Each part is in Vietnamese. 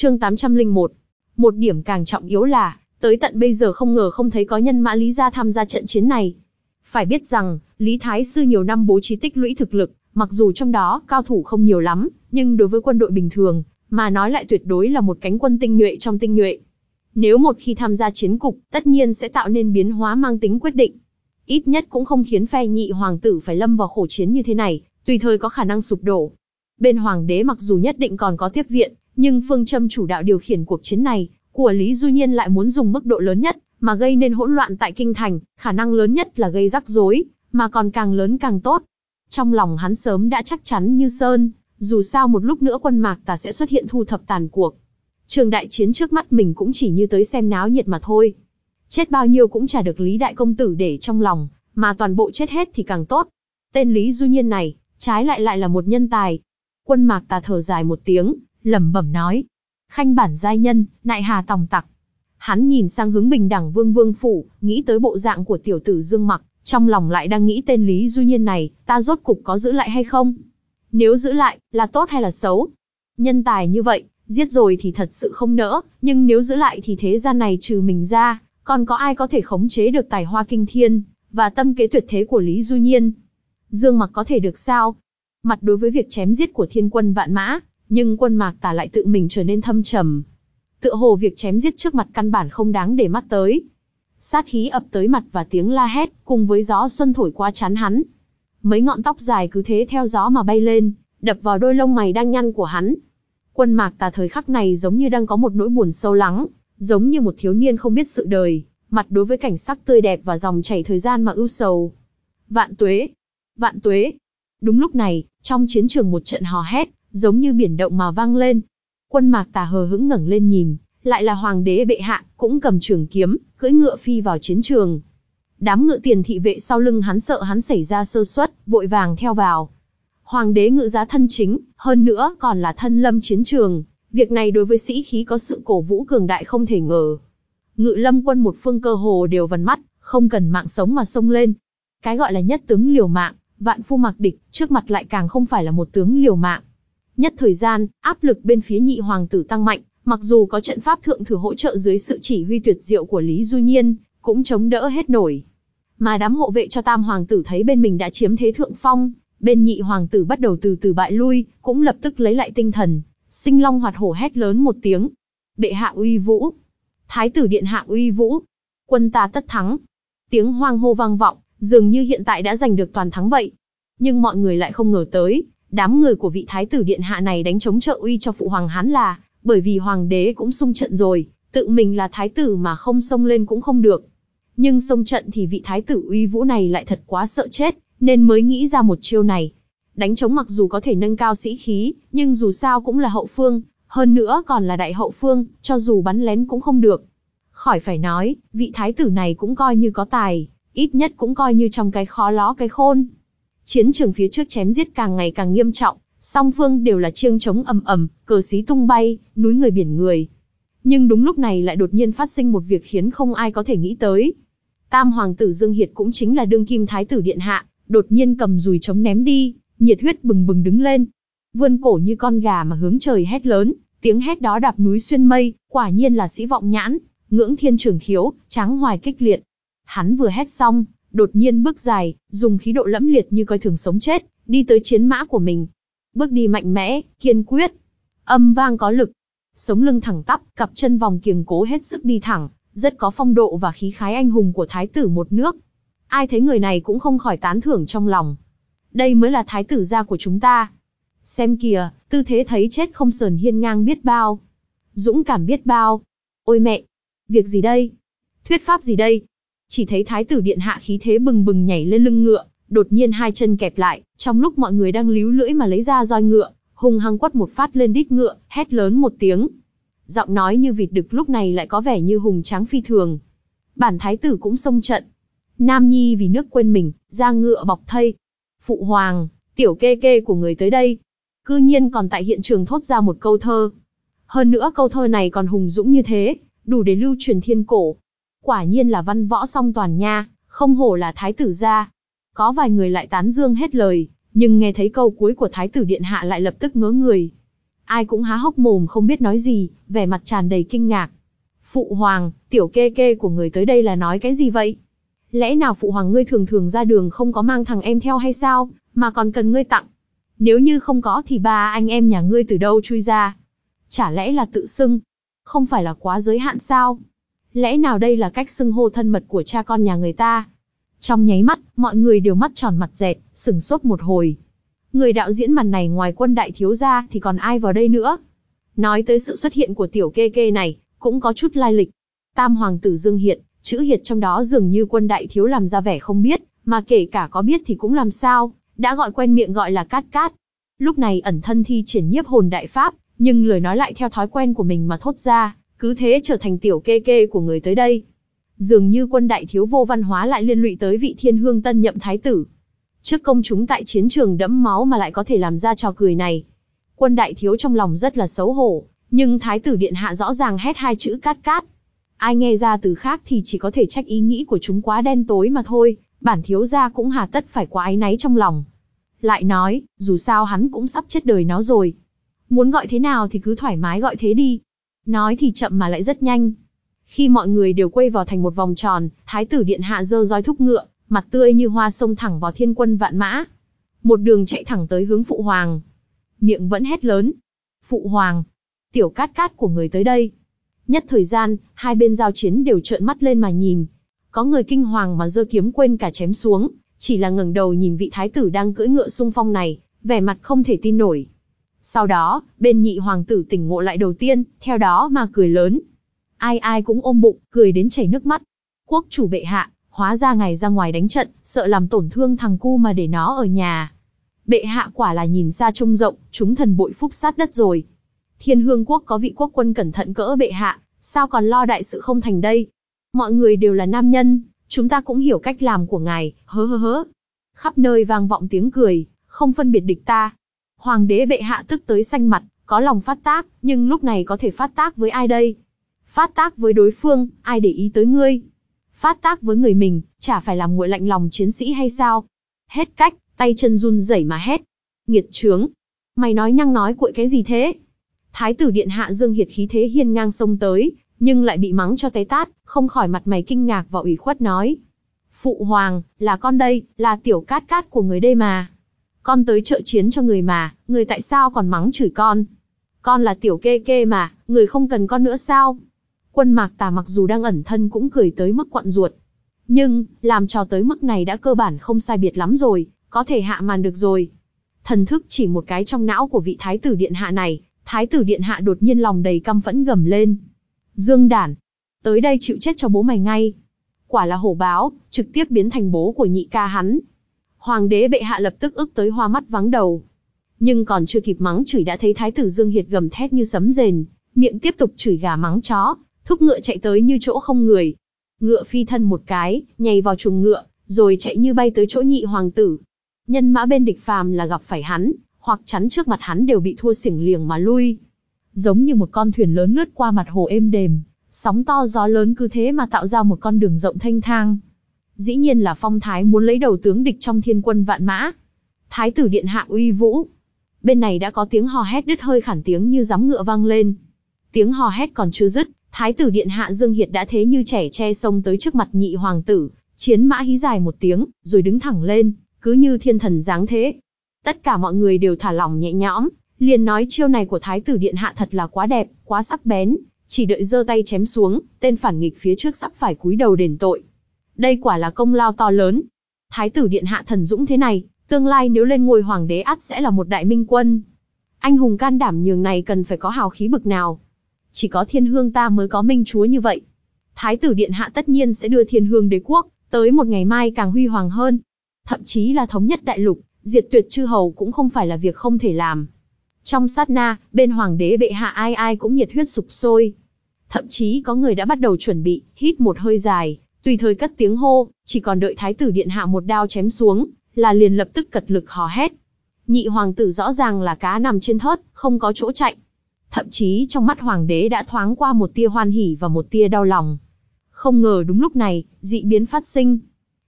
Chương 801. Một điểm càng trọng yếu là, tới tận bây giờ không ngờ không thấy có nhân mã Lý gia tham gia trận chiến này. Phải biết rằng, Lý Thái Sư nhiều năm bố trí tích lũy thực lực, mặc dù trong đó cao thủ không nhiều lắm, nhưng đối với quân đội bình thường, mà nói lại tuyệt đối là một cánh quân tinh nhuệ trong tinh nhuệ. Nếu một khi tham gia chiến cục, tất nhiên sẽ tạo nên biến hóa mang tính quyết định. Ít nhất cũng không khiến phe nhị hoàng tử phải lâm vào khổ chiến như thế này, tùy thời có khả năng sụp đổ. Bên hoàng đế mặc dù nhất định còn có tiếp viện, nhưng phương châm chủ đạo điều khiển cuộc chiến này, của Lý Du Nhiên lại muốn dùng mức độ lớn nhất, mà gây nên hỗn loạn tại kinh thành, khả năng lớn nhất là gây rắc rối, mà còn càng lớn càng tốt. Trong lòng hắn sớm đã chắc chắn như sơn, dù sao một lúc nữa quân mạc tà sẽ xuất hiện thu thập tàn cuộc. Trường đại chiến trước mắt mình cũng chỉ như tới xem náo nhiệt mà thôi. Chết bao nhiêu cũng chả được Lý Đại Công Tử để trong lòng, mà toàn bộ chết hết thì càng tốt. Tên Lý Du Nhiên này, trái lại lại là một nhân tài. Quân mạc tà thở dài một tiếng, lẩm bẩm nói. Khanh bản giai nhân, nại hà tòng tặc. Hắn nhìn sang hướng bình đẳng vương vương phủ, nghĩ tới bộ dạng của tiểu tử Dương Mặc, trong lòng lại đang nghĩ tên Lý Du Nhiên này, ta rốt cục có giữ lại hay không? Nếu giữ lại, là tốt hay là xấu? Nhân tài như vậy, giết rồi thì thật sự không nỡ, nhưng nếu giữ lại thì thế gian này trừ mình ra, còn có ai có thể khống chế được tài hoa kinh thiên, và tâm kế tuyệt thế của Lý Du Nhiên? Dương Mặc có thể được sao? Mặt đối với việc chém giết của thiên quân vạn mã, nhưng quân mạc tà lại tự mình trở nên thâm trầm. Tựa hồ việc chém giết trước mặt căn bản không đáng để mắt tới. Sát khí ập tới mặt và tiếng la hét, cùng với gió xuân thổi qua chán hắn. Mấy ngọn tóc dài cứ thế theo gió mà bay lên, đập vào đôi lông mày đang nhăn của hắn. Quân mạc tà thời khắc này giống như đang có một nỗi buồn sâu lắng, giống như một thiếu niên không biết sự đời, mặt đối với cảnh sắc tươi đẹp và dòng chảy thời gian mà ưu sầu. Vạn tuế! Vạn tuế! Đúng lúc này, trong chiến trường một trận hò hét, giống như biển động mà vang lên. Quân mạc tà hờ hững ngẩng lên nhìn, lại là hoàng đế bệ hạ, cũng cầm trường kiếm, cưỡi ngựa phi vào chiến trường. Đám ngựa tiền thị vệ sau lưng hắn sợ hắn xảy ra sơ suất, vội vàng theo vào. Hoàng đế ngự giá thân chính, hơn nữa còn là thân lâm chiến trường, việc này đối với sĩ khí có sự cổ vũ cường đại không thể ngờ. Ngự lâm quân một phương cơ hồ đều vần mắt, không cần mạng sống mà xông lên. Cái gọi là nhất tướng liều mạng, vạn phu mặc địch, trước mặt lại càng không phải là một tướng liều mạng. Nhất thời gian, áp lực bên phía nhị hoàng tử tăng mạnh, mặc dù có trận pháp thượng thừa hỗ trợ dưới sự chỉ huy tuyệt diệu của Lý Du Nhiên, cũng chống đỡ hết nổi. Mà đám hộ vệ cho tam hoàng tử thấy bên mình đã chiếm thế thượng phong, bên nhị hoàng tử bắt đầu từ từ bại lui, cũng lập tức lấy lại tinh thần, sinh long hoạt hổ hét lớn một tiếng. Bệ hạ uy vũ. Thái tử điện hạ uy vũ. Quân ta tất thắng. Tiếng hoang hô vang vọng, dường như hiện tại đã giành được toàn thắng vậy. Nhưng mọi người lại không ngờ tới, đám người của vị thái tử điện hạ này đánh chống trợ uy cho phụ hoàng hắn là, bởi vì hoàng đế cũng xung trận rồi, tự mình là thái tử mà không xông lên cũng không được. Nhưng xông trận thì vị thái tử uy vũ này lại thật quá sợ chết, nên mới nghĩ ra một chiêu này. Đánh chống mặc dù có thể nâng cao sĩ khí, nhưng dù sao cũng là hậu phương, hơn nữa còn là đại hậu phương, cho dù bắn lén cũng không được. Khỏi phải nói, vị thái tử này cũng coi như có tài, ít nhất cũng coi như trong cái khó ló cái khôn. Chiến trường phía trước chém giết càng ngày càng nghiêm trọng, song phương đều là chiêng chống ầm ầm, cờ xí tung bay, núi người biển người. Nhưng đúng lúc này lại đột nhiên phát sinh một việc khiến không ai có thể nghĩ tới. Tam hoàng tử Dương Hiệt cũng chính là đương kim thái tử điện hạ, đột nhiên cầm dùi chống ném đi, nhiệt huyết bừng bừng đứng lên. Vươn cổ như con gà mà hướng trời hét lớn, tiếng hét đó đạp núi xuyên mây, quả nhiên là sĩ vọng nhãn, ngưỡng thiên trường khiếu, tráng hoài kích liệt. Hắn vừa hét xong, đột nhiên bước dài, dùng khí độ lẫm liệt như coi thường sống chết, đi tới chiến mã của mình. Bước đi mạnh mẽ, kiên quyết. Âm vang có lực. Sống lưng thẳng tắp, cặp chân vòng kiềng cố hết sức đi thẳng, rất có phong độ và khí khái anh hùng của thái tử một nước. Ai thấy người này cũng không khỏi tán thưởng trong lòng. Đây mới là thái tử gia của chúng ta. Xem kìa, tư thế thấy chết không sờn hiên ngang biết bao. Dũng cảm biết bao. Ôi mẹ! Việc gì đây? Thuyết pháp gì đây? Chỉ thấy thái tử điện hạ khí thế bừng bừng nhảy lên lưng ngựa, đột nhiên hai chân kẹp lại, trong lúc mọi người đang líu lưỡi mà lấy ra roi ngựa, hung hăng quất một phát lên đít ngựa, hét lớn một tiếng. Giọng nói như vịt đực lúc này lại có vẻ như hùng tráng phi thường. Bản thái tử cũng xông trận. Nam Nhi vì nước quên mình, ra ngựa bọc thây. Phụ hoàng, tiểu kê kê của người tới đây. Cư nhiên còn tại hiện trường thốt ra một câu thơ. Hơn nữa câu thơ này còn hùng dũng như thế, đủ để lưu truyền thiên cổ. Quả nhiên là văn võ song toàn nha, không hổ là thái tử gia. Có vài người lại tán dương hết lời, nhưng nghe thấy câu cuối của thái tử điện hạ lại lập tức ngớ người. Ai cũng há hốc mồm không biết nói gì, vẻ mặt tràn đầy kinh ngạc. Phụ hoàng, tiểu kê kê của người tới đây là nói cái gì vậy? Lẽ nào phụ hoàng ngươi thường thường ra đường không có mang thằng em theo hay sao, mà còn cần ngươi tặng? Nếu như không có thì ba anh em nhà ngươi từ đâu chui ra? Chả lẽ là tự xưng? Không phải là quá giới hạn sao? Lẽ nào đây là cách xưng hô thân mật của cha con nhà người ta? Trong nháy mắt, mọi người đều mắt tròn mặt dẹt, sừng sốt một hồi. Người đạo diễn màn này ngoài quân đại thiếu gia thì còn ai vào đây nữa? Nói tới sự xuất hiện của tiểu kê kê này, cũng có chút lai lịch. Tam hoàng tử Dương Hiệt, chữ Hiệt trong đó dường như quân đại thiếu làm ra vẻ không biết, mà kể cả có biết thì cũng làm sao, đã gọi quen miệng gọi là cát cát. Lúc này ẩn thân thi triển nhiếp hồn đại pháp, nhưng lời nói lại theo thói quen của mình mà thốt ra, cứ thế trở thành tiểu kê kê của người tới đây. Dường như quân đại thiếu vô văn hóa lại liên lụy tới vị thiên hương tân nhậm thái tử. Trước công chúng tại chiến trường đẫm máu mà lại có thể làm ra trò cười này. Quân đại thiếu trong lòng rất là xấu hổ, nhưng thái tử điện hạ rõ ràng hét hai chữ cát cát. Ai nghe ra từ khác thì chỉ có thể trách ý nghĩ của chúng quá đen tối mà thôi, bản thiếu gia cũng hà tất phải quá áy náy trong lòng. Lại nói, dù sao hắn cũng sắp chết đời nó rồi. Muốn gọi thế nào thì cứ thoải mái gọi thế đi. Nói thì chậm mà lại rất nhanh. Khi mọi người đều quay vào thành một vòng tròn, thái tử điện hạ dơ roi thúc ngựa, mặt tươi như hoa sông thẳng vào thiên quân vạn mã. Một đường chạy thẳng tới hướng phụ hoàng. Miệng vẫn hét lớn. Phụ hoàng, tiểu cát cát của người tới đây. Nhất thời gian, hai bên giao chiến đều trợn mắt lên mà nhìn. Có người kinh hoàng mà giơ kiếm quên cả chém xuống, chỉ là ngẩng đầu nhìn vị thái tử đang cưỡi ngựa sung phong này, vẻ mặt không thể tin nổi. Sau đó, bên nhị hoàng tử tỉnh ngộ lại đầu tiên, theo đó mà cười lớn. Ai ai cũng ôm bụng, cười đến chảy nước mắt. Quốc chủ bệ hạ, hóa ra ngày ra ngoài đánh trận, sợ làm tổn thương thằng cu mà để nó ở nhà. Bệ hạ quả là nhìn xa trông rộng, chúng thần bội phúc sát đất rồi. Thiên hương quốc có vị quốc quân cẩn thận cỡ bệ hạ, sao còn lo đại sự không thành đây? Mọi người đều là nam nhân, chúng ta cũng hiểu cách làm của ngài, hớ hớ hớ. Khắp nơi vang vọng tiếng cười, không phân biệt địch ta. Hoàng đế bệ hạ tức tới xanh mặt, có lòng phát tác, nhưng lúc này có thể phát tác với ai đây? Phát tác với đối phương, ai để ý tới ngươi? Phát tác với người mình, chả phải làm nguội lạnh lòng chiến sĩ hay sao? Hết cách, tay chân run rẩy mà hét. Nghiệt trướng! Mày nói nhăng nói cuội cái gì thế? Thái tử điện hạ Dương Hiệt khí thế hiên ngang sông tới, nhưng lại bị mắng cho té tát, không khỏi mặt mày kinh ngạc và ủy khuất nói. Phụ hoàng, là con đây, là tiểu cát cát của người đây mà. Con tới trợ chiến cho người mà, người tại sao còn mắng chửi con? Con là tiểu kê kê mà, người không cần con nữa sao? Quân mạc tà mặc dù đang ẩn thân cũng cười tới mức quặn ruột. Nhưng, làm trò tới mức này đã cơ bản không sai biệt lắm rồi, có thể hạ màn được rồi. Thần thức chỉ một cái trong não của vị thái tử điện hạ này, thái tử điện hạ đột nhiên lòng đầy căm phẫn gầm lên. Dương đản, tới đây chịu chết cho bố mày ngay. Quả là hổ báo, trực tiếp biến thành bố của nhị ca hắn. Hoàng đế bệ hạ lập tức ức tới hoa mắt vắng đầu. Nhưng còn chưa kịp mắng chửi đã thấy thái tử Dương Hiệt gầm thét như sấm rền, miệng tiếp tục chửi gà mắng chó, thúc ngựa chạy tới như chỗ không người. Ngựa phi thân một cái, nhảy vào chuồng ngựa, rồi chạy như bay tới chỗ nhị hoàng tử. Nhân mã bên địch phàm là gặp phải hắn, hoặc chắn trước mặt hắn đều bị thua xỉng liềng mà lui. Giống như một con thuyền lớn lướt qua mặt hồ êm đềm, sóng to gió lớn cứ thế mà tạo ra một con đường rộng thanh thang. Dĩ nhiên là phong thái muốn lấy đầu tướng địch trong thiên quân vạn mã. Thái tử điện hạ uy vũ. Bên này đã có tiếng hò hét đứt hơi khản tiếng như giấm ngựa vang lên. Tiếng hò hét còn chưa dứt, Thái tử điện hạ Dương Hiệt đã thế như trẻ che sông tới trước mặt nhị hoàng tử, chiến mã hí dài một tiếng, rồi đứng thẳng lên, cứ như thiên thần dáng thế. Tất cả mọi người đều thả lỏng nhẹ nhõm, liền nói chiêu này của thái tử điện hạ thật là quá đẹp, quá sắc bén, chỉ đợi giơ tay chém xuống, tên phản nghịch phía trước sắp phải cúi đầu đền tội. Đây quả là công lao to lớn. Thái tử điện hạ thần dũng thế này, tương lai nếu lên ngôi hoàng đế ắt sẽ là một đại minh quân. Anh hùng can đảm nhường này cần phải có hào khí bực nào, chỉ có thiên hương ta mới có minh chúa như vậy. Thái tử điện hạ tất nhiên sẽ đưa thiên hương đế quốc, tới một ngày mai càng huy hoàng hơn. Thậm chí là thống nhất đại lục, diệt tuyệt chư hầu cũng không phải là việc không thể làm. Trong sát na, bên hoàng đế bệ hạ ai ai cũng nhiệt huyết sục sôi. Thậm chí có người đã bắt đầu chuẩn bị, hít một hơi dài, tùy thời cất tiếng hô, chỉ còn đợi thái tử điện hạ một đao chém xuống, là liền lập tức cật lực hò hét. Nhị hoàng tử rõ ràng là cá nằm trên thớt, không có chỗ chạy, Thậm chí trong mắt hoàng đế đã thoáng qua một tia hoan hỉ và một tia đau lòng. Không ngờ đúng lúc này, dị biến phát sinh.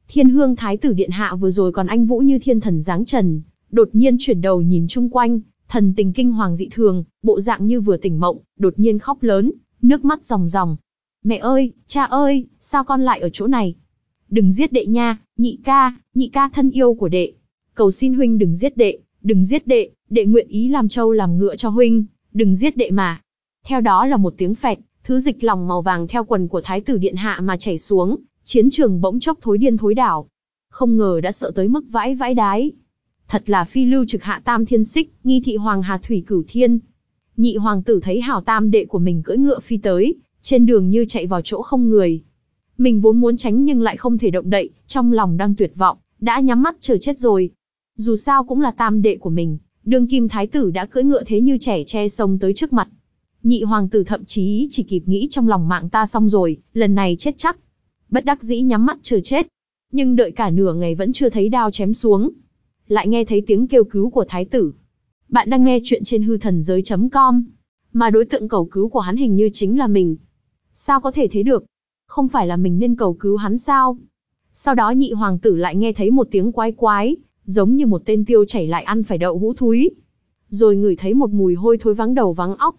Thiên hương thái tử điện hạ vừa rồi còn anh vũ như thiên thần giáng trần, đột nhiên chuyển đầu nhìn chung quanh, thần tình kinh hoàng dị thường, bộ dạng như vừa tỉnh mộng, đột nhiên khóc lớn, nước mắt ròng ròng. Mẹ ơi, cha ơi, sao con lại ở chỗ này? Đừng giết đệ nha, nhị ca, nhị ca thân yêu của đệ. Cầu xin huynh đừng giết đệ, đừng giết đệ, đệ nguyện ý làm trâu làm ngựa cho huynh, đừng giết đệ mà. Theo đó là một tiếng phẹt, thứ dịch lòng màu vàng theo quần của thái tử điện hạ mà chảy xuống, chiến trường bỗng chốc thối điên thối đảo. Không ngờ đã sợ tới mức vãi vãi đái. Thật là phi lưu trực hạ tam thiên xích, nghi thị hoàng hà thủy cửu thiên. Nhị hoàng tử thấy hảo tam đệ của mình cưỡi ngựa phi tới, trên đường như chạy vào chỗ không người. Mình vốn muốn tránh nhưng lại không thể động đậy, trong lòng đang tuyệt vọng, đã nhắm mắt chờ chết rồi. Dù sao cũng là tam đệ của mình, đương kim thái tử đã cưỡi ngựa thế như trẻ che sông tới trước mặt. Nhị hoàng tử thậm chí chỉ kịp nghĩ trong lòng mạng ta xong rồi, lần này chết chắc. Bất đắc dĩ nhắm mắt chờ chết. Nhưng đợi cả nửa ngày vẫn chưa thấy đao chém xuống. Lại nghe thấy tiếng kêu cứu của thái tử. Bạn đang nghe chuyện trên hư thần giới.com. Mà đối tượng cầu cứu của hắn hình như chính là mình. Sao có thể thế được? Không phải là mình nên cầu cứu hắn sao? Sau đó nhị hoàng tử lại nghe thấy một tiếng quái quái, giống như một tên tiêu chảy lại ăn phải đậu hũ thúi. Rồi ngửi thấy một mùi hôi thối vắng đầu vắng óc.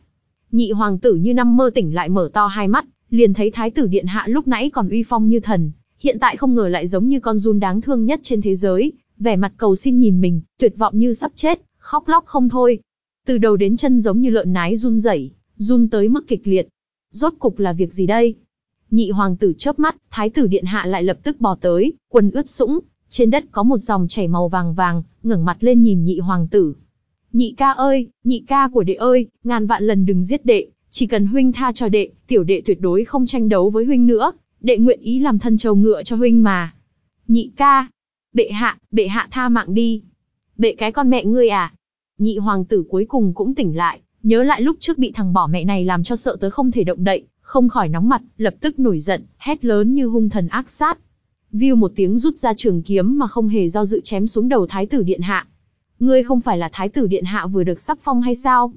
Nhị hoàng tử như năm mơ tỉnh lại mở to hai mắt, liền thấy thái tử điện hạ lúc nãy còn uy phong như thần, hiện tại không ngờ lại giống như con run đáng thương nhất trên thế giới, vẻ mặt cầu xin nhìn mình, tuyệt vọng như sắp chết, khóc lóc không thôi. Từ đầu đến chân giống như lợn nái run rẩy, run tới mức kịch liệt. Rốt cục là việc gì đây? Nhị hoàng tử chớp mắt, thái tử điện hạ lại lập tức bò tới, quần ướt sũng, trên đất có một dòng chảy màu vàng vàng, ngẩng mặt lên nhìn nhị hoàng tử. Nhị ca ơi, nhị ca của đệ ơi, ngàn vạn lần đừng giết đệ, chỉ cần huynh tha cho đệ, tiểu đệ tuyệt đối không tranh đấu với huynh nữa, đệ nguyện ý làm thân trâu ngựa cho huynh mà. Nhị ca, bệ hạ, bệ hạ tha mạng đi. Bệ cái con mẹ ngươi à? Nhị hoàng tử cuối cùng cũng tỉnh lại, nhớ lại lúc trước bị thằng bỏ mẹ này làm cho sợ tới không thể động đậy, không khỏi nóng mặt, lập tức nổi giận, hét lớn như hung thần ác sát. Viu một tiếng rút ra trường kiếm mà không hề do dự chém xuống đầu thái tử điện hạ. Ngươi không phải là thái tử điện hạ vừa được sắc phong hay sao?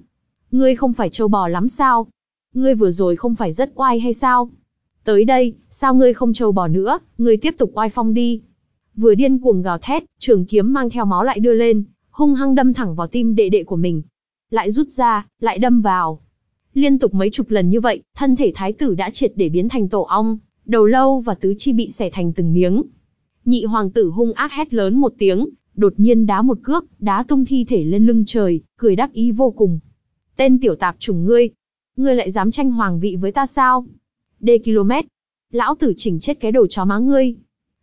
Ngươi không phải trâu bò lắm sao? Ngươi vừa rồi không phải rất oai hay sao? Tới đây, sao ngươi không trâu bò nữa, ngươi tiếp tục oai phong đi. Vừa điên cuồng gào thét, trường kiếm mang theo máu lại đưa lên, hung hăng đâm thẳng vào tim đệ đệ của mình. Lại rút ra, lại đâm vào. Liên tục mấy chục lần như vậy, thân thể thái tử đã triệt để biến thành tổ ong, đầu lâu và tứ chi bị xẻ thành từng miếng. Nhị hoàng tử hung ác hét lớn một tiếng, đột nhiên đá một cước, đá tung thi thể lên lưng trời, cười đắc ý vô cùng. Tên tiểu tạp chủng ngươi, ngươi lại dám tranh hoàng vị với ta sao? Đê km, lão tử chỉnh chết cái đồ chó má ngươi.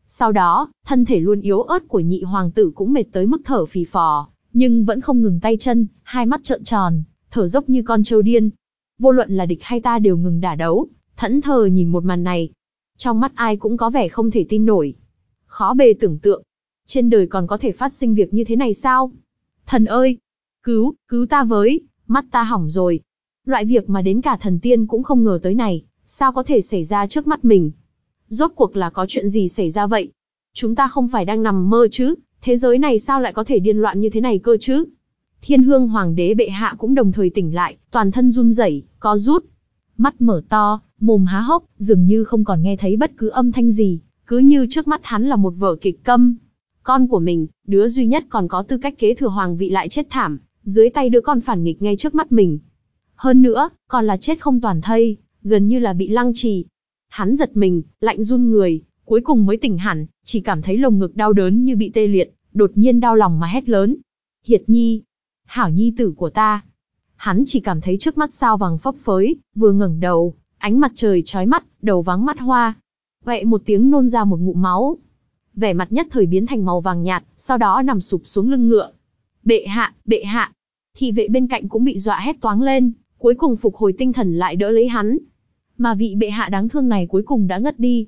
Sau đó, thân thể luôn yếu ớt của nhị hoàng tử cũng mệt tới mức thở phì phò, nhưng vẫn không ngừng tay chân, hai mắt trợn tròn, thở dốc như con trâu điên. Vô luận là địch hay ta đều ngừng đả đấu, thẫn thờ nhìn một màn này. Trong mắt ai cũng có vẻ không thể tin nổi. Khó bề tưởng tượng. Trên đời còn có thể phát sinh việc như thế này sao? Thần ơi! Cứu, cứu ta với, mắt ta hỏng rồi. Loại việc mà đến cả thần tiên cũng không ngờ tới này, sao có thể xảy ra trước mắt mình? Rốt cuộc là có chuyện gì xảy ra vậy? Chúng ta không phải đang nằm mơ chứ, thế giới này sao lại có thể điên loạn như thế này cơ chứ? Thiên hương hoàng đế bệ hạ cũng đồng thời tỉnh lại, toàn thân run rẩy, có rút. Mắt mở to, mồm há hốc, dường như không còn nghe thấy bất cứ âm thanh gì, cứ như trước mắt hắn là một vở kịch câm. Con của mình, đứa duy nhất còn có tư cách kế thừa hoàng vị lại chết thảm, dưới tay đứa con phản nghịch ngay trước mắt mình. Hơn nữa, còn là chết không toàn thây, gần như là bị lăng trì. Hắn giật mình, lạnh run người, cuối cùng mới tỉnh hẳn, chỉ cảm thấy lồng ngực đau đớn như bị tê liệt, đột nhiên đau lòng mà hét lớn. Hiệt nhi, hảo nhi tử của ta. Hắn chỉ cảm thấy trước mắt sao vàng phấp phới, vừa ngẩng đầu, ánh mặt trời chói mắt, đầu vắng mắt hoa. Vậy một tiếng nôn ra một ngụm máu. Vẻ mặt nhất thời biến thành màu vàng nhạt, sau đó nằm sụp xuống lưng ngựa. Bệ hạ, bệ hạ. Thị vệ bên cạnh cũng bị dọa hét toáng lên, cuối cùng phục hồi tinh thần lại đỡ lấy hắn. Mà vị bệ hạ đáng thương này cuối cùng đã ngất đi.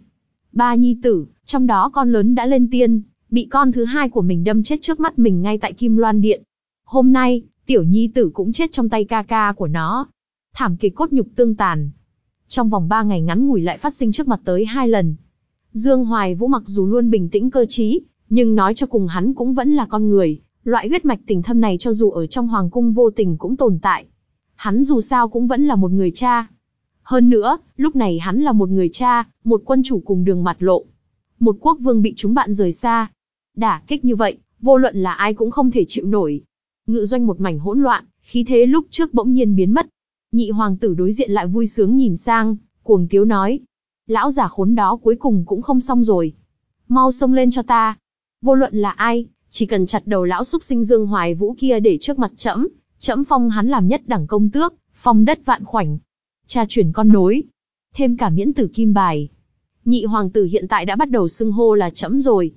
Ba nhi tử, trong đó con lớn đã lên tiên, bị con thứ hai của mình đâm chết trước mắt mình ngay tại Kim Loan Điện. Hôm nay, tiểu nhi tử cũng chết trong tay ca ca của nó. Thảm kịch cốt nhục tương tàn. Trong vòng ba ngày ngắn ngủi lại phát sinh trước mặt tới hai lần. Dương Hoài Vũ mặc dù luôn bình tĩnh cơ trí, nhưng nói cho cùng hắn cũng vẫn là con người, loại huyết mạch tình thâm này cho dù ở trong hoàng cung vô tình cũng tồn tại. Hắn dù sao cũng vẫn là một người cha. Hơn nữa, lúc này hắn là một người cha, một quân chủ cùng đường mặt lộ. Một quốc vương bị chúng bạn rời xa. Đả kích như vậy, vô luận là ai cũng không thể chịu nổi. Ngự doanh một mảnh hỗn loạn, khí thế lúc trước bỗng nhiên biến mất. Nhị hoàng tử đối diện lại vui sướng nhìn sang, cuồng tiếu nói. Lão giả khốn đó cuối cùng cũng không xong rồi. Mau xông lên cho ta. Vô luận là ai, chỉ cần chặt đầu lão xúc sinh Dương Hoài Vũ kia để trước mặt trẫm, trẫm phong hắn làm nhất đẳng công tước, phong đất vạn khoảnh. Cha chuyển con nối, thêm cả miễn tử kim bài. Nhị hoàng tử hiện tại đã bắt đầu xưng hô là trẫm rồi.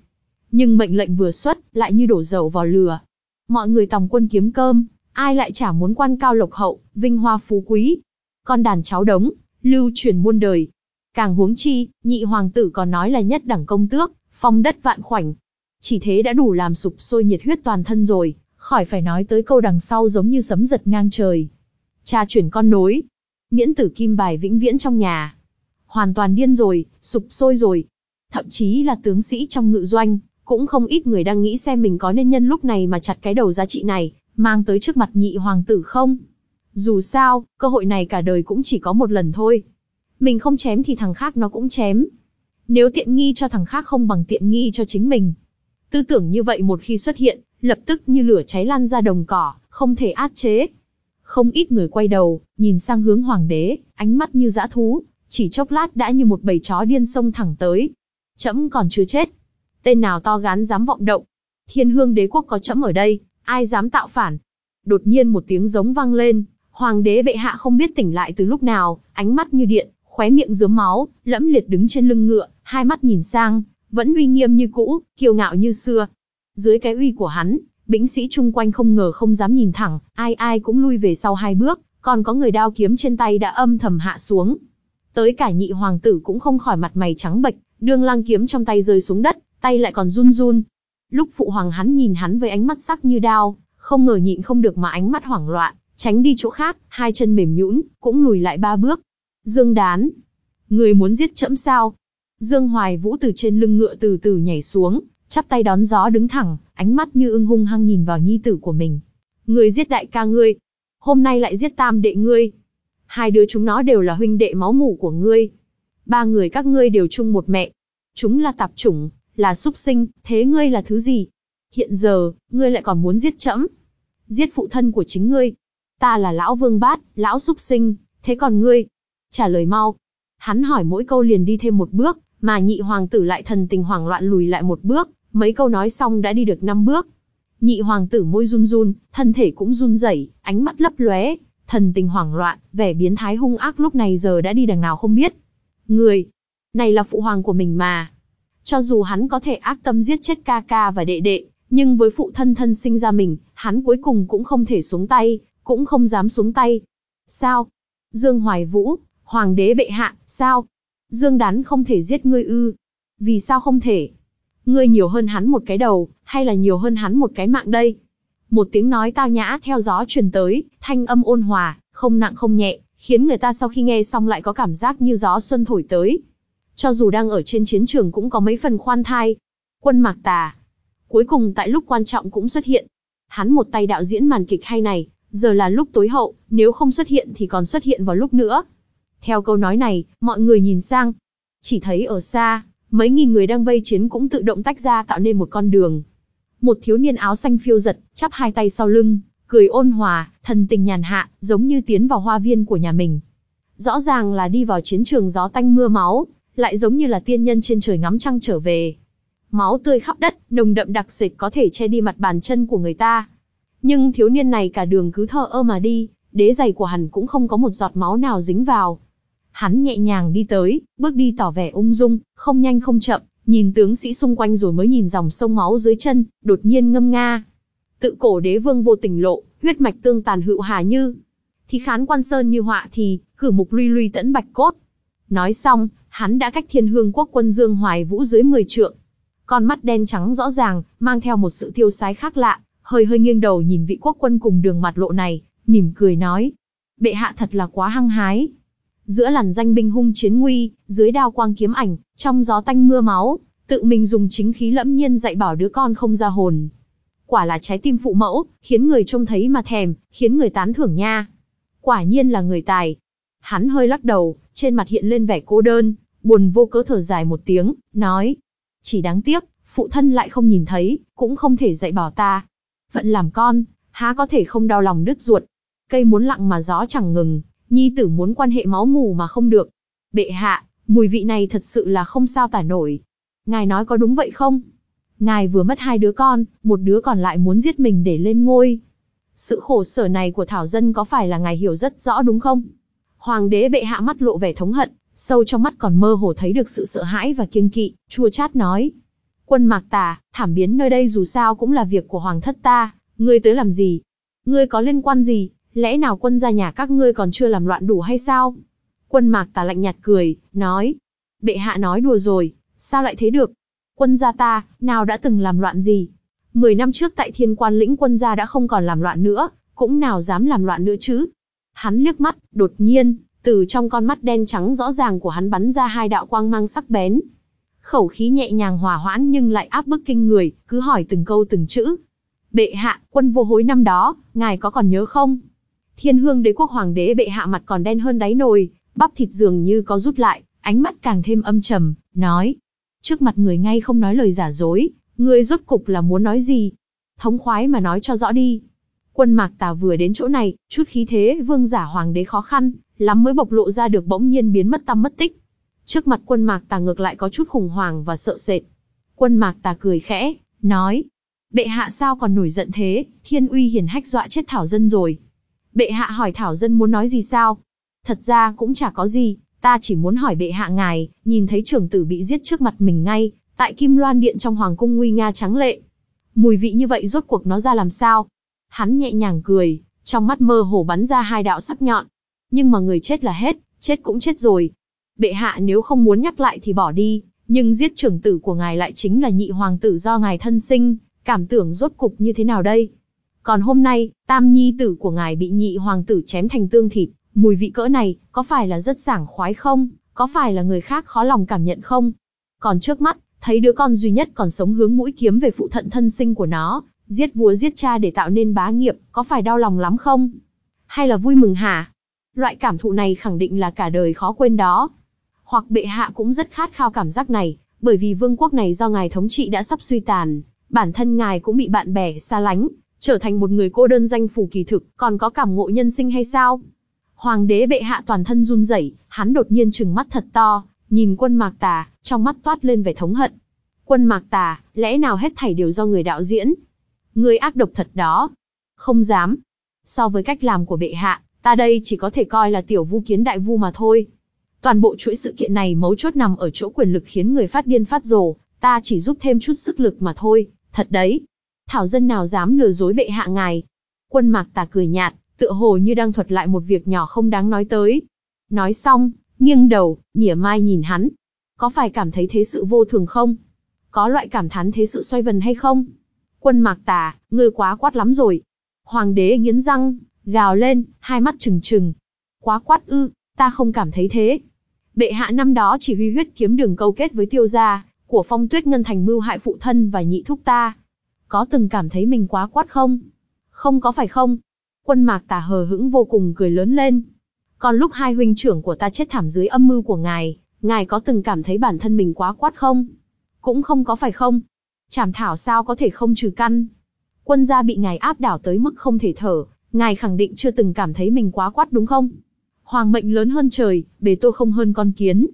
Nhưng mệnh lệnh vừa xuất, lại như đổ dầu vào lửa. Mọi người tòng quân kiếm cơm, ai lại chả muốn quan cao lộc hậu, vinh hoa phú quý. Con đàn cháu đống, lưu truyền muôn đời. Càng huống chi, nhị hoàng tử còn nói là nhất đẳng công tước, phong đất vạn khoảnh. Chỉ thế đã đủ làm sụp sôi nhiệt huyết toàn thân rồi, khỏi phải nói tới câu đằng sau giống như sấm giật ngang trời. Cha chuyển con nối, miễn tử kim bài vĩnh viễn trong nhà. Hoàn toàn điên rồi, sụp sôi rồi. Thậm chí là tướng sĩ trong ngự doanh, cũng không ít người đang nghĩ xem mình có nên nhân lúc này mà chặt cái đầu giá trị này, mang tới trước mặt nhị hoàng tử không. Dù sao, cơ hội này cả đời cũng chỉ có một lần thôi. Mình không chém thì thằng khác nó cũng chém. Nếu tiện nghi cho thằng khác không bằng tiện nghi cho chính mình. Tư tưởng như vậy một khi xuất hiện, lập tức như lửa cháy lan ra đồng cỏ, không thể át chế. Không ít người quay đầu, nhìn sang hướng hoàng đế, ánh mắt như dã thú, chỉ chốc lát đã như một bầy chó điên xông thẳng tới. Chấm còn chưa chết. Tên nào to gán dám vọng động. Thiên hương đế quốc có chấm ở đây, ai dám tạo phản. Đột nhiên một tiếng giống vang lên, hoàng đế bệ hạ không biết tỉnh lại từ lúc nào, ánh mắt như điện, khóe miệng dướm máu, lẫm liệt đứng trên lưng ngựa, hai mắt nhìn sang, vẫn uy nghiêm như cũ, kiêu ngạo như xưa. Dưới cái uy của hắn, bĩnh sĩ chung quanh không ngờ không dám nhìn thẳng, ai ai cũng lui về sau hai bước, còn có người đao kiếm trên tay đã âm thầm hạ xuống. Tới cả nhị hoàng tử cũng không khỏi mặt mày trắng bệch, đương lang kiếm trong tay rơi xuống đất, tay lại còn run run. Lúc phụ hoàng hắn nhìn hắn với ánh mắt sắc như đao, không ngờ nhịn không được mà ánh mắt hoảng loạn, tránh đi chỗ khác, hai chân mềm nhũn, cũng lùi lại ba bước. Dương đán, người muốn giết chẫm sao? Dương Hoài Vũ từ trên lưng ngựa từ từ nhảy xuống, chắp tay đón gió đứng thẳng, ánh mắt như ưng hung hăng nhìn vào nhi tử của mình. Người giết đại ca ngươi, hôm nay lại giết tam đệ ngươi. Hai đứa chúng nó đều là huynh đệ máu mủ của ngươi. Ba người các ngươi đều chung một mẹ. Chúng là tạp chủng, là súc sinh, thế ngươi là thứ gì? Hiện giờ, ngươi lại còn muốn giết trẫm, giết phụ thân của chính ngươi. Ta là lão vương bát, lão súc sinh, thế còn ngươi? Trả lời mau. Hắn hỏi mỗi câu liền đi thêm một bước, mà nhị hoàng tử lại thần tình hoảng loạn lùi lại một bước, mấy câu nói xong đã đi được năm bước. Nhị hoàng tử môi run run, thân thể cũng run rẩy, ánh mắt lấp lóe, thần tình hoảng loạn, vẻ biến thái hung ác lúc này giờ đã đi đằng nào không biết. Người, này là phụ hoàng của mình mà. Cho dù hắn có thể ác tâm giết chết ca ca và đệ đệ, nhưng với phụ thân thân sinh ra mình, hắn cuối cùng cũng không thể xuống tay, cũng không dám xuống tay. Sao? Dương Hoài Vũ, Hoàng đế bệ hạ, sao? Dương Đán không thể giết ngươi ư? Vì sao không thể? Ngươi nhiều hơn hắn một cái đầu, hay là nhiều hơn hắn một cái mạng đây? Một tiếng nói tao nhã theo gió truyền tới, thanh âm ôn hòa, không nặng không nhẹ, khiến người ta sau khi nghe xong lại có cảm giác như gió xuân thổi tới. Cho dù đang ở trên chiến trường cũng có mấy phần khoan thai. Quân Mạc Tà. Cuối cùng tại lúc quan trọng cũng xuất hiện. Hắn một tay đạo diễn màn kịch hay này, giờ là lúc tối hậu, nếu không xuất hiện thì còn xuất hiện vào lúc nữa. Theo câu nói này, mọi người nhìn sang. Chỉ thấy ở xa, mấy nghìn người đang vây chiến cũng tự động tách ra tạo nên một con đường. Một thiếu niên áo xanh phiêu giật, chắp hai tay sau lưng, cười ôn hòa, thần tình nhàn hạ, giống như tiến vào hoa viên của nhà mình. Rõ ràng là đi vào chiến trường gió tanh mưa máu, lại giống như là tiên nhân trên trời ngắm trăng trở về. Máu tươi khắp đất, nồng đậm đặc sệt có thể che đi mặt bàn chân của người ta. Nhưng thiếu niên này cả đường cứ thờ ơ mà đi, đế giày của hắn cũng không có một giọt máu nào dính vào. Hắn nhẹ nhàng đi tới, bước đi tỏ vẻ ung dung, không nhanh không chậm, nhìn tướng sĩ xung quanh rồi mới nhìn dòng sông máu dưới chân, đột nhiên ngâm nga. Tự cổ đế vương vô tình lộ, huyết mạch tương tàn hữu hà như. Thì khán quan sơn như họa thì, cử mục luy luy tẫn bạch cốt. Nói xong, hắn đã cách thiên hương quốc quân Dương Hoài Vũ dưới 10 trượng. Con mắt đen trắng rõ ràng, mang theo một sự tiêu sái khác lạ, hơi hơi nghiêng đầu nhìn vị quốc quân cùng đường mặt lộ này, mỉm cười nói. Bệ hạ thật là quá hăng hái. Giữa làn danh binh hung chiến nguy, dưới đao quang kiếm ảnh, trong gió tanh mưa máu, tự mình dùng chính khí lẫm nhiên dạy bảo đứa con không ra hồn. Quả là trái tim phụ mẫu, khiến người trông thấy mà thèm, khiến người tán thưởng nha. Quả nhiên là người tài. Hắn hơi lắc đầu, trên mặt hiện lên vẻ cô đơn, buồn vô cớ thở dài một tiếng, nói. Chỉ đáng tiếc, phụ thân lại không nhìn thấy, cũng không thể dạy bảo ta. Phận làm con, há có thể không đau lòng đứt ruột. Cây muốn lặng mà gió chẳng ngừng, nhi tử muốn quan hệ máu mù mà không được. Bệ hạ, mùi vị này thật sự là không sao tả nổi. Ngài nói có đúng vậy không? Ngài vừa mất hai đứa con, một đứa còn lại muốn giết mình để lên ngôi. Sự khổ sở này của Thảo Dân có phải là ngài hiểu rất rõ đúng không? Hoàng đế bệ hạ mắt lộ vẻ thống hận, sâu trong mắt còn mơ hồ thấy được sự sợ hãi và kiêng kỵ, chua chát nói. Quân mạc tà, thảm biến nơi đây dù sao cũng là việc của hoàng thất ta, ngươi tới làm gì? Ngươi có liên quan gì? Lẽ nào quân gia nhà các ngươi còn chưa làm loạn đủ hay sao? Quân mạc tà lạnh nhạt cười, nói. Bệ hạ nói đùa rồi, sao lại thế được? Quân gia ta, nào đã từng làm loạn gì? Mười năm trước tại thiên quan lĩnh quân gia đã không còn làm loạn nữa, cũng nào dám làm loạn nữa chứ? Hắn liếc mắt, đột nhiên, từ trong con mắt đen trắng rõ ràng của hắn bắn ra hai đạo quang mang sắc bén. Khẩu khí nhẹ nhàng hòa hoãn nhưng lại áp bức kinh người, cứ hỏi từng câu từng chữ. Bệ hạ, quân vô hối năm đó, ngài có còn nhớ không? Thiên hương đế quốc hoàng đế bệ hạ mặt còn đen hơn đáy nồi, bắp thịt dường như có rút lại, ánh mắt càng thêm âm trầm, nói. Trước mặt người ngay không nói lời giả dối, người rốt cục là muốn nói gì? Thống khoái mà nói cho rõ đi. Quân mạc tà vừa đến chỗ này, chút khí thế vương giả hoàng đế khó khăn, lắm mới bộc lộ ra được bỗng nhiên biến mất tâm mất tích. Trước mặt quân mạc tà ngược lại có chút khủng hoảng và sợ sệt. Quân mạc tà cười khẽ, nói. Bệ hạ sao còn nổi giận thế, thiên uy hiển hách dọa chết Thảo Dân rồi. Bệ hạ hỏi Thảo Dân muốn nói gì sao? Thật ra cũng chả có gì, ta chỉ muốn hỏi bệ hạ ngài, nhìn thấy trưởng tử bị giết trước mặt mình ngay, tại Kim Loan Điện trong Hoàng cung nguy nga trắng lệ. Mùi vị như vậy rốt cuộc nó ra làm sao? Hắn nhẹ nhàng cười, trong mắt mơ hồ bắn ra hai đạo sắc nhọn. Nhưng mà người chết là hết, chết cũng chết rồi. Bệ hạ nếu không muốn nhắc lại thì bỏ đi, nhưng giết trưởng tử của ngài lại chính là nhị hoàng tử do ngài thân sinh, cảm tưởng rốt cục như thế nào đây? Còn hôm nay, tam nhi tử của ngài bị nhị hoàng tử chém thành tương thịt, mùi vị cỡ này, có phải là rất sảng khoái không? Có phải là người khác khó lòng cảm nhận không? Còn trước mắt, thấy đứa con duy nhất còn sống hướng mũi kiếm về phụ thận thân sinh của nó, giết vua giết cha để tạo nên bá nghiệp, có phải đau lòng lắm không? Hay là vui mừng hả? Loại cảm thụ này khẳng định là cả đời khó quên đó. Hoặc bệ hạ cũng rất khát khao cảm giác này, bởi vì vương quốc này do ngài thống trị đã sắp suy tàn, bản thân ngài cũng bị bạn bè xa lánh, trở thành một người cô đơn danh phủ kỳ thực, còn có cảm ngộ nhân sinh hay sao? Hoàng đế bệ hạ toàn thân run rẩy, hắn đột nhiên trừng mắt thật to, nhìn quân mạc tà, trong mắt toát lên vẻ thống hận. Quân mạc tà, lẽ nào hết thảy đều do người đạo diễn? Người ác độc thật đó. Không dám. So với cách làm của bệ hạ, ta đây chỉ có thể coi là tiểu vu kiến đại vu mà thôi. Toàn bộ chuỗi sự kiện này mấu chốt nằm ở chỗ quyền lực khiến người phát điên phát rồ, ta chỉ giúp thêm chút sức lực mà thôi, thật đấy. Thảo dân nào dám lừa dối bệ hạ ngài. Quân mạc tà cười nhạt, tựa hồ như đang thuật lại một việc nhỏ không đáng nói tới. Nói xong, nghiêng đầu, mỉa mai nhìn hắn. Có phải cảm thấy thế sự vô thường không? Có loại cảm thán thế sự xoay vần hay không? Quân mạc tà, ngươi quá quát lắm rồi. Hoàng đế nghiến răng, gào lên, hai mắt trừng trừng. Quá quát ư, ta không cảm thấy thế. Bệ hạ năm đó chỉ huy huyết kiếm đường câu kết với tiêu gia, của phong tuyết ngân thành mưu hại phụ thân và nhị thúc ta. Có từng cảm thấy mình quá quát không? Không có phải không? Quân mạc tà hờ hững vô cùng cười lớn lên. Còn lúc hai huynh trưởng của ta chết thảm dưới âm mưu của ngài, ngài có từng cảm thấy bản thân mình quá quát không? Cũng không có phải không? Chảm thảo sao có thể không trừ căn? Quân gia bị ngài áp đảo tới mức không thể thở, ngài khẳng định chưa từng cảm thấy mình quá quát đúng không? Hoàng mệnh lớn hơn trời, bề tôi không hơn con kiến.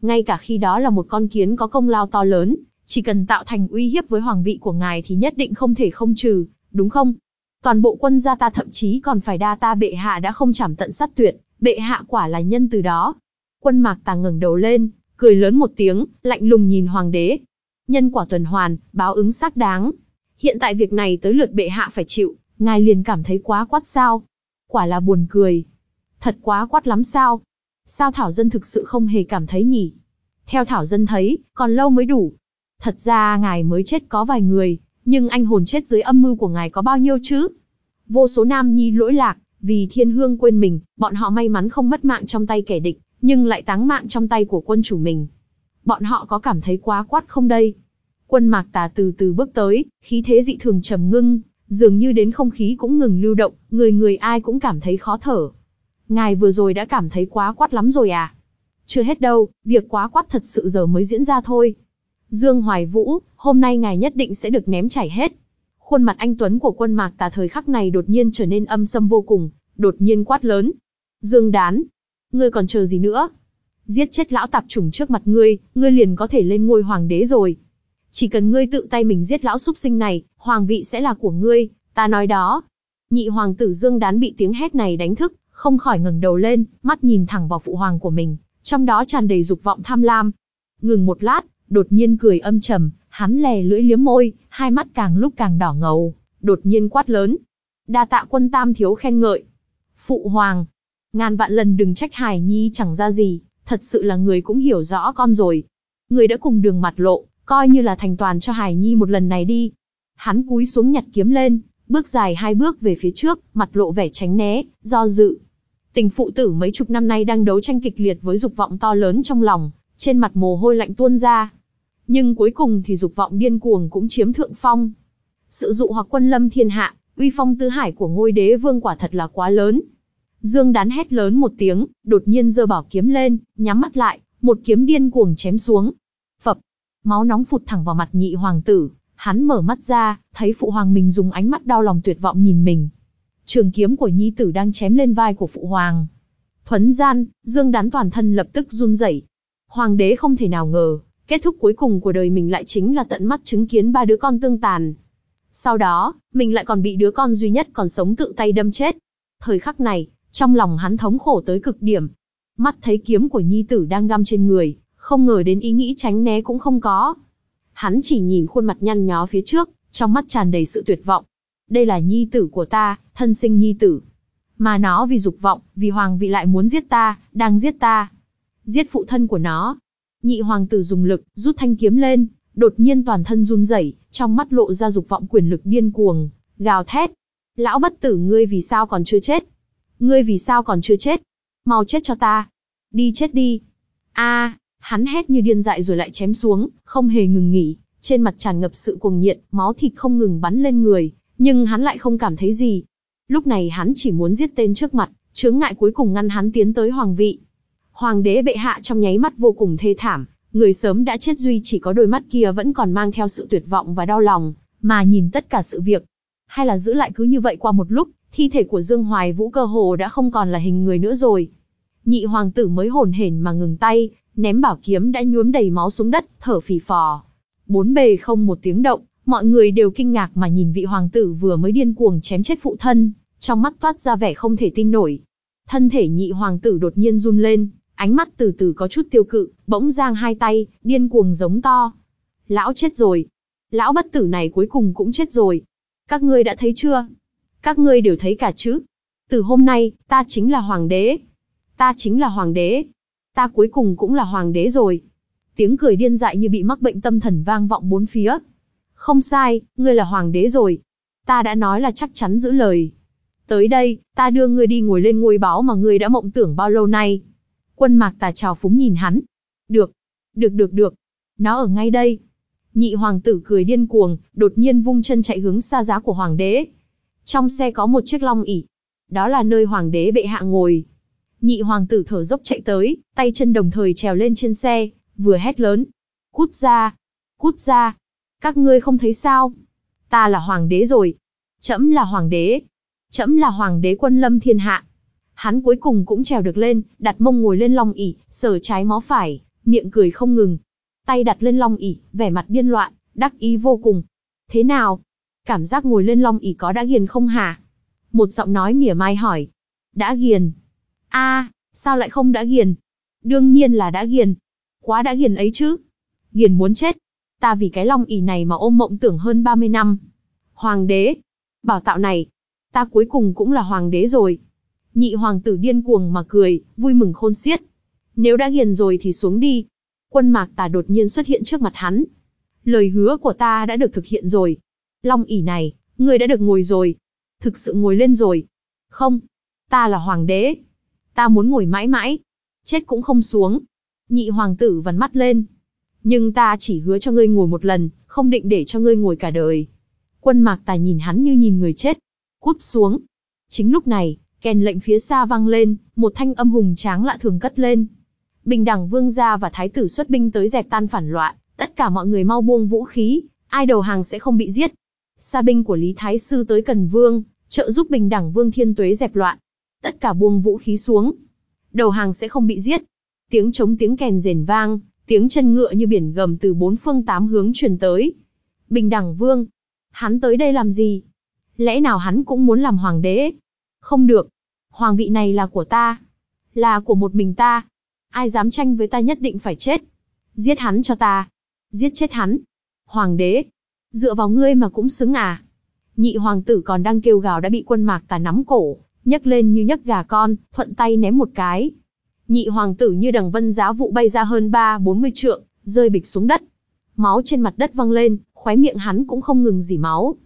Ngay cả khi đó là một con kiến có công lao to lớn, chỉ cần tạo thành uy hiếp với hoàng vị của ngài thì nhất định không thể không trừ, đúng không? Toàn bộ quân gia ta thậm chí còn phải đa ta bệ hạ đã không chảm tận sát tuyệt, bệ hạ quả là nhân từ đó. Quân mạc tà ngẩng đầu lên, cười lớn một tiếng, lạnh lùng nhìn hoàng đế. Nhân quả tuần hoàn, báo ứng xác đáng. Hiện tại việc này tới lượt bệ hạ phải chịu, ngài liền cảm thấy quá quát sao. Quả là buồn cười. Thật quá quát lắm sao. Sao Thảo Dân thực sự không hề cảm thấy nhỉ? Theo Thảo Dân thấy, còn lâu mới đủ. Thật ra ngài mới chết có vài người, nhưng anh hồn chết dưới âm mưu của ngài có bao nhiêu chứ? Vô số nam nhi lỗi lạc, vì thiên hương quên mình, bọn họ may mắn không mất mạng trong tay kẻ địch, nhưng lại táng mạng trong tay của quân chủ mình. Bọn họ có cảm thấy quá quát không đây? Quân mạc tà từ từ bước tới, khí thế dị thường trầm ngưng, dường như đến không khí cũng ngừng lưu động, người người ai cũng cảm thấy khó thở. Ngài vừa rồi đã cảm thấy quá quát lắm rồi à? Chưa hết đâu, việc quá quát thật sự giờ mới diễn ra thôi. Dương Hoài Vũ, hôm nay ngài nhất định sẽ được ném chảy hết. Khuôn mặt anh Tuấn của quân mạc tà thời khắc này đột nhiên trở nên âm sâm vô cùng, đột nhiên quát lớn. Dương Đán, ngươi còn chờ gì nữa? Giết chết lão tạp chủng trước mặt ngươi, ngươi liền có thể lên ngôi hoàng đế rồi. Chỉ cần ngươi tự tay mình giết lão súc sinh này, hoàng vị sẽ là của ngươi, ta nói đó. Nhị hoàng tử Dương Đán bị tiếng hét này đánh thức, không khỏi ngẩng đầu lên, mắt nhìn thẳng vào phụ hoàng của mình, trong đó tràn đầy dục vọng tham lam. Ngừng một lát, đột nhiên cười âm trầm, hắn lè lưỡi liếm môi, hai mắt càng lúc càng đỏ ngầu, đột nhiên quát lớn. Đa tạ quân tam thiếu khen ngợi. Phụ hoàng, ngàn vạn lần đừng trách Hải Nhi chẳng ra gì, thật sự là người cũng hiểu rõ con rồi. Người đã cùng đường mặt lộ, coi như là thành toàn cho Hải Nhi một lần này đi. Hắn cúi xuống nhặt kiếm lên, bước dài hai bước về phía trước, mặt lộ vẻ tránh né, do dự. Tình phụ tử mấy chục năm nay đang đấu tranh kịch liệt với dục vọng to lớn trong lòng, trên mặt mồ hôi lạnh tuôn ra. Nhưng cuối cùng thì dục vọng điên cuồng cũng chiếm thượng phong. Sự dụ hoặc quân lâm thiên hạ, uy phong tứ hải của ngôi đế vương quả thật là quá lớn. Dương đán hét lớn một tiếng, đột nhiên giơ bảo kiếm lên, nhắm mắt lại, một kiếm điên cuồng chém xuống. Phập, máu nóng phụt thẳng vào mặt nhị hoàng tử, hắn mở mắt ra, thấy phụ hoàng mình dùng ánh mắt đau lòng tuyệt vọng nhìn mình. Trường kiếm của nhi tử đang chém lên vai của phụ hoàng. Thuấn gian, Dương đán toàn thân lập tức run rẩy. Hoàng đế không thể nào ngờ, kết thúc cuối cùng của đời mình lại chính là tận mắt chứng kiến ba đứa con tương tàn. Sau đó, mình lại còn bị đứa con duy nhất còn sống tự tay đâm chết. Thời khắc này, trong lòng hắn thống khổ tới cực điểm. Mắt thấy kiếm của nhi tử đang găm trên người, không ngờ đến ý nghĩ tránh né cũng không có. Hắn chỉ nhìn khuôn mặt nhăn nhó phía trước, trong mắt tràn đầy sự tuyệt vọng. Đây là nhi tử của ta, thân sinh nhi tử. Mà nó vì dục vọng, vì hoàng vị lại muốn giết ta, đang giết ta. Giết phụ thân của nó. Nhị hoàng tử dùng lực, rút thanh kiếm lên, đột nhiên toàn thân run rẩy, trong mắt lộ ra dục vọng quyền lực điên cuồng, gào thét. Lão bất tử ngươi vì sao còn chưa chết? Ngươi vì sao còn chưa chết? Mau chết cho ta. Đi chết đi. A, hắn hét như điên dại rồi lại chém xuống, không hề ngừng nghỉ, trên mặt tràn ngập sự cuồng nhiệt, máu thịt không ngừng bắn lên người, nhưng hắn lại không cảm thấy gì. Lúc này hắn chỉ muốn giết tên trước mặt, chướng ngại cuối cùng ngăn hắn tiến tới hoàng vị. Hoàng đế bệ hạ trong nháy mắt vô cùng thê thảm, người sớm đã chết duy chỉ có đôi mắt kia vẫn còn mang theo sự tuyệt vọng và đau lòng, mà nhìn tất cả sự việc. Hay là giữ lại cứ như vậy qua một lúc, thi thể của Dương Hoài Vũ cơ hồ đã không còn là hình người nữa rồi. Nhị hoàng tử mới hồn hển mà ngừng tay, ném bảo kiếm đã nhuốm đầy máu xuống đất, thở phì phò. Bốn bề không một tiếng động, mọi người đều kinh ngạc mà nhìn vị hoàng tử vừa mới điên cuồng chém chết phụ thân, trong mắt toát ra vẻ không thể tin nổi. Thân thể nhị hoàng tử đột nhiên run lên, ánh mắt từ từ có chút tiêu cự, bỗng giang hai tay, điên cuồng giống to. Lão chết rồi. Lão bất tử này cuối cùng cũng chết rồi. Các ngươi đã thấy chưa? Các ngươi đều thấy cả chứ? Từ hôm nay, ta chính là hoàng đế. Ta chính là hoàng đế. Ta cuối cùng cũng là hoàng đế rồi. Tiếng cười điên dại như bị mắc bệnh tâm thần vang vọng bốn phía. Không sai, ngươi là hoàng đế rồi. Ta đã nói là chắc chắn giữ lời. Tới đây, ta đưa ngươi đi ngồi lên ngôi báo mà ngươi đã mộng tưởng bao lâu nay. Quân mạc tà trào phúng nhìn hắn. Được, được được được. Nó ở ngay đây. Nhị hoàng tử cười điên cuồng, đột nhiên vung chân chạy hướng xa giá của hoàng đế. Trong xe có một chiếc long ỉ. Đó là nơi hoàng đế bệ hạ ngồi. Nhị hoàng tử thở dốc chạy tới, tay chân đồng thời trèo lên trên xe, vừa hét lớn. Cút ra! Cút ra! Các ngươi không thấy sao? Ta là hoàng đế rồi. Chấm là hoàng đế. Chấm là hoàng đế quân lâm thiên hạ. Hắn cuối cùng cũng trèo được lên, đặt mông ngồi lên long ỉ, sờ trái mó phải, miệng cười không ngừng. Tay đặt lên long ỉ, vẻ mặt điên loạn, đắc ý vô cùng. Thế nào? Cảm giác ngồi lên long ỉ có đã ghiền không hả? Một giọng nói mỉa mai hỏi. Đã ghiền. a sao lại không đã ghiền? Đương nhiên là đã ghiền. Quá đã ghiền ấy chứ. Ghiền muốn chết. Ta vì cái long ỉ này mà ôm mộng tưởng hơn 30 năm. Hoàng đế. Bảo tạo này. Ta cuối cùng cũng là hoàng đế rồi. Nhị hoàng tử điên cuồng mà cười, vui mừng khôn xiết. Nếu đã ghiền rồi thì xuống đi. Quân mạc tà đột nhiên xuất hiện trước mặt hắn. Lời hứa của ta đã được thực hiện rồi. Long ỉ này, người đã được ngồi rồi. Thực sự ngồi lên rồi. Không, ta là hoàng đế. Ta muốn ngồi mãi mãi. Chết cũng không xuống. Nhị hoàng tử vằn mắt lên. Nhưng ta chỉ hứa cho ngươi ngồi một lần, không định để cho ngươi ngồi cả đời. Quân mạc Tài nhìn hắn như nhìn người chết. Cút xuống. Chính lúc này, Kèn lệnh phía xa vang lên, một thanh âm hùng tráng lạ thường cất lên. Bình đẳng vương gia và thái tử xuất binh tới dẹp tan phản loạn, tất cả mọi người mau buông vũ khí, ai đầu hàng sẽ không bị giết. Sa binh của Lý Thái Sư tới Cần Vương, trợ giúp bình đẳng vương thiên tuế dẹp loạn. Tất cả buông vũ khí xuống. Đầu hàng sẽ không bị giết. Tiếng trống tiếng kèn rền vang, tiếng chân ngựa như biển gầm từ bốn phương tám hướng truyền tới. Bình đẳng vương. Hắn tới đây làm gì? Lẽ nào hắn cũng muốn làm hoàng đế? Không được. Hoàng vị này là của ta. Là của một mình ta. Ai dám tranh với ta nhất định phải chết. Giết hắn cho ta. Giết chết hắn. Hoàng đế. Dựa vào ngươi mà cũng xứng à. Nhị hoàng tử còn đang kêu gào đã bị quân mạc tà nắm cổ, nhấc lên như nhấc gà con, thuận tay ném một cái. Nhị hoàng tử như đằng vân giá vụ bay ra hơn ba bốn mươi trượng, rơi bịch xuống đất. Máu trên mặt đất văng lên, khóe miệng hắn cũng không ngừng dỉ máu.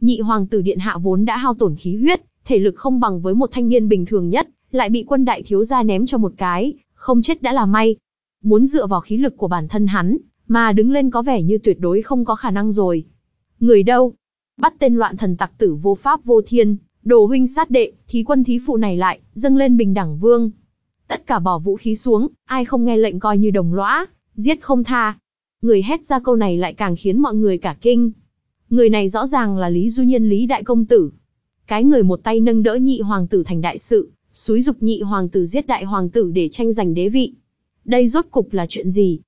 Nhị hoàng tử điện hạ vốn đã hao tổn khí huyết, thể lực không bằng với một thanh niên bình thường nhất, lại bị quân đại thiếu gia ném cho một cái, không chết đã là may. Muốn dựa vào khí lực của bản thân hắn, mà đứng lên có vẻ như tuyệt đối không có khả năng rồi. Người đâu? Bắt tên loạn thần tặc tử vô pháp vô thiên, đồ huynh sát đệ, thí quân thí phụ này lại, dâng lên bình đẳng vương. Tất cả bỏ vũ khí xuống, ai không nghe lệnh coi như đồng lõa, giết không tha. Người hét ra câu này lại càng khiến mọi người cả kinh. Người này rõ ràng là Lý Du Nhiên Lý Đại Công Tử. Cái người một tay nâng đỡ nhị hoàng tử thành đại sự, xúi dục nhị hoàng tử giết đại hoàng tử để tranh giành đế vị. Đây rốt cục là chuyện gì?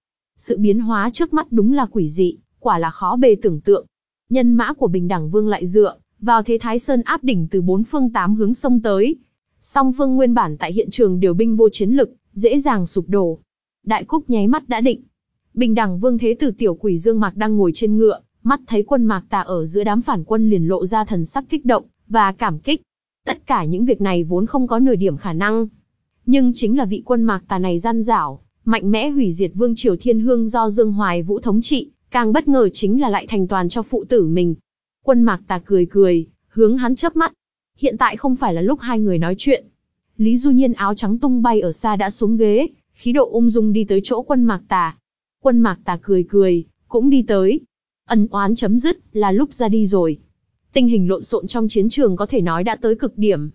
Sự biến hóa trước mắt đúng là quỷ dị, quả là khó bề tưởng tượng. Nhân mã của Bình Đẳng Vương lại dựa vào thế Thái Sơn áp đỉnh từ bốn phương tám hướng sông tới. Song phương nguyên bản tại hiện trường điều binh vô chiến lực, dễ dàng sụp đổ. Đại Cúc nháy mắt đã định. Bình Đẳng Vương Thế Tử Tiểu Quỷ Dương Mạc đang ngồi trên ngựa, mắt thấy quân Mạc Tà ở giữa đám phản quân liền lộ ra thần sắc kích động và cảm kích. Tất cả những việc này vốn không có nửa điểm khả năng. Nhưng chính là vị quân Mạc Tà này gian dảo, mạnh mẽ hủy diệt vương triều thiên hương do Dương Hoài Vũ thống trị, càng bất ngờ chính là lại thành toàn cho phụ tử mình. Quân mạc tà cười cười, hướng hắn chớp mắt. Hiện tại không phải là lúc hai người nói chuyện. Lý Du Nhiên áo trắng tung bay ở xa đã xuống ghế, khí độ ung dung đi tới chỗ quân mạc tà. Quân mạc tà cười cười, cũng đi tới. Ân oán chấm dứt, là lúc ra đi rồi. Tình hình lộn xộn trong chiến trường có thể nói đã tới cực điểm.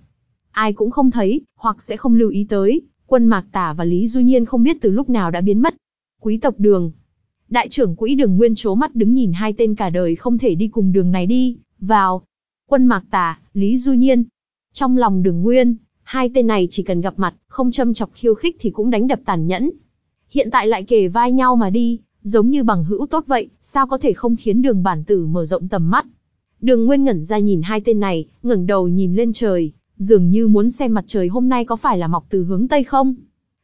Ai cũng không thấy, hoặc sẽ không lưu ý tới, Quân Mạc Tả và Lý Du Nhiên không biết từ lúc nào đã biến mất. Quý tộc đường. Đại trưởng quỹ đường nguyên chố mắt đứng nhìn hai tên cả đời không thể đi cùng đường này đi, vào. Quân Mạc Tả, Lý Du Nhiên. Trong lòng đường nguyên, hai tên này chỉ cần gặp mặt, không châm chọc khiêu khích thì cũng đánh đập tàn nhẫn. Hiện tại lại kề vai nhau mà đi, giống như bằng hữu tốt vậy, sao có thể không khiến đường bản tử mở rộng tầm mắt. Đường Nguyên ngẩn ra nhìn hai tên này, ngẩng đầu nhìn lên trời, dường như muốn xem mặt trời hôm nay có phải là mọc từ hướng Tây không.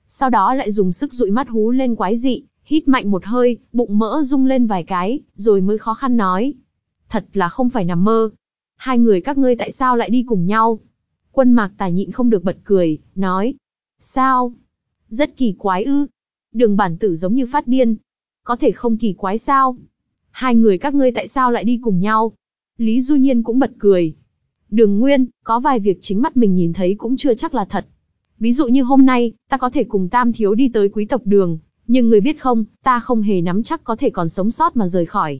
Sau đó lại dùng sức dụi mắt hú lên quái dị, hít mạnh một hơi, bụng mỡ rung lên vài cái, rồi mới khó khăn nói. Thật là không phải nằm mơ. Hai người các ngươi tại sao lại đi cùng nhau? Quân mạc tài nhịn không được bật cười, nói. Sao? Rất kỳ quái ư. Đường bản tử giống như phát điên. Có thể không kỳ quái sao? Hai người các ngươi tại sao lại đi cùng nhau? Lý Du Nhiên cũng bật cười, Đường Nguyên, có vài việc chính mắt mình nhìn thấy cũng chưa chắc là thật. Ví dụ như hôm nay, ta có thể cùng Tam Thiếu đi tới quý tộc đường, nhưng người biết không, ta không hề nắm chắc có thể còn sống sót mà rời khỏi.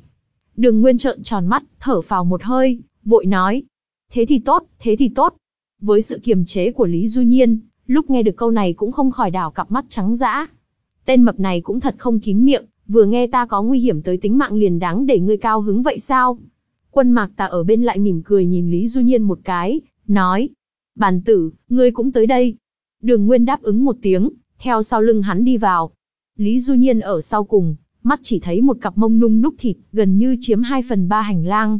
Đường Nguyên trợn tròn mắt, thở phào một hơi, vội nói. Thế thì tốt, thế thì tốt. Với sự kiềm chế của Lý Du Nhiên, lúc nghe được câu này cũng không khỏi đảo cặp mắt trắng dã. Tên mập này cũng thật không kín miệng, vừa nghe ta có nguy hiểm tới tính mạng liền đáng để ngươi cao hứng vậy sao? Quân mạc tà ở bên lại mỉm cười nhìn Lý Du Nhiên một cái, nói. Bàn tử, ngươi cũng tới đây. Đường Nguyên đáp ứng một tiếng, theo sau lưng hắn đi vào. Lý Du Nhiên ở sau cùng, mắt chỉ thấy một cặp mông nung núc thịt, gần như chiếm 2 phần 3 hành lang.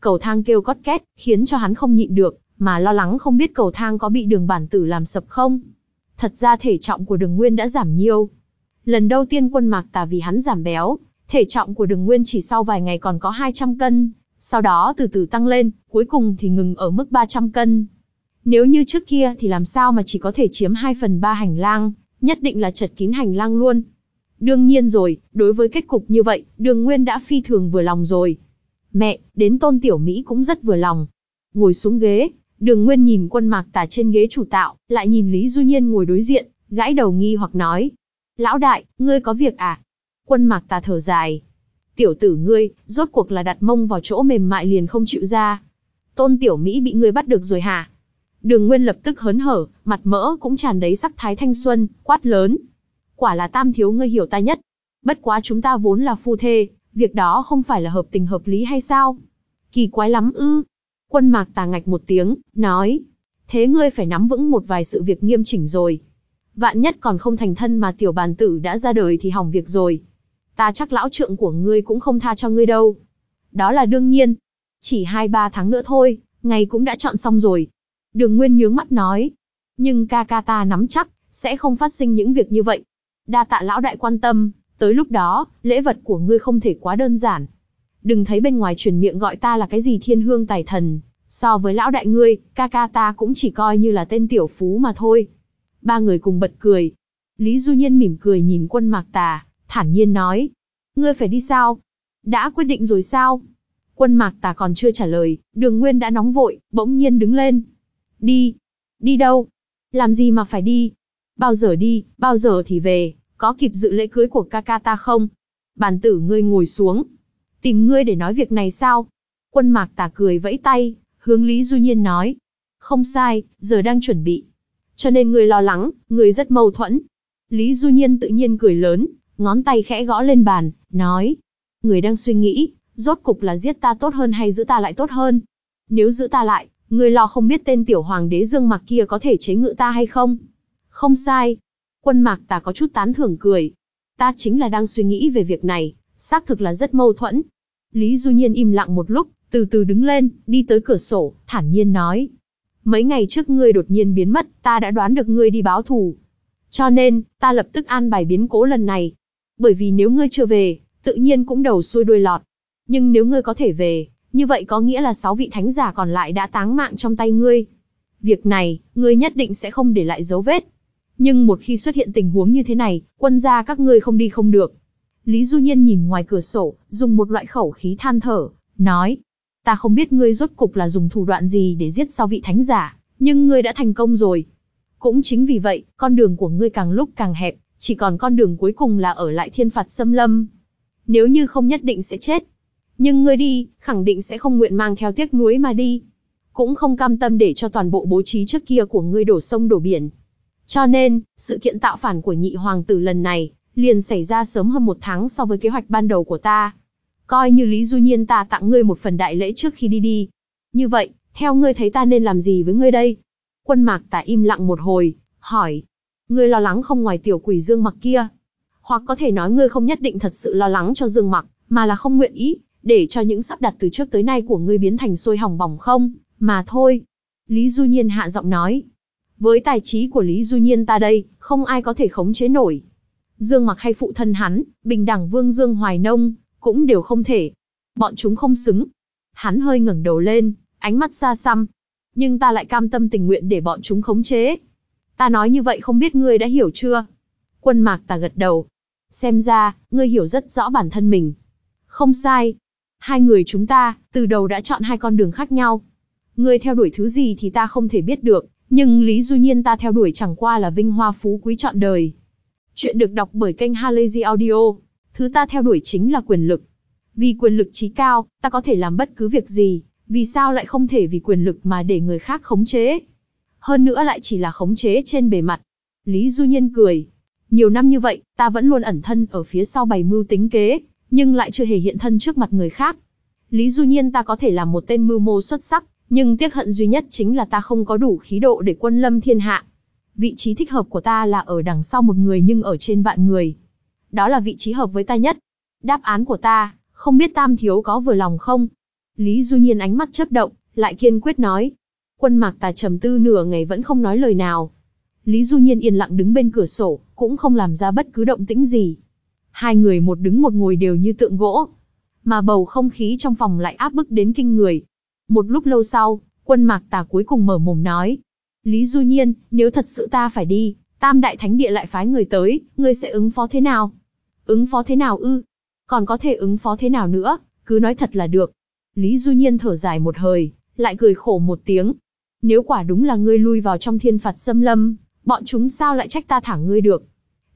Cầu thang kêu cót két, khiến cho hắn không nhịn được, mà lo lắng không biết cầu thang có bị đường bản tử làm sập không. Thật ra thể trọng của đường Nguyên đã giảm nhiều. Lần đầu tiên quân mạc tà vì hắn giảm béo, thể trọng của đường Nguyên chỉ sau vài ngày còn có 200 cân, sau đó từ từ tăng lên, cuối cùng thì ngừng ở mức 300 cân. Nếu như trước kia thì làm sao mà chỉ có thể chiếm 2 phần 3 hành lang, nhất định là chật kín hành lang luôn. Đương nhiên rồi, đối với kết cục như vậy, đường nguyên đã phi thường vừa lòng rồi. Mẹ, đến tôn tiểu Mỹ cũng rất vừa lòng. Ngồi xuống ghế, đường nguyên nhìn quân mạc tả trên ghế chủ tạo, lại nhìn Lý Du Nhiên ngồi đối diện, gãi đầu nghi hoặc nói. Lão đại, ngươi có việc à? Quân mạc tà thở dài, Tiểu tử ngươi, rốt cuộc là đặt mông vào chỗ mềm mại liền không chịu ra. Tôn Tiểu Mỹ bị ngươi bắt được rồi hả? Đường Nguyên lập tức hớn hở, mặt mỡ cũng tràn đầy sắc thái thanh xuân, quát lớn. Quả là tam thiếu ngươi hiểu ta nhất. Bất quá chúng ta vốn là phu thê, việc đó không phải là hợp tình hợp lý hay sao? Kỳ quái lắm ư. Quân mạc tà ngạch một tiếng, nói. thế ngươi phải nắm vững một vài sự việc nghiêm chỉnh rồi. Vạn nhất còn không thành thân mà tiểu bàn tử đã ra đời thì hỏng việc rồi. Ta chắc lão trượng của ngươi cũng không tha cho ngươi đâu. Đó là đương nhiên. Chỉ hai ba tháng nữa thôi, ngày cũng đã chọn xong rồi. Đường Nguyên nhướng mắt nói. Nhưng ca ca ta nắm chắc, sẽ không phát sinh những việc như vậy. Đa tạ lão đại quan tâm, tới lúc đó, lễ vật của ngươi không thể quá đơn giản. Đừng thấy bên ngoài truyền miệng gọi ta là cái gì thiên hương tài thần, so với lão đại ngươi, ca ca ta cũng chỉ coi như là tên tiểu phú mà thôi. Ba người cùng bật cười. Lý Du Nhiên mỉm cười nhìn quân mạc tà, thản nhiên nói. Ngươi phải đi sao? Đã quyết định rồi sao? Quân mạc tà còn chưa trả lời, đường nguyên đã nóng vội, bỗng nhiên đứng lên. Đi. Đi đâu? Làm gì mà phải đi? Bao giờ đi, bao giờ thì về, có kịp dự lễ cưới của ca ca ta không? Bàn tử ngươi ngồi xuống. Tìm ngươi để nói việc này sao? Quân mạc tà cười vẫy tay, hướng Lý Du Nhiên nói. Không sai, giờ đang chuẩn bị. Cho nên ngươi lo lắng, ngươi rất mâu thuẫn. Lý Du Nhiên tự nhiên cười lớn, ngón tay khẽ gõ lên bàn, nói. Người đang suy nghĩ, rốt cục là giết ta tốt hơn hay giữ ta lại tốt hơn? Nếu giữ ta lại, người lo không biết tên tiểu hoàng đế dương mặc kia có thể chế ngự ta hay không? Không sai. Quân mạc ta có chút tán thưởng cười. Ta chính là đang suy nghĩ về việc này, xác thực là rất mâu thuẫn. Lý Du Nhiên im lặng một lúc, từ từ đứng lên, đi tới cửa sổ, thản nhiên nói. Mấy ngày trước ngươi đột nhiên biến mất, ta đã đoán được ngươi đi báo thù. Cho nên, ta lập tức an bài biến cố lần này. Bởi vì nếu ngươi chưa về, tự nhiên cũng đầu xuôi đuôi lọt. Nhưng nếu ngươi có thể về, như vậy có nghĩa là sáu vị thánh giả còn lại đã táng mạng trong tay ngươi. Việc này, ngươi nhất định sẽ không để lại dấu vết. Nhưng một khi xuất hiện tình huống như thế này, quân gia các ngươi không đi không được. Lý Du Nhiên nhìn ngoài cửa sổ, dùng một loại khẩu khí than thở, nói. Ta không biết ngươi rốt cục là dùng thủ đoạn gì để giết sau vị thánh giả, nhưng ngươi đã thành công rồi. Cũng chính vì vậy, con đường của ngươi càng lúc càng hẹp, chỉ còn con đường cuối cùng là ở lại thiên phạt xâm lâm. Nếu như không nhất định sẽ chết. Nhưng ngươi đi, khẳng định sẽ không nguyện mang theo tiếc nuối mà đi. Cũng không cam tâm để cho toàn bộ bố trí trước kia của ngươi đổ sông đổ biển. Cho nên, sự kiện tạo phản của nhị hoàng tử lần này, liền xảy ra sớm hơn một tháng so với kế hoạch ban đầu của ta. Coi như Lý Du Nhiên ta tặng ngươi một phần đại lễ trước khi đi đi. Như vậy, theo ngươi thấy ta nên làm gì với ngươi đây? Quân mạc tả im lặng một hồi, hỏi. Ngươi lo lắng không ngoài tiểu quỷ Dương mặc kia. Hoặc có thể nói ngươi không nhất định thật sự lo lắng cho Dương mặc, mà là không nguyện ý, để cho những sắp đặt từ trước tới nay của ngươi biến thành sôi hỏng bỏng không, mà thôi. Lý Du Nhiên hạ giọng nói. Với tài trí của Lý Du Nhiên ta đây, không ai có thể khống chế nổi. Dương mặc hay phụ thân hắn, bình đẳng vương Dương Hoài Nông, cũng đều không thể. Bọn chúng không xứng. Hắn hơi ngẩng đầu lên, ánh mắt xa xăm. Nhưng ta lại cam tâm tình nguyện để bọn chúng khống chế. Ta nói như vậy không biết ngươi đã hiểu chưa? Quân mạc ta gật đầu. Xem ra, ngươi hiểu rất rõ bản thân mình. Không sai. Hai người chúng ta, từ đầu đã chọn hai con đường khác nhau. Ngươi theo đuổi thứ gì thì ta không thể biết được, nhưng Lý Du Nhiên ta theo đuổi chẳng qua là vinh hoa phú quý chọn đời. Chuyện được đọc bởi kênh Halazy Audio. Thứ ta theo đuổi chính là quyền lực. Vì quyền lực trí cao, ta có thể làm bất cứ việc gì, vì sao lại không thể vì quyền lực mà để người khác khống chế? Hơn nữa lại chỉ là khống chế trên bề mặt. Lý Du Nhiên cười. Nhiều năm như vậy, ta vẫn luôn ẩn thân ở phía sau bày mưu tính kế, nhưng lại chưa hề hiện thân trước mặt người khác. Lý Du Nhiên ta có thể là một tên mưu mô xuất sắc, nhưng tiếc hận duy nhất chính là ta không có đủ khí độ để quân lâm thiên hạ. Vị trí thích hợp của ta là ở đằng sau một người nhưng ở trên vạn người. Đó là vị trí hợp với ta nhất. Đáp án của ta, không biết Tam Thiếu có vừa lòng không? Lý Du Nhiên ánh mắt chớp động, lại kiên quyết nói. Quân mạc tà trầm tư nửa ngày vẫn không nói lời nào. Lý Du Nhiên yên lặng đứng bên cửa sổ, cũng không làm ra bất cứ động tĩnh gì. Hai người một đứng một ngồi đều như tượng gỗ. Mà bầu không khí trong phòng lại áp bức đến kinh người. Một lúc lâu sau, quân mạc tà cuối cùng mở mồm nói. Lý Du Nhiên, nếu thật sự ta phải đi, Tam Đại Thánh Địa lại phái người tới, ngươi sẽ ứng phó thế nào? Ứng phó thế nào ư? Còn có thể ứng phó thế nào nữa, cứ nói thật là được. Lý Du Nhiên thở dài một hơi, lại cười khổ một tiếng. Nếu quả đúng là ngươi lui vào trong thiên phạt xâm lâm, bọn chúng sao lại trách ta thả ngươi được?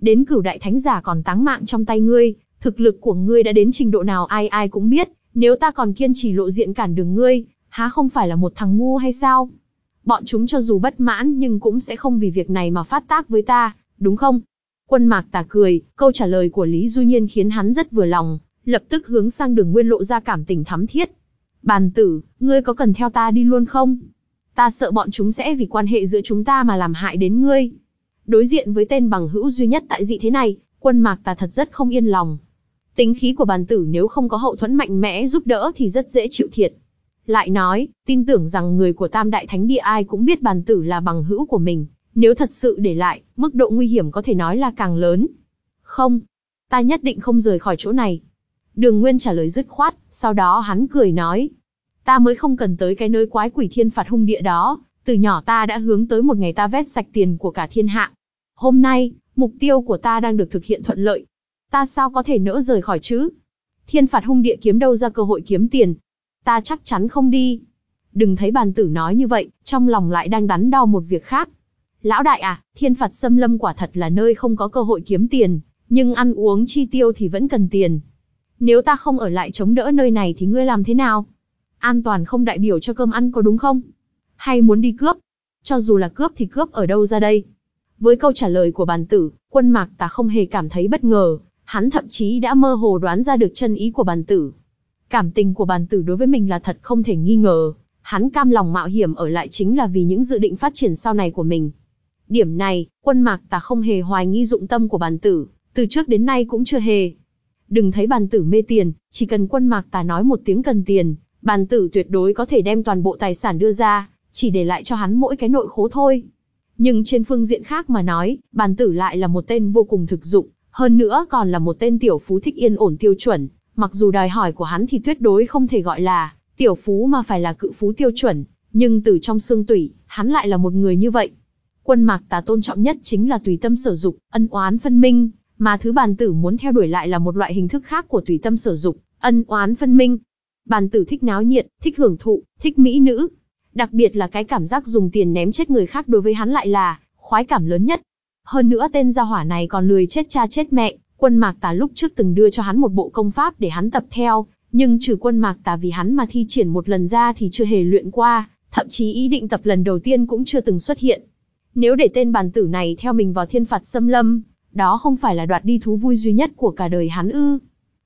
Đến cửu đại thánh giả còn táng mạng trong tay ngươi, thực lực của ngươi đã đến trình độ nào ai ai cũng biết, nếu ta còn kiên trì lộ diện cản đường ngươi, há không phải là một thằng ngu hay sao? Bọn chúng cho dù bất mãn nhưng cũng sẽ không vì việc này mà phát tác với ta, đúng không? Quân mạc tà cười, câu trả lời của Lý Du Nhiên khiến hắn rất vừa lòng, lập tức hướng sang đường nguyên lộ ra cảm tình thắm thiết. Bàn tử, ngươi có cần theo ta đi luôn không? Ta sợ bọn chúng sẽ vì quan hệ giữa chúng ta mà làm hại đến ngươi. Đối diện với tên bằng hữu duy nhất tại dị thế này, quân mạc ta thật rất không yên lòng. Tính khí của bàn tử nếu không có hậu thuẫn mạnh mẽ giúp đỡ thì rất dễ chịu thiệt. Lại nói, tin tưởng rằng người của Tam Đại Thánh Địa ai cũng biết bàn tử là bằng hữu của mình, nếu thật sự để lại, mức độ nguy hiểm có thể nói là càng lớn. Không, ta nhất định không rời khỏi chỗ này. Đường Nguyên trả lời dứt khoát, sau đó hắn cười nói. Ta mới không cần tới cái nơi quái quỷ thiên phạt hung địa đó, từ nhỏ ta đã hướng tới một ngày ta vét sạch tiền của cả thiên hạ. Hôm nay, mục tiêu của ta đang được thực hiện thuận lợi. Ta sao có thể nỡ rời khỏi chứ? Thiên phạt hung địa kiếm đâu ra cơ hội kiếm tiền? Ta chắc chắn không đi. Đừng thấy bàn tử nói như vậy, trong lòng lại đang đắn đo một việc khác. Lão đại à, thiên phạt xâm lâm quả thật là nơi không có cơ hội kiếm tiền, nhưng ăn uống chi tiêu thì vẫn cần tiền. Nếu ta không ở lại chống đỡ nơi này thì ngươi làm thế nào? An toàn không đại biểu cho cơm ăn có đúng không? Hay muốn đi cướp? Cho dù là cướp thì cướp ở đâu ra đây? Với câu trả lời của bàn tử, quân mạc ta không hề cảm thấy bất ngờ, hắn thậm chí đã mơ hồ đoán ra được chân ý của bàn tử. Cảm tình của bàn tử đối với mình là thật không thể nghi ngờ, hắn cam lòng mạo hiểm ở lại chính là vì những dự định phát triển sau này của mình. Điểm này, quân mạc ta không hề hoài nghi dụng tâm của bàn tử, từ trước đến nay cũng chưa hề. Đừng thấy bàn tử mê tiền, chỉ cần quân mạc ta nói một tiếng cần tiền, bàn tử tuyệt đối có thể đem toàn bộ tài sản đưa ra, chỉ để lại cho hắn mỗi cái nội khố thôi. Nhưng trên phương diện khác mà nói, bàn tử lại là một tên vô cùng thực dụng, hơn nữa còn là một tên tiểu phú thích yên ổn tiêu chuẩn, mặc dù đòi hỏi của hắn thì tuyệt đối không thể gọi là tiểu phú mà phải là cự phú tiêu chuẩn, nhưng từ trong xương tủy, hắn lại là một người như vậy. Quân mạc tà tôn trọng nhất chính là tùy tâm sở dục, ân oán phân minh, mà thứ bàn tử muốn theo đuổi lại là một loại hình thức khác của tùy tâm sở dục, ân oán phân minh. Bàn tử thích náo nhiệt, thích hưởng thụ, thích mỹ nữ. Đặc biệt là cái cảm giác dùng tiền ném chết người khác đối với hắn lại là khoái cảm lớn nhất. Hơn nữa tên gia hỏa này còn lười chết cha chết mẹ, quân mạc tà lúc trước từng đưa cho hắn một bộ công pháp để hắn tập theo, nhưng trừ quân mạc tà vì hắn mà thi triển một lần ra thì chưa hề luyện qua, thậm chí ý định tập lần đầu tiên cũng chưa từng xuất hiện. Nếu để tên bàn tử này theo mình vào thiên phạt xâm lâm, đó không phải là đoạt đi thú vui duy nhất của cả đời hắn ư.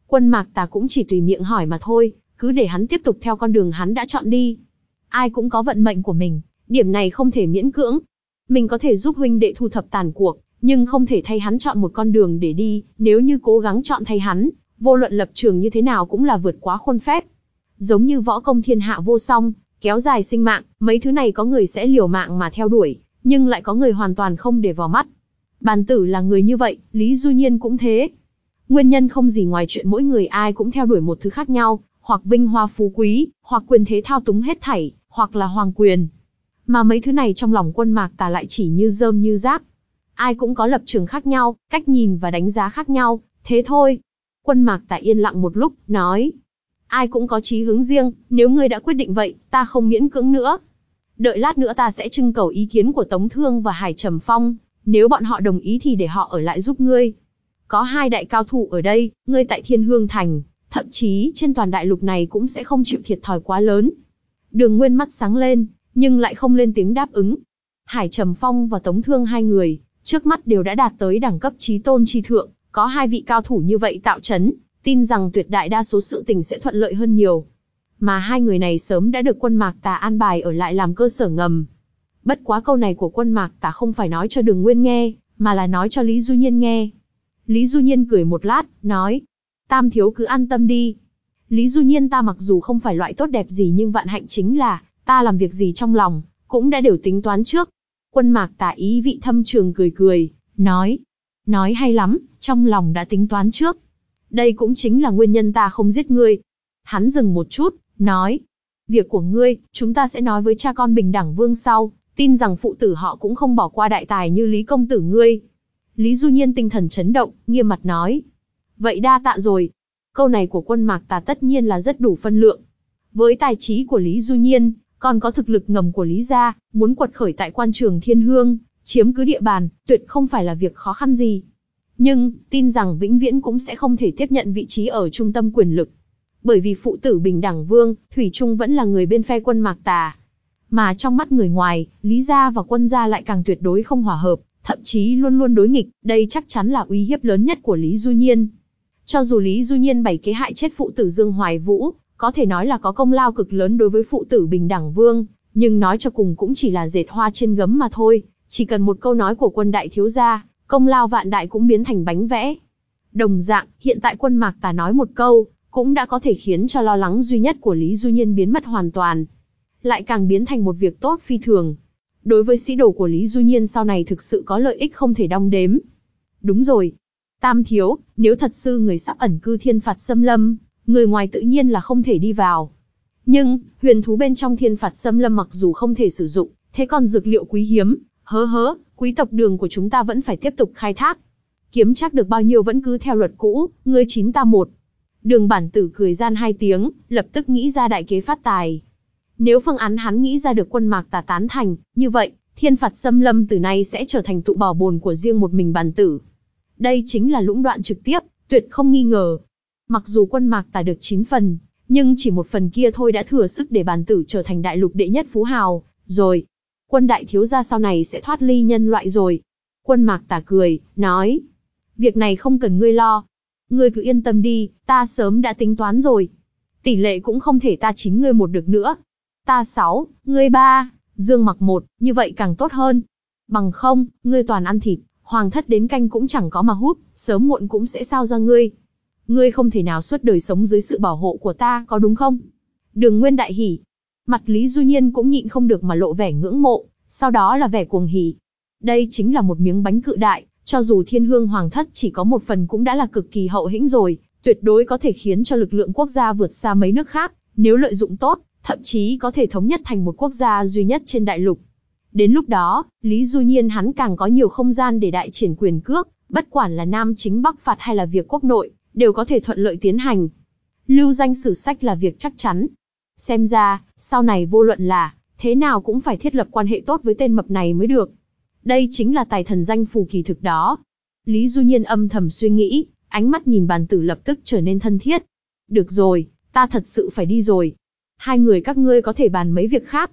Quân mạc tà cũng chỉ tùy miệng hỏi mà thôi, cứ để hắn tiếp tục theo con đường hắn đã chọn đi. Ai cũng có vận mệnh của mình, điểm này không thể miễn cưỡng. Mình có thể giúp huynh đệ thu thập tàn cuộc, nhưng không thể thay hắn chọn một con đường để đi, nếu như cố gắng chọn thay hắn, vô luận lập trường như thế nào cũng là vượt quá khuôn phép. Giống như võ công thiên hạ vô song, kéo dài sinh mạng, mấy thứ này có người sẽ liều mạng mà theo đuổi, nhưng lại có người hoàn toàn không để vào mắt. Bàn tử là người như vậy, Lý Du Nhiên cũng thế. Nguyên nhân không gì ngoài chuyện mỗi người ai cũng theo đuổi một thứ khác nhau, hoặc vinh hoa phú quý, hoặc quyền thế thao túng hết thảy, hoặc là hoàng quyền. Mà mấy thứ này trong lòng quân mạc tà lại chỉ như rơm như rác. Ai cũng có lập trường khác nhau, cách nhìn và đánh giá khác nhau, thế thôi. Quân mạc tà yên lặng một lúc, nói. Ai cũng có chí hướng riêng, nếu ngươi đã quyết định vậy, ta không miễn cưỡng nữa. Đợi lát nữa ta sẽ trưng cầu ý kiến của Tống Thương và Hải Trầm Phong, nếu bọn họ đồng ý thì để họ ở lại giúp ngươi. Có hai đại cao thủ ở đây, ngươi tại Thiên Hương Thành, thậm chí trên toàn đại lục này cũng sẽ không chịu thiệt thòi quá lớn. Đường Nguyên mắt sáng lên, nhưng lại không lên tiếng đáp ứng. Hải Trầm Phong và Tống Thương hai người, trước mắt đều đã đạt tới đẳng cấp trí tôn chi thượng, có hai vị cao thủ như vậy tạo chấn, tin rằng tuyệt đại đa số sự tình sẽ thuận lợi hơn nhiều. Mà hai người này sớm đã được quân mạc tà an bài ở lại làm cơ sở ngầm. Bất quá câu này của quân mạc tà không phải nói cho đường nguyên nghe, mà là nói cho Lý Du Nhiên nghe. Lý Du Nhiên cười một lát, nói, Tam thiếu cứ an tâm đi. Lý Du Nhiên ta mặc dù không phải loại tốt đẹp gì nhưng vạn hạnh chính là, ta làm việc gì trong lòng, cũng đã đều tính toán trước. Quân mạc tả ý vị thâm trường cười cười, nói. Nói hay lắm, trong lòng đã tính toán trước. Đây cũng chính là nguyên nhân ta không giết ngươi. Hắn dừng một chút, nói. Việc của ngươi, chúng ta sẽ nói với cha con bình đẳng vương sau, tin rằng phụ tử họ cũng không bỏ qua đại tài như Lý Công Tử ngươi. Lý Du Nhiên tinh thần chấn động, nghiêm mặt nói. Vậy đa tạ rồi. Câu này của quân mạc tà tất nhiên là rất đủ phân lượng. Với tài trí của Lý Du Nhiên, còn có thực lực ngầm của Lý Gia, muốn quật khởi tại quan trường Thiên Hương, chiếm cứ địa bàn, tuyệt không phải là việc khó khăn gì. Nhưng, tin rằng vĩnh viễn cũng sẽ không thể tiếp nhận vị trí ở trung tâm quyền lực. Bởi vì phụ tử bình đẳng vương, Thủy Trung vẫn là người bên phe quân mạc tà. Mà trong mắt người ngoài, Lý Gia và quân gia lại càng tuyệt đối không hòa hợp, thậm chí luôn luôn đối nghịch, đây chắc chắn là uy hiếp lớn nhất của Lý Du Nhiên. Cho dù Lý Du Nhiên bày kế hại chết phụ tử Dương Hoài Vũ, có thể nói là có công lao cực lớn đối với phụ tử Bình Đẳng Vương, nhưng nói cho cùng cũng chỉ là dệt hoa trên gấm mà thôi, chỉ cần một câu nói của quân đại thiếu gia, công lao vạn đại cũng biến thành bánh vẽ. Đồng dạng, hiện tại quân mạc tà nói một câu, cũng đã có thể khiến cho lo lắng duy nhất của Lý Du Nhiên biến mất hoàn toàn. Lại càng biến thành một việc tốt phi thường. Đối với sĩ đồ của Lý Du Nhiên sau này thực sự có lợi ích không thể đong đếm. Đúng rồi. Tam thiếu, nếu thật sư người sắp ẩn cư thiên phạt xâm lâm, người ngoài tự nhiên là không thể đi vào. Nhưng, huyền thú bên trong thiên phạt xâm lâm mặc dù không thể sử dụng, thế còn dược liệu quý hiếm, hớ hớ, quý tộc đường của chúng ta vẫn phải tiếp tục khai thác. Kiếm chắc được bao nhiêu vẫn cứ theo luật cũ, ngươi chín ta một. Đường bản tử cười gian hai tiếng, lập tức nghĩ ra đại kế phát tài. Nếu phương án hắn nghĩ ra được quân mạc tà tán thành, như vậy, thiên phạt xâm lâm từ nay sẽ trở thành tụ bỏ bồn của riêng một mình bản tử. Đây chính là lũng đoạn trực tiếp, tuyệt không nghi ngờ. Mặc dù quân mạc tài được 9 phần, nhưng chỉ một phần kia thôi đã thừa sức để bản tử trở thành đại lục đệ nhất phú hào, rồi. Quân đại thiếu gia sau này sẽ thoát ly nhân loại rồi. Quân mạc tà cười, nói. Việc này không cần ngươi lo. Ngươi cứ yên tâm đi, ta sớm đã tính toán rồi. Tỷ lệ cũng không thể ta chín ngươi một được nữa. Ta sáu, ngươi ba, dương mặc một, như vậy càng tốt hơn. Bằng không, ngươi toàn ăn thịt, hoàng thất đến canh cũng chẳng có mà hút, sớm muộn cũng sẽ sao ra ngươi. Ngươi không thể nào suốt đời sống dưới sự bảo hộ của ta, có đúng không? Đường Nguyên đại hỉ. Mặt Lý Du Nhiên cũng nhịn không được mà lộ vẻ ngưỡng mộ, sau đó là vẻ cuồng hỉ. Đây chính là một miếng bánh cự đại, cho dù thiên hương hoàng thất chỉ có một phần cũng đã là cực kỳ hậu hĩnh rồi, tuyệt đối có thể khiến cho lực lượng quốc gia vượt xa mấy nước khác, nếu lợi dụng tốt, thậm chí có thể thống nhất thành một quốc gia duy nhất trên đại lục. Đến lúc đó, Lý Du Nhiên hắn càng có nhiều không gian để đại triển quyền cước, bất quản là nam chính bắc phạt hay là việc quốc nội, đều có thể thuận lợi tiến hành. Lưu danh sử sách là việc chắc chắn. Xem ra, sau này vô luận là, thế nào cũng phải thiết lập quan hệ tốt với tên mập này mới được. Đây chính là tài thần danh phù kỳ thực đó. Lý Du Nhiên âm thầm suy nghĩ, ánh mắt nhìn bàn tử lập tức trở nên thân thiết. Được rồi, ta thật sự phải đi rồi. Hai người các ngươi có thể bàn mấy việc khác.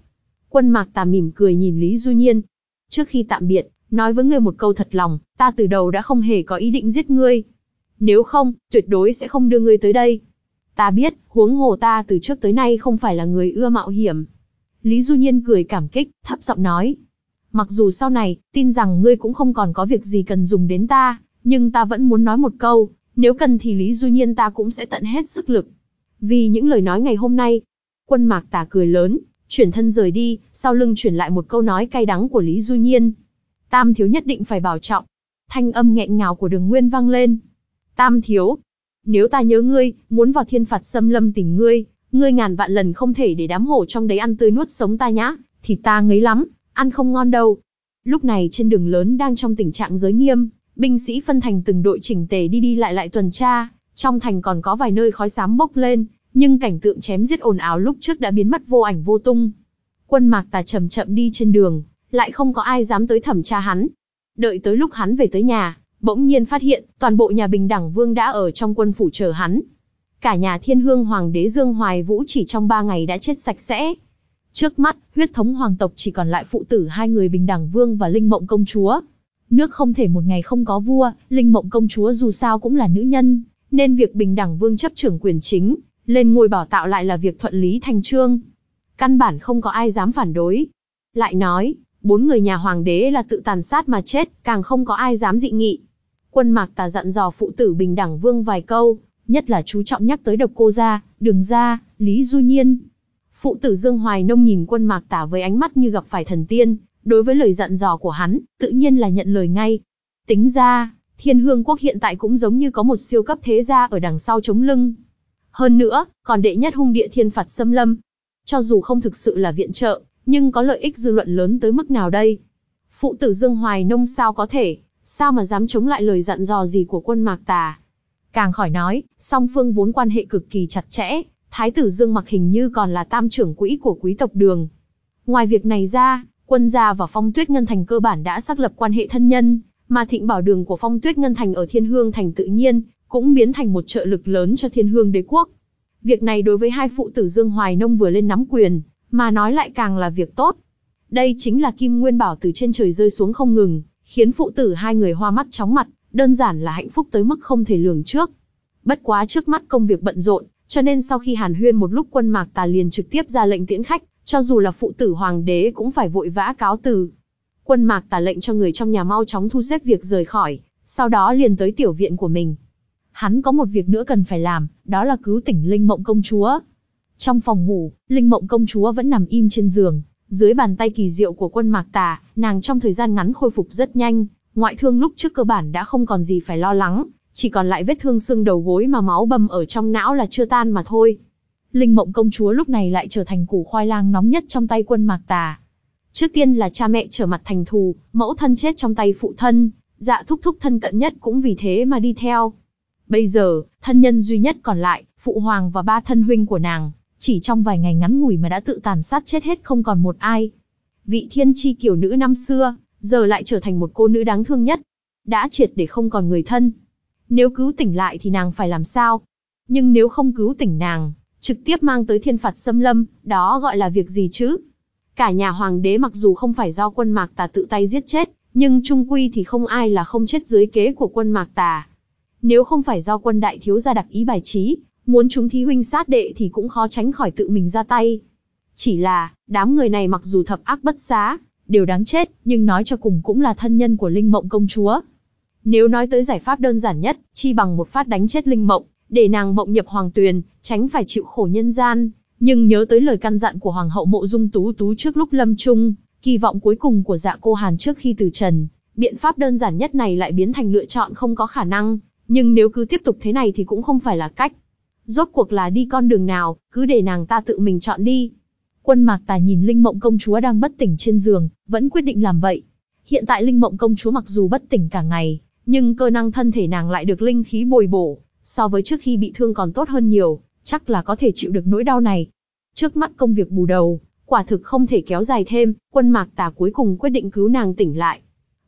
Quân mạc tà mỉm cười nhìn Lý Du Nhiên. Trước khi tạm biệt, nói với ngươi một câu thật lòng, ta từ đầu đã không hề có ý định giết ngươi. Nếu không, tuyệt đối sẽ không đưa ngươi tới đây. Ta biết, huống hồ ta từ trước tới nay không phải là người ưa mạo hiểm. Lý Du Nhiên cười cảm kích, thấp giọng nói. Mặc dù sau này, tin rằng ngươi cũng không còn có việc gì cần dùng đến ta, nhưng ta vẫn muốn nói một câu, nếu cần thì Lý Du Nhiên ta cũng sẽ tận hết sức lực. Vì những lời nói ngày hôm nay, quân mạc tà cười lớn, chuyển thân rời đi, sau lưng chuyển lại một câu nói cay đắng của Lý Du Nhiên. Tam thiếu nhất định phải bảo trọng. Thanh âm nghẹn ngào của đường nguyên vang lên. Tam thiếu, nếu ta nhớ ngươi, muốn vào thiên phạt xâm lâm tìm ngươi, ngươi ngàn vạn lần không thể để đám hổ trong đấy ăn tươi nuốt sống ta nhá, thì ta ngấy lắm, ăn không ngon đâu. Lúc này trên đường lớn đang trong tình trạng giới nghiêm, binh sĩ phân thành từng đội chỉnh tề đi đi lại lại tuần tra, trong thành còn có vài nơi khói xám bốc lên, nhưng cảnh tượng chém giết ồn ào lúc trước đã biến mất vô ảnh vô tung. Quân mạc tà chậm chậm đi trên đường, lại không có ai dám tới thẩm tra hắn. Đợi tới lúc hắn về tới nhà, bỗng nhiên phát hiện, toàn bộ nhà Bình Đẳng Vương đã ở trong quân phủ chờ hắn. Cả nhà thiên hương hoàng đế Dương Hoài Vũ chỉ trong ba ngày đã chết sạch sẽ. Trước mắt, huyết thống hoàng tộc chỉ còn lại phụ tử hai người Bình Đẳng Vương và Linh Mộng Công Chúa. Nước không thể một ngày không có vua, Linh Mộng Công Chúa dù sao cũng là nữ nhân, nên việc Bình Đẳng Vương chấp trưởng quyền chính, lên ngôi bảo tạo lại là việc thuận lý thành trương. Căn bản không có ai dám phản đối. Lại nói, bốn người nhà hoàng đế là tự tàn sát mà chết, càng không có ai dám dị nghị. Quân mạc tà dặn dò phụ tử bình đẳng vương vài câu, nhất là chú trọng nhắc tới độc cô gia, đường gia, Lý Du Nhiên. Phụ tử Dương Hoài Nông nhìn quân mạc tả với ánh mắt như gặp phải thần tiên, đối với lời dặn dò của hắn, tự nhiên là nhận lời ngay. Tính ra, thiên hương quốc hiện tại cũng giống như có một siêu cấp thế gia ở đằng sau chống lưng. Hơn nữa, còn đệ nhất hung địa thiên phạt xâm lâm. Cho dù không thực sự là viện trợ, nhưng có lợi ích dư luận lớn tới mức nào đây? Phụ tử Dương Hoài Nông sao có thể, sao mà dám chống lại lời dặn dò gì của quân Mạc Tà? Càng khỏi nói, song phương vốn quan hệ cực kỳ chặt chẽ, Thái tử Dương Mặc hình như còn là tam trưởng quỹ của quý tộc đường. Ngoài việc này ra, quân gia và phong tuyết ngân thành cơ bản đã xác lập quan hệ thân nhân, mà thịnh bảo đường của phong tuyết ngân thành ở thiên hương thành tự nhiên, cũng biến thành một trợ lực lớn cho thiên hương đế quốc. Việc này đối với hai phụ tử Dương Hoài Nông vừa lên nắm quyền, mà nói lại càng là việc tốt. Đây chính là kim nguyên bảo từ trên trời rơi xuống không ngừng, khiến phụ tử hai người hoa mắt chóng mặt, đơn giản là hạnh phúc tới mức không thể lường trước. Bất quá trước mắt công việc bận rộn, Cho nên sau khi hàn huyên một lúc quân mạc tà liền trực tiếp ra lệnh tiễn khách, cho dù là phụ tử hoàng đế cũng phải vội vã cáo từ. Quân mạc tà lệnh cho người trong nhà mau chóng thu xếp việc rời khỏi, sau đó liền tới tiểu viện của mình. Hắn có một việc nữa cần phải làm, đó là cứu tỉnh Linh Mộng công chúa. Trong phòng ngủ, Linh Mộng công chúa vẫn nằm im trên giường, dưới bàn tay kỳ diệu của quân mạc tà, nàng trong thời gian ngắn khôi phục rất nhanh, ngoại thương lúc trước cơ bản đã không còn gì phải lo lắng, chỉ còn lại vết thương xương đầu gối mà máu bầm ở trong não là chưa tan mà thôi. Linh mộng công chúa lúc này lại trở thành củ khoai lang nóng nhất trong tay quân mạc tà. Trước tiên là cha mẹ trở mặt thành thù, mẫu thân chết trong tay phụ thân, dạ thúc thúc thân cận nhất cũng vì thế mà đi theo. Bây giờ, thân nhân duy nhất còn lại, phụ hoàng và ba thân huynh của nàng, chỉ trong vài ngày ngắn ngủi mà đã tự tàn sát chết hết không còn một ai. Vị thiên chi kiểu nữ năm xưa, giờ lại trở thành một cô nữ đáng thương nhất. Đã triệt để không còn người thân. Nếu cứu tỉnh lại thì nàng phải làm sao? Nhưng nếu không cứu tỉnh nàng, trực tiếp mang tới thiên phạt xâm lâm, đó gọi là việc gì chứ? Cả nhà hoàng đế mặc dù không phải do quân mạc tà tự tay giết chết, nhưng trung quy thì không ai là không chết dưới kế của quân mạc tà. Nếu không phải do quân đại thiếu gia đặc ý bài trí, muốn chúng thí huynh sát đệ thì cũng khó tránh khỏi tự mình ra tay. Chỉ là, đám người này mặc dù thập ác bất xá, đều đáng chết, nhưng nói cho cùng cũng là thân nhân của Linh Mộng công chúa. Nếu nói tới giải pháp đơn giản nhất, chi bằng một phát đánh chết Linh Mộng, để nàng mộng nhập hoàng tuyền, tránh phải chịu khổ nhân gian. Nhưng nhớ tới lời căn dặn của Hoàng hậu mộ dung tú tú trước lúc lâm chung, kỳ vọng cuối cùng của dạ cô Hàn trước khi từ trần, biện pháp đơn giản nhất này lại biến thành lựa chọn không có khả năng, nhưng nếu cứ tiếp tục thế này thì cũng không phải là cách. Rốt cuộc là đi con đường nào, cứ để nàng ta tự mình chọn đi. Quân Mạc Tà nhìn Linh Mộng công chúa đang bất tỉnh trên giường, vẫn quyết định làm vậy. Hiện tại Linh Mộng công chúa mặc dù bất tỉnh cả ngày, nhưng cơ năng thân thể nàng lại được linh khí bồi bổ, so với trước khi bị thương còn tốt hơn nhiều, chắc là có thể chịu được nỗi đau này. Trước mắt công việc bù đầu, quả thực không thể kéo dài thêm, quân Mạc Tà cuối cùng quyết định cứu nàng tỉnh lại.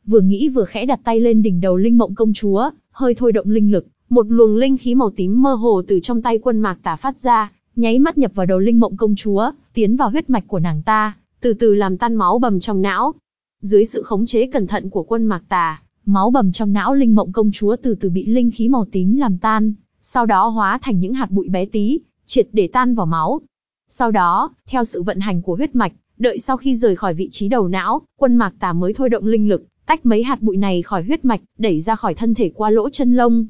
Vừa nghĩ vừa khẽ đặt tay lên đỉnh đầu Linh Mộng công chúa, hơi thôi động linh lực, một luồng linh khí màu tím mơ hồ từ trong tay quân Mạc Tà phát ra, nháy mắt nhập vào đầu linh mộng công chúa, tiến vào huyết mạch của nàng ta, từ từ làm tan máu bầm trong não. Dưới sự khống chế cẩn thận của quân mạc tà, máu bầm trong não linh mộng công chúa từ từ bị linh khí màu tím làm tan, sau đó hóa thành những hạt bụi bé tí, triệt để tan vào máu. Sau đó, theo sự vận hành của huyết mạch, đợi sau khi rời khỏi vị trí đầu não, quân mạc tà mới thôi động linh lực, tách mấy hạt bụi này khỏi huyết mạch, đẩy ra khỏi thân thể qua lỗ chân lông.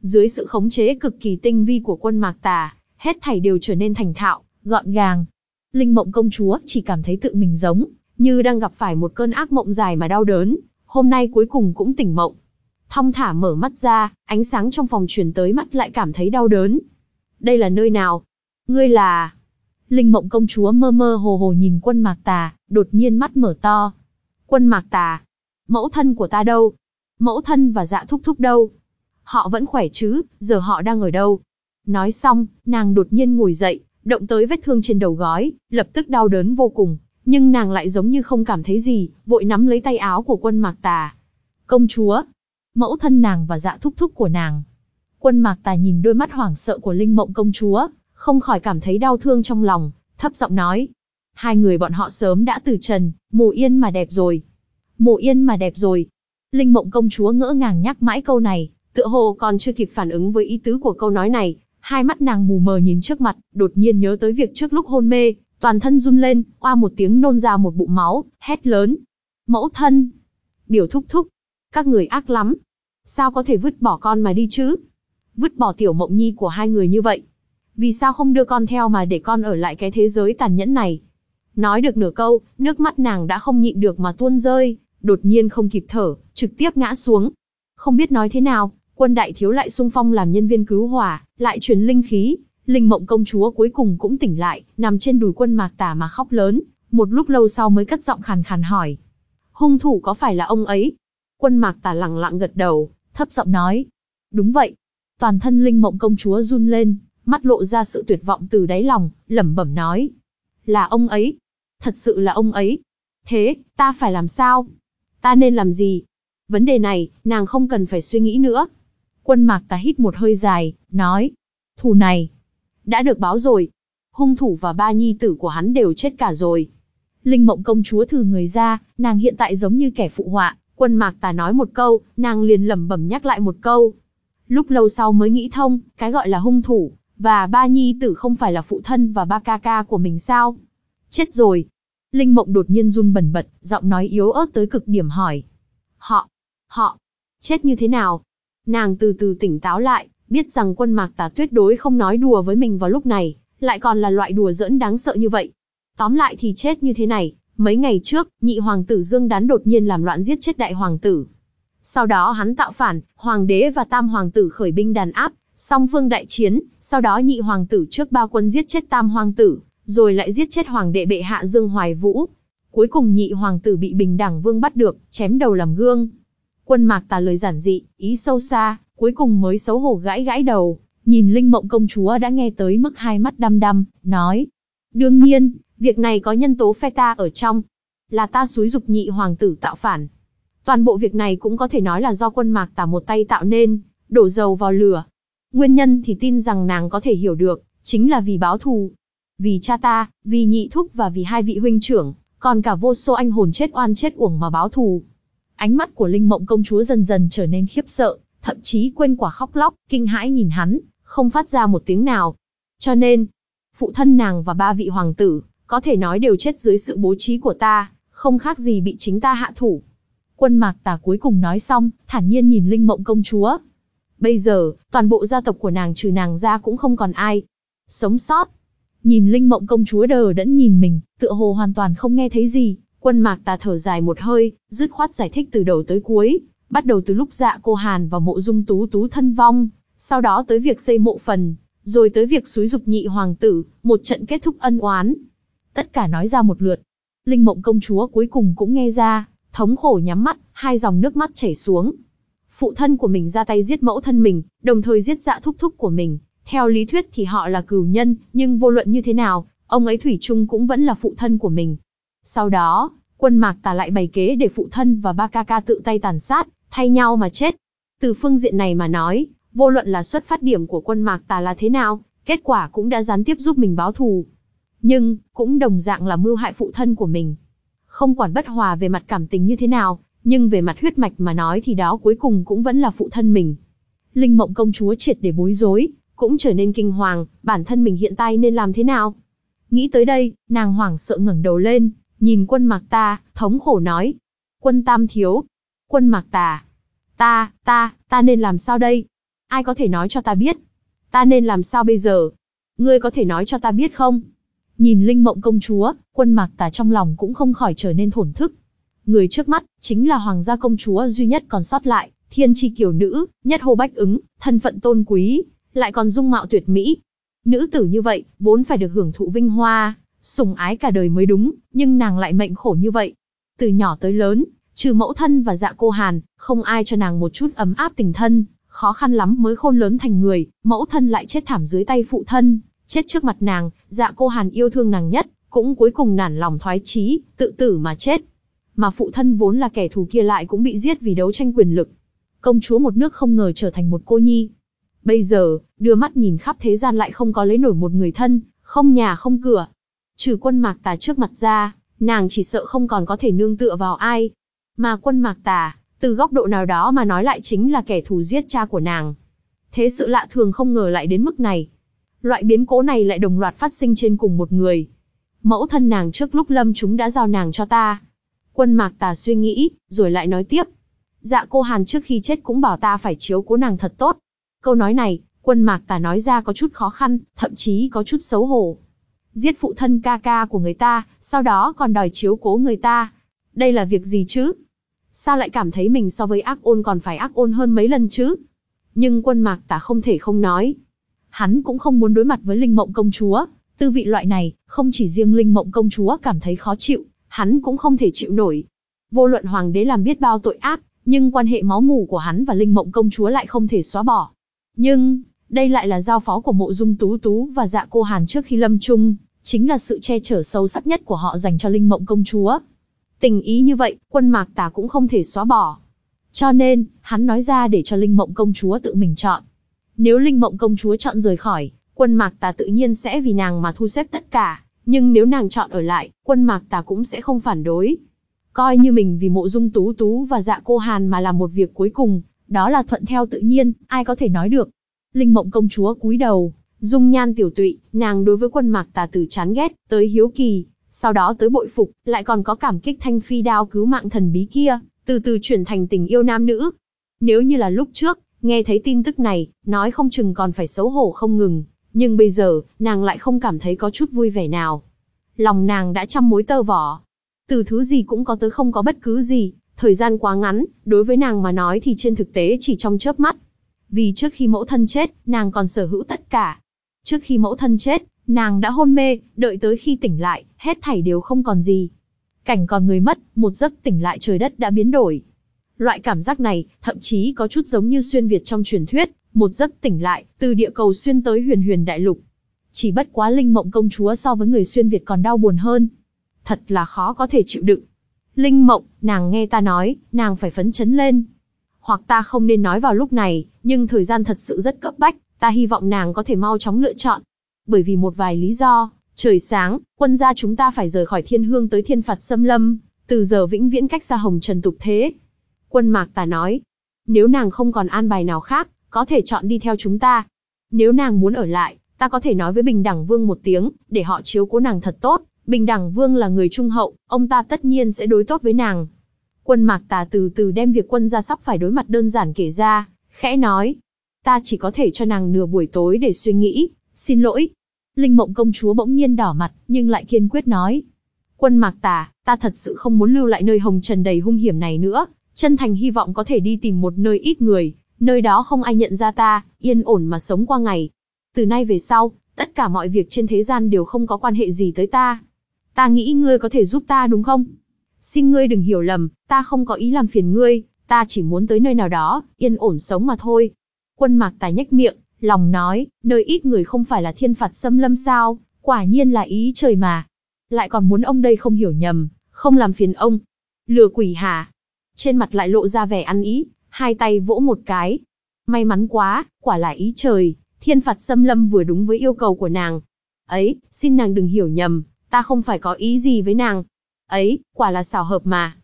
Dưới sự khống chế cực kỳ tinh vi của quân mạc tà, hết thảy đều trở nên thành thạo, gọn gàng. Linh mộng công chúa chỉ cảm thấy tự mình giống, như đang gặp phải một cơn ác mộng dài mà đau đớn, hôm nay cuối cùng cũng tỉnh mộng. Thong thả mở mắt ra, ánh sáng trong phòng truyền tới mắt lại cảm thấy đau đớn. Đây là nơi nào? Ngươi là... Linh mộng công chúa mơ mơ hồ hồ nhìn quân mạc tà, đột nhiên mắt mở to. Quân mạc tà, mẫu thân của ta đâu? Mẫu thân và dạ thúc thúc đâu? Họ vẫn khỏe chứ, giờ họ đang ở đâu? Nói xong, nàng đột nhiên ngồi dậy, động tới vết thương trên đầu gói, lập tức đau đớn vô cùng, nhưng nàng lại giống như không cảm thấy gì, vội nắm lấy tay áo của quân mạc tà. Công chúa, mẫu thân nàng và dạ thúc thúc của nàng. Quân mạc tà nhìn đôi mắt hoảng sợ của linh mộng công chúa, không khỏi cảm thấy đau thương trong lòng, thấp giọng nói. Hai người bọn họ sớm đã từ trần, mù yên mà đẹp rồi. Mộ yên mà đẹp rồi. Linh mộng công chúa ngỡ ngàng nhắc mãi câu này, tựa hồ còn chưa kịp phản ứng với ý tứ của câu nói này, Hai mắt nàng mù mờ nhìn trước mặt, đột nhiên nhớ tới việc trước lúc hôn mê, toàn thân run lên, oa một tiếng nôn ra một bụng máu, hét lớn. Mẫu thân! Biểu thúc thúc! Các người ác lắm! Sao có thể vứt bỏ con mà đi chứ? Vứt bỏ tiểu mộng nhi của hai người như vậy. Vì sao không đưa con theo mà để con ở lại cái thế giới tàn nhẫn này? Nói được nửa câu, nước mắt nàng đã không nhịn được mà tuôn rơi, đột nhiên không kịp thở, trực tiếp ngã xuống. Không biết nói thế nào, Quân đại thiếu lại sung phong làm nhân viên cứu hỏa, lại truyền linh khí, linh mộng công chúa cuối cùng cũng tỉnh lại, nằm trên đùi quân mạc tà mà khóc lớn, một lúc lâu sau mới cất giọng khàn khàn hỏi. Hung thủ có phải là ông ấy? Quân mạc tà lặng lặng gật đầu, thấp giọng nói. Đúng vậy. Toàn thân linh mộng công chúa run lên, mắt lộ ra sự tuyệt vọng từ đáy lòng, lẩm bẩm nói. Là ông ấy. Thật sự là ông ấy. Thế, ta phải làm sao? Ta nên làm gì? Vấn đề này, nàng không cần phải suy nghĩ nữa. Quân mạc ta hít một hơi dài, nói. Thù này, đã được báo rồi. Hung thủ và ba nhi tử của hắn đều chết cả rồi. Linh mộng công chúa thử người ra, nàng hiện tại giống như kẻ phụ họa. Quân mạc ta nói một câu, nàng liền lẩm bẩm nhắc lại một câu. Lúc lâu sau mới nghĩ thông, cái gọi là hung thủ, Và ba nhi tử không phải là phụ thân và ba ca ca của mình sao? Chết rồi. Linh mộng đột nhiên run bẩn bật, giọng nói yếu ớt tới cực điểm hỏi. Họ, họ, chết như thế nào? Nàng từ từ tỉnh táo lại, biết rằng quân mạc tà tuyệt đối không nói đùa với mình vào lúc này, lại còn là loại đùa giỡn đáng sợ như vậy. Tóm lại thì chết như thế này, mấy ngày trước, nhị hoàng tử Dương Đán đột nhiên làm loạn giết chết đại hoàng tử. Sau đó hắn tạo phản, hoàng đế và tam hoàng tử khởi binh đàn áp, song phương đại chiến, sau đó nhị hoàng tử trước ba quân giết chết tam hoàng tử, rồi lại giết chết hoàng đệ bệ hạ Dương Hoài Vũ. Cuối cùng nhị hoàng tử bị bình đẳng vương bắt được, chém đầu làm gương. Quân mạc tà lời giản dị, ý sâu xa, cuối cùng mới xấu hổ gãi gãi đầu, nhìn Linh Mộng công chúa đã nghe tới mức hai mắt đăm đăm, nói. Đương nhiên, việc này có nhân tố phe ta ở trong. Là ta xúi dục nhị hoàng tử tạo phản. Toàn bộ việc này cũng có thể nói là do quân mạc tà một tay tạo nên, đổ dầu vào lửa. Nguyên nhân thì tin rằng nàng có thể hiểu được, chính là vì báo thù. Vì cha ta, vì nhị thúc và vì hai vị huynh trưởng, còn cả vô số anh hồn chết oan chết uổng mà báo thù. Ánh mắt của Linh Mộng công chúa dần dần trở nên khiếp sợ, thậm chí quên quả khóc lóc, kinh hãi nhìn hắn, không phát ra một tiếng nào. Cho nên, phụ thân nàng và ba vị hoàng tử, có thể nói đều chết dưới sự bố trí của ta, không khác gì bị chính ta hạ thủ. Quân mạc tà cuối cùng nói xong, thản nhiên nhìn Linh Mộng công chúa. Bây giờ, toàn bộ gia tộc của nàng trừ nàng ra cũng không còn ai. Sống sót. Nhìn Linh Mộng công chúa đờ đẫn nhìn mình, tựa hồ hoàn toàn không nghe thấy gì. Quân mạc tà thở dài một hơi, dứt khoát giải thích từ đầu tới cuối, bắt đầu từ lúc dạ cô Hàn và mộ dung tú tú thân vong, sau đó tới việc xây mộ phần, rồi tới việc xúi dục nhị hoàng tử, một trận kết thúc ân oán. Tất cả nói ra một lượt. Linh mộng công chúa cuối cùng cũng nghe ra, thống khổ nhắm mắt, hai dòng nước mắt chảy xuống. Phụ thân của mình ra tay giết mẫu thân mình, đồng thời giết dạ thúc thúc của mình. Theo lý thuyết thì họ là cửu nhân, nhưng vô luận như thế nào, ông ấy thủy chung cũng vẫn là phụ thân của mình. Sau đó, quân mạc tà lại bày kế để phụ thân và ba ca ca tự tay tàn sát, thay nhau mà chết. Từ phương diện này mà nói, vô luận là xuất phát điểm của quân mạc tà là thế nào, kết quả cũng đã gián tiếp giúp mình báo thù. Nhưng, cũng đồng dạng là mưu hại phụ thân của mình. Không quản bất hòa về mặt cảm tình như thế nào, nhưng về mặt huyết mạch mà nói thì đó cuối cùng cũng vẫn là phụ thân mình. Linh mộng công chúa triệt để bối rối, cũng trở nên kinh hoàng, bản thân mình hiện tại nên làm thế nào? Nghĩ tới đây, nàng hoảng sợ ngẩng đầu lên, nhìn quân mạc ta, thống khổ nói. Quân tam thiếu. Quân mạc tà. Ta, ta, ta nên làm sao đây? Ai có thể nói cho ta biết? Ta nên làm sao bây giờ? Ngươi có thể nói cho ta biết không? Nhìn linh mộng công chúa, quân mạc tà trong lòng cũng không khỏi trở nên thổn thức. Người trước mắt, chính là hoàng gia công chúa duy nhất còn sót lại, thiên chi kiều nữ, nhất hô bách ứng, thân phận tôn quý, lại còn dung mạo tuyệt mỹ. Nữ tử như vậy, vốn phải được hưởng thụ vinh hoa, sủng ái cả đời mới đúng, nhưng nàng lại mệnh khổ như vậy. Từ nhỏ tới lớn, trừ mẫu thân và dạ cô Hàn, không ai cho nàng một chút ấm áp tình thân, khó khăn lắm mới khôn lớn thành người, mẫu thân lại chết thảm dưới tay phụ thân, chết trước mặt nàng, dạ cô Hàn yêu thương nàng nhất, cũng cuối cùng nản lòng thoái chí, tự tử mà chết. Mà phụ thân vốn là kẻ thù kia lại cũng bị giết vì đấu tranh quyền lực. Công chúa một nước không ngờ trở thành một cô nhi. Bây giờ, đưa mắt nhìn khắp thế gian lại không có lấy nổi một người thân, không nhà không cửa, Trừ quân mạc tà trước mặt ra, nàng chỉ sợ không còn có thể nương tựa vào ai. Mà quân mạc tà, từ góc độ nào đó mà nói lại chính là kẻ thù giết cha của nàng. Thế sự lạ thường không ngờ lại đến mức này. Loại biến cố này lại đồng loạt phát sinh trên cùng một người. Mẫu thân nàng trước lúc lâm chúng đã giao nàng cho ta. Quân mạc tà suy nghĩ, rồi lại nói tiếp. Dạ cô Hàn trước khi chết cũng bảo ta phải chiếu cố nàng thật tốt. Câu nói này, quân mạc tà nói ra có chút khó khăn, thậm chí có chút xấu hổ giết phụ thân ca ca của người ta, sau đó còn đòi chiếu cố người ta. Đây là việc gì chứ? Sao lại cảm thấy mình so với ác ôn còn phải ác ôn hơn mấy lần chứ? Nhưng quân mạc tà không thể không nói. Hắn cũng không muốn đối mặt với linh mộng công chúa. Tư vị loại này, không chỉ riêng linh mộng công chúa cảm thấy khó chịu, hắn cũng không thể chịu nổi. Vô luận hoàng đế làm biết bao tội ác, nhưng quan hệ máu mủ của hắn và linh mộng công chúa lại không thể xóa bỏ. Nhưng, đây lại là giao phó của mộ dung tú tú và dạ cô Hàn trước khi lâm chung, chính là sự che chở sâu sắc nhất của họ dành cho Linh Mộng công chúa. Tình ý như vậy, quân mạc tà cũng không thể xóa bỏ. Cho nên, hắn nói ra để cho Linh Mộng công chúa tự mình chọn. Nếu Linh Mộng công chúa chọn rời khỏi, quân mạc tà tự nhiên sẽ vì nàng mà thu xếp tất cả. Nhưng nếu nàng chọn ở lại, quân mạc tà cũng sẽ không phản đối. Coi như mình vì mộ dung tú tú và dạ cô Hàn mà làm một việc cuối cùng, đó là thuận theo tự nhiên, ai có thể nói được. Linh mộng công chúa cúi đầu, Dung nhan tiểu tụy, nàng đối với quân mạc tà tử chán ghét, tới hiếu kỳ, sau đó tới bội phục, lại còn có cảm kích thanh phi đao cứu mạng thần bí kia, từ từ chuyển thành tình yêu nam nữ. Nếu như là lúc trước, nghe thấy tin tức này, nói không chừng còn phải xấu hổ không ngừng, nhưng bây giờ, nàng lại không cảm thấy có chút vui vẻ nào. Lòng nàng đã trăm mối tơ vỏ. Từ thứ gì cũng có tới không có bất cứ gì, thời gian quá ngắn, đối với nàng mà nói thì trên thực tế chỉ trong chớp mắt. Vì trước khi mẫu thân chết, nàng còn sở hữu tất cả. Trước khi mẫu thân chết, nàng đã hôn mê, đợi tới khi tỉnh lại, hết thảy đều không còn gì. Cảnh còn người mất, một giấc tỉnh lại trời đất đã biến đổi. Loại cảm giác này, thậm chí có chút giống như xuyên Việt trong truyền thuyết, một giấc tỉnh lại, từ địa cầu xuyên tới huyền huyền đại lục. Chỉ bất quá linh mộng công chúa so với người xuyên Việt còn đau buồn hơn. Thật là khó có thể chịu đựng. Linh mộng, nàng nghe ta nói, nàng phải phấn chấn lên. Hoặc ta không nên nói vào lúc này, nhưng thời gian thật sự rất cấp bách, ta hy vọng nàng có thể mau chóng lựa chọn. Bởi vì một vài lý do, trời sáng, quân gia chúng ta phải rời khỏi thiên hương tới thiên phạt xâm lâm, từ giờ vĩnh viễn cách xa hồng trần tục thế. Quân mạc ta nói, nếu nàng không còn an bài nào khác, có thể chọn đi theo chúng ta. Nếu nàng muốn ở lại, ta có thể nói với Bình Đẳng Vương một tiếng, để họ chiếu cố nàng thật tốt. Bình Đẳng Vương là người trung hậu, ông ta tất nhiên sẽ đối tốt với nàng. Quân Mạc Tà từ từ đem việc quân gia sắp phải đối mặt đơn giản kể ra, khẽ nói. Ta chỉ có thể cho nàng nửa buổi tối để suy nghĩ, xin lỗi. Linh mộng công chúa bỗng nhiên đỏ mặt, nhưng lại kiên quyết nói. Quân Mạc Tà, ta thật sự không muốn lưu lại nơi hồng trần đầy hung hiểm này nữa, chân thành hy vọng có thể đi tìm một nơi ít người, nơi đó không ai nhận ra ta, yên ổn mà sống qua ngày. Từ nay về sau, tất cả mọi việc trên thế gian đều không có quan hệ gì tới ta. Ta nghĩ ngươi có thể giúp ta đúng không? Xin ngươi đừng hiểu lầm, ta không có ý làm phiền ngươi, ta chỉ muốn tới nơi nào đó, yên ổn sống mà thôi. Quân mạc tài nhếch miệng, lòng nói, nơi ít người không phải là thiên phạt xâm lâm sao, quả nhiên là ý trời mà. Lại còn muốn ông đây không hiểu nhầm, không làm phiền ông. Lừa quỷ hả? Trên mặt lại lộ ra vẻ ăn ý, hai tay vỗ một cái. May mắn quá, quả là ý trời, thiên phạt xâm lâm vừa đúng với yêu cầu của nàng. Ấy, xin nàng đừng hiểu nhầm, ta không phải có ý gì với nàng. Ấy, quả là xảo hợp mà.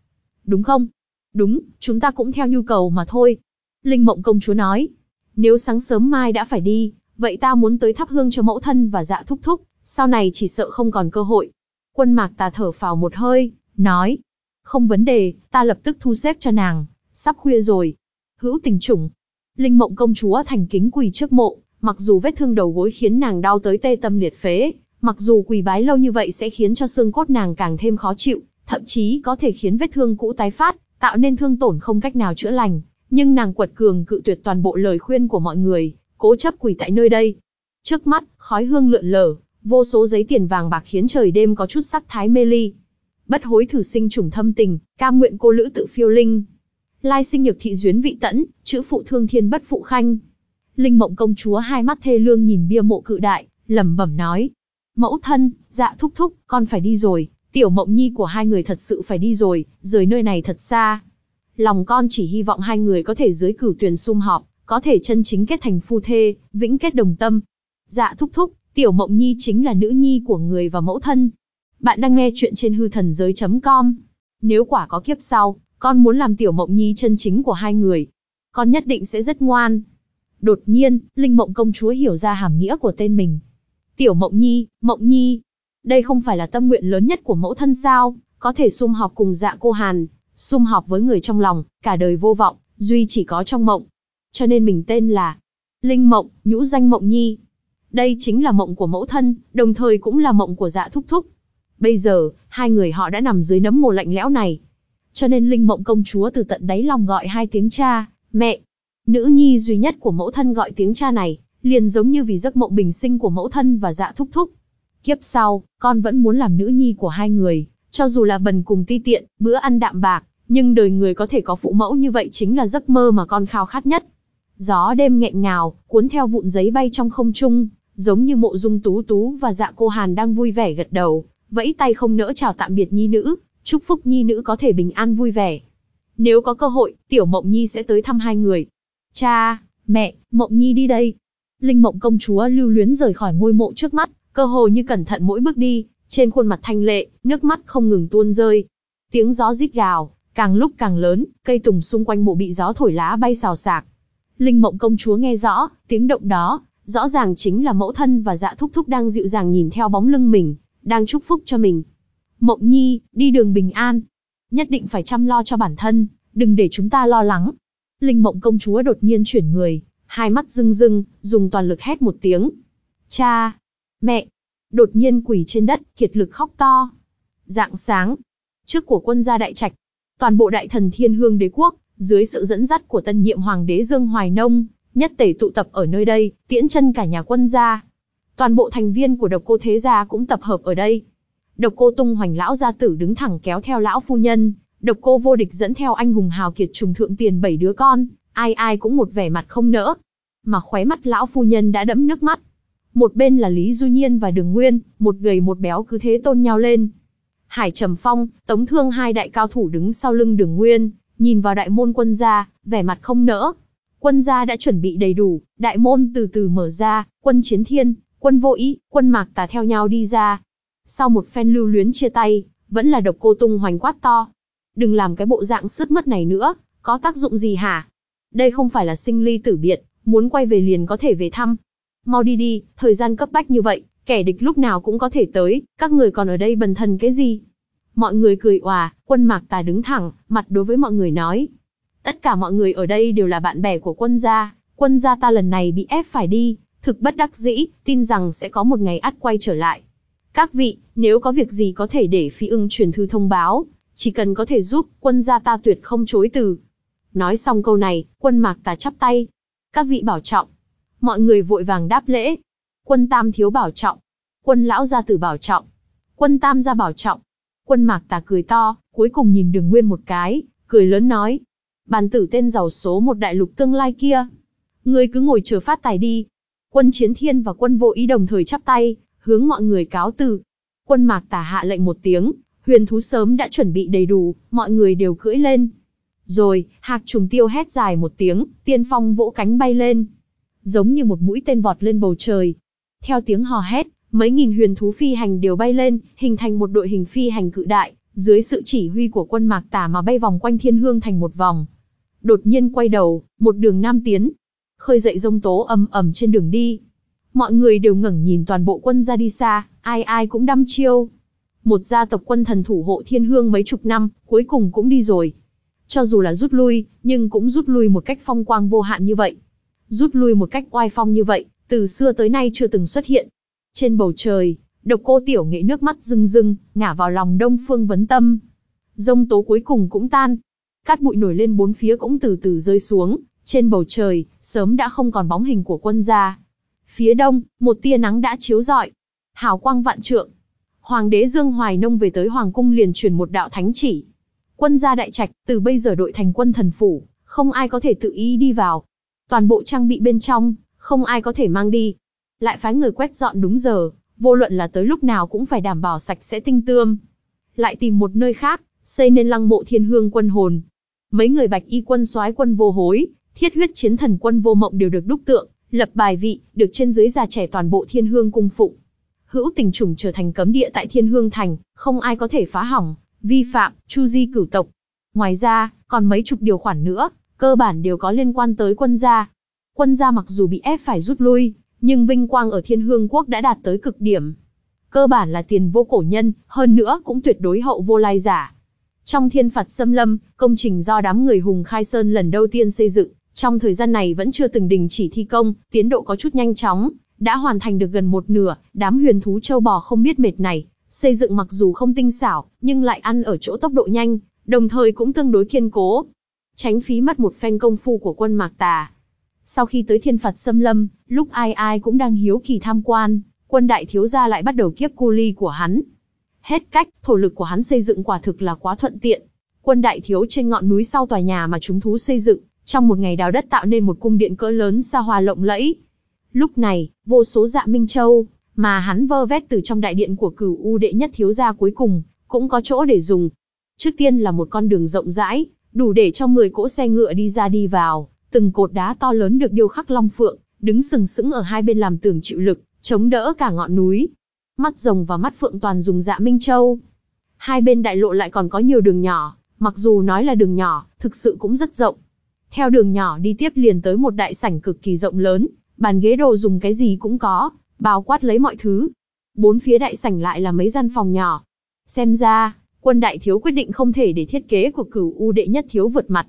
Đúng không? Đúng, chúng ta cũng theo nhu cầu mà thôi. Linh mộng công chúa nói, nếu sáng sớm mai đã phải đi, vậy ta muốn tới thắp hương cho mẫu thân và dạ thúc thúc, sau này chỉ sợ không còn cơ hội. Quân mạc ta thở phào một hơi, nói, không vấn đề, ta lập tức thu xếp cho nàng, sắp khuya rồi. Hữu tình chủng. Linh mộng công chúa thành kính quỳ trước mộ, mặc dù vết thương đầu gối khiến nàng đau tới tê tâm liệt phế, mặc dù quỳ bái lâu như vậy sẽ khiến cho xương cốt nàng càng thêm khó chịu, thậm chí có thể khiến vết thương cũ tái phát, tạo nên thương tổn không cách nào chữa lành, nhưng nàng quật cường cự tuyệt toàn bộ lời khuyên của mọi người, cố chấp quỳ tại nơi đây. Trước mắt, khói hương lượn lờ, vô số giấy tiền vàng bạc khiến trời đêm có chút sắc thái mê ly. Bất hối thử sinh trùng thâm tình, cam nguyện cô lữ tự phiêu linh. Lai sinh nhược thị duyến vị tẫn, chữ phụ thương thiên bất phụ khanh. Linh mộng công chúa hai mắt thê lương nhìn bia mộ cự đại, lẩm bẩm nói. Mẫu thân, dạ thúc thúc, con phải đi rồi, tiểu mộng nhi của hai người thật sự phải đi rồi, rời nơi này thật xa. Lòng con chỉ hy vọng hai người có thể dưới cửu tuyển sum họp, có thể chân chính kết thành phu thê, vĩnh kết đồng tâm. Dạ thúc thúc, tiểu mộng nhi chính là nữ nhi của người và mẫu thân. Bạn đang nghe chuyện trên hư thần giới.com. Nếu quả có kiếp sau, con muốn làm tiểu mộng nhi chân chính của hai người. Con nhất định sẽ rất ngoan. Đột nhiên, Linh Mộng công chúa hiểu ra hàm nghĩa của tên mình. Tiểu Mộng Nhi, Mộng Nhi. Đây không phải là tâm nguyện lớn nhất của mẫu thân sao, có thể sum họp cùng dạ cô Hàn, sum họp với người trong lòng, cả đời vô vọng, duy chỉ có trong mộng. Cho nên mình tên là Linh Mộng, nhũ danh Mộng Nhi. Đây chính là mộng của mẫu thân, đồng thời cũng là mộng của dạ thúc thúc. Bây giờ, hai người họ đã nằm dưới nấm mồ lạnh lẽo này. Cho nên Linh Mộng công chúa từ tận đáy lòng gọi hai tiếng cha, mẹ, Nữ nhi duy nhất của mẫu thân gọi tiếng cha này, liền giống như vì giấc mộng bình sinh của mẫu thân và dạ thúc thúc. Kiếp sau, con vẫn muốn làm nữ nhi của hai người, cho dù là bần cùng ti tiện, bữa ăn đạm bạc, nhưng đời người có thể có phụ mẫu như vậy chính là giấc mơ mà con khao khát nhất. Gió đêm nghẹn ngào, cuốn theo vụn giấy bay trong không trung, giống như mộ dung tú tú và dạ cô Hàn đang vui vẻ gật đầu, vẫy tay không nỡ chào tạm biệt nhi nữ, chúc phúc nhi nữ có thể bình an vui vẻ. Nếu có cơ hội, tiểu mộng nhi sẽ tới thăm hai người, Cha, mẹ, Mộng Nhi đi đây. Linh Mộng công chúa lưu luyến rời khỏi ngôi mộ trước mắt, cơ hồ như cẩn thận mỗi bước đi, trên khuôn mặt thanh lệ, nước mắt không ngừng tuôn rơi. Tiếng gió rít gào, càng lúc càng lớn, cây tùng xung quanh mộ bị gió thổi lá bay xào xạc. Linh Mộng công chúa nghe rõ, tiếng động đó, rõ ràng chính là mẫu thân và dạ thúc thúc đang dịu dàng nhìn theo bóng lưng mình, đang chúc phúc cho mình. Mộng nhi, đi đường bình an. Nhất định phải chăm lo cho bản thân, đừng để chúng ta lo lắng. Linh mộng công chúa đột nhiên chuyển người, hai mắt rưng rưng, dùng toàn lực hét một tiếng. Cha! Mẹ! Đột nhiên quỳ trên đất, kiệt lực khóc to. Dạng sáng, trước của quân gia đại trạch, toàn bộ đại thần thiên hương đế quốc, dưới sự dẫn dắt của tân nhiệm hoàng đế Dương Hoài Nông, nhất tể tụ tập ở nơi đây, tiễn chân cả nhà quân gia. Toàn bộ thành viên của độc cô thế gia cũng tập hợp ở đây. Độc cô tung hoành lão gia tử đứng thẳng kéo theo lão phu nhân, độc cô vô địch dẫn theo anh hùng hào kiệt trùng thượng tiền bảy đứa con, ai ai cũng một vẻ mặt không nỡ. Mà khóe mắt lão phu nhân đã đẫm nước mắt. Một bên là Lý Du Nhiên và Đường Nguyên, một gầy một béo cứ thế tôn nhau lên. Hải Trầm Phong, Tống Thương hai đại cao thủ đứng sau lưng Đường Nguyên, nhìn vào đại môn quân gia, vẻ mặt không nỡ. Quân gia đã chuẩn bị đầy đủ, đại môn từ từ mở ra, quân chiến thiên, quân vô ý, quân mạc tà theo nhau đi ra. Sau một phen lưu luyến chia tay, vẫn là độc cô tung hoành quát to. Đừng làm cái bộ dạng sứt mất này nữa, có tác dụng gì hả? Đây không phải là sinh ly tử biệt, muốn quay về liền có thể về thăm. Mau đi đi, thời gian cấp bách như vậy, kẻ địch lúc nào cũng có thể tới, các người còn ở đây bần thần cái gì? Mọi người cười òa, quân mạc tà đứng thẳng, mặt đối với mọi người nói. Tất cả mọi người ở đây đều là bạn bè của quân gia, quân gia ta lần này bị ép phải đi, thực bất đắc dĩ, tin rằng sẽ có một ngày ắt quay trở lại. Các vị, nếu có việc gì có thể để phi ưng truyền thư thông báo, chỉ cần có thể giúp, quân gia ta tuyệt không chối từ. Nói xong câu này, quân mạc tà chắp tay. Các vị bảo trọng. Mọi người vội vàng đáp lễ. Quân tam thiếu bảo trọng. Quân lão gia tử bảo trọng. Quân tam gia bảo trọng. Quân mạc tà cười to, cuối cùng nhìn đường nguyên một cái, cười lớn nói. Bàn tử tên giàu số một đại lục tương lai kia. Ngươi cứ ngồi chờ phát tài đi. Quân chiến thiên và quân vô ý đồng thời chắp tay, hướng mọi người cáo từ. Quân mạc tà hạ lệnh một tiếng, huyền thú sớm đã chuẩn bị đầy đủ, mọi người đều cưỡi lên. Rồi, hạc trùng tiêu hét dài một tiếng, tiên phong vỗ cánh bay lên. Giống như một mũi tên vọt lên bầu trời. Theo tiếng hò hét, mấy nghìn huyền thú phi hành đều bay lên, hình thành một đội hình phi hành cự đại, dưới sự chỉ huy của quân mạc Tả mà bay vòng quanh thiên hương thành một vòng. Đột nhiên quay đầu, một đường nam tiến. Khơi dậy rông tố ầm ầm trên đường đi. Mọi người đều ngẩng nhìn toàn bộ quân ra đi xa, ai ai cũng đăm chiêu. Một gia tộc quân thần thủ hộ thiên hương mấy chục năm, cuối cùng cũng đi rồi. Cho dù là rút lui, nhưng cũng rút lui một cách phong quang vô hạn như vậy. Rút lui một cách oai phong như vậy, từ xưa tới nay chưa từng xuất hiện. Trên bầu trời, độc cô tiểu nghệ nước mắt rưng rưng, ngả vào lòng đông phương vấn tâm. Dông tố cuối cùng cũng tan. Cát bụi nổi lên bốn phía cũng từ từ rơi xuống, trên bầu trời, sớm đã không còn bóng hình của quân gia. Phía đông, một tia nắng đã chiếu rọi. Hào quang vạn trượng. Hoàng đế Dương Hoài Nông về tới Hoàng cung liền truyền một đạo thánh chỉ. Quân gia đại trạch, từ bây giờ đội thành quân thần phủ, không ai có thể tự ý đi vào. Toàn bộ trang bị bên trong, không ai có thể mang đi. Lại phái người quét dọn đúng giờ, vô luận là tới lúc nào cũng phải đảm bảo sạch sẽ tinh tươm. Lại tìm một nơi khác, xây nên lăng mộ thiên hương quân hồn. Mấy người bạch y quân soái quân vô hối, thiết huyết chiến thần quân vô mộng đều được đúc tượng, lập bài vị, được trên dưới già trẻ toàn bộ thiên hương cung phụng. Hữu tình trùng trở thành cấm địa tại thiên hương thành, không ai có thể phá hỏng, vi phạm, chu di cửu tộc. Ngoài ra, còn mấy chục điều khoản nữa, cơ bản đều có liên quan tới quân gia. Quân gia mặc dù bị ép phải rút lui, nhưng vinh quang ở thiên hương quốc đã đạt tới cực điểm. Cơ bản là tiền vô cổ nhân, hơn nữa cũng tuyệt đối hậu vô lai giả. Trong thiên phạt xâm lâm, công trình do đám người Hùng Khai Sơn lần đầu tiên xây dựng, trong thời gian này vẫn chưa từng đình chỉ thi công, tiến độ có chút nhanh chóng, đã hoàn thành được gần một nửa, đám huyền thú châu bò không biết mệt này, xây dựng mặc dù không tinh xảo, nhưng lại ăn ở chỗ tốc độ nhanh, đồng thời cũng tương đối kiên cố. Tránh phí mất một phen công phu của quân Mạc Tà. Sau khi tới thiên phạt xâm lâm, lúc ai ai cũng đang hiếu kỳ tham quan, quân đại thiếu gia lại bắt đầu kiếp cu ly của hắn. Hết cách, thổ lực của hắn xây dựng quả thực là quá thuận tiện. Quân đại thiếu trên ngọn núi sau tòa nhà mà chúng thú xây dựng, trong một ngày đào đất tạo nên một cung điện cỡ lớn xa hoa lộng lẫy. Lúc này, vô số dạ Minh Châu, mà hắn vơ vét từ trong đại điện của cửu u đệ nhất thiếu gia cuối cùng, cũng có chỗ để dùng. Trước tiên là một con đường rộng rãi, đủ để cho 10 cỗ xe ngựa đi ra đi vào, từng cột đá to lớn được điêu khắc long phượng, đứng sừng sững ở hai bên làm tường chịu lực, chống đỡ cả ngọn núi. Mắt rồng và mắt phượng toàn dùng dạ Minh Châu. Hai bên đại lộ lại còn có nhiều đường nhỏ, mặc dù nói là đường nhỏ, thực sự cũng rất rộng. Theo đường nhỏ đi tiếp liền tới một đại sảnh cực kỳ rộng lớn, bàn ghế đồ dùng cái gì cũng có, bao quát lấy mọi thứ. Bốn phía đại sảnh lại là mấy gian phòng nhỏ. Xem ra, quân đại thiếu quyết định không thể để thiết kế của cửu u đệ nhất thiếu vượt mặt.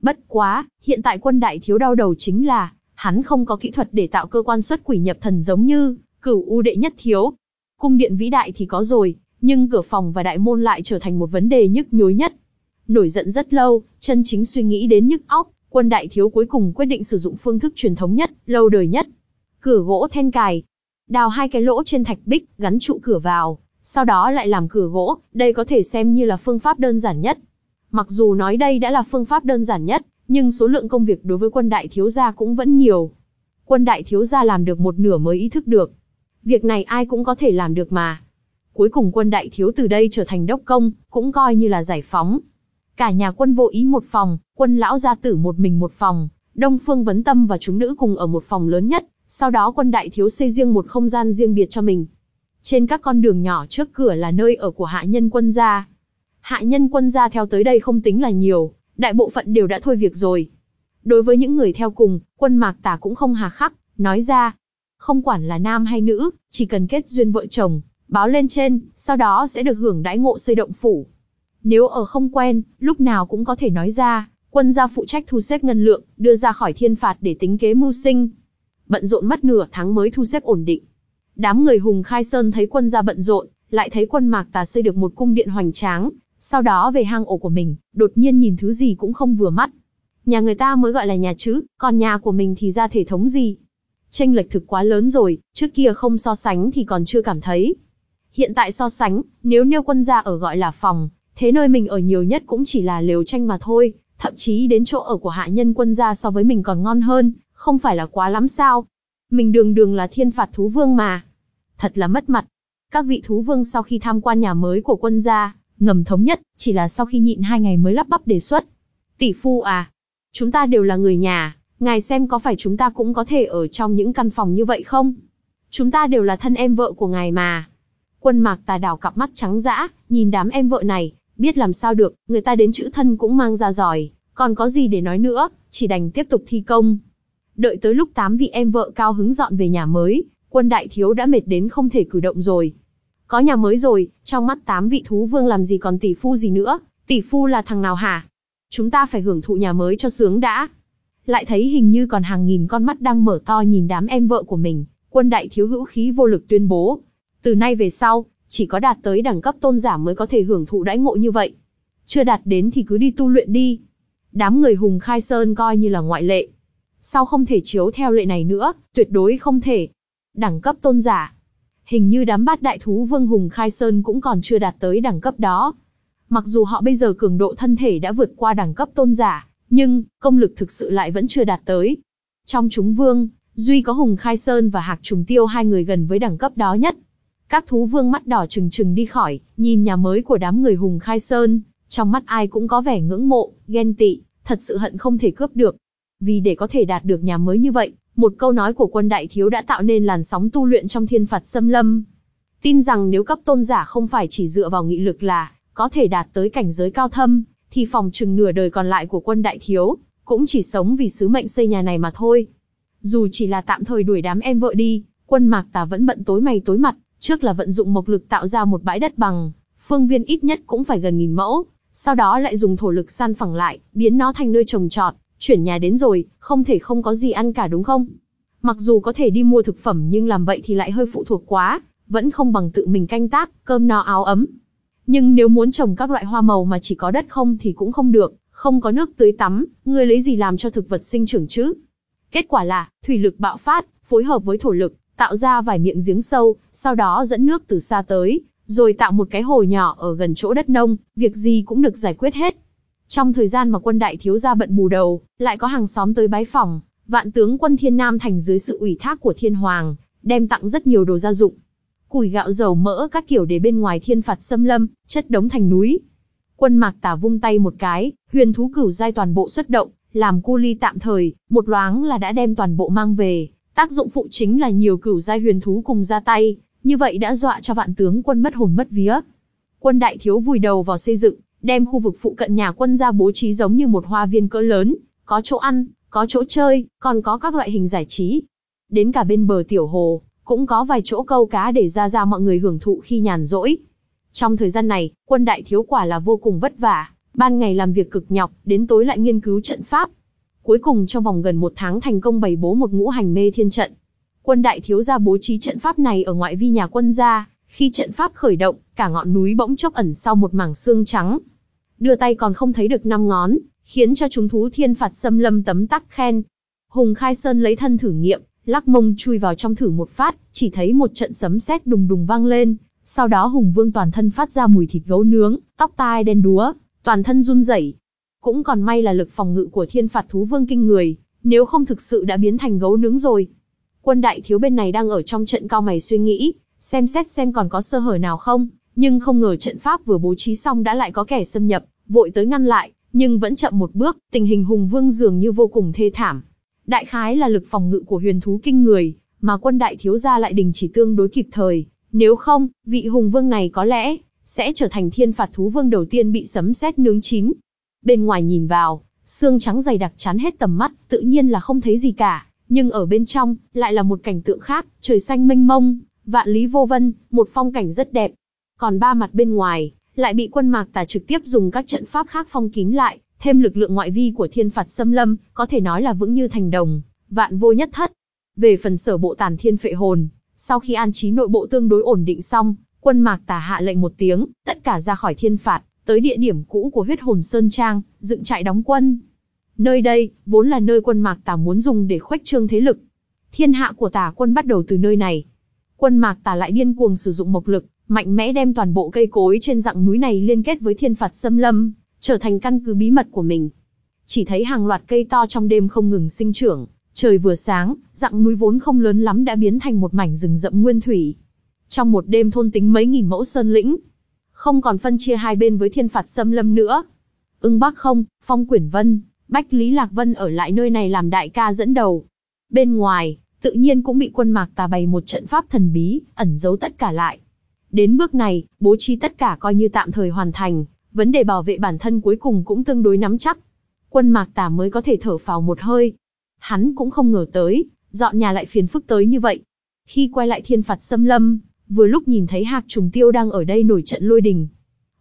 Bất quá, hiện tại quân đại thiếu đau đầu chính là, hắn không có kỹ thuật để tạo cơ quan xuất quỷ nhập thần giống như cửu u đệ nhất thiếu. Cung điện vĩ đại thì có rồi, nhưng cửa phòng và đại môn lại trở thành một vấn đề nhức nhối nhất. Nổi giận rất lâu, chân chính suy nghĩ đến nhức óc, quân đại thiếu cuối cùng quyết định sử dụng phương thức truyền thống nhất, lâu đời nhất. Cửa gỗ then cài, đào hai cái lỗ trên thạch bích, gắn trụ cửa vào, sau đó lại làm cửa gỗ, đây có thể xem như là phương pháp đơn giản nhất. Mặc dù nói đây đã là phương pháp đơn giản nhất, nhưng số lượng công việc đối với quân đại thiếu gia cũng vẫn nhiều. Quân đại thiếu gia làm được một nửa mới ý thức được. Việc này ai cũng có thể làm được mà. Cuối cùng quân đại thiếu từ đây trở thành đốc công, cũng coi như là giải phóng. Cả nhà quân vô ý một phòng, quân lão gia tử một mình một phòng, Đông Phương Vấn Tâm và chúng nữ cùng ở một phòng lớn nhất, sau đó quân đại thiếu xây riêng một không gian riêng biệt cho mình. Trên các con đường nhỏ trước cửa là nơi ở của hạ nhân quân gia. Hạ nhân quân gia theo tới đây không tính là nhiều, đại bộ phận đều đã thôi việc rồi. Đối với những người theo cùng, quân mạc tả cũng không hà khắc, nói ra. Không quản là nam hay nữ, chỉ cần kết duyên vợ chồng, báo lên trên, sau đó sẽ được hưởng đãi ngộ xây động phủ. Nếu ở không quen, lúc nào cũng có thể nói ra, quân gia phụ trách thu xếp ngân lượng, đưa ra khỏi thiên phạt để tính kế mưu sinh. Bận rộn mất nửa tháng mới thu xếp ổn định. Đám người Hùng Khai Sơn thấy quân gia bận rộn, lại thấy quân Mạc Tà xây được một cung điện hoành tráng, sau đó về hang ổ của mình, đột nhiên nhìn thứ gì cũng không vừa mắt. Nhà người ta mới gọi là nhà chứ, còn nhà của mình thì ra thể thống gì. Tranh lệch thực quá lớn rồi, trước kia không so sánh thì còn chưa cảm thấy. Hiện tại so sánh, nếu nêu quân gia ở gọi là phòng, thế nơi mình ở nhiều nhất cũng chỉ là lều tranh mà thôi, thậm chí đến chỗ ở của hạ nhân quân gia so với mình còn ngon hơn, không phải là quá lắm sao. Mình đường đường là thiên phạt thú vương mà. Thật là mất mặt. Các vị thú vương sau khi tham quan nhà mới của quân gia, ngầm thống nhất, chỉ là sau khi nhịn hai ngày mới lắp bắp đề xuất. Tỷ phu à, chúng ta đều là người nhà, ngài xem có phải chúng ta cũng có thể ở trong những căn phòng như vậy không? Chúng ta đều là thân em vợ của ngài mà. Quân mạc tà đảo cặp mắt trắng dã, nhìn đám em vợ này, biết làm sao được, người ta đến chữ thân cũng mang ra giỏi, còn có gì để nói nữa, chỉ đành tiếp tục thi công. Đợi tới lúc tám vị em vợ cao hứng dọn về nhà mới, quân đại thiếu đã mệt đến không thể cử động rồi. Có nhà mới rồi, trong mắt tám vị thú vương làm gì còn tỷ phu gì nữa, tỷ phu là thằng nào hả? Chúng ta phải hưởng thụ nhà mới cho sướng đã. Lại thấy hình như còn hàng nghìn con mắt đang mở to nhìn đám em vợ của mình, quân đại thiếu hữu khí vô lực tuyên bố. Từ nay về sau, chỉ có đạt tới đẳng cấp tôn giả mới có thể hưởng thụ đãi ngộ như vậy. Chưa đạt đến thì cứ đi tu luyện đi. Đám người hùng khai sơn coi như là ngoại lệ. Sau không thể chiếu theo lệ này nữa, tuyệt đối không thể. Đẳng cấp tôn giả. Hình như đám bát đại thú vương hùng khai sơn cũng còn chưa đạt tới đẳng cấp đó. Mặc dù họ bây giờ cường độ thân thể đã vượt qua đẳng cấp tôn giả, nhưng công lực thực sự lại vẫn chưa đạt tới. Trong chúng vương, duy có Hùng Khai Sơn và Hạc Trùng Tiêu hai người gần với đẳng cấp đó nhất. Các thú vương mắt đỏ trừng trừng đi khỏi, nhìn nhà mới của đám người Hùng Khai Sơn, trong mắt ai cũng có vẻ ngưỡng mộ, ghen tị, thật sự hận không thể cướp được. Vì để có thể đạt được nhà mới như vậy, một câu nói của quân đại thiếu đã tạo nên làn sóng tu luyện trong thiên phạt xâm lâm. Tin rằng nếu cấp tôn giả không phải chỉ dựa vào nghị lực là có thể đạt tới cảnh giới cao thâm, thì phòng chừng nửa đời còn lại của quân đại thiếu, cũng chỉ sống vì sứ mệnh xây nhà này mà thôi. Dù chỉ là tạm thời đuổi đám em vợ đi, quân mạc tà vẫn bận tối mày tối mặt, trước là vận dụng mộc lực tạo ra một bãi đất bằng, phương viên ít nhất cũng phải gần nghìn mẫu, sau đó lại dùng thổ lực san phẳng lại, biến nó thành nơi trồng trọt, chuyển nhà đến rồi, không thể không có gì ăn cả đúng không? Mặc dù có thể đi mua thực phẩm nhưng làm vậy thì lại hơi phụ thuộc quá, vẫn không bằng tự mình canh tác, cơm no áo ấm. Nhưng nếu muốn trồng các loại hoa màu mà chỉ có đất không thì cũng không được, không có nước tưới tắm, người lấy gì làm cho thực vật sinh trưởng chứ? Kết quả là, thủy lực bạo phát, phối hợp với thổ lực, tạo ra vài miệng giếng sâu, sau đó dẫn nước từ xa tới, rồi tạo một cái hồ nhỏ ở gần chỗ đất nông, việc gì cũng được giải quyết hết. Trong thời gian mà quân đại thiếu gia bận bù đầu, lại có hàng xóm tới bái phòng, vạn tướng quân Thiên Nam thành dưới sự ủy thác của Thiên Hoàng, đem tặng rất nhiều đồ gia dụng. Củi gạo dầu mỡ các kiểu để bên ngoài thiên phạt xâm lâm, chất đống thành núi. Quân mạc tả vung tay một cái, huyền thú cửu giai toàn bộ xuất động, làm cu ly tạm thời, một loáng là đã đem toàn bộ mang về. Tác dụng phụ chính là nhiều cửu giai huyền thú cùng ra tay, như vậy đã dọa cho vạn tướng quân mất hồn mất vía. Quân đại thiếu vùi đầu vào xây dựng, đem khu vực phụ cận nhà quân ra bố trí giống như một hoa viên cỡ lớn, có chỗ ăn, có chỗ chơi, còn có các loại hình giải trí. Đến cả bên bờ tiểu hồ, cũng có vài chỗ câu cá để ra ra mọi người hưởng thụ khi nhàn rỗi. Trong thời gian này, quân đại thiếu quả là vô cùng vất vả, ban ngày làm việc cực nhọc, đến tối lại nghiên cứu trận pháp. Cuối cùng trong vòng gần một tháng thành công bày bố một ngũ hành mê thiên trận. Quân đại thiếu gia bố trí trận pháp này ở ngoại vi nhà quân gia, khi trận pháp khởi động, cả ngọn núi bỗng chốc ẩn sau một mảng xương trắng. Đưa tay còn không thấy được năm ngón, khiến cho chúng thú thiên phạt xâm lâm tấm tắc khen. Hùng Khai Sơn lấy thân thử nghiệm, lắc mông chui vào trong thử một phát, chỉ thấy một trận sấm sét đùng đùng vang lên, sau đó Hùng Vương toàn thân phát ra mùi thịt gấu nướng, tóc tai đen đúa, toàn thân run rẩy. Cũng còn may là lực phòng ngự của thiên phạt thú vương kinh người, nếu không thực sự đã biến thành gấu nướng rồi. Quân đại thiếu bên này đang ở trong trận cao mày suy nghĩ, xem xét xem còn có sơ hở nào không, nhưng không ngờ trận pháp vừa bố trí xong đã lại có kẻ xâm nhập, vội tới ngăn lại, nhưng vẫn chậm một bước, tình hình hùng vương dường như vô cùng thê thảm. Đại khái là lực phòng ngự của huyền thú kinh người, mà quân đại thiếu gia lại đình chỉ tương đối kịp thời, nếu không, vị hùng vương này có lẽ sẽ trở thành thiên phạt thú vương đầu tiên bị sấm sét nướng chín. Bên ngoài nhìn vào, xương trắng dày đặc chắn hết tầm mắt, tự nhiên là không thấy gì cả, nhưng ở bên trong lại là một cảnh tượng khác, trời xanh mênh mông, vạn lý vô vân, một phong cảnh rất đẹp. Còn ba mặt bên ngoài, lại bị quân mạc tà trực tiếp dùng các trận pháp khác phong kín lại, thêm lực lượng ngoại vi của thiên phạt xâm lâm, có thể nói là vững như thành đồng, vạn vô nhất thất. Về phần sở bộ tàn thiên phệ hồn, sau khi an trí nội bộ tương đối ổn định xong, quân mạc tà hạ lệnh một tiếng, tất cả ra khỏi thiên phạt, tới địa điểm cũ của huyết hồn Sơn Trang, dựng trại đóng quân. Nơi đây, vốn là nơi quân mạc tà muốn dùng để khuếch trương thế lực. Thiên hạ của tà quân bắt đầu từ nơi này. Quân mạc tà lại điên cuồng sử dụng mộc lực, mạnh mẽ đem toàn bộ cây cối trên dặng núi này liên kết với thiên phạt xâm lâm, trở thành căn cứ bí mật của mình. Chỉ thấy hàng loạt cây to trong đêm không ngừng sinh trưởng, trời vừa sáng, dặng núi vốn không lớn lắm đã biến thành một mảnh rừng rậm nguyên thủy. Trong một đêm thôn tính mấy nghìn mẫu sơn lĩnh, không còn phân chia hai bên với thiên phạt xâm lâm nữa. Ưng Bắc không, Phong Quyển Vân, Bách Lý Lạc Vân ở lại nơi này làm đại ca dẫn đầu. Bên ngoài, tự nhiên cũng bị quân mạc tà bày một trận pháp thần bí, ẩn giấu tất cả lại. Đến bước này, bố trí tất cả coi như tạm thời hoàn thành, vấn đề bảo vệ bản thân cuối cùng cũng tương đối nắm chắc. Quân mạc Tả mới có thể thở phào một hơi. Hắn cũng không ngờ tới, dọn nhà lại phiền phức tới như vậy. Khi quay lại thiên phạt xâm lâm, vừa lúc nhìn thấy Hạc Trùng Tiêu đang ở đây nổi trận lôi đình.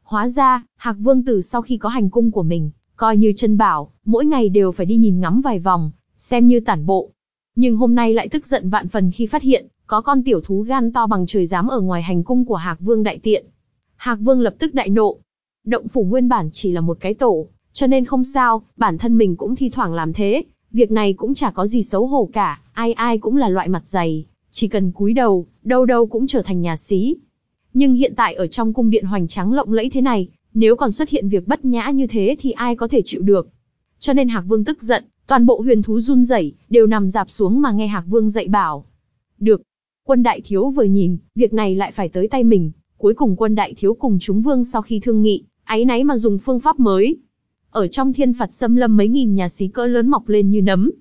Hóa ra, Hạc Vương Tử sau khi có hành cung của mình, coi như chân bảo, mỗi ngày đều phải đi nhìn ngắm vài vòng, xem như tản bộ. Nhưng hôm nay lại tức giận vạn phần khi phát hiện, có con tiểu thú gan to bằng trời dám ở ngoài hành cung của Hạc Vương đại tiện. Hạc Vương lập tức đại nộ. Động phủ nguyên bản chỉ là một cái tổ, cho nên không sao, bản thân mình cũng thi thoảng làm thế, việc này cũng chả có gì xấu hổ cả, ai ai cũng là loại mặt dày, chỉ cần cúi đầu, đâu đâu cũng trở thành nhà xí. Nhưng hiện tại ở trong cung điện hoành tráng lộng lẫy thế này, nếu còn xuất hiện việc bất nhã như thế thì ai có thể chịu được. Cho nên Hạc Vương tức giận, toàn bộ huyền thú run rẩy, đều nằm dạp xuống mà nghe Hạc Vương dạy bảo. Được. Quân đại thiếu vừa nhìn, việc này lại phải tới tay mình, cuối cùng quân đại thiếu cùng chúng vương sau khi thương nghị, áy náy mà dùng phương pháp mới. Ở trong thiên phạt xâm lâm mấy nghìn nhà xí cỡ lớn mọc lên như nấm.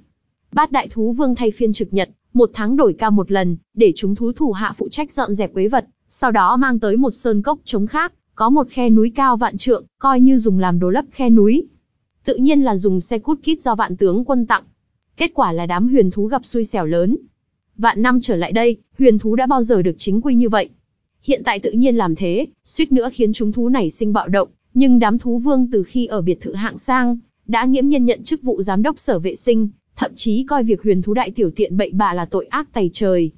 Bát đại thú vương thay phiên trực nhật, một tháng đổi ca một lần, để chúng thú thủ hạ phụ trách dọn dẹp quế vật, sau đó mang tới một sơn cốc trống khác, có một khe núi cao vạn trượng, coi như dùng làm đồ lấp khe núi. Tự nhiên là dùng xe cút kít do vạn tướng quân tặng. Kết quả là đám huyền thú gặp xui xẻo lớn. Vạn năm trở lại đây, huyền thú đã bao giờ được chính quy như vậy. Hiện tại tự nhiên làm thế, suýt nữa khiến chúng thú này sinh bạo động, nhưng đám thú vương từ khi ở biệt thự hạng sang, đã nghiễm nhiên nhận chức vụ giám đốc sở vệ sinh, thậm chí coi việc huyền thú đại tiểu tiện bậy bạ là tội ác tày trời.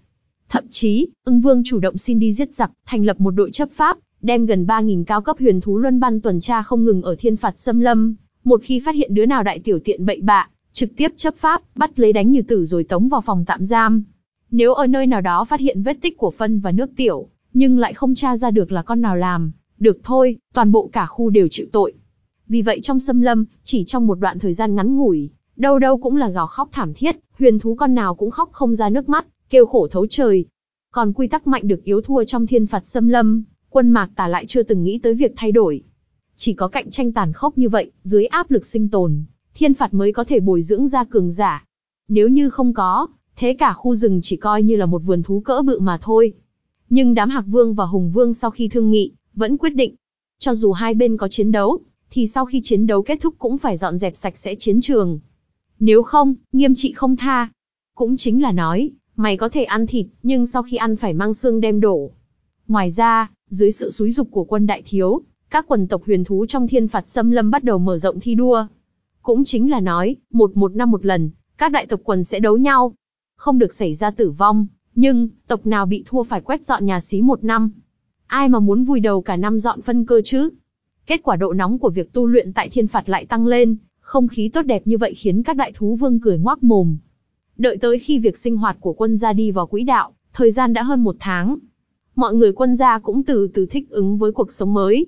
Thậm chí, ưng vương chủ động xin đi giết giặc, thành lập một đội chấp pháp, đem gần 3.000 cao cấp huyền thú luân ban tuần tra không ngừng ở thiên phạt xâm lâm. Một khi phát hiện đứa nào đại tiểu tiện bậy bạ, trực tiếp chấp pháp, bắt lấy đánh như tử rồi tống vào phòng tạm giam. Nếu ở nơi nào đó phát hiện vết tích của phân và nước tiểu, nhưng lại không tra ra được là con nào làm, được thôi, toàn bộ cả khu đều chịu tội. Vì vậy trong xâm lâm, chỉ trong một đoạn thời gian ngắn ngủi, đâu đâu cũng là gào khóc thảm thiết, huyền thú con nào cũng khóc không ra nước mắt, kêu khổ thấu trời. Còn quy tắc mạnh được yếu thua trong thiên phạt xâm lâm, quân mạc tả lại chưa từng nghĩ tới việc thay đổi. Chỉ có cạnh tranh tàn khốc như vậy, dưới áp lực sinh tồn, thiên phạt mới có thể bồi dưỡng ra cường giả. Nếu như không có, thế cả khu rừng chỉ coi như là một vườn thú cỡ bự mà thôi. Nhưng đám Hạc Vương và Hùng Vương sau khi thương nghị, vẫn quyết định, cho dù hai bên có chiến đấu, thì sau khi chiến đấu kết thúc cũng phải dọn dẹp sạch sẽ chiến trường. Nếu không, nghiêm trị không tha. Cũng chính là nói, mày có thể ăn thịt, nhưng sau khi ăn phải mang xương đem đổ. Ngoài ra, dưới sự xúi dục của quân đại thiếu, các quần tộc huyền thú trong thiên phạt xâm lâm bắt đầu mở rộng thi đua. Cũng chính là nói, một một năm một lần, các đại tộc quần sẽ đấu nhau. Không được xảy ra tử vong, nhưng, tộc nào bị thua phải quét dọn nhà xí một năm. Ai mà muốn vùi đầu cả năm dọn phân cơ chứ? Kết quả độ nóng của việc tu luyện tại thiên phạt lại tăng lên, không khí tốt đẹp như vậy khiến các đại thú vương cười ngoác mồm. Đợi tới khi việc sinh hoạt của quân gia đi vào quỹ đạo, thời gian đã hơn một tháng. Mọi người quân gia cũng từ từ thích ứng với cuộc sống mới.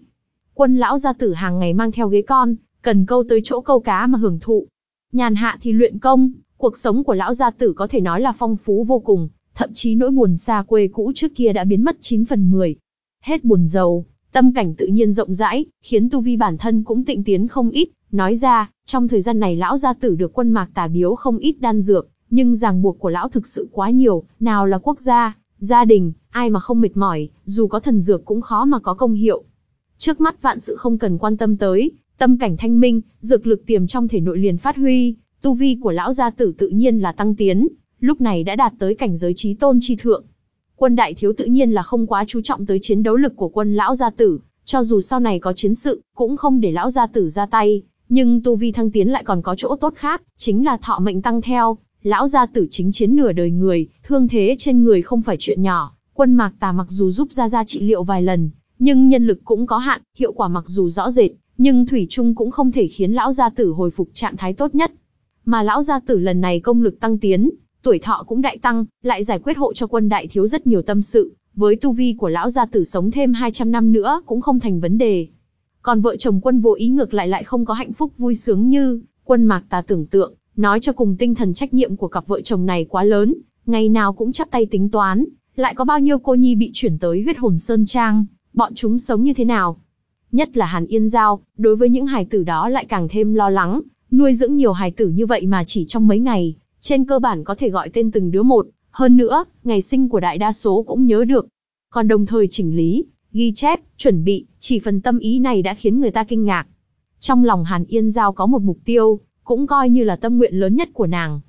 Quân lão gia tử hàng ngày mang theo ghế con, cần câu tới chỗ câu cá mà hưởng thụ. Nhàn hạ thì luyện công, cuộc sống của lão gia tử có thể nói là phong phú vô cùng, thậm chí nỗi buồn xa quê cũ trước kia đã biến mất 9 phần 10. Hết buồn giàu, tâm cảnh tự nhiên rộng rãi, khiến tu vi bản thân cũng tịnh tiến không ít, nói ra, trong thời gian này lão gia tử được quân mạc tà biếu không ít đan dược, nhưng ràng buộc của lão thực sự quá nhiều, nào là quốc gia, gia đình, ai mà không mệt mỏi, dù có thần dược cũng khó mà có công hiệu. Trước mắt vạn sự không cần quan tâm tới, tâm cảnh thanh minh, dược lực tiềm trong thể nội liền phát huy, tu vi của lão gia tử tự nhiên là tăng tiến, lúc này đã đạt tới cảnh giới trí tôn chi thượng. Quân đại thiếu tự nhiên là không quá chú trọng tới chiến đấu lực của quân lão gia tử, cho dù sau này có chiến sự, cũng không để lão gia tử ra tay, nhưng tu vi thăng tiến lại còn có chỗ tốt khác, chính là thọ mệnh tăng theo, lão gia tử chính chiến nửa đời người, thương thế trên người không phải chuyện nhỏ, quân mạc tà mặc dù giúp gia gia trị liệu vài lần, nhưng nhân lực cũng có hạn, hiệu quả mặc dù rõ rệt, nhưng thủy chung cũng không thể khiến lão gia tử hồi phục trạng thái tốt nhất. Mà lão gia tử lần này công lực tăng tiến, tuổi thọ cũng đại tăng, lại giải quyết hộ cho quân đại thiếu rất nhiều tâm sự, với tu vi của lão gia tử sống thêm 200 năm nữa cũng không thành vấn đề. Còn vợ chồng quân vô ý ngược lại lại không có hạnh phúc vui sướng như quân mạc tà tưởng tượng, nói cho cùng tinh thần trách nhiệm của cặp vợ chồng này quá lớn, ngày nào cũng chắp tay tính toán, lại có bao nhiêu cô nhi bị chuyển tới huyết hồn sơn trang, bọn chúng sống như thế nào. Nhất là Hàn Yên Giao, đối với những hài tử đó lại càng thêm lo lắng, nuôi dưỡng nhiều hài tử như vậy mà chỉ trong mấy ngày, trên cơ bản có thể gọi tên từng đứa một, hơn nữa, ngày sinh của đại đa số cũng nhớ được. Còn đồng thời chỉnh lý, ghi chép, chuẩn bị, chỉ phần tâm ý này đã khiến người ta kinh ngạc. Trong lòng Hàn Yên Giao có một mục tiêu, cũng coi như là tâm nguyện lớn nhất của nàng.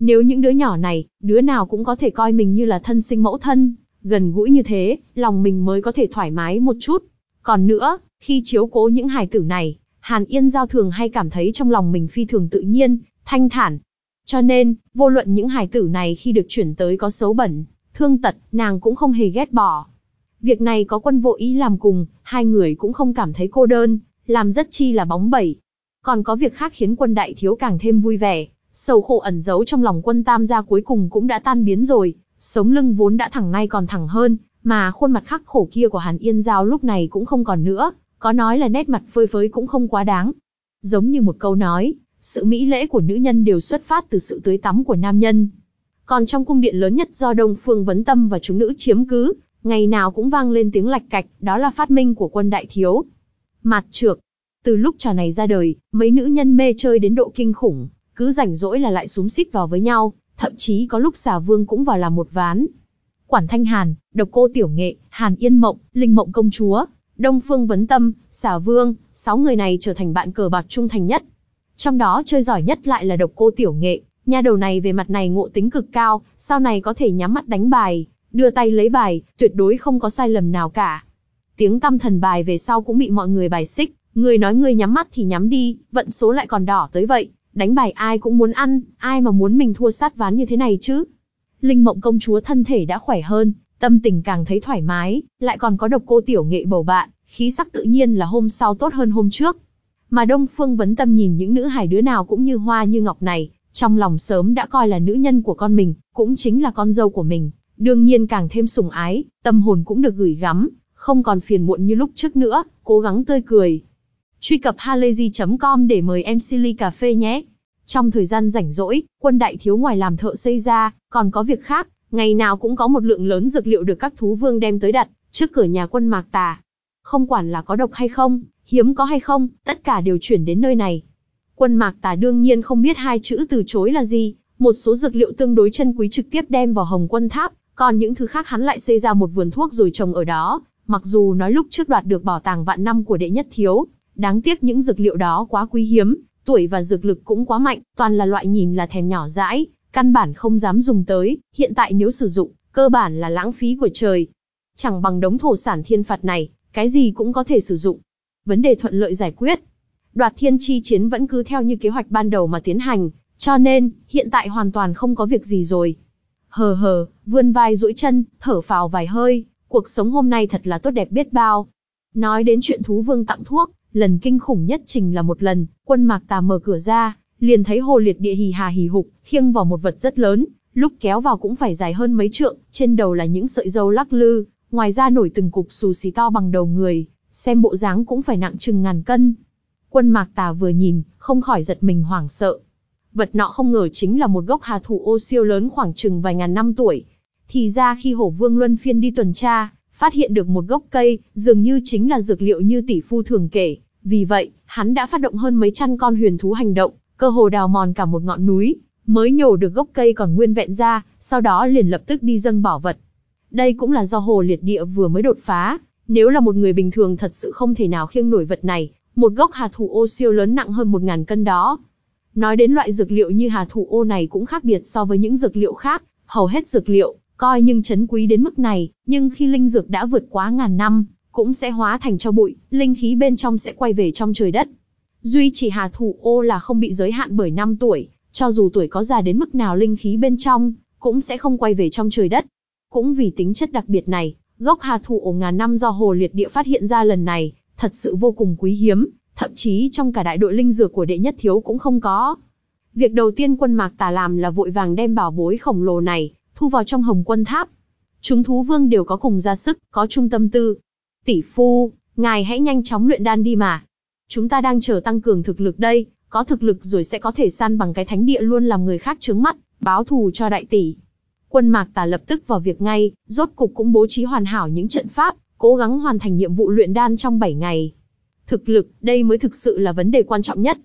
Nếu những đứa nhỏ này, đứa nào cũng có thể coi mình như là thân sinh mẫu thân, gần gũi như thế, lòng mình mới có thể thoải mái một chút. Còn nữa, khi chiếu cố những hài tử này, Hàn Yên Giao thường hay cảm thấy trong lòng mình phi thường tự nhiên, thanh thản. Cho nên, vô luận những hài tử này khi được chuyển tới có xấu bẩn, thương tật, nàng cũng không hề ghét bỏ. Việc này có quân vô ý làm cùng, hai người cũng không cảm thấy cô đơn, làm rất chi là bóng bẩy. Còn có việc khác khiến quân đại thiếu càng thêm vui vẻ, sầu khổ ẩn giấu trong lòng quân tam gia cuối cùng cũng đã tan biến rồi, sống lưng vốn đã thẳng nay còn thẳng hơn, mà khuôn mặt khắc khổ kia của Hàn Yên Giao lúc này cũng không còn nữa, có nói là nét mặt phơi phới cũng không quá đáng. Giống như một câu nói, sự mỹ lễ của nữ nhân đều xuất phát từ sự tưới tắm của nam nhân. Còn trong cung điện lớn nhất do Đông Phương Vấn Tâm và chúng nữ chiếm cứ, ngày nào cũng vang lên tiếng lạch cạch, đó là phát minh của quân đại thiếu. Mạt trược. Từ lúc trò này ra đời, mấy nữ nhân mê chơi đến độ kinh khủng, cứ rảnh rỗi là lại súng xít vào với nhau, thậm chí có lúc xà vương cũng vào làm một ván. Quản Thanh Hàn, Độc Cô Tiểu Nghệ, Hàn Yên Mộng, Linh Mộng Công Chúa, Đông Phương Vấn Tâm, xà vương, sáu người này trở thành bạn cờ bạc trung thành nhất. Trong đó chơi giỏi nhất lại là Độc Cô Tiểu Nghệ, nha đầu này về mặt này ngộ tính cực cao, sau này có thể nhắm mắt đánh bài, đưa tay lấy bài, tuyệt đối không có sai lầm nào cả. Tiếng tâm thần bài về sau cũng bị mọi người bài xích, người nói người nhắm mắt thì nhắm đi, vận số lại còn đỏ tới vậy, đánh bài ai cũng muốn ăn, ai mà muốn mình thua sát ván như thế này chứ. Linh mộng công chúa thân thể đã khỏe hơn, tâm tình càng thấy thoải mái, lại còn có độc cô tiểu nghệ bầu bạn, khí sắc tự nhiên là hôm sau tốt hơn hôm trước. Mà Đông Phương vấn tâm nhìn những nữ hài đứa nào cũng như hoa như ngọc này, trong lòng sớm đã coi là nữ nhân của con mình, cũng chính là con dâu của mình, đương nhiên càng thêm sủng ái, tâm hồn cũng được gửi gắm, không còn phiền muộn như lúc trước nữa, cố gắng tươi cười. Truy cập halayzi.com để mời em Silly Cà Phê nhé. Trong thời gian rảnh rỗi, quân đại thiếu ngoài làm thợ xây ra, còn có việc khác, ngày nào cũng có một lượng lớn dược liệu được các thú vương đem tới đặt, trước cửa nhà quân mạc tà. Không quản là có độc hay không, hiếm có hay không, tất cả đều chuyển đến nơi này. Quân mạc tà đương nhiên không biết hai chữ từ chối là gì, một số dược liệu tương đối chân quý trực tiếp đem vào hồng quân tháp, còn những thứ khác hắn lại xây ra một vườn thuốc rồi trồng ở đó, mặc dù nói lúc trước đoạt được bảo tàng vạn năm của đệ nhất thiếu, đáng tiếc những dược liệu đó quá quý hiếm, tuổi và dược lực cũng quá mạnh, toàn là loại nhìn là thèm nhỏ dãi, căn bản không dám dùng tới, hiện tại nếu sử dụng, cơ bản là lãng phí của trời. Chẳng bằng đống thổ sản thiên phạt này, cái gì cũng có thể sử dụng. Vấn đề thuận lợi giải quyết. Đoạt thiên chi chiến vẫn cứ theo như kế hoạch ban đầu mà tiến hành, cho nên, hiện tại hoàn toàn không có việc gì rồi. Hờ hờ, vươn vai duỗi chân, thở phào vài hơi, cuộc sống hôm nay thật là tốt đẹp biết bao. Nói đến chuyện thú vương tặng thuốc, lần kinh khủng nhất trình là một lần, quân mạc tà mở cửa ra, liền thấy hồ liệt địa hì hà hì hục, khiêng vào một vật rất lớn, lúc kéo vào cũng phải dài hơn mấy trượng, trên đầu là những sợi dâu lắc lư, ngoài ra nổi từng cục xù xì to bằng đầu người, xem bộ dáng cũng phải nặng chừng ngàn cân. Quân mạc tà vừa nhìn, không khỏi giật mình hoảng sợ. Vật nọ không ngờ chính là một gốc hà thủ ô siêu lớn khoảng chừng vài ngàn năm tuổi. Thì ra khi hổ vương luân phiên đi tuần tra, phát hiện được một gốc cây, dường như chính là dược liệu như tỷ phu thường kể. Vì vậy, hắn đã phát động hơn mấy trăm con huyền thú hành động, cơ hồ đào mòn cả một ngọn núi, mới nhổ được gốc cây còn nguyên vẹn ra, sau đó liền lập tức đi dâng bảo vật. Đây cũng là do hồ liệt địa vừa mới đột phá, nếu là một người bình thường thật sự không thể nào khiêng nổi vật này, một gốc hà thủ ô siêu lớn nặng hơn một ngàn cân đó. Nói đến loại dược liệu như hà thủ ô này cũng khác biệt so với những dược liệu khác, hầu hết dược liệu, coi nhưng chấn quý đến mức này, nhưng khi linh dược đã vượt quá ngàn năm, cũng sẽ hóa thành cho bụi, linh khí bên trong sẽ quay về trong trời đất. Duy chỉ hà thủ ô là không bị giới hạn bởi năm tuổi, cho dù tuổi có già đến mức nào linh khí bên trong, cũng sẽ không quay về trong trời đất. Cũng vì tính chất đặc biệt này, gốc hà thủ ổ ngàn năm do hồ liệt địa phát hiện ra lần này, thật sự vô cùng quý hiếm, thậm chí trong cả đại đội linh dược của đệ nhất thiếu cũng không có. Việc đầu tiên quân mạc tà làm là vội vàng đem bảo bối khổng lồ này, thu vào trong hồng quân tháp. Chúng thú vương đều có cùng ra sức, có trung tâm tư. Tỷ phu, ngài hãy nhanh chóng luyện đan đi mà. Chúng ta đang chờ tăng cường thực lực đây, có thực lực rồi sẽ có thể săn bằng cái thánh địa luôn làm người khác trướng mắt, báo thù cho đại tỷ. Quân mạc tà lập tức vào việc ngay, rốt cục cũng bố trí hoàn hảo những trận pháp, cố gắng hoàn thành nhiệm vụ luyện đan trong 7 ngày. Thực lực, đây mới thực sự là vấn đề quan trọng nhất.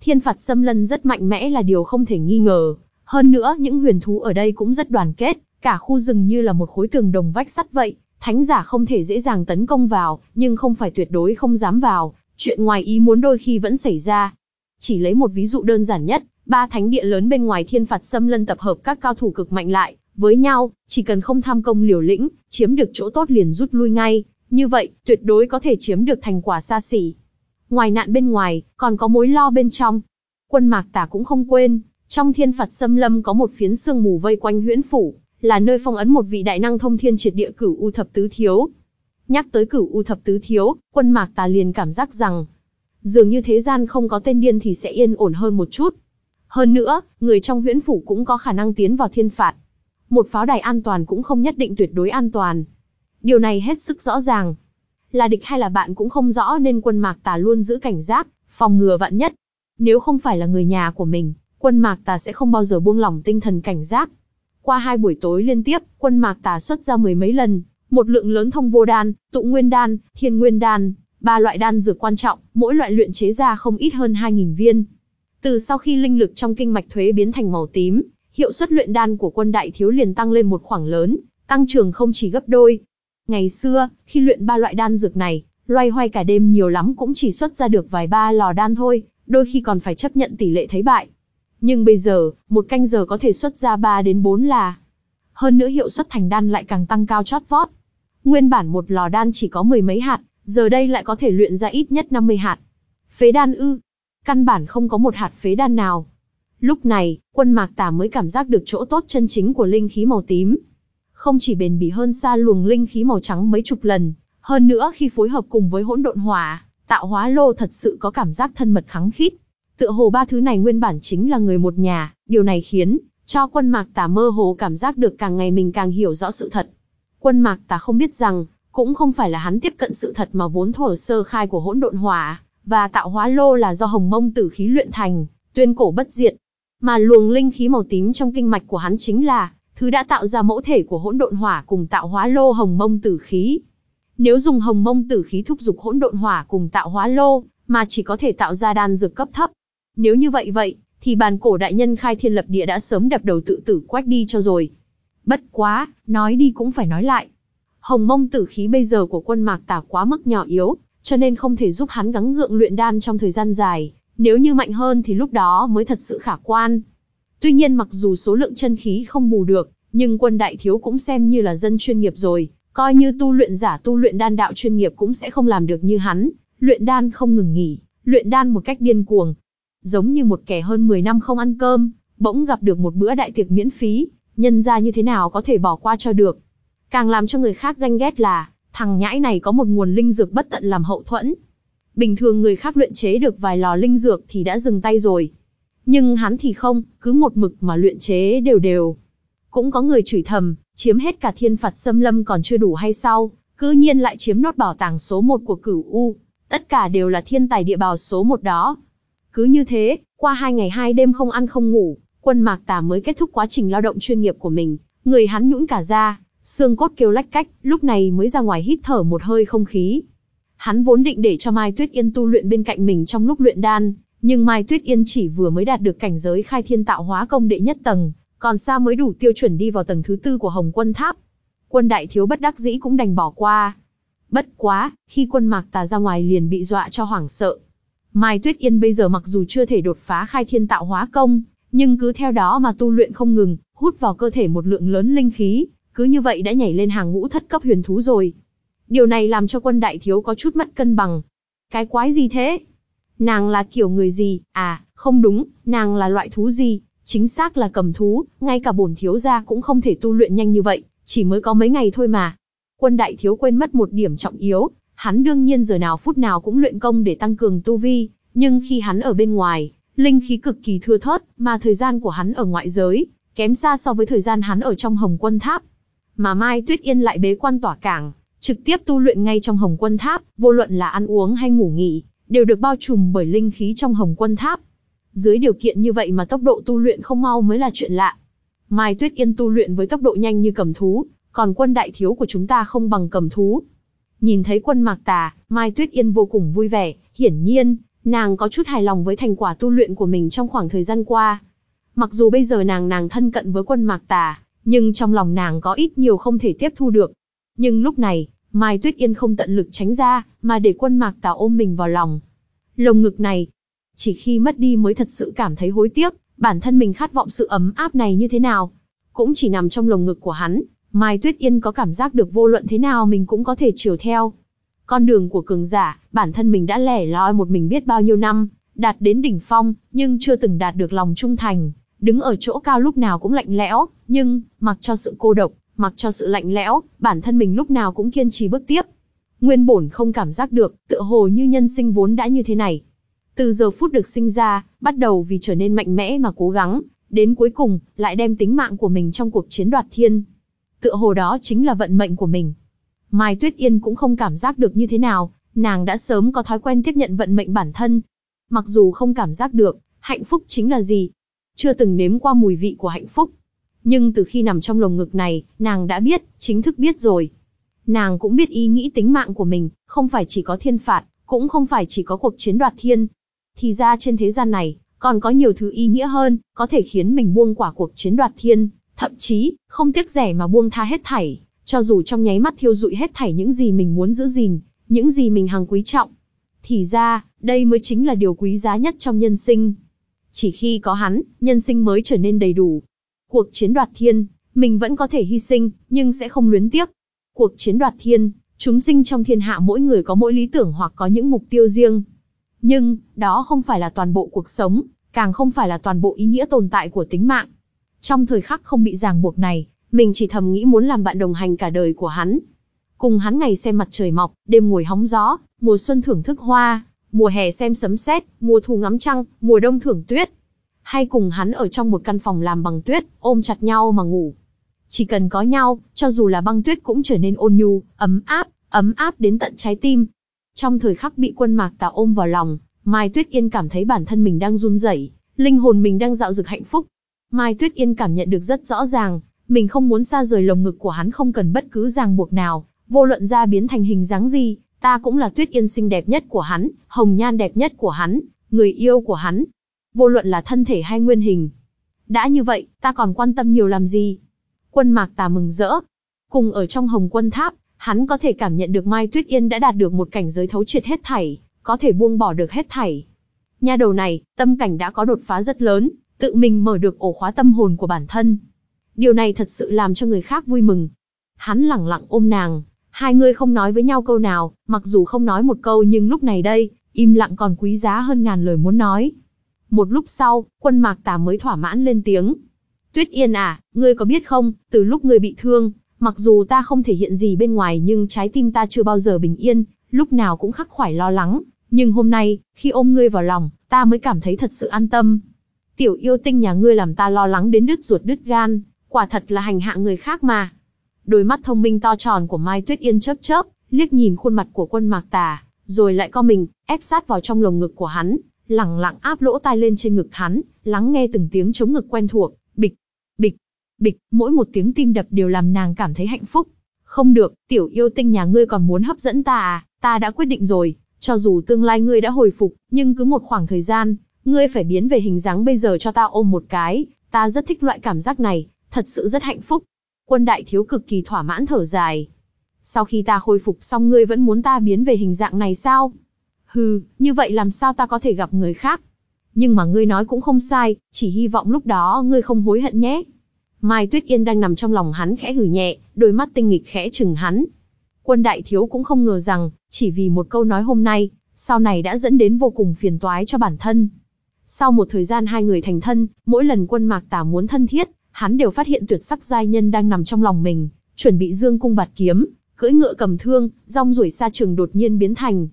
Thiên phạt xâm lân rất mạnh mẽ là điều không thể nghi ngờ. Hơn nữa, những huyền thú ở đây cũng rất đoàn kết, cả khu rừng như là một khối tường đồng vách sắt vậy. Thánh giả không thể dễ dàng tấn công vào, nhưng không phải tuyệt đối không dám vào. Chuyện ngoài ý muốn đôi khi vẫn xảy ra. Chỉ lấy một ví dụ đơn giản nhất, ba thánh địa lớn bên ngoài thiên phạt xâm lân tập hợp các cao thủ cực mạnh lại, với nhau, chỉ cần không tham công liều lĩnh, chiếm được chỗ tốt liền rút lui ngay, như vậy, tuyệt đối có thể chiếm được thành quả xa xỉ. Ngoài nạn bên ngoài, còn có mối lo bên trong. Quân mạc tả cũng không quên, trong thiên phạt xâm lâm có một phiến sương mù vây quanh huyễn phủ, là nơi phong ấn một vị đại năng thông thiên triệt địa cửu u thập tứ thiếu. Nhắc tới cửu u thập tứ thiếu, quân mạc tà liền cảm giác rằng, dường như thế gian không có tên điên thì sẽ yên ổn hơn một chút. Hơn nữa, người trong huyễn phủ cũng có khả năng tiến vào thiên phạt. Một pháo đài an toàn cũng không nhất định tuyệt đối an toàn. Điều này hết sức rõ ràng. Là địch hay là bạn cũng không rõ nên quân mạc tà luôn giữ cảnh giác, phòng ngừa vạn nhất. Nếu không phải là người nhà của mình, quân mạc tà sẽ không bao giờ buông lỏng tinh thần cảnh giác. Qua hai buổi tối liên tiếp, quân mạc tà xuất ra mười mấy lần, một lượng lớn thông vô đan, tụ nguyên đan, thiên nguyên đan, ba loại đan dược quan trọng, mỗi loại luyện chế ra không ít hơn 2.000 viên. Từ sau khi linh lực trong kinh mạch thuế biến thành màu tím, hiệu suất luyện đan của quân đại thiếu liền tăng lên một khoảng lớn, tăng trưởng không chỉ gấp đôi. Ngày xưa, khi luyện ba loại đan dược này, loay hoay cả đêm nhiều lắm cũng chỉ xuất ra được vài ba lò đan thôi, đôi khi còn phải chấp nhận tỷ lệ thấy bại. Nhưng bây giờ, một canh giờ có thể xuất ra 3 đến 4 là. Hơn nữa hiệu suất thành đan lại càng tăng cao chót vót. Nguyên bản một lò đan chỉ có mười mấy hạt, giờ đây lại có thể luyện ra ít nhất 50 hạt. Phế đan ư? Căn bản không có một hạt phế đan nào. Lúc này, quân mạc tà mới cảm giác được chỗ tốt chân chính của linh khí màu tím. Không chỉ bền bỉ hơn xa luồng linh khí màu trắng mấy chục lần, hơn nữa khi phối hợp cùng với hỗn độn hỏa, tạo hóa lô thật sự có cảm giác thân mật kháng khít. Tựa hồ ba thứ này nguyên bản chính là người một nhà, điều này khiến cho quân mạc tà mơ hồ cảm giác được càng ngày mình càng hiểu rõ sự thật. Quân mạc tà không biết rằng, cũng không phải là hắn tiếp cận sự thật mà vốn thổ sơ khai của hỗn độn hỏa, và tạo hóa lô là do hồng mông tử khí luyện thành, tuyên cổ bất diệt, mà luồng linh khí màu tím trong kinh mạch của hắn chính là thứ đã tạo ra mẫu thể của hỗn độn hỏa cùng tạo hóa lô hồng mông tử khí. Nếu dùng hồng mông tử khí thúc giục hỗn độn hỏa cùng tạo hóa lô, mà chỉ có thể tạo ra đan dược cấp thấp. Nếu như vậy vậy, thì bàn cổ đại nhân khai thiên lập địa đã sớm đập đầu tự tử quách đi cho rồi. Bất quá, nói đi cũng phải nói lại. Hồng mông tử khí bây giờ của quân mạc tả quá mức nhỏ yếu, cho nên không thể giúp hắn gắng gượng luyện đan trong thời gian dài, nếu như mạnh hơn thì lúc đó mới thật sự khả quan. Tuy nhiên mặc dù số lượng chân khí không bù được, nhưng quân đại thiếu cũng xem như là dân chuyên nghiệp rồi, coi như tu luyện giả tu luyện đan đạo chuyên nghiệp cũng sẽ không làm được như hắn, luyện đan không ngừng nghỉ, luyện đan một cách điên cuồng. Giống như một kẻ hơn 10 năm không ăn cơm, bỗng gặp được một bữa đại tiệc miễn phí, nhân ra như thế nào có thể bỏ qua cho được. Càng làm cho người khác ganh ghét là, thằng nhãi này có một nguồn linh dược bất tận làm hậu thuẫn. Bình thường người khác luyện chế được vài lò linh dược thì đã dừng tay rồi. Nhưng hắn thì không, cứ một mực mà luyện chế đều đều. Cũng có người chửi thầm, chiếm hết cả thiên phạt xâm lâm còn chưa đủ hay sao, cư nhiên lại chiếm nốt bảo tàng số một của cửu U. Tất cả đều là thiên tài địa bào số một đó. Cứ như thế, qua hai ngày hai đêm không ăn không ngủ, quân mạc tà mới kết thúc quá trình lao động chuyên nghiệp của mình, người hắn nhũn cả ra, xương cốt kêu lách cách, lúc này mới ra ngoài hít thở một hơi không khí. Hắn vốn định để cho Mai Tuyết Yên tu luyện bên cạnh mình trong lúc luyện đan, nhưng Mai Tuyết Yên chỉ vừa mới đạt được cảnh giới khai thiên tạo hóa công đệ nhất tầng, còn xa mới đủ tiêu chuẩn đi vào tầng thứ tư của Hồng Quân Tháp. Quân đại thiếu bất đắc dĩ cũng đành bỏ qua. Bất quá, khi quân mạc tà ra ngoài liền bị dọa cho hoảng sợ. Mai Tuyết Yên bây giờ mặc dù chưa thể đột phá khai thiên tạo hóa công, nhưng cứ theo đó mà tu luyện không ngừng, hút vào cơ thể một lượng lớn linh khí, cứ như vậy đã nhảy lên hàng ngũ thất cấp huyền thú rồi. Điều này làm cho quân đại thiếu có chút mất cân bằng. Cái quái gì thế? Nàng là kiểu người gì? À, không đúng, nàng là loại thú gì? Chính xác là cầm thú, ngay cả bổn thiếu gia cũng không thể tu luyện nhanh như vậy, chỉ mới có mấy ngày thôi mà. Quân đại thiếu quên mất một điểm trọng yếu, hắn đương nhiên giờ nào phút nào cũng luyện công để tăng cường tu vi, nhưng khi hắn ở bên ngoài, linh khí cực kỳ thưa thớt, mà thời gian của hắn ở ngoại giới, kém xa so với thời gian hắn ở trong Hồng Quân Tháp. Mà Mai Tuyết Yên lại bế quan tỏa cảng, trực tiếp tu luyện ngay trong Hồng Quân Tháp, vô luận là ăn uống hay ngủ nghỉ, đều được bao trùm bởi linh khí trong Hồng Quân Tháp. Dưới điều kiện như vậy mà tốc độ tu luyện không mau mới là chuyện lạ. Mai Tuyết Yên tu luyện với tốc độ nhanh như cầm thú, còn quân đại thiếu của chúng ta không bằng cầm thú. Nhìn thấy quân mạc tà, Mai Tuyết Yên vô cùng vui vẻ, hiển nhiên, nàng có chút hài lòng với thành quả tu luyện của mình trong khoảng thời gian qua. Mặc dù bây giờ nàng nàng thân cận với quân mạc tà, nhưng trong lòng nàng có ít nhiều không thể tiếp thu được. Nhưng lúc này, Mai Tuyết Yên không tận lực tránh ra, mà để quân mạc tào ôm mình vào lòng. Lồng ngực này, chỉ khi mất đi mới thật sự cảm thấy hối tiếc, bản thân mình khát vọng sự ấm áp này như thế nào. Cũng chỉ nằm trong lồng ngực của hắn, Mai Tuyết Yên có cảm giác được vô luận thế nào mình cũng có thể chiều theo. Con đường của cường giả, bản thân mình đã lẻ loi một mình biết bao nhiêu năm, đạt đến đỉnh phong, nhưng chưa từng đạt được lòng trung thành. Đứng ở chỗ cao lúc nào cũng lạnh lẽo, nhưng, mặc cho sự cô độc, mặc cho sự lạnh lẽo, bản thân mình lúc nào cũng kiên trì bước tiếp. Nguyên bổn không cảm giác được, tựa hồ như nhân sinh vốn đã như thế này. Từ giờ phút được sinh ra, bắt đầu vì trở nên mạnh mẽ mà cố gắng, đến cuối cùng, lại đem tính mạng của mình trong cuộc chiến đoạt thiên. Tựa hồ đó chính là vận mệnh của mình. Mai Tuyết Yên cũng không cảm giác được như thế nào, nàng đã sớm có thói quen tiếp nhận vận mệnh bản thân. Mặc dù không cảm giác được, hạnh phúc chính là gì? Chưa từng nếm qua mùi vị của hạnh phúc. Nhưng từ khi nằm trong lồng ngực này, nàng đã biết, chính thức biết rồi. Nàng cũng biết ý nghĩ tính mạng của mình, không phải chỉ có thiên phạt, cũng không phải chỉ có cuộc chiến đoạt thiên. Thì ra trên thế gian này, còn có nhiều thứ ý nghĩa hơn, có thể khiến mình buông quả cuộc chiến đoạt thiên, thậm chí, không tiếc rẻ mà buông tha hết thảy, cho dù trong nháy mắt thiêu dụi hết thảy những gì mình muốn giữ gìn, những gì mình hàng quý trọng. Thì ra, đây mới chính là điều quý giá nhất trong nhân sinh. Chỉ khi có hắn, nhân sinh mới trở nên đầy đủ. Cuộc chiến đoạt thiên, mình vẫn có thể hy sinh, nhưng sẽ không luyến tiếc. Cuộc chiến đoạt thiên, chúng sinh trong thiên hạ mỗi người có mỗi lý tưởng hoặc có những mục tiêu riêng. Nhưng, đó không phải là toàn bộ cuộc sống, càng không phải là toàn bộ ý nghĩa tồn tại của tính mạng. Trong thời khắc không bị ràng buộc này, mình chỉ thầm nghĩ muốn làm bạn đồng hành cả đời của hắn. Cùng hắn ngày xem mặt trời mọc, đêm ngồi hóng gió, mùa xuân thưởng thức hoa, mùa hè xem sấm sét, mùa thu ngắm trăng, mùa đông thưởng tuyết. Hay cùng hắn ở trong một căn phòng làm bằng tuyết, ôm chặt nhau mà ngủ. Chỉ cần có nhau, cho dù là băng tuyết cũng trở nên ôn nhu, ấm áp, ấm áp đến tận trái tim. Trong thời khắc bị quân mạc tà ôm vào lòng, Mai Tuyết Yên cảm thấy bản thân mình đang run rẩy, linh hồn mình đang dạo dực hạnh phúc. Mai Tuyết Yên cảm nhận được rất rõ ràng, mình không muốn xa rời lồng ngực của hắn không cần bất cứ ràng buộc nào, vô luận ra biến thành hình dáng gì, ta cũng là Tuyết Yên xinh đẹp nhất của hắn, hồng nhan đẹp nhất của hắn, người yêu của hắn. Vô luận là thân thể hay nguyên hình. Đã như vậy, ta còn quan tâm nhiều làm gì? Quân Mạc Tà mừng rỡ. Cùng ở trong Hồng Quân Tháp, hắn có thể cảm nhận được Mai Tuyết Yên đã đạt được một cảnh giới thấu triệt hết thảy, có thể buông bỏ được hết thảy. Nha đầu này, tâm cảnh đã có đột phá rất lớn, tự mình mở được ổ khóa tâm hồn của bản thân. Điều này thật sự làm cho người khác vui mừng. Hắn lẳng lặng ôm nàng, hai người không nói với nhau câu nào, mặc dù không nói một câu nhưng lúc này đây, im lặng còn quý giá hơn ngàn lời muốn nói. Một lúc sau, quân mạc tà mới thỏa mãn lên tiếng. Tuyết Yên à, ngươi có biết không, từ lúc ngươi bị thương, mặc dù ta không thể hiện gì bên ngoài nhưng trái tim ta chưa bao giờ bình yên, lúc nào cũng khắc khoải lo lắng. Nhưng hôm nay, khi ôm ngươi vào lòng, ta mới cảm thấy thật sự an tâm. Tiểu yêu tinh nhà ngươi làm ta lo lắng đến đứt ruột đứt gan, quả thật là hành hạ người khác mà. Đôi mắt thông minh to tròn của Mai Tuyết Yên chớp chớp, liếc nhìn khuôn mặt của quân mạc tà, rồi lại co mình, ép sát vào trong lồng ngực của hắn, lẳng lặng áp lỗ tai lên trên ngực hắn, lắng nghe từng tiếng chống ngực quen thuộc, bịch, bịch, bịch, mỗi một tiếng tim đập đều làm nàng cảm thấy hạnh phúc. Không được, tiểu yêu tinh nhà ngươi còn muốn hấp dẫn ta à, ta đã quyết định rồi, cho dù tương lai ngươi đã hồi phục, nhưng cứ một khoảng thời gian, ngươi phải biến về hình dáng bây giờ cho ta ôm một cái, ta rất thích loại cảm giác này, thật sự rất hạnh phúc. Quân đại thiếu cực kỳ thỏa mãn thở dài. Sau khi ta khôi phục xong ngươi vẫn muốn ta biến về hình dạng này sao? Hừ, như vậy làm sao ta có thể gặp người khác? Nhưng mà ngươi nói cũng không sai, chỉ hy vọng lúc đó ngươi không hối hận nhé. Mai Tuyết Yên đang nằm trong lòng hắn khẽ hử nhẹ, đôi mắt tinh nghịch khẽ chừng hắn. Quân đại thiếu cũng không ngờ rằng, chỉ vì một câu nói hôm nay, sau này đã dẫn đến vô cùng phiền toái cho bản thân. Sau một thời gian hai người thành thân, mỗi lần quân mạc tả muốn thân thiết, hắn đều phát hiện tuyệt sắc giai nhân đang nằm trong lòng mình, chuẩn bị dương cung bạt kiếm, cưỡi ngựa cầm thương, rong ruổi xa trường đột nhiên biến thành.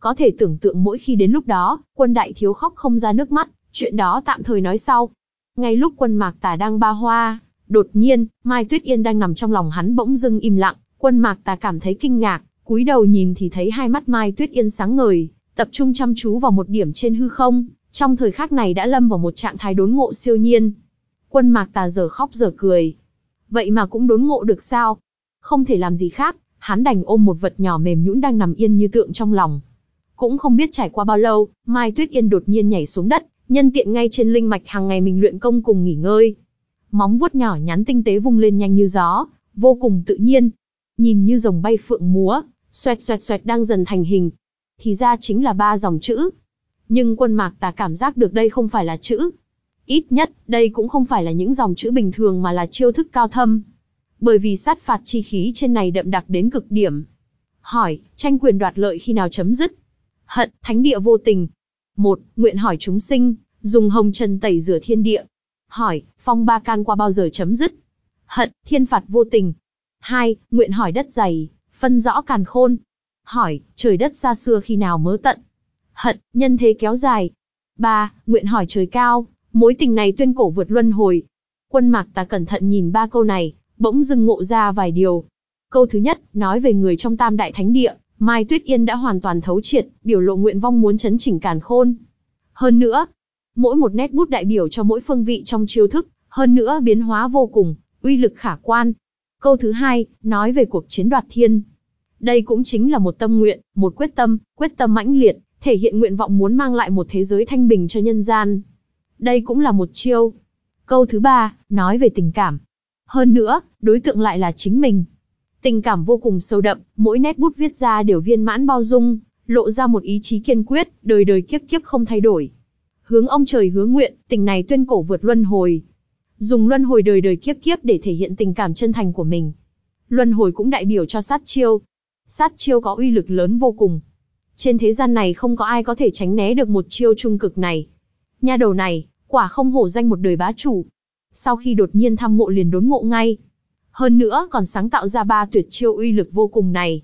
Có thể tưởng tượng mỗi khi đến lúc đó, quân đại thiếu khóc không ra nước mắt, chuyện đó tạm thời nói sau. Ngay lúc quân mạc tà đang ba hoa, đột nhiên, Mai Tuyết Yên đang nằm trong lòng hắn bỗng dưng im lặng, quân mạc tà cảm thấy kinh ngạc, cúi đầu nhìn thì thấy hai mắt Mai Tuyết Yên sáng ngời, tập trung chăm chú vào một điểm trên hư không, trong thời khắc này đã lâm vào một trạng thái đốn ngộ siêu nhiên. Quân mạc tà giờ khóc giờ cười. Vậy mà cũng đốn ngộ được sao? Không thể làm gì khác, hắn đành ôm một vật nhỏ mềm nhũn đang nằm yên như tượng trong lòng. Cũng không biết trải qua bao lâu, Mai Tuyết Yên đột nhiên nhảy xuống đất, nhân tiện ngay trên linh mạch hàng ngày mình luyện công cùng nghỉ ngơi. Móng vuốt nhỏ nhắn tinh tế vung lên nhanh như gió, vô cùng tự nhiên. Nhìn như rồng bay phượng múa, xoẹt xoẹt xoẹt đang dần thành hình. Thì ra chính là ba dòng chữ. Nhưng quân mạc tà cảm giác được đây không phải là chữ. Ít nhất, đây cũng không phải là những dòng chữ bình thường mà là chiêu thức cao thâm. Bởi vì sát phạt chi khí trên này đậm đặc đến cực điểm. Hỏi, tranh quyền đoạt lợi khi nào chấm dứt? Hận, thánh địa vô tình. Một, nguyện hỏi chúng sinh, dùng hồng trần tẩy rửa thiên địa. Hỏi, phong ba can qua bao giờ chấm dứt? Hận, thiên phạt vô tình. Hai, nguyện hỏi đất dày, phân rõ càn khôn. Hỏi, trời đất xa xưa khi nào mớ tận? Hận, nhân thế kéo dài. Ba, nguyện hỏi trời cao, mối tình này tuyên cổ vượt luân hồi. Quân mạc ta cẩn thận nhìn ba câu này, bỗng dưng ngộ ra vài điều. Câu thứ nhất, nói về người trong tam đại thánh địa, Mai Tuyết Yên đã hoàn toàn thấu triệt, biểu lộ nguyện vong muốn chấn chỉnh càn khôn. Hơn nữa, mỗi một nét bút đại biểu cho mỗi phương vị trong chiêu thức, hơn nữa biến hóa vô cùng, uy lực khả quan. Câu thứ hai, nói về cuộc chiến đoạt thiên. Đây cũng chính là một tâm nguyện, một quyết tâm, quyết tâm mãnh liệt, thể hiện nguyện vọng muốn mang lại một thế giới thanh bình cho nhân gian. Đây cũng là một chiêu. Câu thứ ba, nói về tình cảm. Hơn nữa, đối tượng lại là chính mình. Tình cảm vô cùng sâu đậm, mỗi nét bút viết ra đều viên mãn bao dung, lộ ra một ý chí kiên quyết, đời đời kiếp kiếp không thay đổi. Hướng ông trời hứa nguyện, tình này tuyên cổ vượt luân hồi. Dùng luân hồi đời đời kiếp kiếp để thể hiện tình cảm chân thành của mình. Luân hồi cũng đại biểu cho sát chiêu. Sát chiêu có uy lực lớn vô cùng. Trên thế gian này không có ai có thể tránh né được một chiêu trung cực này. Nha đầu này, quả không hổ danh một đời bá chủ. Sau khi đột nhiên thăm mộ liền đốn ngộ ngay. Hơn nữa còn sáng tạo ra ba tuyệt chiêu uy lực vô cùng này.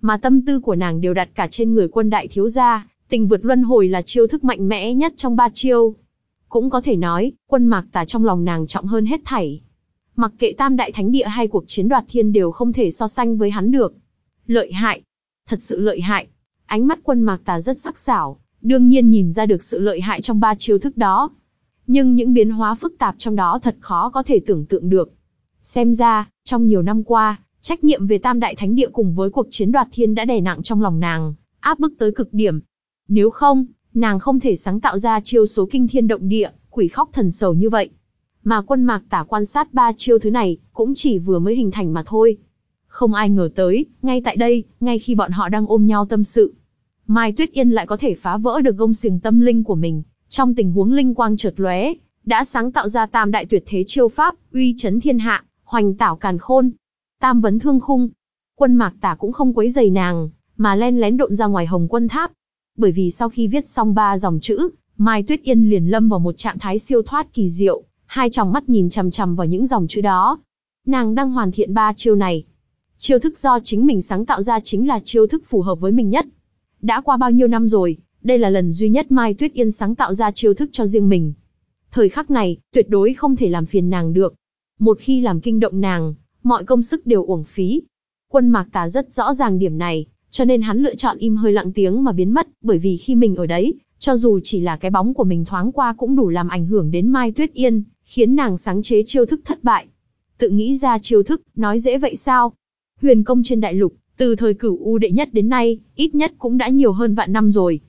Mà tâm tư của nàng đều đặt cả trên người quân đại thiếu gia, tình vượt luân hồi là chiêu thức mạnh mẽ nhất trong ba chiêu. Cũng có thể nói, quân mạc tà trong lòng nàng trọng hơn hết thảy. Mặc kệ tam đại thánh địa hay cuộc chiến đoạt thiên đều không thể so sánh với hắn được. Lợi hại. Thật sự lợi hại. Ánh mắt quân mạc tà rất sắc sảo, đương nhiên nhìn ra được sự lợi hại trong ba chiêu thức đó. Nhưng những biến hóa phức tạp trong đó thật khó có thể tưởng tượng được. Xem ra, trong nhiều năm qua, trách nhiệm về tam đại thánh địa cùng với cuộc chiến đoạt thiên đã đè nặng trong lòng nàng, áp bức tới cực điểm. Nếu không, nàng không thể sáng tạo ra chiêu số kinh thiên động địa, quỷ khóc thần sầu như vậy. Mà quân mạc tả quan sát ba chiêu thứ này, cũng chỉ vừa mới hình thành mà thôi. Không ai ngờ tới, ngay tại đây, ngay khi bọn họ đang ôm nhau tâm sự, Mai Tuyết Yên lại có thể phá vỡ được gông xiềng tâm linh của mình, trong tình huống linh quang chợt lóe, đã sáng tạo ra tam đại tuyệt thế chiêu pháp, uy chấn thiên hạ, hoành tảo càn khôn. Tam vấn thương khung. Quân mạc tả cũng không quấy giày nàng, mà len lén độn ra ngoài hồng quân tháp. Bởi vì sau khi viết xong ba dòng chữ, Mai Tuyết Yên liền lâm vào một trạng thái siêu thoát kỳ diệu, hai tròng mắt nhìn chằm chằm vào những dòng chữ đó. Nàng đang hoàn thiện ba chiêu này. Chiêu thức do chính mình sáng tạo ra chính là chiêu thức phù hợp với mình nhất. Đã qua bao nhiêu năm rồi, đây là lần duy nhất Mai Tuyết Yên sáng tạo ra chiêu thức cho riêng mình. Thời khắc này, tuyệt đối không thể làm phiền nàng được. Một khi làm kinh động nàng, mọi công sức đều uổng phí. Quân Mạc Tà rất rõ ràng điểm này, cho nên hắn lựa chọn im hơi lặng tiếng mà biến mất, bởi vì khi mình ở đấy, cho dù chỉ là cái bóng của mình thoáng qua cũng đủ làm ảnh hưởng đến Mai Tuyết Yên, khiến nàng sáng chế chiêu thức thất bại. Tự nghĩ ra chiêu thức, nói dễ vậy sao? Huyền công trên đại lục, từ thời cửu U đệ nhất đến nay, ít nhất cũng đã nhiều hơn vạn năm rồi.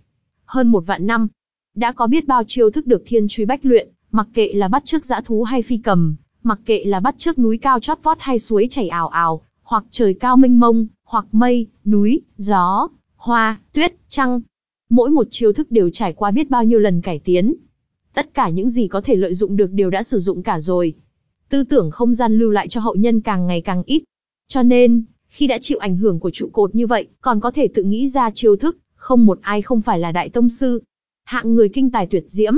Hơn một vạn năm, đã có biết bao chiêu thức được thiên truy bách luyện, mặc kệ là bắt trước dã thú hay phi cầm, mặc kệ là bắt trước núi cao chót vót hay suối chảy ảo ảo, hoặc trời cao mênh mông, hoặc mây, núi, gió, hoa, tuyết, trăng. Mỗi một chiêu thức đều trải qua biết bao nhiêu lần cải tiến. Tất cả những gì có thể lợi dụng được đều đã sử dụng cả rồi. Tư tưởng không gian lưu lại cho hậu nhân càng ngày càng ít. Cho nên, khi đã chịu ảnh hưởng của trụ cột như vậy, còn có thể tự nghĩ ra chiêu thức, không một ai không phải là đại tông sư. Hạng người kinh tài tuyệt diễm.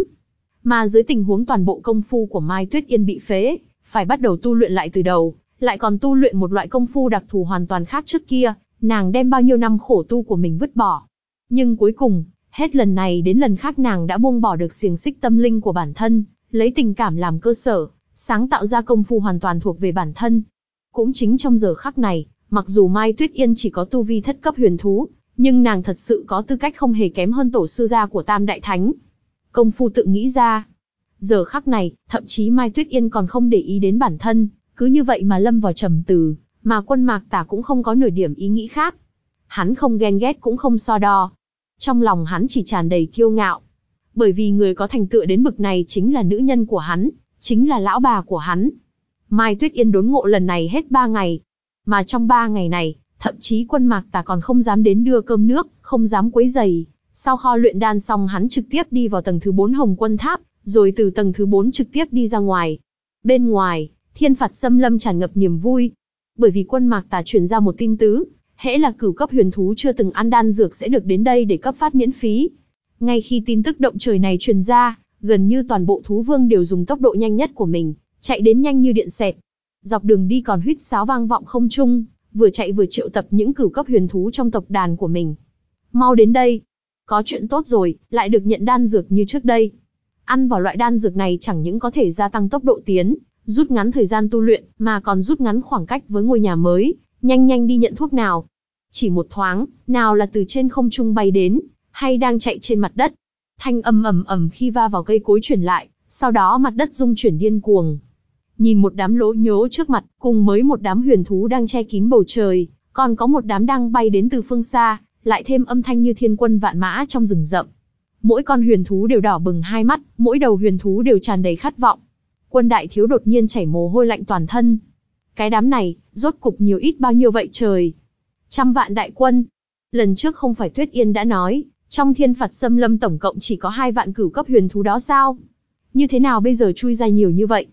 Mà dưới tình huống toàn bộ công phu của Mai Tuyết Yên bị phế, phải bắt đầu tu luyện lại từ đầu, lại còn tu luyện một loại công phu đặc thù hoàn toàn khác trước kia, nàng đem bao nhiêu năm khổ tu của mình vứt bỏ. Nhưng cuối cùng, hết lần này đến lần khác nàng đã buông bỏ được xiềng xích tâm linh của bản thân, lấy tình cảm làm cơ sở, sáng tạo ra công phu hoàn toàn thuộc về bản thân. Cũng chính trong giờ khắc này, mặc dù Mai Tuyết Yên chỉ có tu vi thất cấp huyền thú, nhưng nàng thật sự có tư cách không hề kém hơn tổ sư gia của Tam Đại Thánh. Công phu tự nghĩ ra. Giờ khắc này, thậm chí Mai Tuyết Yên còn không để ý đến bản thân, cứ như vậy mà lâm vào trầm từ, mà quân mạc tả cũng không có nửa điểm ý nghĩ khác. Hắn không ghen ghét cũng không so đo. Trong lòng hắn chỉ tràn đầy kiêu ngạo. Bởi vì người có thành tựu đến bực này chính là nữ nhân của hắn, chính là lão bà của hắn. Mai Tuyết Yên đốn ngộ lần này hết ba ngày. Mà trong ba ngày này, thậm chí quân mạc tả còn không dám đến đưa cơm nước, không dám quấy giày. Sau kho luyện đan xong hắn trực tiếp đi vào tầng thứ 4 hồng quân tháp, rồi từ tầng thứ 4 trực tiếp đi ra ngoài. Bên ngoài, thiên phạt xâm lâm tràn ngập niềm vui. Bởi vì quân mạc tà truyền ra một tin tứ, hễ là cửu cấp huyền thú chưa từng ăn đan dược sẽ được đến đây để cấp phát miễn phí. Ngay khi tin tức động trời này truyền ra, gần như toàn bộ thú vương đều dùng tốc độ nhanh nhất của mình, chạy đến nhanh như điện xẹt. Dọc đường đi còn huýt sáo vang vọng không trung, vừa chạy vừa triệu tập những cửu cấp huyền thú trong tộc đàn của mình. Mau đến đây. Có chuyện tốt rồi, lại được nhận đan dược như trước đây. Ăn vào loại đan dược này chẳng những có thể gia tăng tốc độ tiến, rút ngắn thời gian tu luyện, mà còn rút ngắn khoảng cách với ngôi nhà mới, nhanh nhanh đi nhận thuốc nào. Chỉ một thoáng, nào là từ trên không trung bay đến, hay đang chạy trên mặt đất. Thanh âm ầm ầm khi va vào cây cối chuyển lại, sau đó mặt đất rung chuyển điên cuồng. Nhìn một đám lỗ nhố trước mặt, cùng mới một đám huyền thú đang che kín bầu trời, còn có một đám đang bay đến từ phương xa, lại thêm âm thanh như thiên quân vạn mã trong rừng rậm. Mỗi con huyền thú đều đỏ bừng hai mắt, mỗi đầu huyền thú đều tràn đầy khát vọng. Quân đại thiếu đột nhiên chảy mồ hôi lạnh toàn thân. Cái đám này, rốt cục nhiều ít bao nhiêu vậy trời? Trăm vạn đại quân. Lần trước không phải Tuyết Yên đã nói, trong thiên phạt xâm lâm tổng cộng chỉ có hai vạn cửu cấp huyền thú đó sao? Như thế nào bây giờ chui ra nhiều như vậy?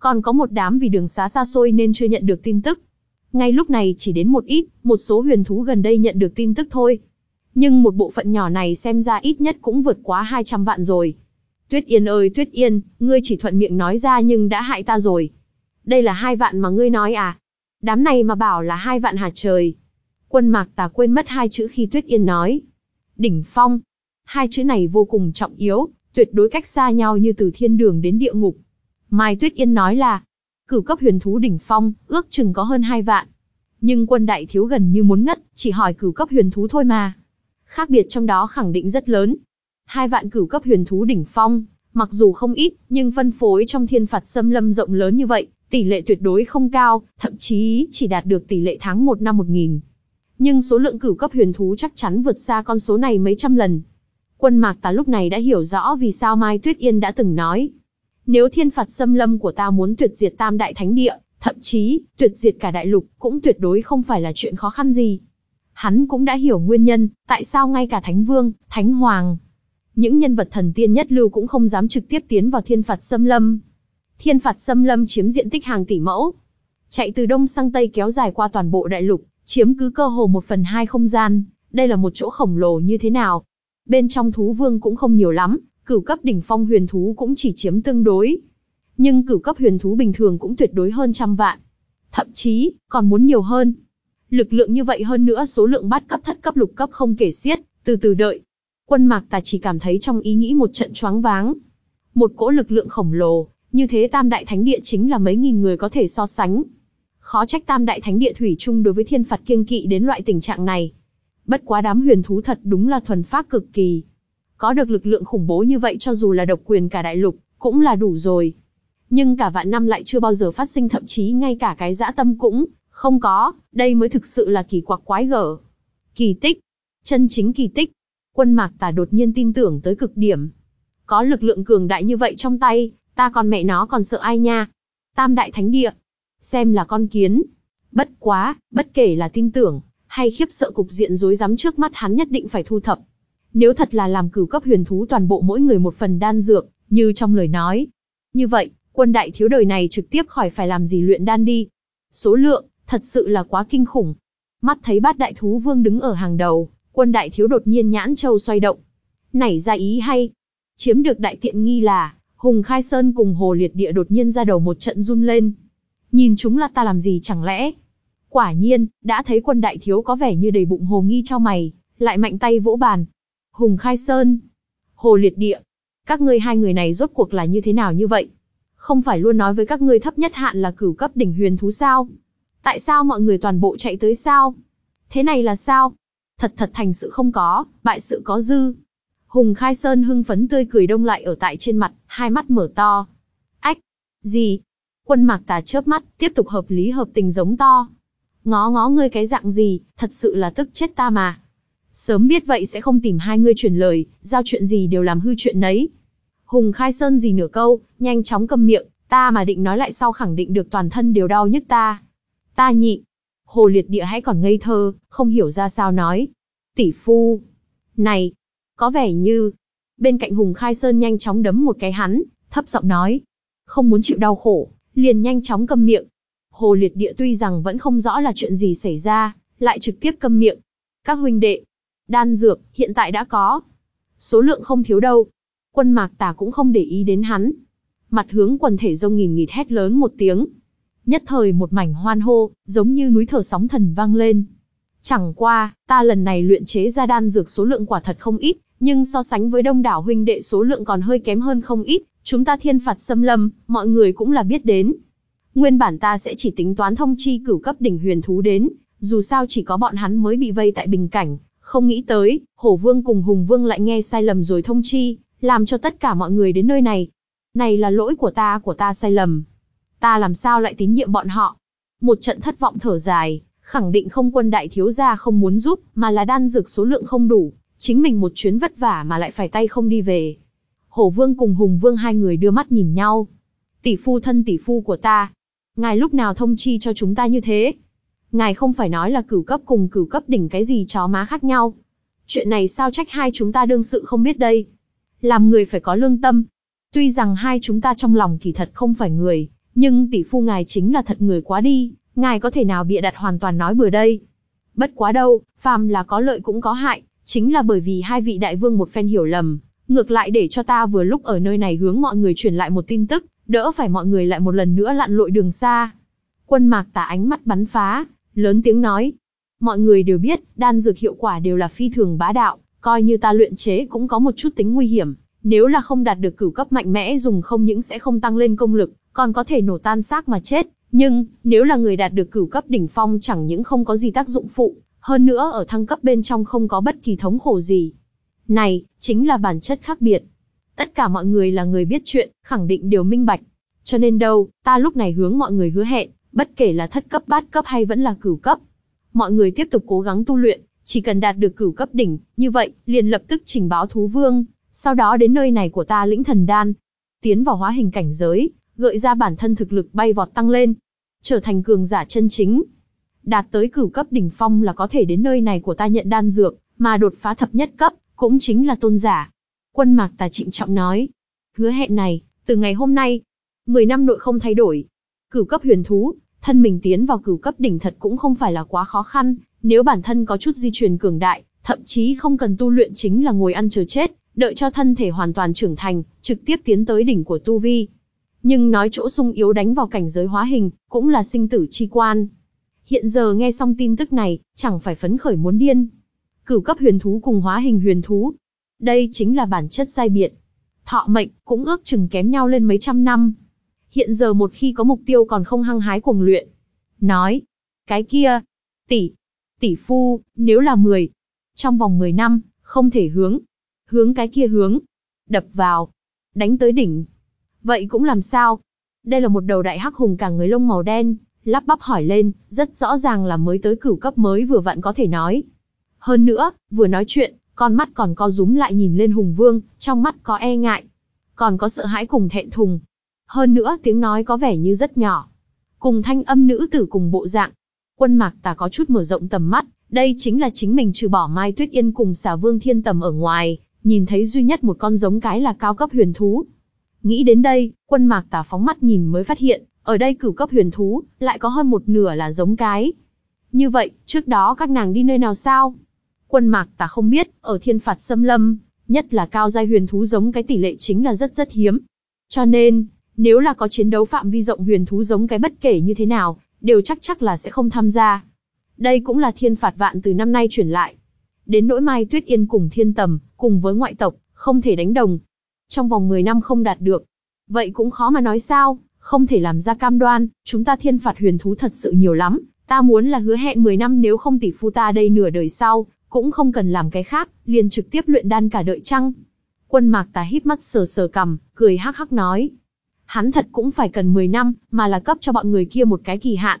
Còn có một đám vì đường xá xa xôi nên chưa nhận được tin tức. Ngay lúc này chỉ đến một ít, một số huyền thú gần đây nhận được tin tức thôi. Nhưng một bộ phận nhỏ này xem ra ít nhất cũng vượt quá 200 vạn rồi. Tuyết Yên ơi Tuyết Yên, ngươi chỉ thuận miệng nói ra nhưng đã hại ta rồi. Đây là hai vạn mà ngươi nói à? Đám này mà bảo là hai vạn hạt trời. Quân mạc tà quên mất hai chữ khi Tuyết Yên nói. Đỉnh phong. Hai chữ này vô cùng trọng yếu, tuyệt đối cách xa nhau như từ thiên đường đến địa ngục. Mai Tuyết Yên nói là, cửu cấp huyền thú đỉnh phong, ước chừng có hơn hai vạn. Nhưng quân đại thiếu gần như muốn ngất, chỉ hỏi cửu cấp huyền thú thôi mà. Khác biệt trong đó khẳng định rất lớn, hai vạn cửu cấp huyền thú đỉnh phong, mặc dù không ít, nhưng phân phối trong thiên phạt xâm lâm rộng lớn như vậy, tỷ lệ tuyệt đối không cao, thậm chí chỉ đạt được tỷ lệ tháng 1 năm 1000. Nhưng số lượng cửu cấp huyền thú chắc chắn vượt xa con số này mấy trăm lần. Quân Mạc Tà lúc này đã hiểu rõ vì sao Mai Tuyết Yên đã từng nói. Nếu thiên phạt xâm lâm của ta muốn tuyệt diệt tam đại thánh địa, thậm chí, tuyệt diệt cả đại lục, cũng tuyệt đối không phải là chuyện khó khăn gì. Hắn cũng đã hiểu nguyên nhân, tại sao ngay cả Thánh Vương, Thánh Hoàng, những nhân vật thần tiên nhất lưu cũng không dám trực tiếp tiến vào thiên phạt xâm lâm. Thiên phạt xâm lâm chiếm diện tích hàng tỷ mẫu, chạy từ đông sang tây kéo dài qua toàn bộ đại lục, chiếm cứ cơ hồ một phần hai không gian. Đây là một chỗ khổng lồ như thế nào? Bên trong thú vương cũng không nhiều lắm, cửu cấp đỉnh phong huyền thú cũng chỉ chiếm tương đối. Nhưng cửu cấp huyền thú bình thường cũng tuyệt đối hơn trăm vạn. Thậm chí, còn muốn nhiều hơn. Lực lượng như vậy hơn nữa số lượng bát cấp thất cấp lục cấp không kể xiết, từ từ đợi. Quân mạc tà chỉ cảm thấy trong ý nghĩ một trận choáng váng. Một cỗ lực lượng khổng lồ, như thế tam đại thánh địa chính là mấy nghìn người có thể so sánh. Khó trách tam đại thánh địa thủy chung đối với thiên phạt kiêng kỵ đến loại tình trạng này. Bất quá đám huyền thú thật đúng là thuần phát cực kỳ. Có được lực lượng khủng bố như vậy cho dù là độc quyền cả đại lục, cũng là đủ rồi. Nhưng cả vạn năm lại chưa bao giờ phát sinh thậm chí ngay cả cái dã tâm cũng không có, đây mới thực sự là kỳ quặc quái gở. Kỳ tích, chân chính kỳ tích. Quân mạc tà đột nhiên tin tưởng tới cực điểm. Có lực lượng cường đại như vậy trong tay, ta còn mẹ nó còn sợ ai nha. Tam đại thánh địa, xem là con kiến. Bất quá, bất kể là tin tưởng, hay khiếp sợ cục diện rối rắm trước mắt hắn nhất định phải thu thập. Nếu thật là làm cửu cấp huyền thú toàn bộ mỗi người một phần đan dược, như trong lời nói. Như vậy, quân đại thiếu đời này trực tiếp khỏi phải làm gì luyện đan đi. Số lượng, thật sự là quá kinh khủng. Mắt thấy bát đại thú vương đứng ở hàng đầu, quân đại thiếu đột nhiên nhãn châu xoay động. Nảy ra ý hay. Chiếm được đại tiện nghi là, Hùng Khai Sơn cùng Hồ Liệt Địa đột nhiên ra đầu một trận run lên. Nhìn chúng là ta làm gì chẳng lẽ? Quả nhiên, đã thấy quân đại thiếu có vẻ như đầy bụng hồ nghi cho mày, lại mạnh tay vỗ bàn. Hùng Khai Sơn, Hồ Liệt Địa, các ngươi hai người này rốt cuộc là như thế nào như vậy? Không phải luôn nói với các ngươi thấp nhất hạn là cửu cấp đỉnh huyền thú sao? Tại sao mọi người toàn bộ chạy tới sao? Thế này là sao? Thật thật thành sự không có, bại sự có dư. Hùng Khai Sơn hưng phấn tươi cười đông lại ở tại trên mặt, hai mắt mở to. Ách! Gì? Quân mạc tà chớp mắt, tiếp tục hợp lý hợp tình giống to. Ngó ngó ngươi cái dạng gì, thật sự là tức chết ta mà. Sớm biết vậy sẽ không tìm hai ngươi truyền lời, giao chuyện gì đều làm hư chuyện nấy. Hùng khai sơn gì nửa câu, nhanh chóng cầm miệng, ta mà định nói lại sau khẳng định được toàn thân đều đau nhức ta. Ta nhị. Hồ liệt địa hãy còn ngây thơ, không hiểu ra sao nói. Tỷ phu. Này. Có vẻ như. Bên cạnh Hùng khai sơn nhanh chóng đấm một cái hắn, thấp giọng nói. Không muốn chịu đau khổ, liền nhanh chóng cầm miệng. Hồ Liệt Địa tuy rằng vẫn không rõ là chuyện gì xảy ra, lại trực tiếp cầm miệng. Các huynh đệ, đan dược, hiện tại đã có. Số lượng không thiếu đâu. Quân mạc tà cũng không để ý đến hắn. Mặt hướng quần thể rông nghìn nghịt hét lớn một tiếng. Nhất thời một mảnh hoan hô, giống như núi thở sóng thần vang lên. Chẳng qua, ta lần này luyện chế ra đan dược số lượng quả thật không ít, nhưng so sánh với đông đảo huynh đệ số lượng còn hơi kém hơn không ít, Chúng ta thiên phạt xâm lâm, mọi người cũng là biết đến. Nguyên bản ta sẽ chỉ tính toán thông chi cửu cấp đỉnh huyền thú đến, dù sao chỉ có bọn hắn mới bị vây tại bình cảnh, không nghĩ tới, hổ vương cùng hùng vương lại nghe sai lầm rồi thông chi, làm cho tất cả mọi người đến nơi này. Này là lỗi của ta của ta sai lầm. Ta làm sao lại tín nhiệm bọn họ? Một trận thất vọng thở dài, khẳng định không quân đại thiếu gia không muốn giúp, mà là đan dược số lượng không đủ, chính mình một chuyến vất vả mà lại phải tay không đi về. Hổ Vương cùng Hùng Vương hai người đưa mắt nhìn nhau. Tỷ phu thân tỷ phu của ta. Ngài lúc nào thông chi cho chúng ta như thế? Ngài không phải nói là cửu cấp cùng cửu cấp đỉnh cái gì chó má khác nhau. Chuyện này sao trách hai chúng ta đương sự không biết đây. Làm người phải có lương tâm. Tuy rằng hai chúng ta trong lòng kỳ thật không phải người, nhưng tỷ phu ngài chính là thật người quá đi, ngài có thể nào bịa đặt hoàn toàn nói bừa đây. Bất quá đâu, phàm là có lợi cũng có hại, chính là bởi vì hai vị đại vương một phen hiểu lầm, Ngược lại để cho ta vừa lúc ở nơi này hướng mọi người truyền lại một tin tức, đỡ phải mọi người lại một lần nữa lặn lội đường xa. Quân mạc tả ánh mắt bắn phá, lớn tiếng nói. Mọi người đều biết, đan dược hiệu quả đều là phi thường bá đạo, coi như ta luyện chế cũng có một chút tính nguy hiểm. Nếu là không đạt được cửu cấp mạnh mẽ dùng không những sẽ không tăng lên công lực, còn có thể nổ tan xác mà chết. Nhưng, nếu là người đạt được cửu cấp đỉnh phong chẳng những không có gì tác dụng phụ, hơn nữa ở thăng cấp bên trong không có bất kỳ thống khổ gì, này, chính là bản chất khác biệt. Tất cả mọi người là người biết chuyện, khẳng định đều minh bạch. Cho nên đâu, ta lúc này hướng mọi người hứa hẹn, bất kể là thất cấp bát cấp hay vẫn là cửu cấp. Mọi người tiếp tục cố gắng tu luyện, chỉ cần đạt được cửu cấp đỉnh, như vậy, liền lập tức trình báo thú vương, sau đó đến nơi này của ta lĩnh thần đan. Tiến vào hóa hình cảnh giới, gợi ra bản thân thực lực bay vọt tăng lên, trở thành cường giả chân chính. Đạt tới cửu cấp đỉnh phong là có thể đến nơi này của ta nhận đan dược, mà đột phá thập nhất cấp, cũng chính là tôn giả. Quân mạc tà trịnh trọng nói. Hứa hẹn này, từ ngày hôm nay, 10 năm nội không thay đổi. Cửu cấp huyền thú, thân mình tiến vào cửu cấp đỉnh thật cũng không phải là quá khó khăn, nếu bản thân có chút di truyền cường đại, thậm chí không cần tu luyện chính là ngồi ăn chờ chết, đợi cho thân thể hoàn toàn trưởng thành, trực tiếp tiến tới đỉnh của tu vi. Nhưng nói chỗ sung yếu đánh vào cảnh giới hóa hình, cũng là sinh tử chi quan. Hiện giờ nghe xong tin tức này, chẳng phải phấn khởi muốn điên. Cửu cấp huyền thú cùng hóa hình huyền thú. Đây chính là bản chất giai biệt. Thọ mệnh, cũng ước chừng kém nhau lên mấy trăm năm. Hiện giờ một khi có mục tiêu còn không hăng hái cuồng luyện. Nói, cái kia, tỷ, tỷ phu, nếu là 10, trong vòng 10 năm, không thể hướng, hướng cái kia hướng, đập vào, đánh tới đỉnh. Vậy cũng làm sao? Đây là một đầu đại hắc hùng cả người lông màu đen, lắp bắp hỏi lên, rất rõ ràng là mới tới cửu cấp mới vừa vặn có thể nói. Hơn nữa, vừa nói chuyện, con mắt còn co rúm lại nhìn lên hùng vương, trong mắt có e ngại, còn có sợ hãi cùng thẹn thùng. Hơn nữa tiếng nói có vẻ như rất nhỏ. Cùng thanh âm nữ tử cùng bộ dạng. Quân mạc tà có chút mở rộng tầm mắt, đây chính là chính mình trừ bỏ Mai Tuyết Yên cùng xà vương thiên tầm ở ngoài, nhìn thấy duy nhất một con giống cái là cao cấp huyền thú. Nghĩ đến đây, quân mạc tà phóng mắt nhìn mới phát hiện, ở đây cửu cấp huyền thú, lại có hơn một nửa là giống cái. Như vậy, trước đó các nàng đi nơi nào sao? Quân mạc tà không biết, ở thiên phạt xâm lâm, nhất là cao giai huyền thú giống cái tỷ lệ chính là rất rất hiếm. Cho nên, nếu là có chiến đấu phạm vi rộng huyền thú giống cái bất kể như thế nào, đều chắc chắc là sẽ không tham gia. Đây cũng là thiên phạt vạn từ năm nay chuyển lại. Đến nỗi Mai Tuyết Yên cùng thiên tầm, cùng với ngoại tộc, không thể đánh đồng. Trong vòng 10 năm không đạt được. Vậy cũng khó mà nói sao, không thể làm ra cam đoan, chúng ta thiên phạt huyền thú thật sự nhiều lắm. Ta muốn là hứa hẹn 10 năm nếu không tỷ phu ta đây nửa đời sau, cũng không cần làm cái khác, liền trực tiếp luyện đan cả đợi chăng. Quân mạc tà híp mắt sờ sờ cầm cười hắc hắc nói. Hắn thật cũng phải cần 10 năm, mà là cấp cho bọn người kia một cái kỳ hạn.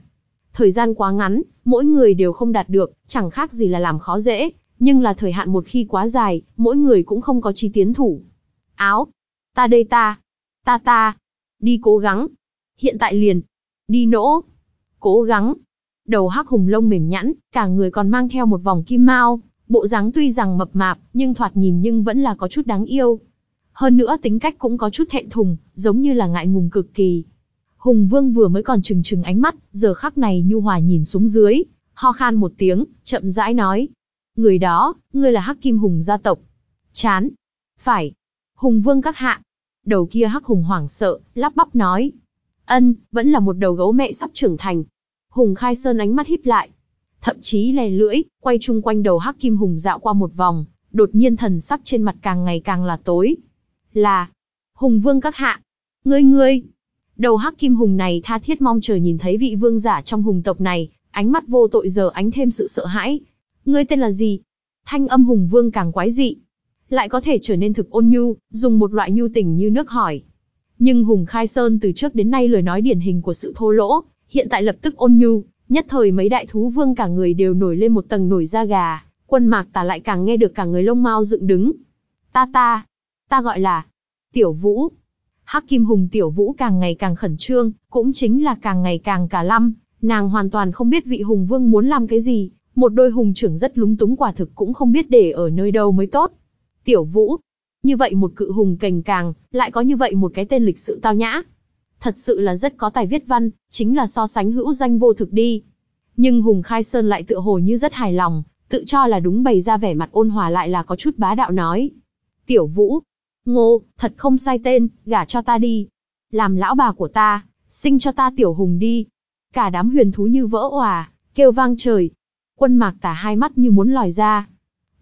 Thời gian quá ngắn, mỗi người đều không đạt được, chẳng khác gì là làm khó dễ, nhưng là thời hạn một khi quá dài, mỗi người cũng không có chi tiến thủ. Áo, ta đây ta, ta ta, đi cố gắng, hiện tại liền, đi nỗ, cố gắng. Đầu hắc hùng lông mềm nhẵn, cả người còn mang theo một vòng kim mao, bộ dáng tuy rằng mập mạp, nhưng thoạt nhìn nhưng vẫn là có chút đáng yêu. Hơn nữa tính cách cũng có chút thẹn thùng, giống như là ngại ngùng cực kỳ. Hùng Vương vừa mới còn trừng trừng ánh mắt, giờ khắc này nhu hòa nhìn xuống dưới, ho khan một tiếng, chậm rãi nói. Người đó, ngươi là Hắc Kim Hùng gia tộc. Chán. Phải. Hùng Vương các hạ. Đầu kia Hắc Hùng hoảng sợ, lắp bắp nói. Ân, vẫn là một đầu gấu mẹ sắp trưởng thành. Hùng Khai Sơn ánh mắt híp lại. Thậm chí lè lưỡi, quay chung quanh đầu Hắc Kim Hùng dạo qua một vòng, đột nhiên thần sắc trên mặt càng ngày càng là tối. Là. Hùng Vương các hạ. Ngươi ngươi. Đầu hắc kim hùng này tha thiết mong chờ nhìn thấy vị vương giả trong hùng tộc này, ánh mắt vô tội giờ ánh thêm sự sợ hãi. Ngươi tên là gì? Thanh âm hùng vương càng quái dị. Lại có thể trở nên thực ôn nhu, dùng một loại nhu tình như nước hỏi. Nhưng Hùng Khai Sơn từ trước đến nay lời nói điển hình của sự thô lỗ, hiện tại lập tức ôn nhu, nhất thời mấy đại thú vương cả người đều nổi lên một tầng nổi da gà, quân mạc tả lại càng nghe được cả người lông mau dựng đứng. Ta ta, ta gọi là Tiểu Vũ, Hắc Kim Hùng Tiểu Vũ càng ngày càng khẩn trương, cũng chính là càng ngày càng cả lăm, nàng hoàn toàn không biết vị Hùng Vương muốn làm cái gì, một đôi hùng trưởng rất lúng túng quả thực cũng không biết để ở nơi đâu mới tốt. Tiểu Vũ, như vậy một cự hùng cành càng, lại có như vậy một cái tên lịch sự tao nhã. Thật sự là rất có tài viết văn, chính là so sánh hữu danh vô thực đi. Nhưng Hùng Khai Sơn lại tựa hồ như rất hài lòng, tự cho là đúng bày ra vẻ mặt ôn hòa lại là có chút bá đạo nói. Tiểu Vũ, Ngô, thật không sai tên, gả cho ta đi. Làm lão bà của ta, sinh cho ta tiểu hùng đi. Cả đám huyền thú như vỡ òa, kêu vang trời. Quân mạc tả hai mắt như muốn lòi ra.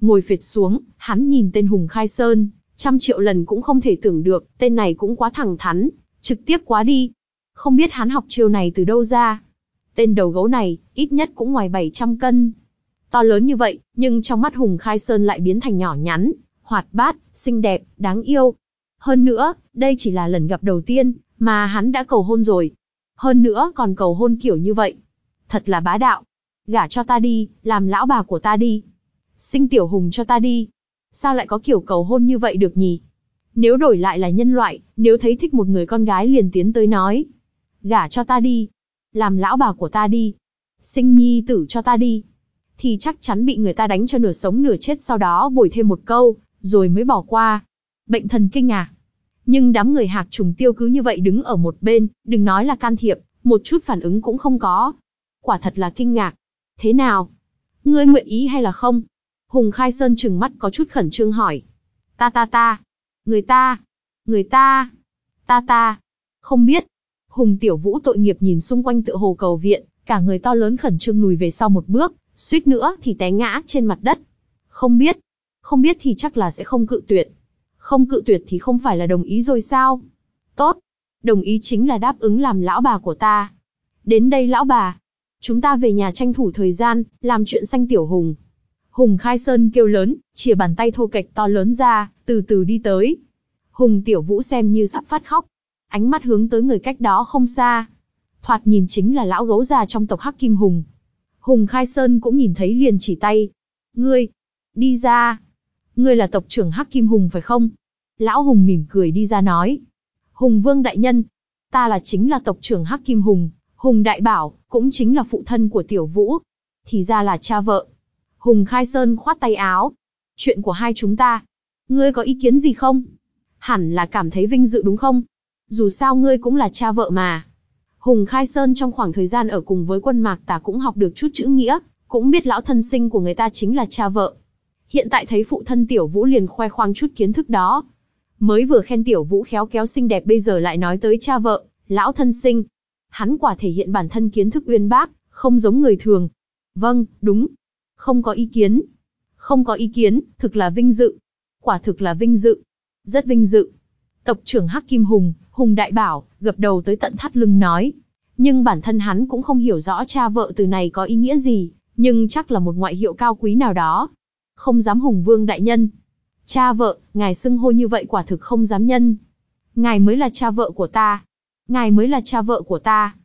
Ngồi phệt xuống, hắn nhìn tên hùng khai sơn, trăm triệu lần cũng không thể tưởng được, tên này cũng quá thẳng thắn, trực tiếp quá đi. Không biết hắn học chiêu này từ đâu ra. Tên đầu gấu này, ít nhất cũng ngoài 700 cân. To lớn như vậy, nhưng trong mắt Hùng Khai Sơn lại biến thành nhỏ nhắn, hoạt bát, xinh đẹp, đáng yêu. Hơn nữa, đây chỉ là lần gặp đầu tiên, mà hắn đã cầu hôn rồi. Hơn nữa còn cầu hôn kiểu như vậy. Thật là bá đạo. Gả cho ta đi, làm lão bà của ta đi. Sinh tiểu hùng cho ta đi. Sao lại có kiểu cầu hôn như vậy được nhỉ? Nếu đổi lại là nhân loại, nếu thấy thích một người con gái liền tiến tới nói. Gả cho ta đi. Làm lão bà của ta đi. Sinh nhi tử cho ta đi. Thì chắc chắn bị người ta đánh cho nửa sống nửa chết sau đó bồi thêm một câu, rồi mới bỏ qua. Bệnh thần kinh à? Nhưng đám người hạc trùng tiêu cứ như vậy đứng ở một bên, đừng nói là can thiệp, một chút phản ứng cũng không có. Quả thật là kinh ngạc. Thế nào? Ngươi nguyện ý hay là không? Hùng Khai Sơn trừng mắt có chút khẩn trương hỏi. Ta ta ta. Người ta. Người ta. Ta ta. Không biết. Hùng Tiểu Vũ tội nghiệp nhìn xung quanh tựa hồ cầu viện, cả người to lớn khẩn trương lùi về sau một bước, suýt nữa thì té ngã trên mặt đất. Không biết. Không biết thì chắc là sẽ không cự tuyệt. Không cự tuyệt thì không phải là đồng ý rồi sao? Tốt. Đồng ý chính là đáp ứng làm lão bà của ta. Đến đây lão bà. Chúng ta về nhà tranh thủ thời gian, làm chuyện xanh tiểu hùng. Hùng Khai Sơn kêu lớn, chìa bàn tay thô kệch to lớn ra, từ từ đi tới. Hùng Tiểu Vũ xem như sắp phát khóc. Ánh mắt hướng tới người cách đó không xa. Thoạt nhìn chính là lão gấu già trong tộc Hắc Kim Hùng. Hùng Khai Sơn cũng nhìn thấy liền chỉ tay. Ngươi, đi ra. Ngươi là tộc trưởng Hắc Kim Hùng phải không? Lão Hùng mỉm cười đi ra nói. Hùng Vương Đại Nhân. Ta là chính là tộc trưởng Hắc Kim Hùng, Hùng Đại Bảo, cũng chính là phụ thân của Tiểu Vũ. Thì ra là cha vợ. Hùng Khai Sơn khoát tay áo. Chuyện của hai chúng ta. Ngươi có ý kiến gì không? Hẳn là cảm thấy vinh dự đúng không? Dù sao ngươi cũng là cha vợ mà. Hùng Khai Sơn trong khoảng thời gian ở cùng với quân mạc tà cũng học được chút chữ nghĩa, cũng biết lão thân sinh của người ta chính là cha vợ. Hiện tại thấy phụ thân Tiểu Vũ liền khoe khoang chút kiến thức đó. Mới vừa khen Tiểu Vũ khéo kéo xinh đẹp bây giờ lại nói tới cha vợ, lão thân sinh. Hắn quả thể hiện bản thân kiến thức uyên bác, không giống người thường. Vâng, đúng. Không có ý kiến. Không có ý kiến, thực là vinh dự. Quả thực là vinh dự. Rất vinh dự. Tộc trưởng Hắc Kim Hùng, Hùng Đại Bảo, gập đầu tới tận thắt lưng nói. Nhưng bản thân hắn cũng không hiểu rõ cha vợ từ này có ý nghĩa gì, nhưng chắc là một ngoại hiệu cao quý nào đó. Không dám Hùng Vương Đại Nhân. Cha vợ, ngài xưng hô như vậy quả thực không dám nhân. Ngài mới là cha vợ của ta. Ngài mới là cha vợ của ta.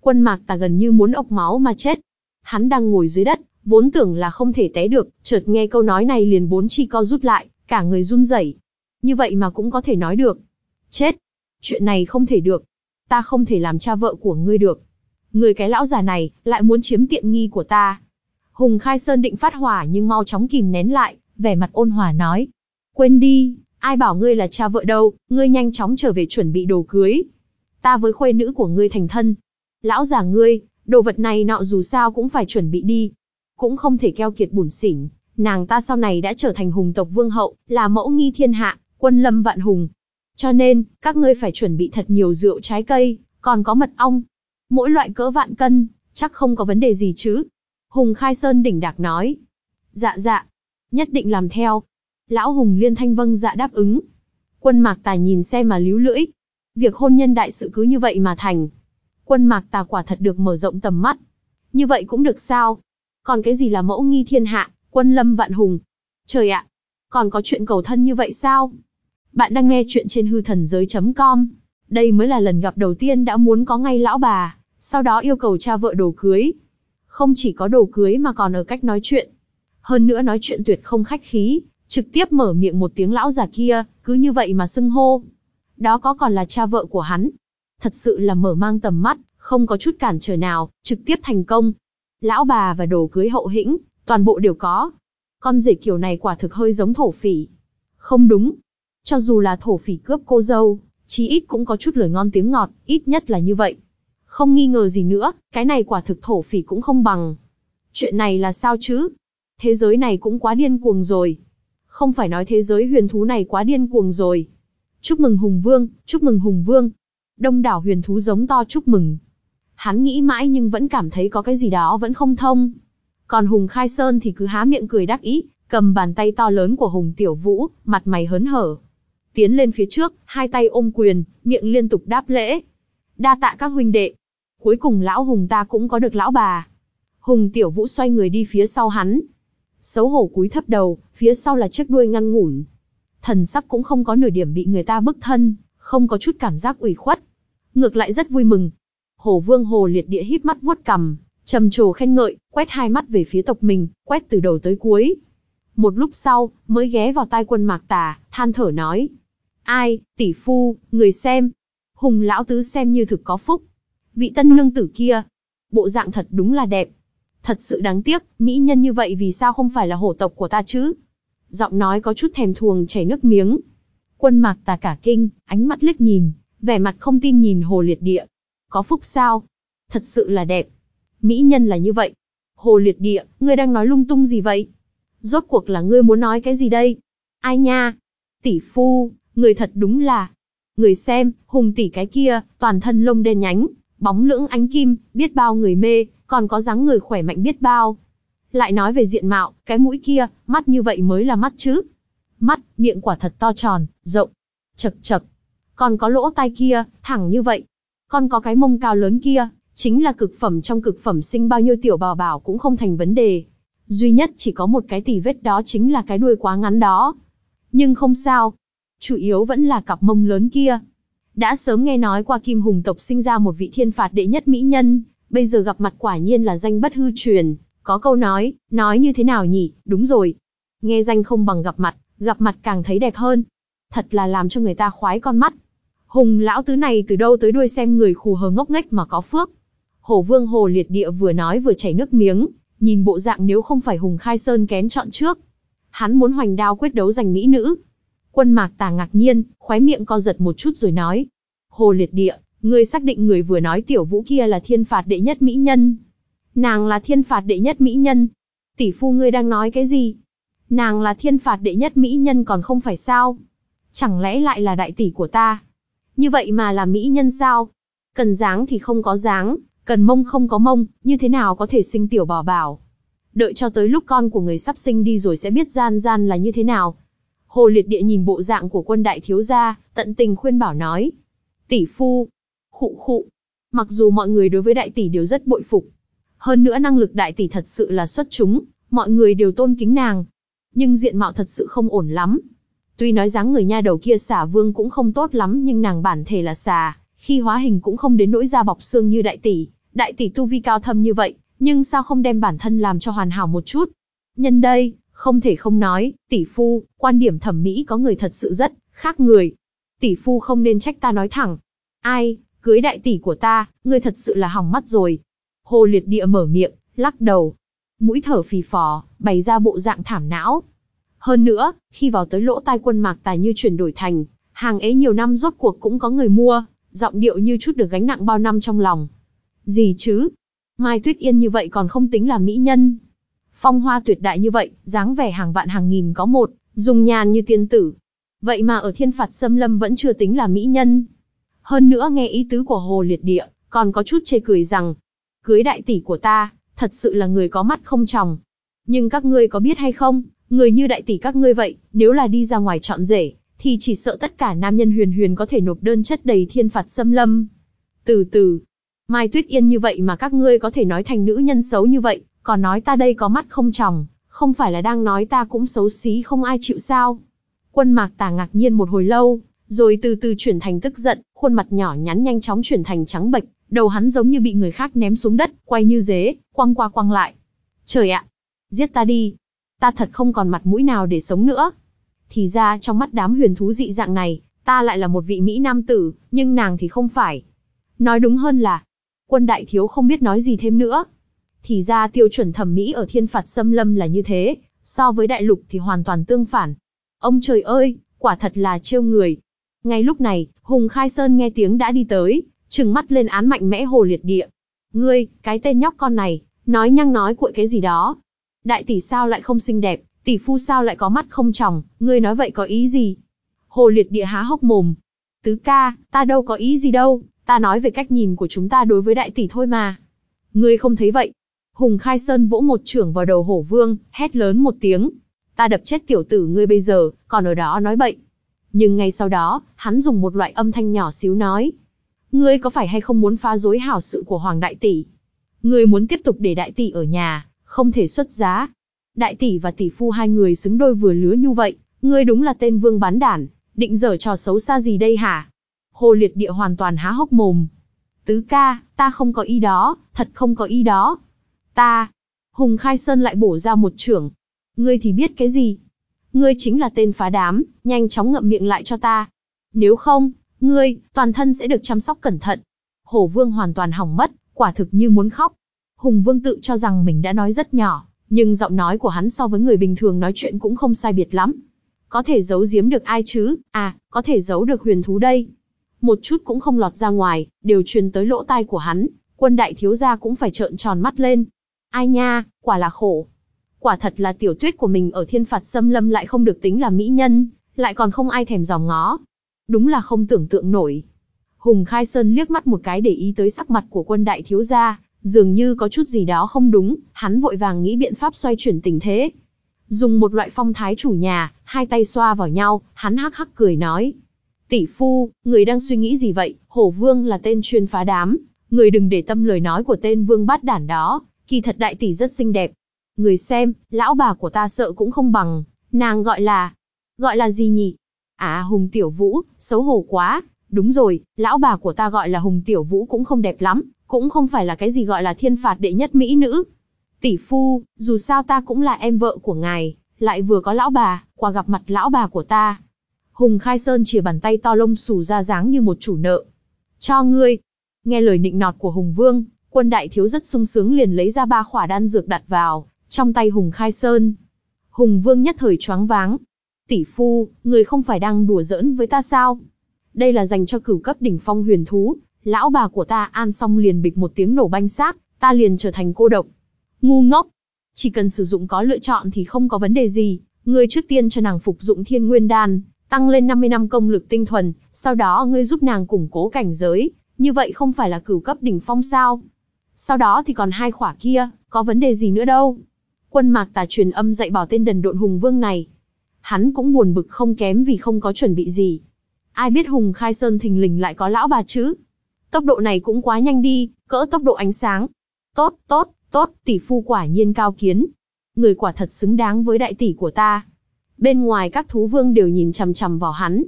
Quân mạc ta gần như muốn ốc máu mà chết. Hắn đang ngồi dưới đất, vốn tưởng là không thể té được, chợt nghe câu nói này liền bốn chi co rút lại, cả người run rẩy. Như vậy mà cũng có thể nói được. Chết! Chuyện này không thể được. Ta không thể làm cha vợ của ngươi được. Người cái lão già này, lại muốn chiếm tiện nghi của ta. Hùng Khai Sơn định phát hỏa nhưng mau chóng kìm nén lại, vẻ mặt ôn hòa nói. Quên đi, ai bảo ngươi là cha vợ đâu, ngươi nhanh chóng trở về chuẩn bị đồ cưới. Ta với khuê nữ của ngươi thành thân. Lão già ngươi, đồ vật này nọ dù sao cũng phải chuẩn bị đi. Cũng không thể keo kiệt bùn xỉn, nàng ta sau này đã trở thành hùng tộc vương hậu, là mẫu nghi thiên hạ, quân lâm vạn hùng. Cho nên, các ngươi phải chuẩn bị thật nhiều rượu trái cây, còn có mật ong. Mỗi loại cỡ vạn cân, chắc không có vấn đề gì chứ. Hùng Khai Sơn đỉnh đạc nói. Dạ dạ, nhất định làm theo. Lão Hùng liên thanh vâng dạ đáp ứng. Quân Mạc Tà nhìn xem mà líu lưỡi. Việc hôn nhân đại sự cứ như vậy mà thành. Quân Mạc Tà quả thật được mở rộng tầm mắt. Như vậy cũng được sao? Còn cái gì là mẫu nghi thiên hạ, quân lâm vạn hùng? Trời ạ, còn có chuyện cầu thân như vậy sao? Bạn đang nghe chuyện trên hư thần giới.com. Đây mới là lần gặp đầu tiên đã muốn có ngay lão bà, sau đó yêu cầu cha vợ đồ cưới. Không chỉ có đồ cưới mà còn ở cách nói chuyện. Hơn nữa nói chuyện tuyệt không khách khí, trực tiếp mở miệng một tiếng lão già kia, cứ như vậy mà xưng hô. Đó có còn là cha vợ của hắn. Thật sự là mở mang tầm mắt, không có chút cản trở nào, trực tiếp thành công. Lão bà và đồ cưới hậu hĩnh, toàn bộ đều có. Con rể kiểu này quả thực hơi giống thổ phỉ. Không đúng. Cho dù là thổ phỉ cướp cô dâu, chí ít cũng có chút lời ngon tiếng ngọt, ít nhất là như vậy. Không nghi ngờ gì nữa, cái này quả thực thổ phỉ cũng không bằng. Chuyện này là sao chứ? Thế giới này cũng quá điên cuồng rồi. Không phải nói thế giới huyền thú này quá điên cuồng rồi. Chúc mừng Hùng Vương, chúc mừng Hùng Vương. Đông đảo huyền thú giống to chúc mừng. Hắn nghĩ mãi nhưng vẫn cảm thấy có cái gì đó vẫn không thông. Còn Hùng Khai Sơn thì cứ há miệng cười đắc ý, cầm bàn tay to lớn của Hùng Tiểu Vũ, mặt mày hớn hở. Tiến lên phía trước, hai tay ôm quyền, miệng liên tục đáp lễ. Đa tạ các huynh đệ. Cuối cùng lão Hùng ta cũng có được lão bà. Hùng Tiểu Vũ xoay người đi phía sau hắn. Xấu hổ cúi thấp đầu, phía sau là chiếc đuôi ngăn ngủn. Thần sắc cũng không có nửa điểm bị người ta bức thân, không có chút cảm giác ủy khuất. Ngược lại rất vui mừng. Hồ Vương Hồ liệt địa híp mắt vuốt cằm, trầm trồ khen ngợi, quét hai mắt về phía tộc mình, quét từ đầu tới cuối. Một lúc sau, mới ghé vào tai quân mạc tà, than thở nói. Ai, tỷ phu, người xem. Hùng lão tứ xem như thực có phúc. Vị tân nương tử kia. Bộ dạng thật đúng là đẹp. Thật sự đáng tiếc, mỹ nhân như vậy vì sao không phải là hổ tộc của ta chứ? Giọng nói có chút thèm thuồng chảy nước miếng. Quân mạc tà cả kinh, ánh mắt liếc nhìn, vẻ mặt không tin nhìn hồ liệt địa. Có phúc sao? Thật sự là đẹp. Mỹ nhân là như vậy. Hồ liệt địa, ngươi đang nói lung tung gì vậy? Rốt cuộc là ngươi muốn nói cái gì đây? Ai nha? Tỷ phu, người thật đúng là. Người xem, hùng tỷ cái kia, toàn thân lông đen nhánh, bóng lưỡng ánh kim, biết bao người mê, còn có dáng người khỏe mạnh biết bao. Lại nói về diện mạo, cái mũi kia, mắt như vậy mới là mắt chứ. Mắt, miệng quả thật to tròn, rộng, chật chật. Còn có lỗ tai kia, thẳng như vậy. Còn có cái mông cao lớn kia, chính là cực phẩm trong cực phẩm sinh bao nhiêu tiểu bào bảo cũng không thành vấn đề. Duy nhất chỉ có một cái tỉ vết đó chính là cái đuôi quá ngắn đó. Nhưng không sao. Chủ yếu vẫn là cặp mông lớn kia. Đã sớm nghe nói qua Kim Hùng tộc sinh ra một vị thiên phạt đệ nhất mỹ nhân, bây giờ gặp mặt quả nhiên là danh bất hư truyền. Có câu nói, nói như thế nào nhỉ, đúng rồi. Nghe danh không bằng gặp mặt, gặp mặt càng thấy đẹp hơn. Thật là làm cho người ta khoái con mắt. Hùng lão tứ này từ đâu tới đuôi xem người khù hờ ngốc nghếch mà có phước. Hổ vương hồ liệt địa vừa nói vừa chảy nước miếng, nhìn bộ dạng nếu không phải Hùng Khai Sơn kén chọn trước. Hắn muốn hoành đao quyết đấu giành mỹ nữ. Quân mạc tà ngạc nhiên, khóe miệng co giật một chút rồi nói. Hồ liệt địa, ngươi xác định người vừa nói tiểu vũ kia là thiên phạt đệ nhất mỹ nhân. Nàng là thiên phạt đệ nhất mỹ nhân. Tỷ phu ngươi đang nói cái gì? Nàng là thiên phạt đệ nhất mỹ nhân còn không phải sao? Chẳng lẽ lại là đại tỷ của ta? Như vậy mà là mỹ nhân sao? Cần dáng thì không có dáng, cần mông không có mông, như thế nào có thể sinh tiểu bảo bảo? Đợi cho tới lúc con của người sắp sinh đi rồi sẽ biết gian gian là như thế nào. Hồ Liệt Địa nhìn bộ dạng của quân đại thiếu gia, tận tình khuyên bảo nói. Tỷ phu, khụ khụ. Mặc dù mọi người đối với đại tỷ đều rất bội phục. Hơn nữa năng lực đại tỷ thật sự là xuất chúng, mọi người đều tôn kính nàng. Nhưng diện mạo thật sự không ổn lắm. Tuy nói dáng người nha đầu kia xả vương cũng không tốt lắm nhưng nàng bản thể là xà, khi hóa hình cũng không đến nỗi da bọc xương như đại tỷ. Đại tỷ tu vi cao thâm như vậy, nhưng sao không đem bản thân làm cho hoàn hảo một chút? Nhân đây, không thể không nói, tỷ phu, quan điểm thẩm mỹ có người thật sự rất khác người. Tỷ phu không nên trách ta nói thẳng. Ai, cưới đại tỷ của ta, ngươi thật sự là hỏng mắt rồi. Hồ liệt địa mở miệng, lắc đầu. Mũi thở phì phò, bày ra bộ dạng thảm não. Hơn nữa, khi vào tới lỗ tai quân mạc tài như chuyển đổi thành, hàng ấy nhiều năm rốt cuộc cũng có người mua, giọng điệu như chút được gánh nặng bao năm trong lòng. Gì chứ? Mai Tuyết Yên như vậy còn không tính là mỹ nhân. Phong hoa tuyệt đại như vậy, dáng vẻ hàng vạn hàng nghìn có một, dùng nhàn như tiên tử. Vậy mà ở thiên phạt xâm lâm vẫn chưa tính là mỹ nhân. Hơn nữa nghe ý tứ của Hồ Liệt Địa, còn có chút chê cười rằng, cưới đại tỷ của ta, thật sự là người có mắt không tròng. Nhưng các ngươi có biết hay không, người như đại tỷ các ngươi vậy, nếu là đi ra ngoài chọn rể, thì chỉ sợ tất cả nam nhân huyền huyền có thể nộp đơn chất đầy thiên phạt xâm lâm. Từ từ, Mai Tuyết Yên như vậy mà các ngươi có thể nói thành nữ nhân xấu như vậy, còn nói ta đây có mắt không tròng, không phải là đang nói ta cũng xấu xí không ai chịu sao. Quân mạc tà ngạc nhiên một hồi lâu, rồi từ từ chuyển thành tức giận, khuôn mặt nhỏ nhắn nhanh chóng chuyển thành trắng bệch, đầu hắn giống như bị người khác ném xuống đất, quay như dế, quăng qua quăng lại. Trời ạ! Giết ta đi! Ta thật không còn mặt mũi nào để sống nữa. Thì ra trong mắt đám huyền thú dị dạng này, ta lại là một vị Mỹ nam tử, nhưng nàng thì không phải. Nói đúng hơn là, quân đại thiếu không biết nói gì thêm nữa. Thì ra tiêu chuẩn thẩm mỹ ở thiên phạt xâm lâm là như thế, so với đại lục thì hoàn toàn tương phản. Ông trời ơi, quả thật là trêu người. Ngay lúc này, Hùng Khai Sơn nghe tiếng đã đi tới, trừng mắt lên án mạnh mẽ hồ liệt địa. Ngươi, cái tên nhóc con này, nói nhăng nói cuội cái gì đó. Đại tỷ sao lại không xinh đẹp, tỷ phu sao lại có mắt không tròng, ngươi nói vậy có ý gì? Hồ liệt địa há hốc mồm. Tứ ca, ta đâu có ý gì đâu, ta nói về cách nhìn của chúng ta đối với đại tỷ thôi mà. Ngươi không thấy vậy. Hùng Khai Sơn vỗ một trưởng vào đầu hổ vương, hét lớn một tiếng. Ta đập chết tiểu tử ngươi bây giờ, còn ở đó nói bậy. Nhưng ngay sau đó, hắn dùng một loại âm thanh nhỏ xíu nói. Ngươi có phải hay không muốn phá rối hảo sự của Hoàng Đại Tỷ? Ngươi muốn tiếp tục để Đại Tỷ ở nhà, không thể xuất giá. Đại Tỷ và Tỷ Phu hai người xứng đôi vừa lứa như vậy, ngươi đúng là tên vương bán đản, định dở trò xấu xa gì đây hả? Hồ liệt địa hoàn toàn há hốc mồm. Tứ ca, ta không có ý đó, thật không có ý đó. Ta. Hùng Khai Sơn lại bổ ra một trưởng. Ngươi thì biết cái gì? Ngươi chính là tên phá đám, nhanh chóng ngậm miệng lại cho ta. Nếu không, ngươi, toàn thân sẽ được chăm sóc cẩn thận. Hổ Vương hoàn toàn hỏng mất, quả thực như muốn khóc. Hùng Vương tự cho rằng mình đã nói rất nhỏ, nhưng giọng nói của hắn so với người bình thường nói chuyện cũng không sai biệt lắm. Có thể giấu giếm được ai chứ, à, có thể giấu được huyền thú đây. Một chút cũng không lọt ra ngoài, đều truyền tới lỗ tai của hắn, quân đại thiếu gia cũng phải trợn tròn mắt lên. Ai nha, quả là khổ. Quả thật là tiểu tuyết của mình ở thiên phạt xâm lâm lại không được tính là mỹ nhân, lại còn không ai thèm dòm ngó. Đúng là không tưởng tượng nổi. Hùng Khai Sơn liếc mắt một cái để ý tới sắc mặt của quân đại thiếu gia, dường như có chút gì đó không đúng, hắn vội vàng nghĩ biện pháp xoay chuyển tình thế. Dùng một loại phong thái chủ nhà, hai tay xoa vào nhau, hắn hắc hắc cười nói. Tỷ phu, người đang suy nghĩ gì vậy, hổ vương là tên chuyên phá đám, người đừng để tâm lời nói của tên vương bát đản đó, kỳ thật đại tỷ rất xinh đẹp. Người xem, lão bà của ta sợ cũng không bằng, nàng gọi là... Gọi là gì nhỉ? À Hùng Tiểu Vũ, xấu hổ quá, đúng rồi, lão bà của ta gọi là Hùng Tiểu Vũ cũng không đẹp lắm, cũng không phải là cái gì gọi là thiên phạt đệ nhất mỹ nữ. Tỷ phu, dù sao ta cũng là em vợ của ngài, lại vừa có lão bà, qua gặp mặt lão bà của ta. Hùng Khai Sơn chìa bàn tay to lông xù ra dáng như một chủ nợ. Cho ngươi. Nghe lời nịnh nọt của Hùng Vương, quân đại thiếu rất sung sướng liền lấy ra ba khỏa đan dược đặt vào, trong tay Hùng Khai Sơn. Hùng Vương nhất thời choáng váng. Tỷ phu, người không phải đang đùa giỡn với ta sao? Đây là dành cho cửu cấp đỉnh phong huyền thú, lão bà của ta an xong liền bịch một tiếng nổ banh xác, ta liền trở thành cô độc. Ngu ngốc. Chỉ cần sử dụng có lựa chọn thì không có vấn đề gì, ngươi trước tiên cho nàng phục dụng thiên nguyên đan, tăng lên 50 năm công lực tinh thuần, sau đó ngươi giúp nàng củng cố cảnh giới, như vậy không phải là cửu cấp đỉnh phong sao? Sau đó thì còn hai khỏa kia, có vấn đề gì nữa đâu. Quân mạc tà truyền âm dạy bảo tên đần độn hùng vương này. Hắn cũng buồn bực không kém vì không có chuẩn bị gì. Ai biết hùng khai sơn thình lình lại có lão bà chứ? Tốc độ này cũng quá nhanh đi, cỡ tốc độ ánh sáng. Tốt, tốt, tốt, tỷ phu quả nhiên cao kiến. Người quả thật xứng đáng với đại tỷ của ta. Bên ngoài các thú vương đều nhìn chằm chằm vào hắn.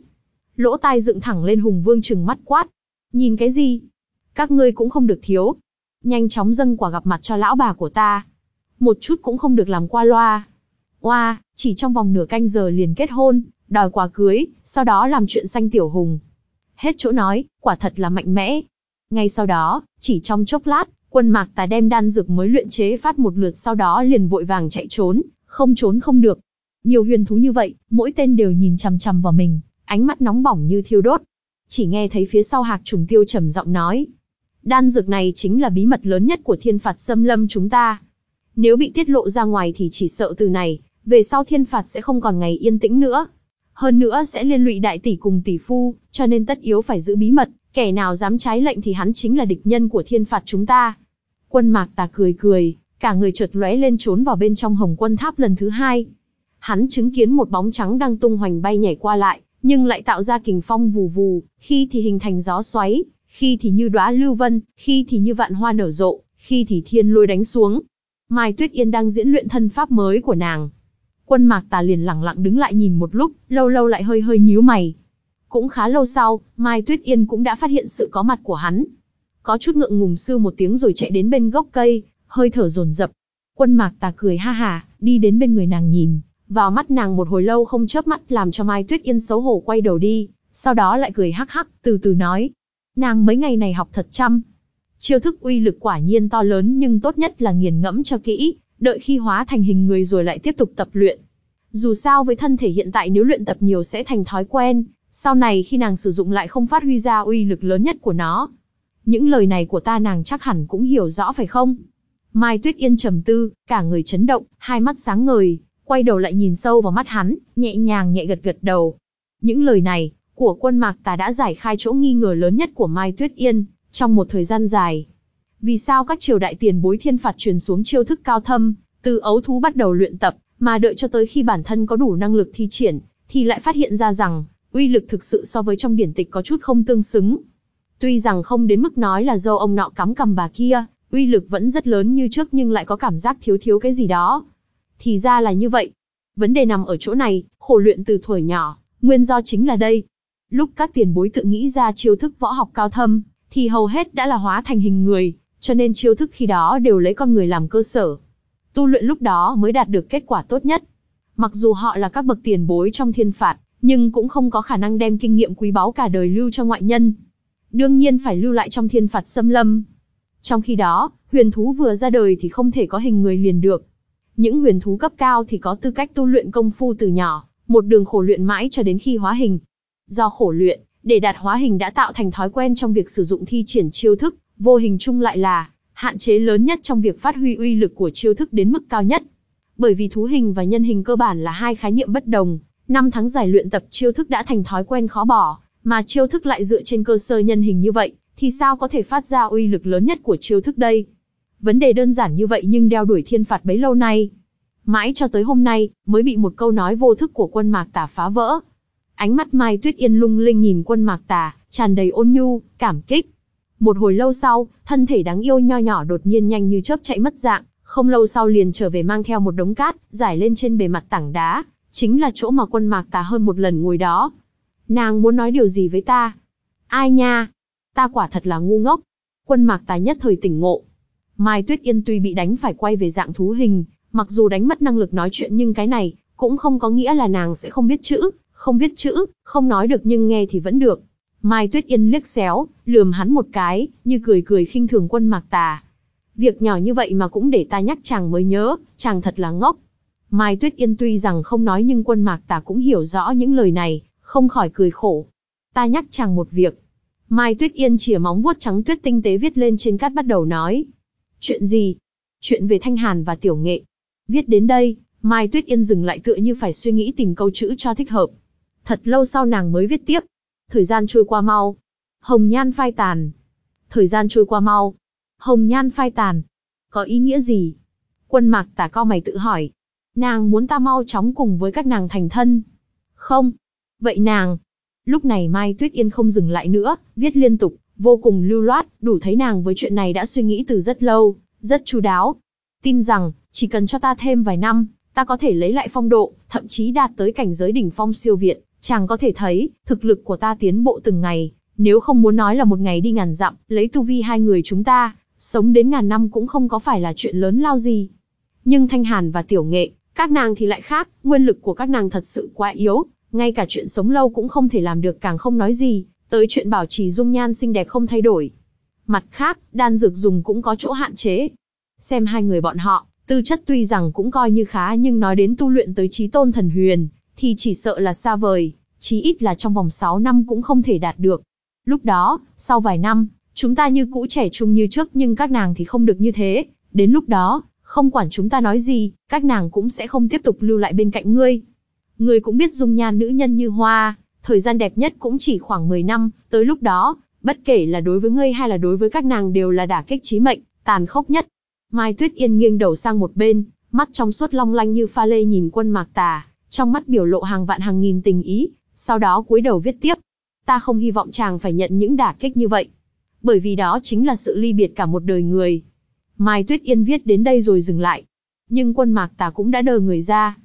Lỗ tai dựng thẳng lên hùng vương trừng mắt quát. Nhìn cái gì? Các ngươi cũng không được thiếu. Nhanh chóng dâng quả gặp mặt cho lão bà của ta. Một chút cũng không được làm qua loa. Oa, chỉ trong vòng nửa canh giờ liền kết hôn, đòi quà cưới, sau đó làm chuyện xanh tiểu hùng. Hết chỗ nói, quả thật là mạnh mẽ. Ngay sau đó, chỉ trong chốc lát, quân mạc tà đem đan dược mới luyện chế phát một lượt sau đó liền vội vàng chạy trốn, không trốn không được. Nhiều huyền thú như vậy, mỗi tên đều nhìn chằm chằm vào mình, ánh mắt nóng bỏng như thiêu đốt. Chỉ nghe thấy phía sau hạc trùng tiêu trầm giọng nói. Đan dược này chính là bí mật lớn nhất của thiên phạt xâm lâm chúng ta. Nếu bị tiết lộ ra ngoài thì chỉ sợ từ này, về sau thiên phạt sẽ không còn ngày yên tĩnh nữa. Hơn nữa sẽ liên lụy đại tỷ cùng tỷ phu, cho nên tất yếu phải giữ bí mật, kẻ nào dám trái lệnh thì hắn chính là địch nhân của thiên phạt chúng ta. Quân mạc tà cười cười, cả người chợt lóe lên trốn vào bên trong hồng quân tháp lần thứ hai. Hắn chứng kiến một bóng trắng đang tung hoành bay nhảy qua lại, nhưng lại tạo ra kình phong vù vù, khi thì hình thành gió xoáy, khi thì như đóa lưu vân, khi thì như vạn hoa nở rộ, khi thì thiên lôi đánh xuống. Mai Tuyết Yên đang diễn luyện thân pháp mới của nàng. Quân Mạc Tà liền lặng lặng đứng lại nhìn một lúc, lâu lâu lại hơi hơi nhíu mày. Cũng khá lâu sau, Mai Tuyết Yên cũng đã phát hiện sự có mặt của hắn. Có chút ngượng ngùng sư một tiếng rồi chạy đến bên gốc cây, hơi thở dồn dập. Quân Mạc Tà cười ha hà, đi đến bên người nàng nhìn, vào mắt nàng một hồi lâu không chớp mắt làm cho Mai Tuyết Yên xấu hổ quay đầu đi, sau đó lại cười hắc hắc, từ từ nói. Nàng mấy ngày này học thật chăm. Chiêu thức uy lực quả nhiên to lớn nhưng tốt nhất là nghiền ngẫm cho kỹ, đợi khi hóa thành hình người rồi lại tiếp tục tập luyện. Dù sao với thân thể hiện tại nếu luyện tập nhiều sẽ thành thói quen, sau này khi nàng sử dụng lại không phát huy ra uy lực lớn nhất của nó. Những lời này của ta nàng chắc hẳn cũng hiểu rõ phải không? Mai Tuyết Yên trầm tư, cả người chấn động, hai mắt sáng ngời, quay đầu lại nhìn sâu vào mắt hắn, nhẹ nhàng nhẹ gật gật đầu. Những lời này, của quân mạc tà đã giải khai chỗ nghi ngờ lớn nhất của Mai Tuyết Yên, trong một thời gian dài. Vì sao các triều đại tiền bối thiên phạt truyền xuống chiêu thức cao thâm, từ ấu thú bắt đầu luyện tập, mà đợi cho tới khi bản thân có đủ năng lực thi triển, thì lại phát hiện ra rằng, uy lực thực sự so với trong điển tịch có chút không tương xứng. Tuy rằng không đến mức nói là dâu ông nọ cắm cầm bà kia, uy lực vẫn rất lớn như trước nhưng lại có cảm giác thiếu thiếu cái gì đó. Thì ra là như vậy. Vấn đề nằm ở chỗ này, khổ luyện từ thuở nhỏ, nguyên do chính là đây. Lúc các tiền bối tự nghĩ ra chiêu thức võ học cao thâm, thì hầu hết đã là hóa thành hình người, cho nên chiêu thức khi đó đều lấy con người làm cơ sở. Tu luyện lúc đó mới đạt được kết quả tốt nhất. Mặc dù họ là các bậc tiền bối trong thiên phạt, nhưng cũng không có khả năng đem kinh nghiệm quý báu cả đời lưu cho ngoại nhân. Đương nhiên phải lưu lại trong thiên phạt xâm lâm. Trong khi đó, huyền thú vừa ra đời thì không thể có hình người liền được. Những huyền thú cấp cao thì có tư cách tu luyện công phu từ nhỏ, một đường khổ luyện mãi cho đến khi hóa hình. Do khổ luyện, để đạt hóa hình đã tạo thành thói quen trong việc sử dụng thi triển chiêu thức, vô hình chung lại là hạn chế lớn nhất trong việc phát huy uy lực của chiêu thức đến mức cao nhất. Bởi vì thú hình và nhân hình cơ bản là hai khái niệm bất đồng, năm tháng giải luyện tập chiêu thức đã thành thói quen khó bỏ, mà chiêu thức lại dựa trên cơ sở nhân hình như vậy, thì sao có thể phát ra uy lực lớn nhất của chiêu thức đây? Vấn đề đơn giản như vậy nhưng đeo đuổi thiên phạt bấy lâu nay. Mãi cho tới hôm nay, mới bị một câu nói vô thức của quân mạc tả phá vỡ. Ánh mắt Mai Tuyết Yên lung linh nhìn quân mạc tà, tràn đầy ôn nhu, cảm kích. Một hồi lâu sau, thân thể đáng yêu nho nhỏ đột nhiên nhanh như chớp chạy mất dạng, không lâu sau liền trở về mang theo một đống cát, giải lên trên bề mặt tảng đá, chính là chỗ mà quân mạc tà hơn một lần ngồi đó. Nàng muốn nói điều gì với ta? Ai nha? Ta quả thật là ngu ngốc. Quân mạc tà nhất thời tỉnh ngộ. Mai Tuyết Yên tuy bị đánh phải quay về dạng thú hình, mặc dù đánh mất năng lực nói chuyện nhưng cái này, cũng không có nghĩa là nàng sẽ không biết chữ, không viết chữ, không nói được nhưng nghe thì vẫn được. Mai Tuyết Yên liếc xéo, lườm hắn một cái, như cười cười khinh thường quân mạc tà. Việc nhỏ như vậy mà cũng để ta nhắc chàng mới nhớ, chàng thật là ngốc. Mai Tuyết Yên tuy rằng không nói nhưng quân mạc tà cũng hiểu rõ những lời này, không khỏi cười khổ. Ta nhắc chàng một việc. Mai Tuyết Yên chìa móng vuốt trắng tuyết tinh tế viết lên trên cát bắt đầu nói. Chuyện gì? Chuyện về Thanh Hàn và Tiểu Nghệ. Viết đến đây, Mai Tuyết Yên dừng lại tựa như phải suy nghĩ tìm câu chữ cho thích hợp. Thật lâu sau nàng mới viết tiếp. Thời gian trôi qua mau. Hồng nhan phai tàn. Thời gian trôi qua mau. Hồng nhan phai tàn. Có ý nghĩa gì? Quân mạc tả co mày tự hỏi. Nàng muốn ta mau chóng cùng với các nàng thành thân. Không. Vậy nàng. Lúc này Mai Tuyết Yên không dừng lại nữa, viết liên tục, vô cùng lưu loát, đủ thấy nàng với chuyện này đã suy nghĩ từ rất lâu, rất chú đáo. Tin rằng, chỉ cần cho ta thêm vài năm, ta có thể lấy lại phong độ, thậm chí đạt tới cảnh giới đỉnh phong siêu việt, chàng có thể thấy, thực lực của ta tiến bộ từng ngày, nếu không muốn nói là một ngày đi ngàn dặm, lấy tu vi hai người chúng ta, sống đến ngàn năm cũng không có phải là chuyện lớn lao gì. Nhưng Thanh Hàn và Tiểu Nghệ, các nàng thì lại khác, nguyên lực của các nàng thật sự quá yếu, ngay cả chuyện sống lâu cũng không thể làm được càng không nói gì, tới chuyện bảo trì dung nhan xinh đẹp không thay đổi. Mặt khác, đan dược dùng cũng có chỗ hạn chế. Xem hai người bọn họ, tư chất tuy rằng cũng coi như khá nhưng nói đến tu luyện tới trí tôn thần huyền, thì chỉ sợ là xa vời, chí ít là trong vòng 6 năm cũng không thể đạt được. Lúc đó, sau vài năm, chúng ta như cũ trẻ trung như trước nhưng các nàng thì không được như thế, đến lúc đó, không quản chúng ta nói gì, các nàng cũng sẽ không tiếp tục lưu lại bên cạnh ngươi. Ngươi cũng biết dung nhan nữ nhân như hoa, thời gian đẹp nhất cũng chỉ khoảng 10 năm, tới lúc đó, bất kể là đối với ngươi hay là đối với các nàng đều là đả kích chí mệnh, tàn khốc nhất. Mai Tuyết Yên nghiêng đầu sang một bên, mắt trong suốt long lanh như pha lê nhìn quân mạc tà, trong mắt biểu lộ hàng vạn hàng nghìn tình ý, sau đó cúi đầu viết tiếp. Ta không hy vọng chàng phải nhận những đả kích như vậy. Bởi vì đó chính là sự ly biệt cả một đời người. Mai Tuyết Yên viết đến đây rồi dừng lại. Nhưng quân mạc tà cũng đã đờ người ra.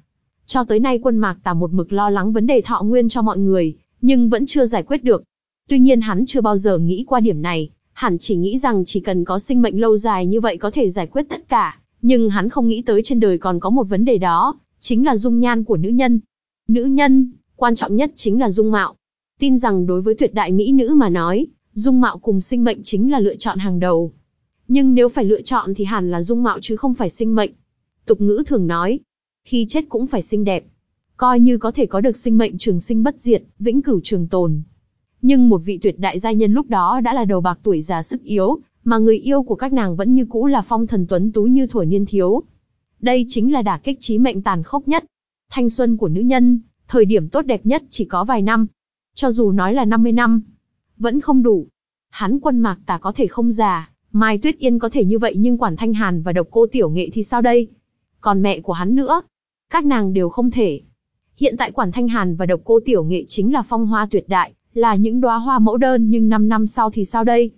Cho tới nay quân mạc tà một mực lo lắng vấn đề thọ nguyên cho mọi người, nhưng vẫn chưa giải quyết được. Tuy nhiên hắn chưa bao giờ nghĩ qua điểm này, hẳn chỉ nghĩ rằng chỉ cần có sinh mệnh lâu dài như vậy có thể giải quyết tất cả, nhưng hắn không nghĩ tới trên đời còn có một vấn đề đó, chính là dung nhan của nữ nhân. Nữ nhân, quan trọng nhất chính là dung mạo. Tin rằng đối với tuyệt đại mỹ nữ mà nói, dung mạo cùng sinh mệnh chính là lựa chọn hàng đầu. Nhưng nếu phải lựa chọn thì hẳn là dung mạo chứ không phải sinh mệnh. Tục ngữ thường nói, khi chết cũng phải xinh đẹp. Coi như có thể có được sinh mệnh trường sinh bất diệt, vĩnh cửu trường tồn. Nhưng một vị tuyệt đại gia nhân lúc đó đã là đầu bạc tuổi già sức yếu, mà người yêu của các nàng vẫn như cũ là phong thần tuấn tú như thuở niên thiếu. Đây chính là đả kích trí mệnh tàn khốc nhất. Thanh xuân của nữ nhân, thời điểm tốt đẹp nhất chỉ có vài năm. Cho dù nói là 50 năm, vẫn không đủ. Hắn quân mạc tà có thể không già, Mai Tuyết Yên có thể như vậy nhưng quản thanh hàn và độc cô tiểu nghệ thì sao đây? Còn mẹ của hắn nữa, các nàng đều không thể. Hiện tại quản thanh hàn và độc cô tiểu nghệ chính là phong hoa tuyệt đại, là những đóa hoa mẫu đơn nhưng 5 năm sau thì sao đây?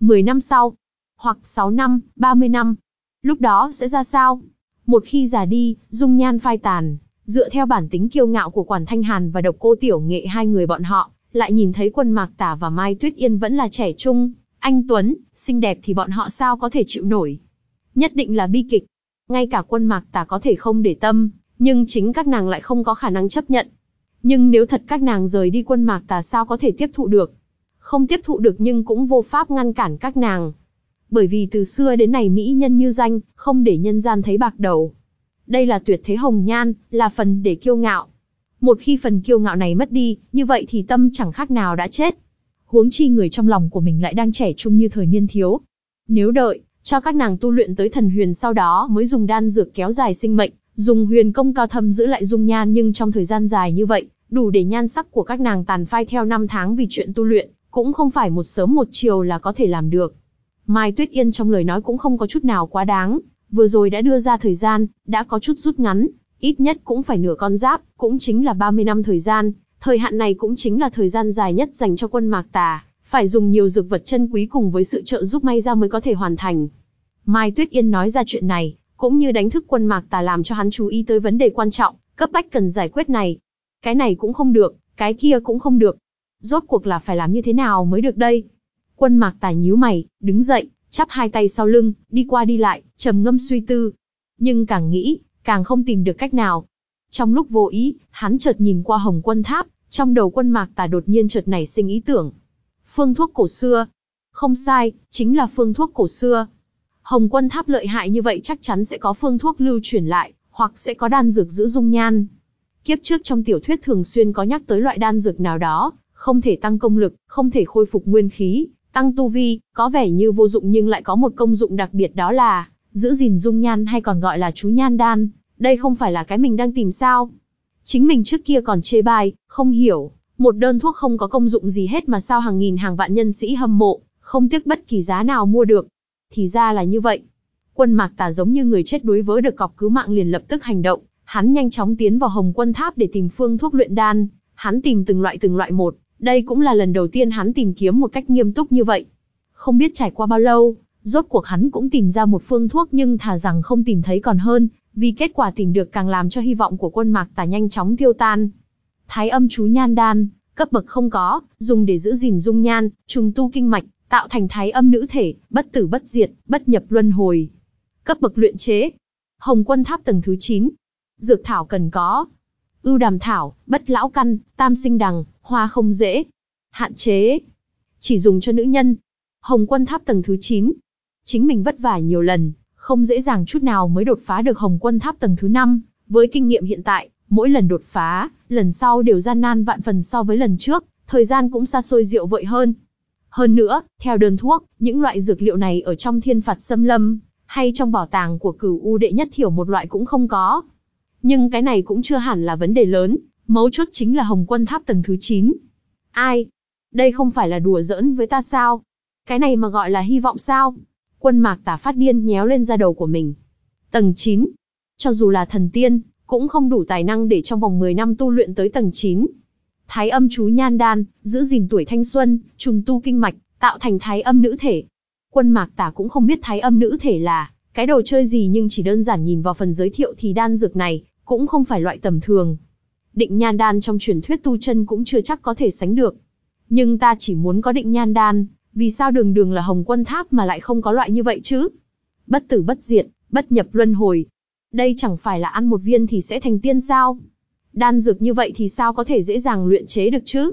10 năm sau? Hoặc 6 năm, 30 năm? Lúc đó sẽ ra sao? Một khi già đi, dung nhan phai tàn, dựa theo bản tính kiêu ngạo của Quản Thanh Hàn và độc cô tiểu nghệ hai người bọn họ, lại nhìn thấy quân Mạc Tả và Mai Tuyết Yên vẫn là trẻ trung, anh Tuấn, xinh đẹp thì bọn họ sao có thể chịu nổi. Nhất định là bi kịch. Ngay cả quân Mạc Tả có thể không để tâm, nhưng chính các nàng lại không có khả năng chấp nhận. Nhưng nếu thật các nàng rời đi quân Mạc Tả sao có thể tiếp thụ được. Không tiếp thụ được nhưng cũng vô pháp ngăn cản các nàng, bởi vì từ xưa đến nay mỹ nhân như danh, không để nhân gian thấy bạc đầu. Đây là tuyệt thế hồng nhan, là phần để kiêu ngạo. Một khi phần kiêu ngạo này mất đi, như vậy thì tâm chẳng khác nào đã chết. Huống chi người trong lòng của mình lại đang trẻ trung như thời niên thiếu. Nếu đợi, cho các nàng tu luyện tới thần huyền sau đó mới dùng đan dược kéo dài sinh mệnh, dùng huyền công cao thâm giữ lại dung nhan nhưng trong thời gian dài như vậy, đủ để nhan sắc của các nàng tàn phai theo năm tháng vì chuyện tu luyện, cũng không phải một sớm một chiều là có thể làm được. Mai Tuyết Yên trong lời nói cũng không có chút nào quá đáng, vừa rồi đã đưa ra thời gian, đã có chút rút ngắn, ít nhất cũng phải nửa con giáp, cũng chính là 30 năm thời gian, thời hạn này cũng chính là thời gian dài nhất dành cho quân Mạc Tà, phải dùng nhiều dược vật chân quý cùng với sự trợ giúp may ra mới có thể hoàn thành. Mai Tuyết Yên nói ra chuyện này, cũng như đánh thức quân Mạc Tà làm cho hắn chú ý tới vấn đề quan trọng, cấp bách cần giải quyết này. Cái này cũng không được, cái kia cũng không được. Rốt cuộc là phải làm như thế nào mới được đây? Quân Mạc Tài nhíu mày, đứng dậy, chắp hai tay sau lưng, đi qua đi lại, trầm ngâm suy tư. Nhưng càng nghĩ, càng không tìm được cách nào. Trong lúc vô ý, hắn chợt nhìn qua Hồng Quân Tháp, trong đầu quân Mạc Tà đột nhiên chợt nảy sinh ý tưởng. Phương thuốc cổ xưa. Không sai, chính là phương thuốc cổ xưa. Hồng Quân Tháp lợi hại như vậy chắc chắn sẽ có phương thuốc lưu truyền lại, hoặc sẽ có đan dược giữ dung nhan. Kiếp trước trong tiểu thuyết thường xuyên có nhắc tới loại đan dược nào đó, không thể tăng công lực, không thể khôi phục nguyên khí, tăng tu vi, có vẻ như vô dụng nhưng lại có một công dụng đặc biệt đó là giữ gìn dung nhan hay còn gọi là chú nhan đan. Đây không phải là cái mình đang tìm sao? Chính mình trước kia còn chê bai, không hiểu, một đơn thuốc không có công dụng gì hết mà sao hàng nghìn hàng vạn nhân sĩ hâm mộ, không tiếc bất kỳ giá nào mua được. Thì ra là như vậy. Quân Mạc Tà giống như người chết đuối vớ được cọc cứu mạng liền lập tức hành động, hắn nhanh chóng tiến vào Hồng Quân Tháp để tìm phương thuốc luyện đan, hắn tìm từng loại từng loại một, đây cũng là lần đầu tiên hắn tìm kiếm một cách nghiêm túc như vậy. Không biết trải qua bao lâu, rốt cuộc hắn cũng tìm ra một phương thuốc nhưng thà rằng không tìm thấy còn hơn, vì kết quả tìm được càng làm cho hy vọng của quân mạc tà nhanh chóng tiêu tan. Thái âm chú nhan đan, cấp bậc không có, dùng để giữ gìn dung nhan, trùng tu kinh mạch, tạo thành thái âm nữ thể, bất tử bất diệt, bất nhập luân hồi. Cấp bậc luyện chế. Hồng quân tháp tầng thứ 9. Dược thảo cần có. Ưu đàm thảo, bất lão căn, tam sinh đằng, hoa không dễ. Hạn chế. Chỉ dùng cho nữ nhân. Hồng quân tháp tầng thứ 9. Chính mình vất vả nhiều lần, không dễ dàng chút nào mới đột phá được hồng quân tháp tầng thứ 5. Với kinh nghiệm hiện tại, mỗi lần đột phá, lần sau đều gian nan vạn phần so với lần trước, thời gian cũng xa xôi rượu vợi hơn. Hơn nữa, theo đơn thuốc, những loại dược liệu này ở trong thiên phạt xâm lâm, hay trong bảo tàng của cửu u đệ nhất thiểu một loại cũng không có. Nhưng cái này cũng chưa hẳn là vấn đề lớn, mấu chốt chính là hồng quân tháp tầng thứ 9. Ai? Đây không phải là đùa giỡn với ta sao? Cái này mà gọi là hy vọng sao? Quân mạc tả phát điên nhéo lên da đầu của mình. Tầng 9. Cho dù là thần tiên, cũng không đủ tài năng để trong vòng 10 năm tu luyện tới tầng 9. Thái âm chú nhan đan, giữ gìn tuổi thanh xuân, trùng tu kinh mạch, tạo thành thái âm nữ thể. Quân mạc tả cũng không biết thái âm nữ thể là cái đồ chơi gì nhưng chỉ đơn giản nhìn vào phần giới thiệu thì đan dược này cũng không phải loại tầm thường. Định nhan đan trong truyền thuyết tu chân cũng chưa chắc có thể sánh được. Nhưng ta chỉ muốn có định nhan đan, vì sao đường đường là hồng quân tháp mà lại không có loại như vậy chứ? Bất tử bất diệt, bất nhập luân hồi. Đây chẳng phải là ăn một viên thì sẽ thành tiên sao? Đan dược như vậy thì sao có thể dễ dàng luyện chế được chứ?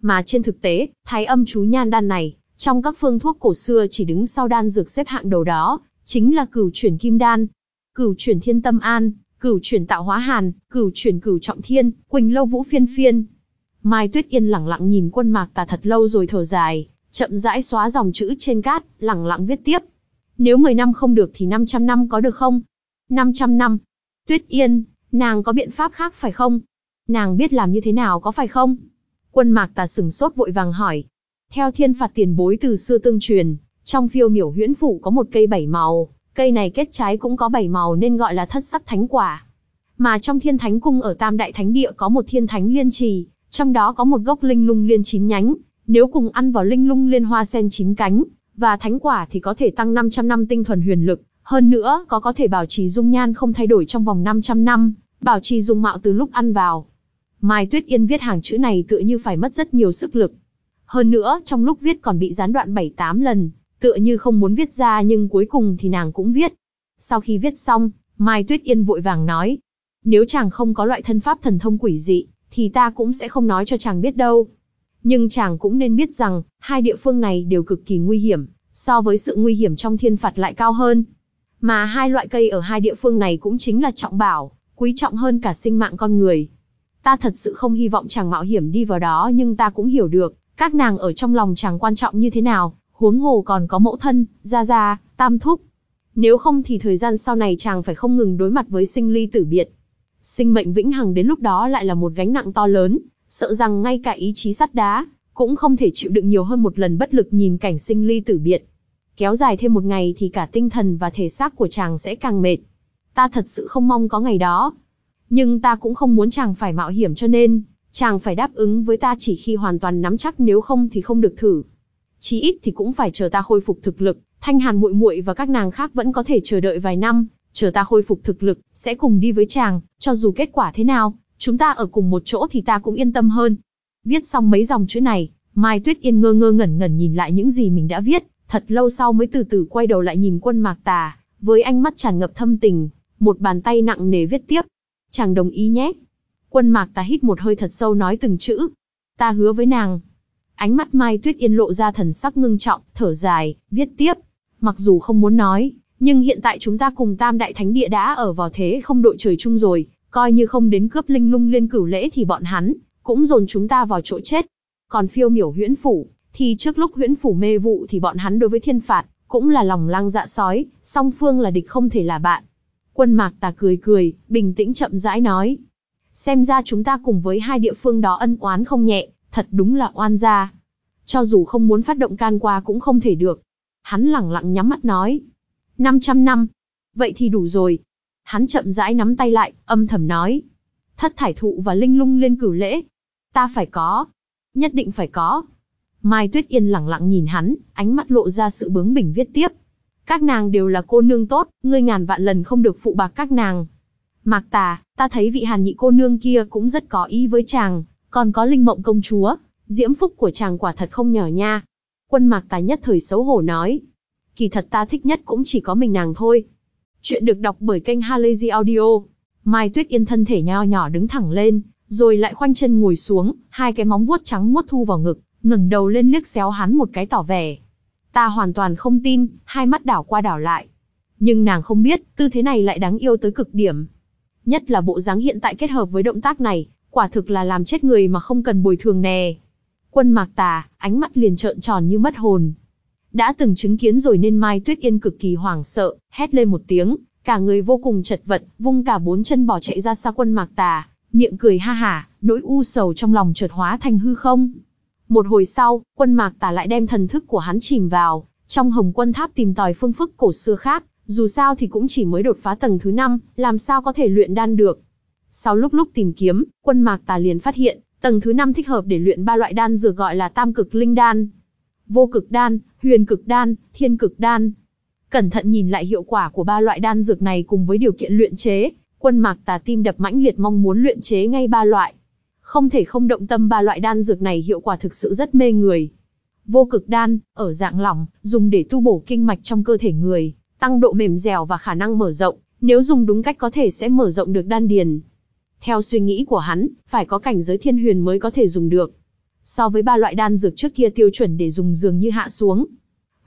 Mà trên thực tế, thái âm chú nhan đan này, trong các phương thuốc cổ xưa chỉ đứng sau đan dược xếp hạng đầu đó, chính là cửu chuyển kim đan, cửu chuyển thiên tâm an, cửu chuyển tạo hóa hàn, cửu chuyển cửu trọng thiên, quỳnh lâu vũ phiên phiên. Mai Tuyết Yên lẳng lặng nhìn quân mạc tà thật lâu rồi thở dài, chậm rãi xóa dòng chữ trên cát, lẳng lặng viết tiếp. Nếu 10 năm không được thì 500 năm có được không? 500 năm. Tuyết Yên, nàng có biện pháp khác phải không? Nàng biết làm như thế nào có phải không? Quân mạc tà sừng sốt vội vàng hỏi. Theo thiên phạt tiền bối từ xưa tương truyền, trong phiêu miểu huyễn phủ có một cây bảy màu, cây này kết trái cũng có bảy màu nên gọi là thất sắc thánh quả. Mà trong thiên thánh cung ở Tam Đại Thánh Địa có một thiên thánh liên trì, trong đó có một gốc linh lung liên chín nhánh, nếu cùng ăn vào linh lung liên hoa sen chín cánh, và thánh quả thì có thể tăng 500 năm tinh thuần huyền lực, hơn nữa có có thể bảo trì dung nhan không thay đổi trong vòng 500 năm, bảo trì dung mạo từ lúc ăn vào. Mai Tuyết Yên viết hàng chữ này tựa như phải mất rất nhiều sức lực. Hơn nữa, trong lúc viết còn bị gián đoạn 7-8 lần, tựa như không muốn viết ra nhưng cuối cùng thì nàng cũng viết. Sau khi viết xong, Mai Tuyết Yên vội vàng nói, nếu chàng không có loại thân pháp thần thông quỷ dị, thì ta cũng sẽ không nói cho chàng biết đâu. Nhưng chàng cũng nên biết rằng, hai địa phương này đều cực kỳ nguy hiểm, so với sự nguy hiểm trong thiên phạt lại cao hơn. Mà hai loại cây ở hai địa phương này cũng chính là trọng bảo, quý trọng hơn cả sinh mạng con người. Ta thật sự không hy vọng chàng mạo hiểm đi vào đó nhưng ta cũng hiểu được, các nàng ở trong lòng chàng quan trọng như thế nào, huống hồ còn có mẫu thân, gia gia, tam thúc. Nếu không thì thời gian sau này chàng phải không ngừng đối mặt với sinh ly tử biệt. Sinh mệnh vĩnh hằng đến lúc đó lại là một gánh nặng to lớn, sợ rằng ngay cả ý chí sắt đá, cũng không thể chịu đựng nhiều hơn một lần bất lực nhìn cảnh sinh ly tử biệt. Kéo dài thêm một ngày thì cả tinh thần và thể xác của chàng sẽ càng mệt. Ta thật sự không mong có ngày đó. Nhưng ta cũng không muốn chàng phải mạo hiểm cho nên, chàng phải đáp ứng với ta chỉ khi hoàn toàn nắm chắc nếu không thì không được thử. Chí ít thì cũng phải chờ ta khôi phục thực lực, Thanh Hàn muội muội và các nàng khác vẫn có thể chờ đợi vài năm, chờ ta khôi phục thực lực, sẽ cùng đi với chàng, cho dù kết quả thế nào, chúng ta ở cùng một chỗ thì ta cũng yên tâm hơn. Viết xong mấy dòng chữ này, Mai Tuyết Yên ngơ ngơ ngẩn ngẩn nhìn lại những gì mình đã viết, thật lâu sau mới từ từ quay đầu lại nhìn quân mạc tà, với ánh mắt tràn ngập thâm tình, một bàn tay nặng nề viết tiếp. Chàng đồng ý nhé. Quân mạc tà hít một hơi thật sâu nói từng chữ. Ta hứa với nàng. Ánh mắt Mai Tuyết Yên lộ ra thần sắc ngưng trọng, thở dài, viết tiếp. Mặc dù không muốn nói, nhưng hiện tại chúng ta cùng Tam Đại Thánh Địa đã ở vào thế không đội trời chung rồi, coi như không đến cướp linh lung liên cửu lễ thì bọn hắn, cũng dồn chúng ta vào chỗ chết. Còn phiêu miểu huyễn phủ, thì trước lúc huyễn phủ mê vụ thì bọn hắn đối với thiên phạt, cũng là lòng lang dạ sói, song phương là địch không thể là bạn. Quân mạc tà cười cười, bình tĩnh chậm rãi nói. Xem ra chúng ta cùng với hai địa phương đó ân oán không nhẹ, thật đúng là oan gia. Cho dù không muốn phát động can qua cũng không thể được. Hắn lẳng lặng nhắm mắt nói. 500 năm. Vậy thì đủ rồi. Hắn chậm rãi nắm tay lại, âm thầm nói. Thất thải thụ và linh lung lên cửu lễ. Ta phải có. Nhất định phải có. Mai Tuyết Yên lẳng lặng nhìn hắn, ánh mắt lộ ra sự bướng bỉnh viết tiếp. Các nàng đều là cô nương tốt, ngươi ngàn vạn lần không được phụ bạc các nàng. Mạc tà, ta thấy vị hàn nhị cô nương kia cũng rất có ý với chàng, còn có linh mộng công chúa, diễm phúc của chàng quả thật không nhỏ nha. Quân mạc tài nhất thời xấu hổ nói. Kỳ thật ta thích nhất cũng chỉ có mình nàng thôi. Chuyện được đọc bởi kênh Halazy Audio. Mai Tuyết Yên thân thể nho nhỏ đứng thẳng lên, rồi lại khoanh chân ngồi xuống, hai cái móng vuốt trắng muốt thu vào ngực, ngẩng đầu lên liếc xéo hắn một cái tỏ vẻ. Ta hoàn toàn không tin, hai mắt đảo qua đảo lại. Nhưng nàng không biết, tư thế này lại đáng yêu tới cực điểm. Nhất là bộ dáng hiện tại kết hợp với động tác này, quả thực là làm chết người mà không cần bồi thường nè. Quân mạc tà, ánh mắt liền trợn tròn như mất hồn. Đã từng chứng kiến rồi nên Mai Tuyết Yên cực kỳ hoảng sợ, hét lên một tiếng, cả người vô cùng chật vật, vung cả bốn chân bỏ chạy ra xa quân mạc tà, miệng cười ha hả, nỗi u sầu trong lòng chợt hóa thành hư không. Một hồi sau, quân mạc tà lại đem thần thức của hắn chìm vào, trong hồng quân tháp tìm tòi phương phức cổ xưa khác, dù sao thì cũng chỉ mới đột phá tầng thứ 5, làm sao có thể luyện đan được. Sau lúc lúc tìm kiếm, quân mạc tà liền phát hiện, tầng thứ 5 thích hợp để luyện ba loại đan dược gọi là tam cực linh đan. Vô cực đan, huyền cực đan, thiên cực đan. Cẩn thận nhìn lại hiệu quả của ba loại đan dược này cùng với điều kiện luyện chế, quân mạc tà tim đập mãnh liệt mong muốn luyện chế ngay ba loại. Không thể không động tâm ba loại đan dược này hiệu quả thực sự rất mê người. Vô cực đan, ở dạng lỏng, dùng để tu bổ kinh mạch trong cơ thể người, tăng độ mềm dẻo và khả năng mở rộng, nếu dùng đúng cách có thể sẽ mở rộng được đan điền. Theo suy nghĩ của hắn, phải có cảnh giới thiên huyền mới có thể dùng được. So với ba loại đan dược trước kia tiêu chuẩn để dùng dường như hạ xuống.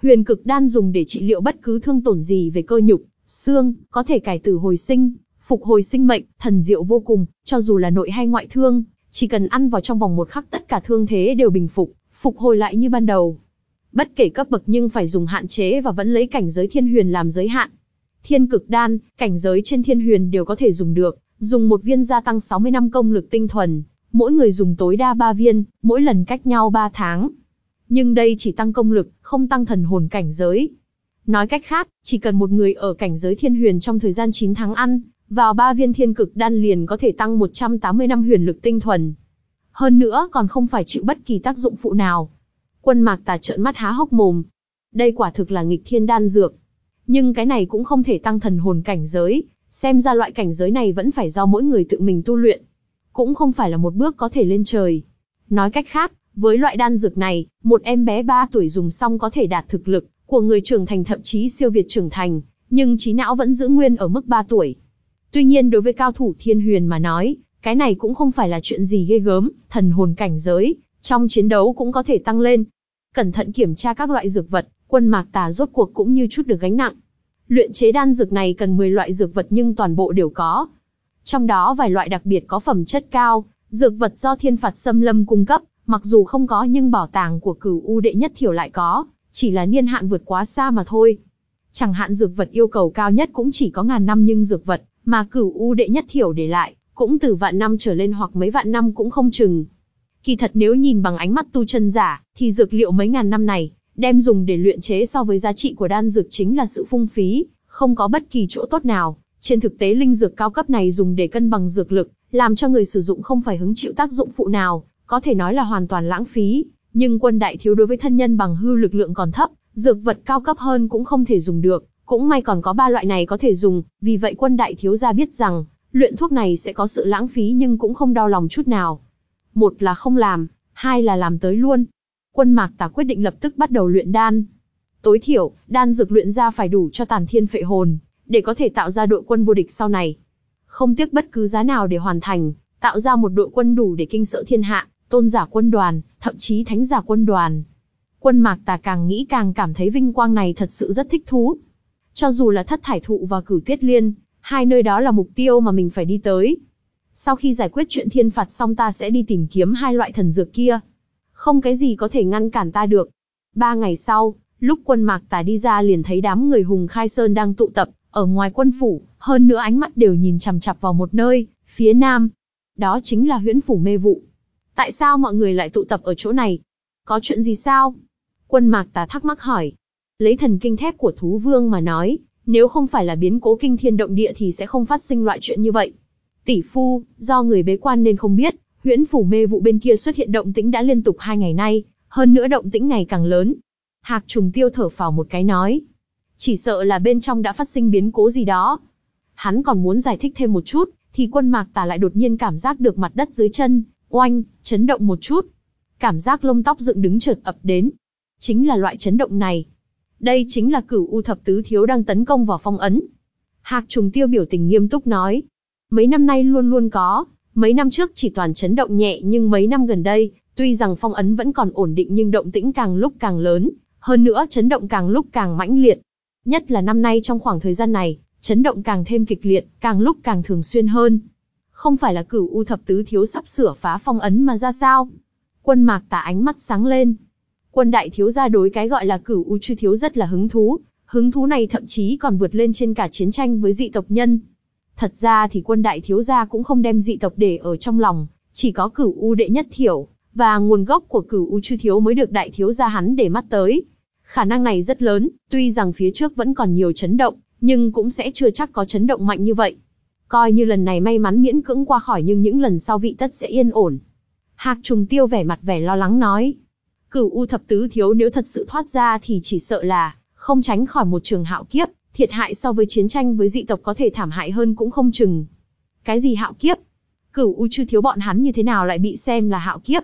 Huyền cực đan dùng để trị liệu bất cứ thương tổn gì về cơ nhục, xương, có thể cải tử hồi sinh, phục hồi sinh mệnh, thần diệu vô cùng, cho dù là nội hay ngoại thương, chỉ cần ăn vào trong vòng một khắc tất cả thương thế đều bình phục, phục hồi lại như ban đầu. Bất kể cấp bậc nhưng phải dùng hạn chế và vẫn lấy cảnh giới thiên huyền làm giới hạn. Thiên cực đan, cảnh giới trên thiên huyền đều có thể dùng được, dùng một viên gia tăng 60 năm công lực tinh thuần, mỗi người dùng tối đa 3 viên, mỗi lần cách nhau 3 tháng. Nhưng đây chỉ tăng công lực, không tăng thần hồn cảnh giới. Nói cách khác, chỉ cần một người ở cảnh giới thiên huyền trong thời gian 9 tháng ăn, vào ba viên thiên cực đan liền có thể tăng 180 năm huyền lực tinh thuần. Hơn nữa còn không phải chịu bất kỳ tác dụng phụ nào. Quân mạc tà trợn mắt há hốc mồm. Đây quả thực là nghịch thiên đan dược. Nhưng cái này cũng không thể tăng thần hồn cảnh giới, xem ra loại cảnh giới này vẫn phải do mỗi người tự mình tu luyện. Cũng không phải là một bước có thể lên trời. Nói cách khác, với loại đan dược này, một em bé 3 tuổi dùng xong có thể đạt thực lực của người trưởng thành thậm chí siêu việt trưởng thành, nhưng trí não vẫn giữ nguyên ở mức 3 tuổi. Tuy nhiên đối với cao thủ thiên huyền mà nói, cái này cũng không phải là chuyện gì ghê gớm, thần hồn cảnh giới, trong chiến đấu cũng có thể tăng lên. Cẩn thận kiểm tra các loại dược vật, quân mạc tà rốt cuộc cũng như chút được gánh nặng. Luyện chế đan dược này cần 10 loại dược vật nhưng toàn bộ đều có. Trong đó vài loại đặc biệt có phẩm chất cao, Dược vật do thiên phạt xâm lâm cung cấp, mặc dù không có nhưng bảo tàng của cửu U đệ nhất thiểu lại có, chỉ là niên hạn vượt quá xa mà thôi. Chẳng hạn dược vật yêu cầu cao nhất cũng chỉ có ngàn năm nhưng dược vật mà cửu U đệ nhất thiểu để lại, cũng từ vạn năm trở lên hoặc mấy vạn năm cũng không chừng. Kỳ thật nếu nhìn bằng ánh mắt tu chân giả, thì dược liệu mấy ngàn năm này, đem dùng để luyện chế so với giá trị của đan dược chính là sự phung phí, không có bất kỳ chỗ tốt nào. Trên thực tế linh dược cao cấp này dùng để cân bằng dược lực, làm cho người sử dụng không phải hứng chịu tác dụng phụ nào, có thể nói là hoàn toàn lãng phí. Nhưng quân đại thiếu đối với thân nhân bằng hư lực lượng còn thấp, dược vật cao cấp hơn cũng không thể dùng được, cũng may còn có ba loại này có thể dùng, vì vậy quân đại thiếu gia biết rằng, luyện thuốc này sẽ có sự lãng phí nhưng cũng không đau lòng chút nào. Một là không làm, hai là làm tới luôn. Quân mạc tà quyết định lập tức bắt đầu luyện đan. Tối thiểu, đan dược luyện ra phải đủ cho tàn thiên phệ hồn, để có thể tạo ra đội quân vô địch sau này. Không tiếc bất cứ giá nào để hoàn thành, tạo ra một đội quân đủ để kinh sợ thiên hạ, tôn giả quân đoàn, thậm chí thánh giả quân đoàn. Quân mạc tà càng nghĩ càng cảm thấy vinh quang này thật sự rất thích thú. Cho dù là thất thải thụ và cửu tiết liên, hai nơi đó là mục tiêu mà mình phải đi tới. Sau khi giải quyết chuyện thiên phạt xong ta sẽ đi tìm kiếm hai loại thần dược kia. Không cái gì có thể ngăn cản ta được. Ba ngày sau, lúc quân mạc tà đi ra liền thấy đám người hùng khai sơn đang tụ tập, ở ngoài quân phủ, hơn nữa ánh mắt đều nhìn chằm chặp vào một nơi, phía nam. Đó chính là huyễn phủ mê vụ. Tại sao mọi người lại tụ tập ở chỗ này? Có chuyện gì sao? Quân mạc tà thắc mắc hỏi. Lấy thần kinh thép của thú vương mà nói, nếu không phải là biến cố kinh thiên động địa thì sẽ không phát sinh loại chuyện như vậy. Tỷ phu, do người bế quan nên không biết, huyễn phủ mê vụ bên kia xuất hiện động tĩnh đã liên tục hai ngày nay, hơn nữa động tĩnh ngày càng lớn. Hạc trùng tiêu thở phào một cái nói. Chỉ sợ là bên trong đã phát sinh biến cố gì đó. Hắn còn muốn giải thích thêm một chút, thì quân mạc tà lại đột nhiên cảm giác được mặt đất dưới chân, oanh, chấn động một chút. Cảm giác lông tóc dựng đứng chợt ập đến. Chính là loại chấn động này. Đây chính là cửu u thập tứ thiếu đang tấn công vào phong ấn. Hạc trùng tiêu biểu tình nghiêm túc nói. Mấy năm nay luôn luôn có, mấy năm trước chỉ toàn chấn động nhẹ nhưng mấy năm gần đây, tuy rằng phong ấn vẫn còn ổn định nhưng động tĩnh càng lúc càng lớn, hơn nữa chấn động càng lúc càng mãnh liệt. Nhất là năm nay trong khoảng thời gian này, chấn động càng thêm kịch liệt, càng lúc càng thường xuyên hơn. Không phải là cửu u thập tứ thiếu sắp sửa phá phong ấn mà ra sao? Quân mạc tả ánh mắt sáng lên. Quân đại thiếu gia đối cái gọi là cửu u chư thiếu rất là hứng thú, hứng thú này thậm chí còn vượt lên trên cả chiến tranh với dị tộc nhân. Thật ra thì quân đại thiếu gia cũng không đem dị tộc để ở trong lòng, chỉ có cửu u đệ nhất thiểu, và nguồn gốc của cửu u chư thiếu mới được đại thiếu gia hắn để mắt tới. Khả năng này rất lớn, tuy rằng phía trước vẫn còn nhiều chấn động, nhưng cũng sẽ chưa chắc có chấn động mạnh như vậy. Coi như lần này may mắn miễn cưỡng qua khỏi nhưng những lần sau vị tất sẽ yên ổn. Hạc trùng tiêu vẻ mặt vẻ lo lắng nói. Cửu u thập tứ thiếu nếu thật sự thoát ra thì chỉ sợ là, không tránh khỏi một trường hạo kiếp, thiệt hại so với chiến tranh với dị tộc có thể thảm hại hơn cũng không chừng. Cái gì hạo kiếp? Cửu u chư thiếu bọn hắn như thế nào lại bị xem là hạo kiếp?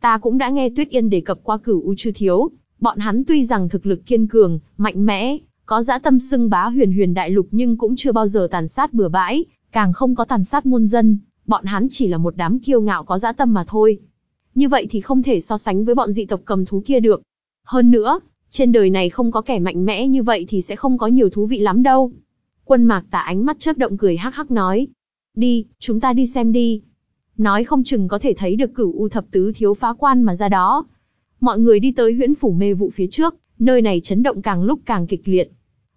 Ta cũng đã nghe Tuyết Yên đề cập qua cửu u chư thiếu, bọn hắn tuy rằng thực lực kiên cường, mạnh mẽ, có dã tâm xưng bá huyền huyền đại lục nhưng cũng chưa bao giờ tàn sát bừa bãi, càng không có tàn sát muôn dân, bọn hắn chỉ là một đám kiêu ngạo có dã tâm mà thôi. Như vậy thì không thể so sánh với bọn dị tộc cầm thú kia được. Hơn nữa, trên đời này không có kẻ mạnh mẽ như vậy thì sẽ không có nhiều thú vị lắm đâu. Quân mạc tả ánh mắt chớp động cười hắc hắc nói. Đi, chúng ta đi xem đi. Nói không chừng có thể thấy được cửu u thập tứ thiếu phá quan mà ra đó. Mọi người đi tới huyễn phủ mê vụ phía trước, nơi này chấn động càng lúc càng kịch liệt.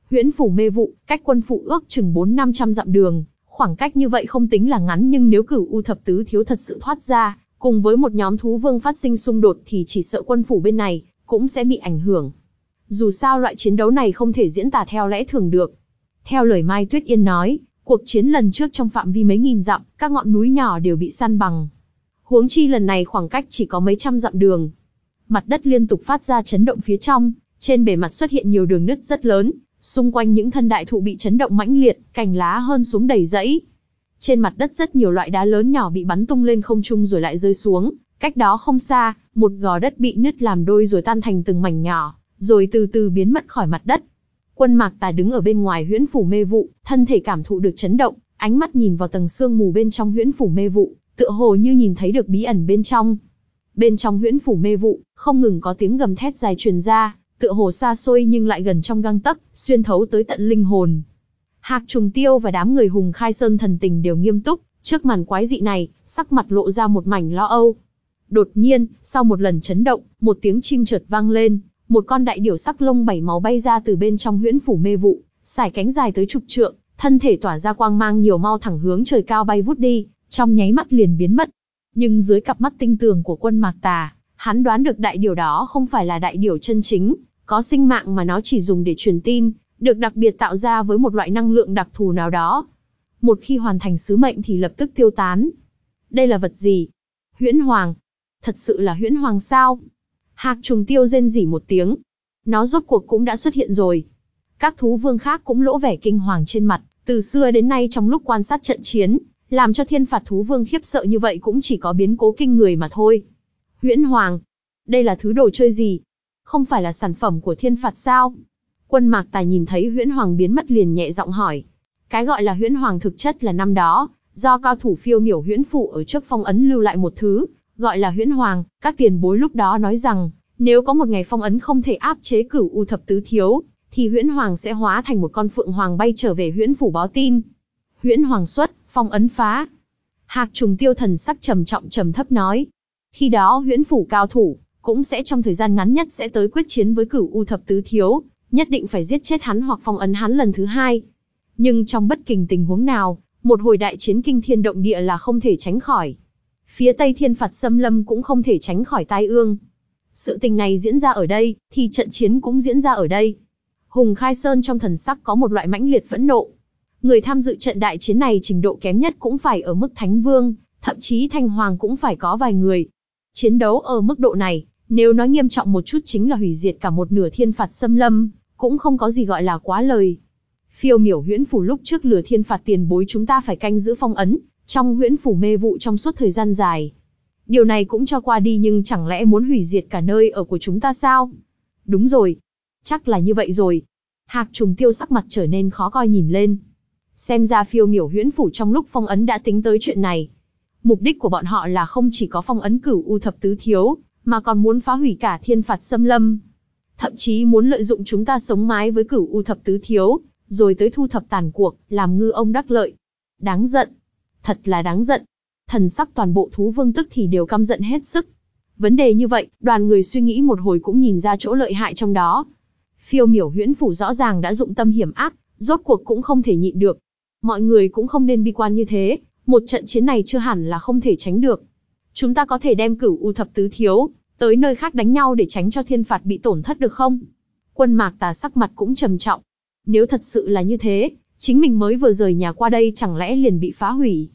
Huyễn phủ mê vụ, cách quân phủ ước chừng 4-500 dặm đường, khoảng cách như vậy không tính là ngắn nhưng nếu cửu u thập tứ thiếu thật sự thoát ra, cùng với một nhóm thú vương phát sinh xung đột thì chỉ sợ quân phủ bên này, cũng sẽ bị ảnh hưởng. Dù sao loại chiến đấu này không thể diễn tả theo lẽ thường được. Theo lời Mai Tuyết Yên nói, cuộc chiến lần trước trong phạm vi mấy nghìn dặm, các ngọn núi nhỏ đều bị săn bằng. Huống chi lần này khoảng cách chỉ có mấy trăm dặm đường. Mặt đất liên tục phát ra chấn động phía trong, trên bề mặt xuất hiện nhiều đường nứt rất lớn, xung quanh những thân đại thụ bị chấn động mãnh liệt, cành lá hơn xuống đầy rẫy. Trên mặt đất rất nhiều loại đá lớn nhỏ bị bắn tung lên không trung rồi lại rơi xuống, cách đó không xa, một gò đất bị nứt làm đôi rồi tan thành từng mảnh nhỏ, rồi từ từ biến mất khỏi mặt đất. Quân Mạc Tà đứng ở bên ngoài huyễn phủ mê vụ, thân thể cảm thụ được chấn động, ánh mắt nhìn vào tầng sương mù bên trong huyễn phủ mê vụ, tựa hồ như nhìn thấy được bí ẩn bên trong. Bên trong huyễn phủ mê vụ, không ngừng có tiếng gầm thét dài truyền ra, tựa hồ xa xôi nhưng lại gần trong gang tấc, xuyên thấu tới tận linh hồn. Hạc Trùng Tiêu và đám người hùng khai sơn thần tình đều nghiêm túc, trước màn quái dị này, sắc mặt lộ ra một mảnh lo âu. Đột nhiên, sau một lần chấn động, một tiếng chim chợt vang lên, một con đại điểu sắc lông bảy máu bay ra từ bên trong huyễn phủ mê vụ, sải cánh dài tới chục trượng, thân thể tỏa ra quang mang nhiều mau thẳng hướng trời cao bay vút đi, trong nháy mắt liền biến mất. Nhưng dưới cặp mắt tinh tường của quân mạc tà, hắn đoán được đại điểu đó không phải là đại điểu chân chính, có sinh mạng mà nó chỉ dùng để truyền tin, được đặc biệt tạo ra với một loại năng lượng đặc thù nào đó. Một khi hoàn thành sứ mệnh thì lập tức tiêu tán. Đây là vật gì? Huyễn Hoàng. Thật sự là Huyễn Hoàng sao? Hạc trùng tiêu rên rỉ một tiếng. Nó rốt cuộc cũng đã xuất hiện rồi. Các thú vương khác cũng lỗ vẻ kinh hoàng trên mặt, từ xưa đến nay trong lúc quan sát trận chiến, làm cho thiên phạt thú vương khiếp sợ như vậy cũng chỉ có biến cố kinh người mà thôi. Huyễn Hoàng. Đây là thứ đồ chơi gì? Không phải là sản phẩm của thiên phạt sao? Quân Mạc Tài nhìn thấy Huyễn Hoàng biến mất liền nhẹ giọng hỏi. Cái gọi là Huyễn Hoàng thực chất là năm đó, do cao thủ phiêu miểu Huyễn Phụ ở trước phong ấn lưu lại một thứ, gọi là Huyễn Hoàng, các tiền bối lúc đó nói rằng, nếu có một ngày phong ấn không thể áp chế cửu u thập tứ thiếu, thì Huyễn Hoàng sẽ hóa thành một con phượng hoàng bay trở về Huyễn phủ báo tin. Huyễn Hoàng xuất, phong ấn phá. Hạc Trùng Tiêu thần sắc trầm trọng trầm thấp nói, khi đó Huyễn phủ cao thủ cũng sẽ trong thời gian ngắn nhất sẽ tới quyết chiến với cửu u thập tứ thiếu, nhất định phải giết chết hắn hoặc phong ấn hắn lần thứ hai. Nhưng trong bất kỳ tình huống nào, một hồi đại chiến kinh thiên động địa là không thể tránh khỏi. Phía Tây Thiên Phạt xâm lâm cũng không thể tránh khỏi tai ương. Sự tình này diễn ra ở đây, thì trận chiến cũng diễn ra ở đây. Hùng Khai Sơn trong thần sắc có một loại mãnh liệt phẫn nộ. Người tham dự trận đại chiến này trình độ kém nhất cũng phải ở mức Thánh Vương, thậm chí Thanh Hoàng cũng phải có vài người. Chiến đấu ở mức độ này, nếu nói nghiêm trọng một chút chính là hủy diệt cả một nửa thiên phạt xâm lâm, cũng không có gì gọi là quá lời. Phiêu miểu huyễn phủ lúc trước lừa thiên phạt tiền bối chúng ta phải canh giữ phong ấn, trong huyễn phủ mê vụ trong suốt thời gian dài. Điều này cũng cho qua đi nhưng chẳng lẽ muốn hủy diệt cả nơi ở của chúng ta sao? Đúng rồi. Chắc là như vậy rồi. Hạc trùng tiêu sắc mặt trở nên khó coi nhìn lên. Xem ra phiêu miểu huyễn phủ trong lúc phong ấn đã tính tới chuyện này. Mục đích của bọn họ là không chỉ có phong ấn cửu u thập tứ thiếu, mà còn muốn phá hủy cả thiên phạt xâm lâm. Thậm chí muốn lợi dụng chúng ta sống mái với cửu u thập tứ thiếu, rồi tới thu thập tàn cuộc, làm ngư ông đắc lợi. Đáng giận. Thật là đáng giận. Thần sắc toàn bộ thú vương tức thì đều căm giận hết sức. Vấn đề như vậy, đoàn người suy nghĩ một hồi cũng nhìn ra chỗ lợi hại trong đó. Phiêu miểu huyễn phủ rõ ràng đã dụng tâm hiểm ác, rốt cuộc cũng không thể nhịn được. Mọi người cũng không nên bi quan như thế, một trận chiến này chưa hẳn là không thể tránh được. Chúng ta có thể đem cửu u thập tứ thiếu, tới nơi khác đánh nhau để tránh cho thiên phạt bị tổn thất được không? Quân mạc tà sắc mặt cũng trầm trọng. Nếu thật sự là như thế, chính mình mới vừa rời nhà qua đây chẳng lẽ liền bị phá hủy.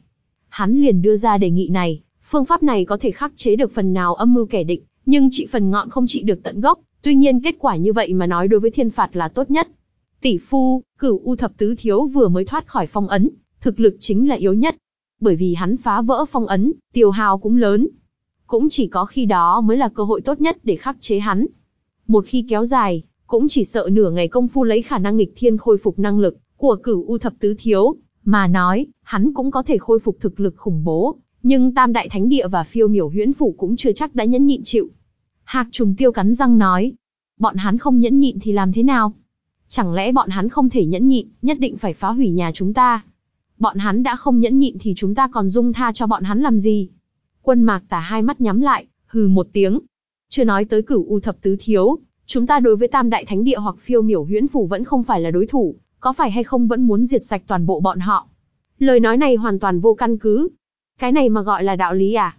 Hắn liền đưa ra đề nghị này, phương pháp này có thể khắc chế được phần nào âm mưu kẻ địch, nhưng trị phần ngọn không trị được tận gốc, tuy nhiên kết quả như vậy mà nói đối với thiên phạt là tốt nhất. Tỷ phu, cửu u thập tứ thiếu vừa mới thoát khỏi phong ấn, thực lực chính là yếu nhất. Bởi vì hắn phá vỡ phong ấn, tiêu hào cũng lớn, cũng chỉ có khi đó mới là cơ hội tốt nhất để khắc chế hắn. Một khi kéo dài, cũng chỉ sợ nửa ngày công phu lấy khả năng nghịch thiên khôi phục năng lực của cửu u thập tứ thiếu, mà nói, hắn cũng có thể khôi phục thực lực khủng bố, nhưng tam đại thánh địa và phiêu miểu huyễn phủ cũng chưa chắc đã nhẫn nhịn chịu. Hạc trùng tiêu cắn răng nói, bọn hắn không nhẫn nhịn thì làm thế nào? Chẳng lẽ bọn hắn không thể nhẫn nhịn, nhất định phải phá hủy nhà chúng ta? Bọn hắn đã không nhẫn nhịn thì chúng ta còn dung tha cho bọn hắn làm gì? Quân mạc tả hai mắt nhắm lại, hừ một tiếng. Chưa nói tới cửu u thập tứ thiếu, chúng ta đối với tam đại thánh địa hoặc phiêu miểu huyễn phủ vẫn không phải là đối thủ, có phải hay không vẫn muốn diệt sạch toàn bộ bọn họ. Lời nói này hoàn toàn vô căn cứ. Cái này mà gọi là đạo lý à?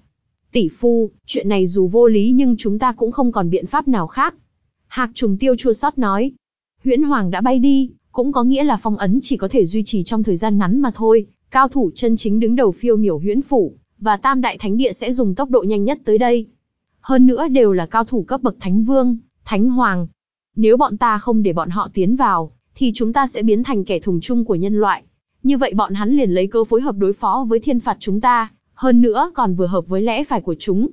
Tỷ phu, chuyện này dù vô lý nhưng chúng ta cũng không còn biện pháp nào khác. Hạc trùng tiêu chua sót nói. Huyễn Hoàng đã bay đi, cũng có nghĩa là phong ấn chỉ có thể duy trì trong thời gian ngắn mà thôi. Cao thủ chân chính đứng đầu phiêu miểu huyễn phủ, và Tam Đại Thánh Địa sẽ dùng tốc độ nhanh nhất tới đây. Hơn nữa đều là cao thủ cấp bậc Thánh Vương, Thánh Hoàng. Nếu bọn ta không để bọn họ tiến vào, thì chúng ta sẽ biến thành kẻ thùng chung của nhân loại. Như vậy bọn hắn liền lấy cơ phối hợp đối phó với thiên phạt chúng ta, hơn nữa còn vừa hợp với lẽ phải của chúng.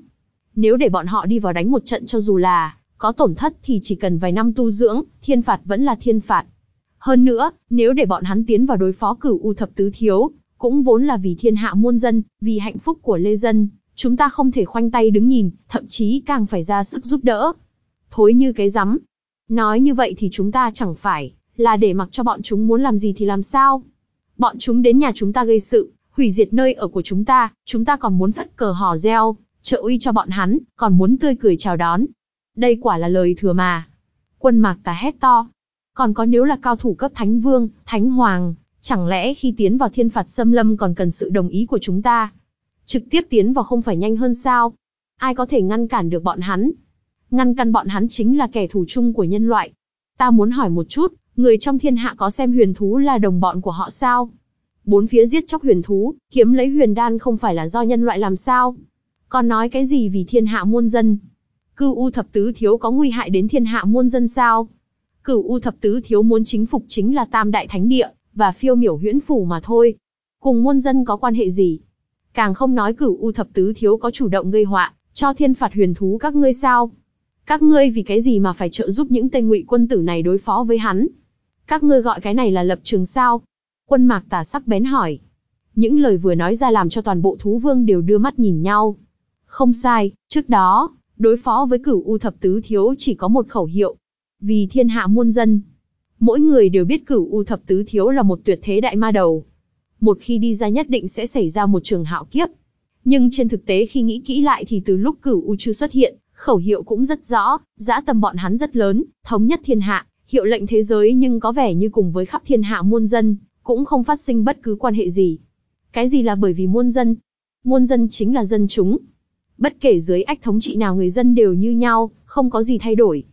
Nếu để bọn họ đi vào đánh một trận cho dù là có tổn thất thì chỉ cần vài năm tu dưỡng, thiên phạt vẫn là thiên phạt. Hơn nữa, nếu để bọn hắn tiến vào đối phó cửu u thập tứ thiếu, cũng vốn là vì thiên hạ muôn dân, vì hạnh phúc của lê dân, chúng ta không thể khoanh tay đứng nhìn, thậm chí càng phải ra sức giúp đỡ. Thối như cái rắm. Nói như vậy thì chúng ta chẳng phải là để mặc cho bọn chúng muốn làm gì thì làm sao. Bọn chúng đến nhà chúng ta gây sự, hủy diệt nơi ở của chúng ta, chúng ta còn muốn phất cờ hò reo, trợ uy cho bọn hắn, còn muốn tươi cười chào đón. Đây quả là lời thừa mà. Quân mạc tà hét to. Còn có nếu là cao thủ cấp thánh vương, thánh hoàng, chẳng lẽ khi tiến vào thiên phạt xâm lâm còn cần sự đồng ý của chúng ta? Trực tiếp tiến vào không phải nhanh hơn sao? Ai có thể ngăn cản được bọn hắn? Ngăn cản bọn hắn chính là kẻ thù chung của nhân loại. Ta muốn hỏi một chút, người trong thiên hạ có xem huyền thú là đồng bọn của họ sao? Bốn phía giết chóc huyền thú, kiếm lấy huyền đan không phải là do nhân loại làm sao? Còn nói cái gì vì thiên hạ muôn dân? Cửu U thập tứ thiếu có nguy hại đến thiên hạ muôn dân sao? Cửu U thập tứ thiếu muốn chính phục chính là Tam đại thánh địa và phiêu miểu huyễn phủ mà thôi. Cùng muôn dân có quan hệ gì? Càng không nói Cửu U thập tứ thiếu có chủ động gây họa cho thiên phạt huyền thú các ngươi sao? Các ngươi vì cái gì mà phải trợ giúp những tên ngụy quân tử này đối phó với hắn? Các ngươi gọi cái này là lập trường sao? Quân mạc tà sắc bén hỏi. Những lời vừa nói ra làm cho toàn bộ thú vương đều đưa mắt nhìn nhau. Không sai, trước đó, đối phó với cửu U thập tứ thiếu chỉ có một khẩu hiệu. Vì thiên hạ muôn dân. Mỗi người đều biết cửu U thập tứ thiếu là một tuyệt thế đại ma đầu. Một khi đi ra nhất định sẽ xảy ra một trường hạo kiếp. Nhưng trên thực tế khi nghĩ kỹ lại thì từ lúc cửu U chưa xuất hiện, khẩu hiệu cũng rất rõ, dã tâm bọn hắn rất lớn, thống nhất thiên hạ, hiệu lệnh thế giới nhưng có vẻ như cùng với khắp thiên hạ muôn dân, cũng không phát sinh bất cứ quan hệ gì. Cái gì là bởi vì muôn dân? Muôn dân chính là dân chúng. Bất kể dưới ách thống trị nào người dân đều như nhau, không có gì thay đổi.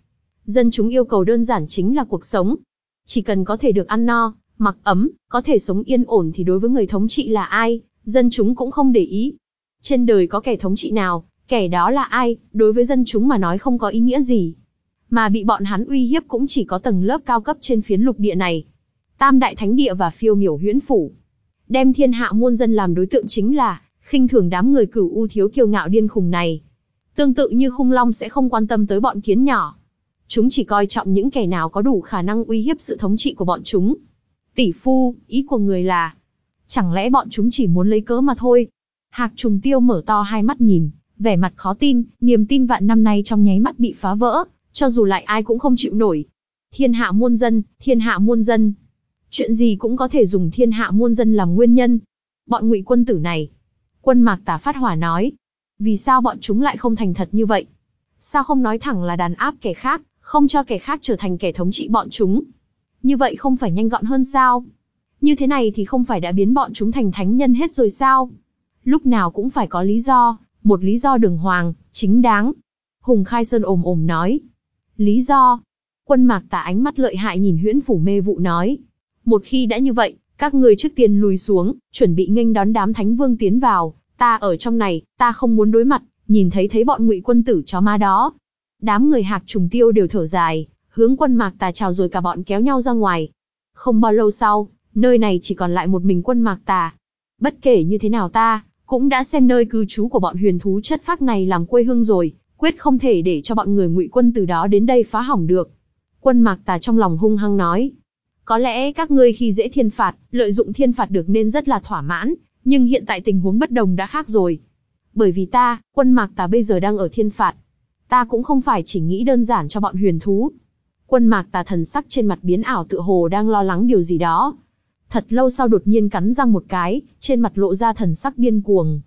Dân chúng yêu cầu đơn giản chính là cuộc sống. Chỉ cần có thể được ăn no, mặc ấm, có thể sống yên ổn thì đối với người thống trị là ai, dân chúng cũng không để ý. Trên đời có kẻ thống trị nào, kẻ đó là ai, đối với dân chúng mà nói không có ý nghĩa gì. Mà bị bọn hắn uy hiếp cũng chỉ có tầng lớp cao cấp trên phiến lục địa này. Tam đại thánh địa và phiêu miểu huyễn phủ. Đem thiên hạ muôn dân làm đối tượng chính là, khinh thường đám người cửu u thiếu kiêu ngạo điên khùng này. Tương tự như khung long sẽ không quan tâm tới bọn kiến nhỏ. Chúng chỉ coi trọng những kẻ nào có đủ khả năng uy hiếp sự thống trị của bọn chúng. Tỷ phu, ý của người là, chẳng lẽ bọn chúng chỉ muốn lấy cớ mà thôi. Hạc trùng tiêu mở to hai mắt nhìn, vẻ mặt khó tin, niềm tin vạn năm nay trong nháy mắt bị phá vỡ, cho dù lại ai cũng không chịu nổi. Thiên hạ muôn dân, thiên hạ muôn dân. Chuyện gì cũng có thể dùng thiên hạ muôn dân làm nguyên nhân. Bọn ngụy quân tử này. Quân mạc tả phát hỏa nói. Vì sao bọn chúng lại không thành thật như vậy? Sao không nói thẳng là đàn áp kẻ khác, không cho kẻ khác trở thành kẻ thống trị bọn chúng? Như vậy không phải nhanh gọn hơn sao? Như thế này thì không phải đã biến bọn chúng thành thánh nhân hết rồi sao? Lúc nào cũng phải có lý do, một lý do đường hoàng, chính đáng. Hùng Khai Sơn ồm ồm nói. Lý do? Quân mạc tả ánh mắt lợi hại nhìn huyễn phủ mê vụ nói. Một khi đã như vậy, các người trước tiên lùi xuống, chuẩn bị nghênh đón đám thánh vương tiến vào. Ta ở trong này, ta không muốn đối mặt, nhìn thấy thấy bọn ngụy quân tử chó ma đó. Đám người hạc trùng tiêu đều thở dài, hướng quân mạc tà chào rồi cả bọn kéo nhau ra ngoài. Không bao lâu sau, nơi này chỉ còn lại một mình quân mạc tà. Bất kể như thế nào ta, cũng đã xem nơi cư trú của bọn huyền thú chất phác này làm quê hương rồi, quyết không thể để cho bọn người ngụy quân từ đó đến đây phá hỏng được. Quân mạc tà trong lòng hung hăng nói. Có lẽ các ngươi khi dễ thiên phạt, lợi dụng thiên phạt được nên rất là thỏa mãn, nhưng hiện tại tình huống bất đồng đã khác rồi. Bởi vì ta, quân mạc tà bây giờ đang ở thiên phạt. Ta cũng không phải chỉ nghĩ đơn giản cho bọn huyền thú. Quân mạc tà thần sắc trên mặt biến ảo tựa hồ đang lo lắng điều gì đó. Thật lâu sau đột nhiên cắn răng một cái, trên mặt lộ ra thần sắc điên cuồng.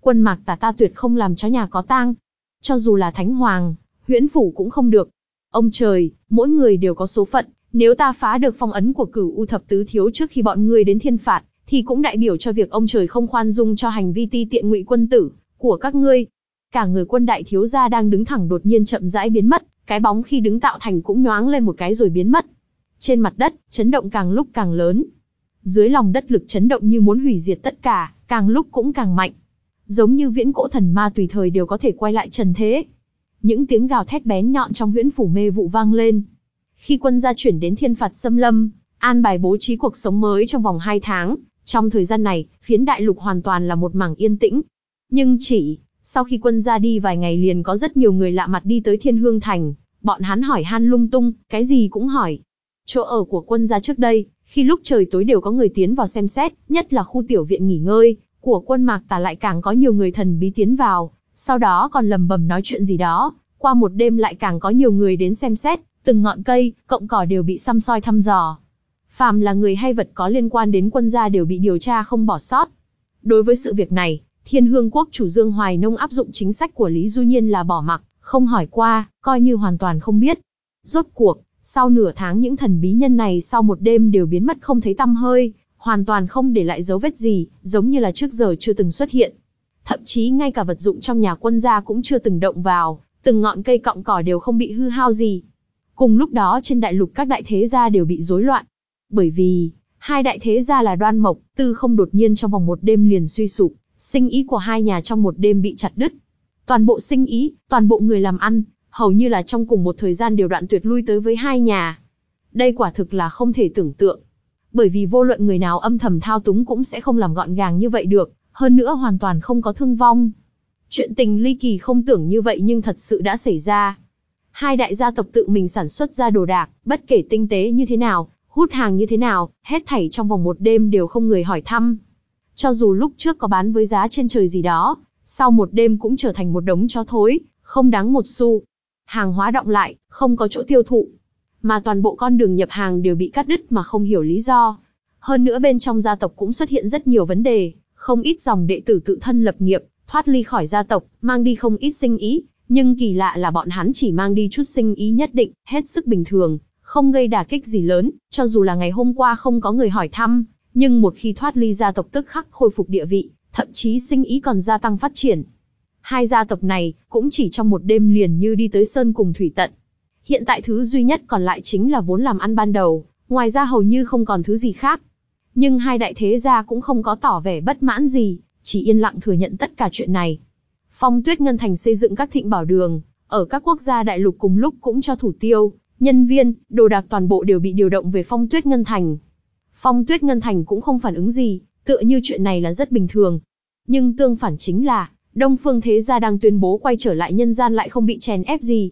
Quân mạc tà ta tuyệt không làm chó nhà có tang. Cho dù là thánh hoàng, huyễn phủ cũng không được. Ông trời, mỗi người đều có số phận, nếu ta phá được phong ấn của cửu u thập tứ thiếu trước khi bọn ngươi đến thiên phạt, thì cũng đại biểu cho việc ông trời không khoan dung cho hành vi ti tiện ngụy quân tử của các ngươi. Cả người quân đại thiếu gia đang đứng thẳng đột nhiên chậm rãi biến mất, cái bóng khi đứng tạo thành cũng nhoáng lên một cái rồi biến mất. Trên mặt đất, chấn động càng lúc càng lớn, dưới lòng đất lực chấn động như muốn hủy diệt tất cả, càng lúc cũng càng mạnh. Giống như viễn cổ thần ma tùy thời đều có thể quay lại trần thế. Những tiếng gào thét bén nhọn trong huyễn phủ mê vụ vang lên. Khi quân gia chuyển đến thiên phạt xâm lâm, an bài bố trí cuộc sống mới trong vòng 2 tháng, trong thời gian này, phiến đại lục hoàn toàn là một mảng yên tĩnh. Nhưng chỉ, sau khi quân gia đi vài ngày liền có rất nhiều người lạ mặt đi tới thiên hương thành, bọn hắn hỏi han lung tung, cái gì cũng hỏi. Chỗ ở của quân gia trước đây, khi lúc trời tối đều có người tiến vào xem xét, nhất là khu tiểu viện nghỉ ngơi, của quân mạc tà lại càng có nhiều người thần bí tiến vào, sau đó còn lầm bầm nói chuyện gì đó, qua một đêm lại càng có nhiều người đến xem xét, từng ngọn cây, cộng cỏ đều bị xăm soi thăm dò. Phàm là người hay vật có liên quan đến quân gia đều bị điều tra không bỏ sót. Đối với sự việc này, Thiên Hương Quốc chủ Dương Hoài Nông áp dụng chính sách của Lý Du Nhiên là bỏ mặc, không hỏi qua, coi như hoàn toàn không biết. Rốt cuộc, sau nửa tháng những thần bí nhân này sau một đêm đều biến mất không thấy tăm hơi, hoàn toàn không để lại dấu vết gì, giống như là trước giờ chưa từng xuất hiện. Thậm chí ngay cả vật dụng trong nhà quân gia cũng chưa từng động vào, từng ngọn cây cọng cỏ đều không bị hư hao gì. Cùng lúc đó trên đại lục các đại thế gia đều bị rối loạn. Bởi vì, hai đại thế gia là đoan mộc, tư không đột nhiên trong vòng một đêm liền suy sụp, sinh ý của hai nhà trong một đêm bị chặt đứt. Toàn bộ sinh ý, toàn bộ người làm ăn, hầu như là trong cùng một thời gian đều đoạn tuyệt lui tới với hai nhà. Đây quả thực là không thể tưởng tượng. Bởi vì vô luận người nào âm thầm thao túng cũng sẽ không làm gọn gàng như vậy được, hơn nữa hoàn toàn không có thương vong. Chuyện tình ly kỳ không tưởng như vậy nhưng thật sự đã xảy ra. Hai đại gia tộc tự mình sản xuất ra đồ đạc, bất kể tinh tế như thế nào, hút hàng như thế nào, hết thảy trong vòng một đêm đều không người hỏi thăm. Cho dù lúc trước có bán với giá trên trời gì đó, sau một đêm cũng trở thành một đống chó thối, không đáng một xu. Hàng hóa động lại, không có chỗ tiêu thụ. Mà toàn bộ con đường nhập hàng đều bị cắt đứt mà không hiểu lý do. Hơn nữa bên trong gia tộc cũng xuất hiện rất nhiều vấn đề, không ít dòng đệ tử tự thân lập nghiệp, thoát ly khỏi gia tộc, mang đi không ít sinh ý, nhưng kỳ lạ là bọn hắn chỉ mang đi chút sinh ý nhất định, hết sức bình thường, không gây đả kích gì lớn, cho dù là ngày hôm qua không có người hỏi thăm, nhưng một khi thoát ly gia tộc tức khắc khôi phục địa vị, thậm chí sinh ý còn gia tăng phát triển. Hai gia tộc này cũng chỉ trong một đêm liền như đi tới sơn cùng thủy tận. Hiện tại thứ duy nhất còn lại chính là vốn làm ăn ban đầu, ngoài ra hầu như không còn thứ gì khác. Nhưng hai đại thế gia cũng không có tỏ vẻ bất mãn gì, chỉ yên lặng thừa nhận tất cả chuyện này. Phong Tuyết Ngân Thành xây dựng các thịnh bảo đường, ở các quốc gia đại lục cùng lúc cũng cho thủ tiêu, nhân viên, đồ đạc toàn bộ đều bị điều động về Phong Tuyết Ngân Thành. Phong Tuyết Ngân Thành cũng không phản ứng gì, tựa như chuyện này là rất bình thường. Nhưng tương phản chính là, Đông Phương Thế Gia đang tuyên bố quay trở lại nhân gian lại không bị chèn ép gì.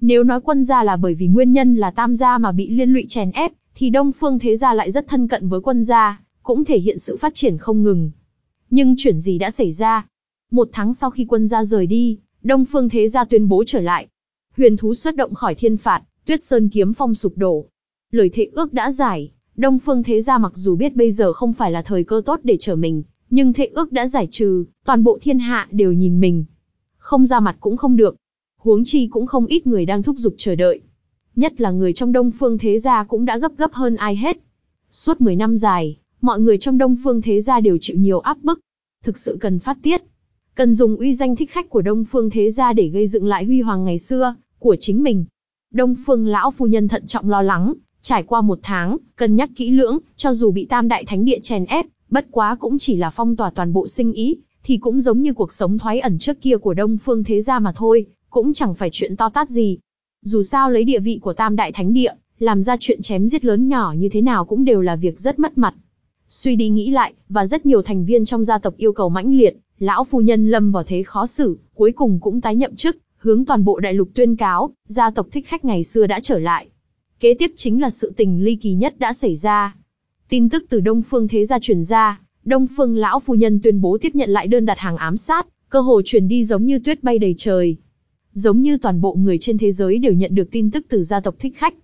Nếu nói quân gia là bởi vì nguyên nhân là tam gia mà bị liên lụy chèn ép, thì Đông Phương Thế Gia lại rất thân cận với quân gia, cũng thể hiện sự phát triển không ngừng. Nhưng chuyện gì đã xảy ra? Một tháng sau khi quân gia rời đi, Đông Phương Thế Gia tuyên bố trở lại. Huyền thú xuất động khỏi thiên phạt, Tuyết Sơn kiếm phong sụp đổ. Lời thệ ước đã giải, Đông Phương Thế Gia mặc dù biết bây giờ không phải là thời cơ tốt để trở mình, nhưng thệ ước đã giải trừ, toàn bộ thiên hạ đều nhìn mình. Không ra mặt cũng không được. Huống chi cũng không ít người đang thúc giục chờ đợi. Nhất là người trong Đông Phương Thế Gia cũng đã gấp gấp hơn ai hết. Suốt 10 năm dài, mọi người trong Đông Phương Thế Gia đều chịu nhiều áp bức. Thực sự cần phát tiết. Cần dùng uy danh thích khách của Đông Phương Thế Gia để gây dựng lại huy hoàng ngày xưa, của chính mình. Đông Phương lão phu nhân thận trọng lo lắng, trải qua một tháng, cân nhắc kỹ lưỡng, cho dù bị tam đại thánh địa chèn ép, bất quá cũng chỉ là phong tỏa toàn bộ sinh ý, thì cũng giống như cuộc sống thoái ẩn trước kia của Đông Phương Thế Gia mà thôi, cũng chẳng phải chuyện to tát gì. Dù sao lấy địa vị của tam đại thánh địa, làm ra chuyện chém giết lớn nhỏ như thế nào cũng đều là việc rất mất mặt. Suy đi nghĩ lại, và rất nhiều thành viên trong gia tộc yêu cầu mãnh liệt, lão phu nhân lâm vào thế khó xử, cuối cùng cũng tái nhậm chức, hướng toàn bộ đại lục tuyên cáo, gia tộc thích khách ngày xưa đã trở lại. Kế tiếp chính là sự tình ly kỳ nhất đã xảy ra. Tin tức từ Đông Phương Thế Gia truyền ra, Đông Phương lão phu nhân tuyên bố tiếp nhận lại đơn đặt hàng ám sát, cơ hồ truyền đi giống như tuyết bay đầy trời. Giống như toàn bộ người trên thế giới đều nhận được tin tức từ gia tộc thích khách.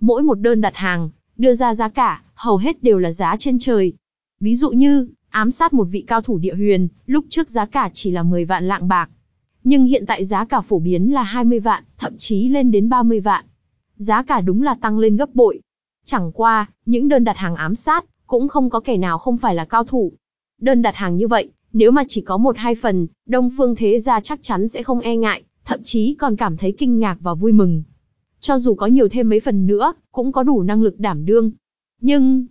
Mỗi một đơn đặt hàng, đưa ra giá cả, hầu hết đều là giá trên trời. Ví dụ như, ám sát một vị cao thủ địa huyền, lúc trước giá cả chỉ là 10 vạn lạng bạc. Nhưng hiện tại giá cả phổ biến là 20 vạn, thậm chí lên đến 30 vạn. Giá cả đúng là tăng lên gấp bội. Chẳng qua, những đơn đặt hàng ám sát, cũng không có kẻ nào không phải là cao thủ. Đơn đặt hàng như vậy, nếu mà chỉ có một hai phần, Đông Phương Thế Gia chắc chắn sẽ không e ngại, thậm chí còn cảm thấy kinh ngạc và vui mừng. Cho dù có nhiều thêm mấy phần nữa, cũng có đủ năng lực đảm đương. Nhưng,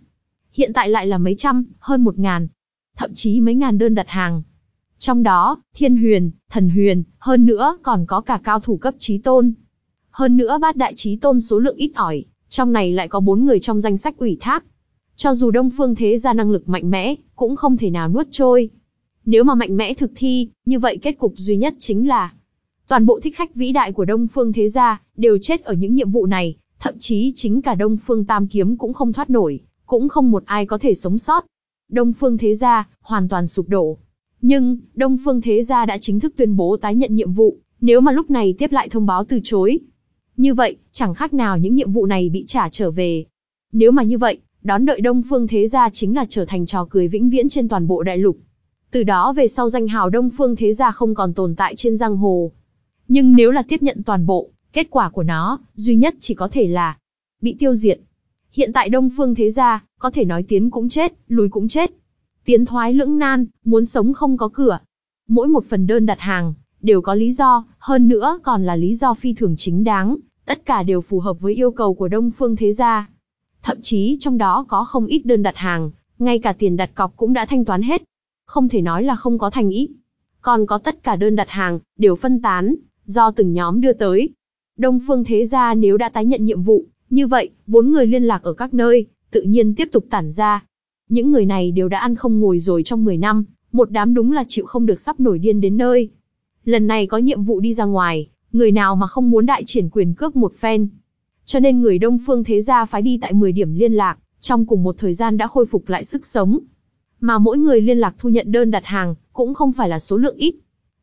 hiện tại lại là mấy trăm, hơn một ngàn, thậm chí mấy ngàn đơn đặt hàng. Trong đó, thiên huyền, thần huyền, hơn nữa còn có cả cao thủ cấp trí tôn. Hơn nữa bát đại trí tôn số lượng ít ỏi, trong này lại có bốn người trong danh sách ủy thác. Cho dù Đông Phương Thế ra năng lực mạnh mẽ, cũng không thể nào nuốt trôi. Nếu mà mạnh mẽ thực thi, như vậy kết cục duy nhất chính là toàn bộ thích khách vĩ đại của Đông Phương Thế gia đều chết ở những nhiệm vụ này, thậm chí chính cả Đông Phương Tam Kiếm cũng không thoát nổi, cũng không một ai có thể sống sót. Đông Phương Thế gia hoàn toàn sụp đổ. Nhưng, Đông Phương Thế gia đã chính thức tuyên bố tái nhận nhiệm vụ, nếu mà lúc này tiếp lại thông báo từ chối. Như vậy, chẳng khác nào những nhiệm vụ này bị trả trở về. Nếu mà như vậy, đón đợi Đông Phương Thế gia chính là trở thành trò cười vĩnh viễn trên toàn bộ đại lục. từ đó về sau danh hào Đông Phương Thế Gia không còn tồn tại trên giang hồ. Nhưng nếu là tiếp nhận toàn bộ, kết quả của nó, duy nhất chỉ có thể là bị tiêu diệt. Hiện tại Đông Phương Thế Gia, có thể nói tiến cũng chết, lùi cũng chết. Tiến thoái lưỡng nan, muốn sống không có cửa. Mỗi một phần đơn đặt hàng, đều có lý do, hơn nữa còn là lý do phi thường chính đáng, tất cả đều phù hợp với yêu cầu của Đông Phương Thế Gia. Thậm chí trong đó có không ít đơn đặt hàng, ngay cả tiền đặt cọc cũng đã thanh toán hết. Không thể nói là không có thành ý. Còn có tất cả đơn đặt hàng, đều phân tán, do từng nhóm đưa tới. Đông Phương Thế Gia nếu đã tái nhận nhiệm vụ, như vậy, vốn người liên lạc ở các nơi, tự nhiên tiếp tục tản ra. Những người này đều đã ăn không ngồi rồi trong 10 năm, một đám đúng là chịu không được sắp nổi điên đến nơi. Lần này có nhiệm vụ đi ra ngoài, người nào mà không muốn đại triển quyền cước một phen. Cho nên người Đông Phương Thế Gia phái đi tại 10 điểm liên lạc, trong cùng một thời gian đã khôi phục lại sức sống. Mà mỗi người liên lạc thu nhận đơn đặt hàng, cũng không phải là số lượng ít.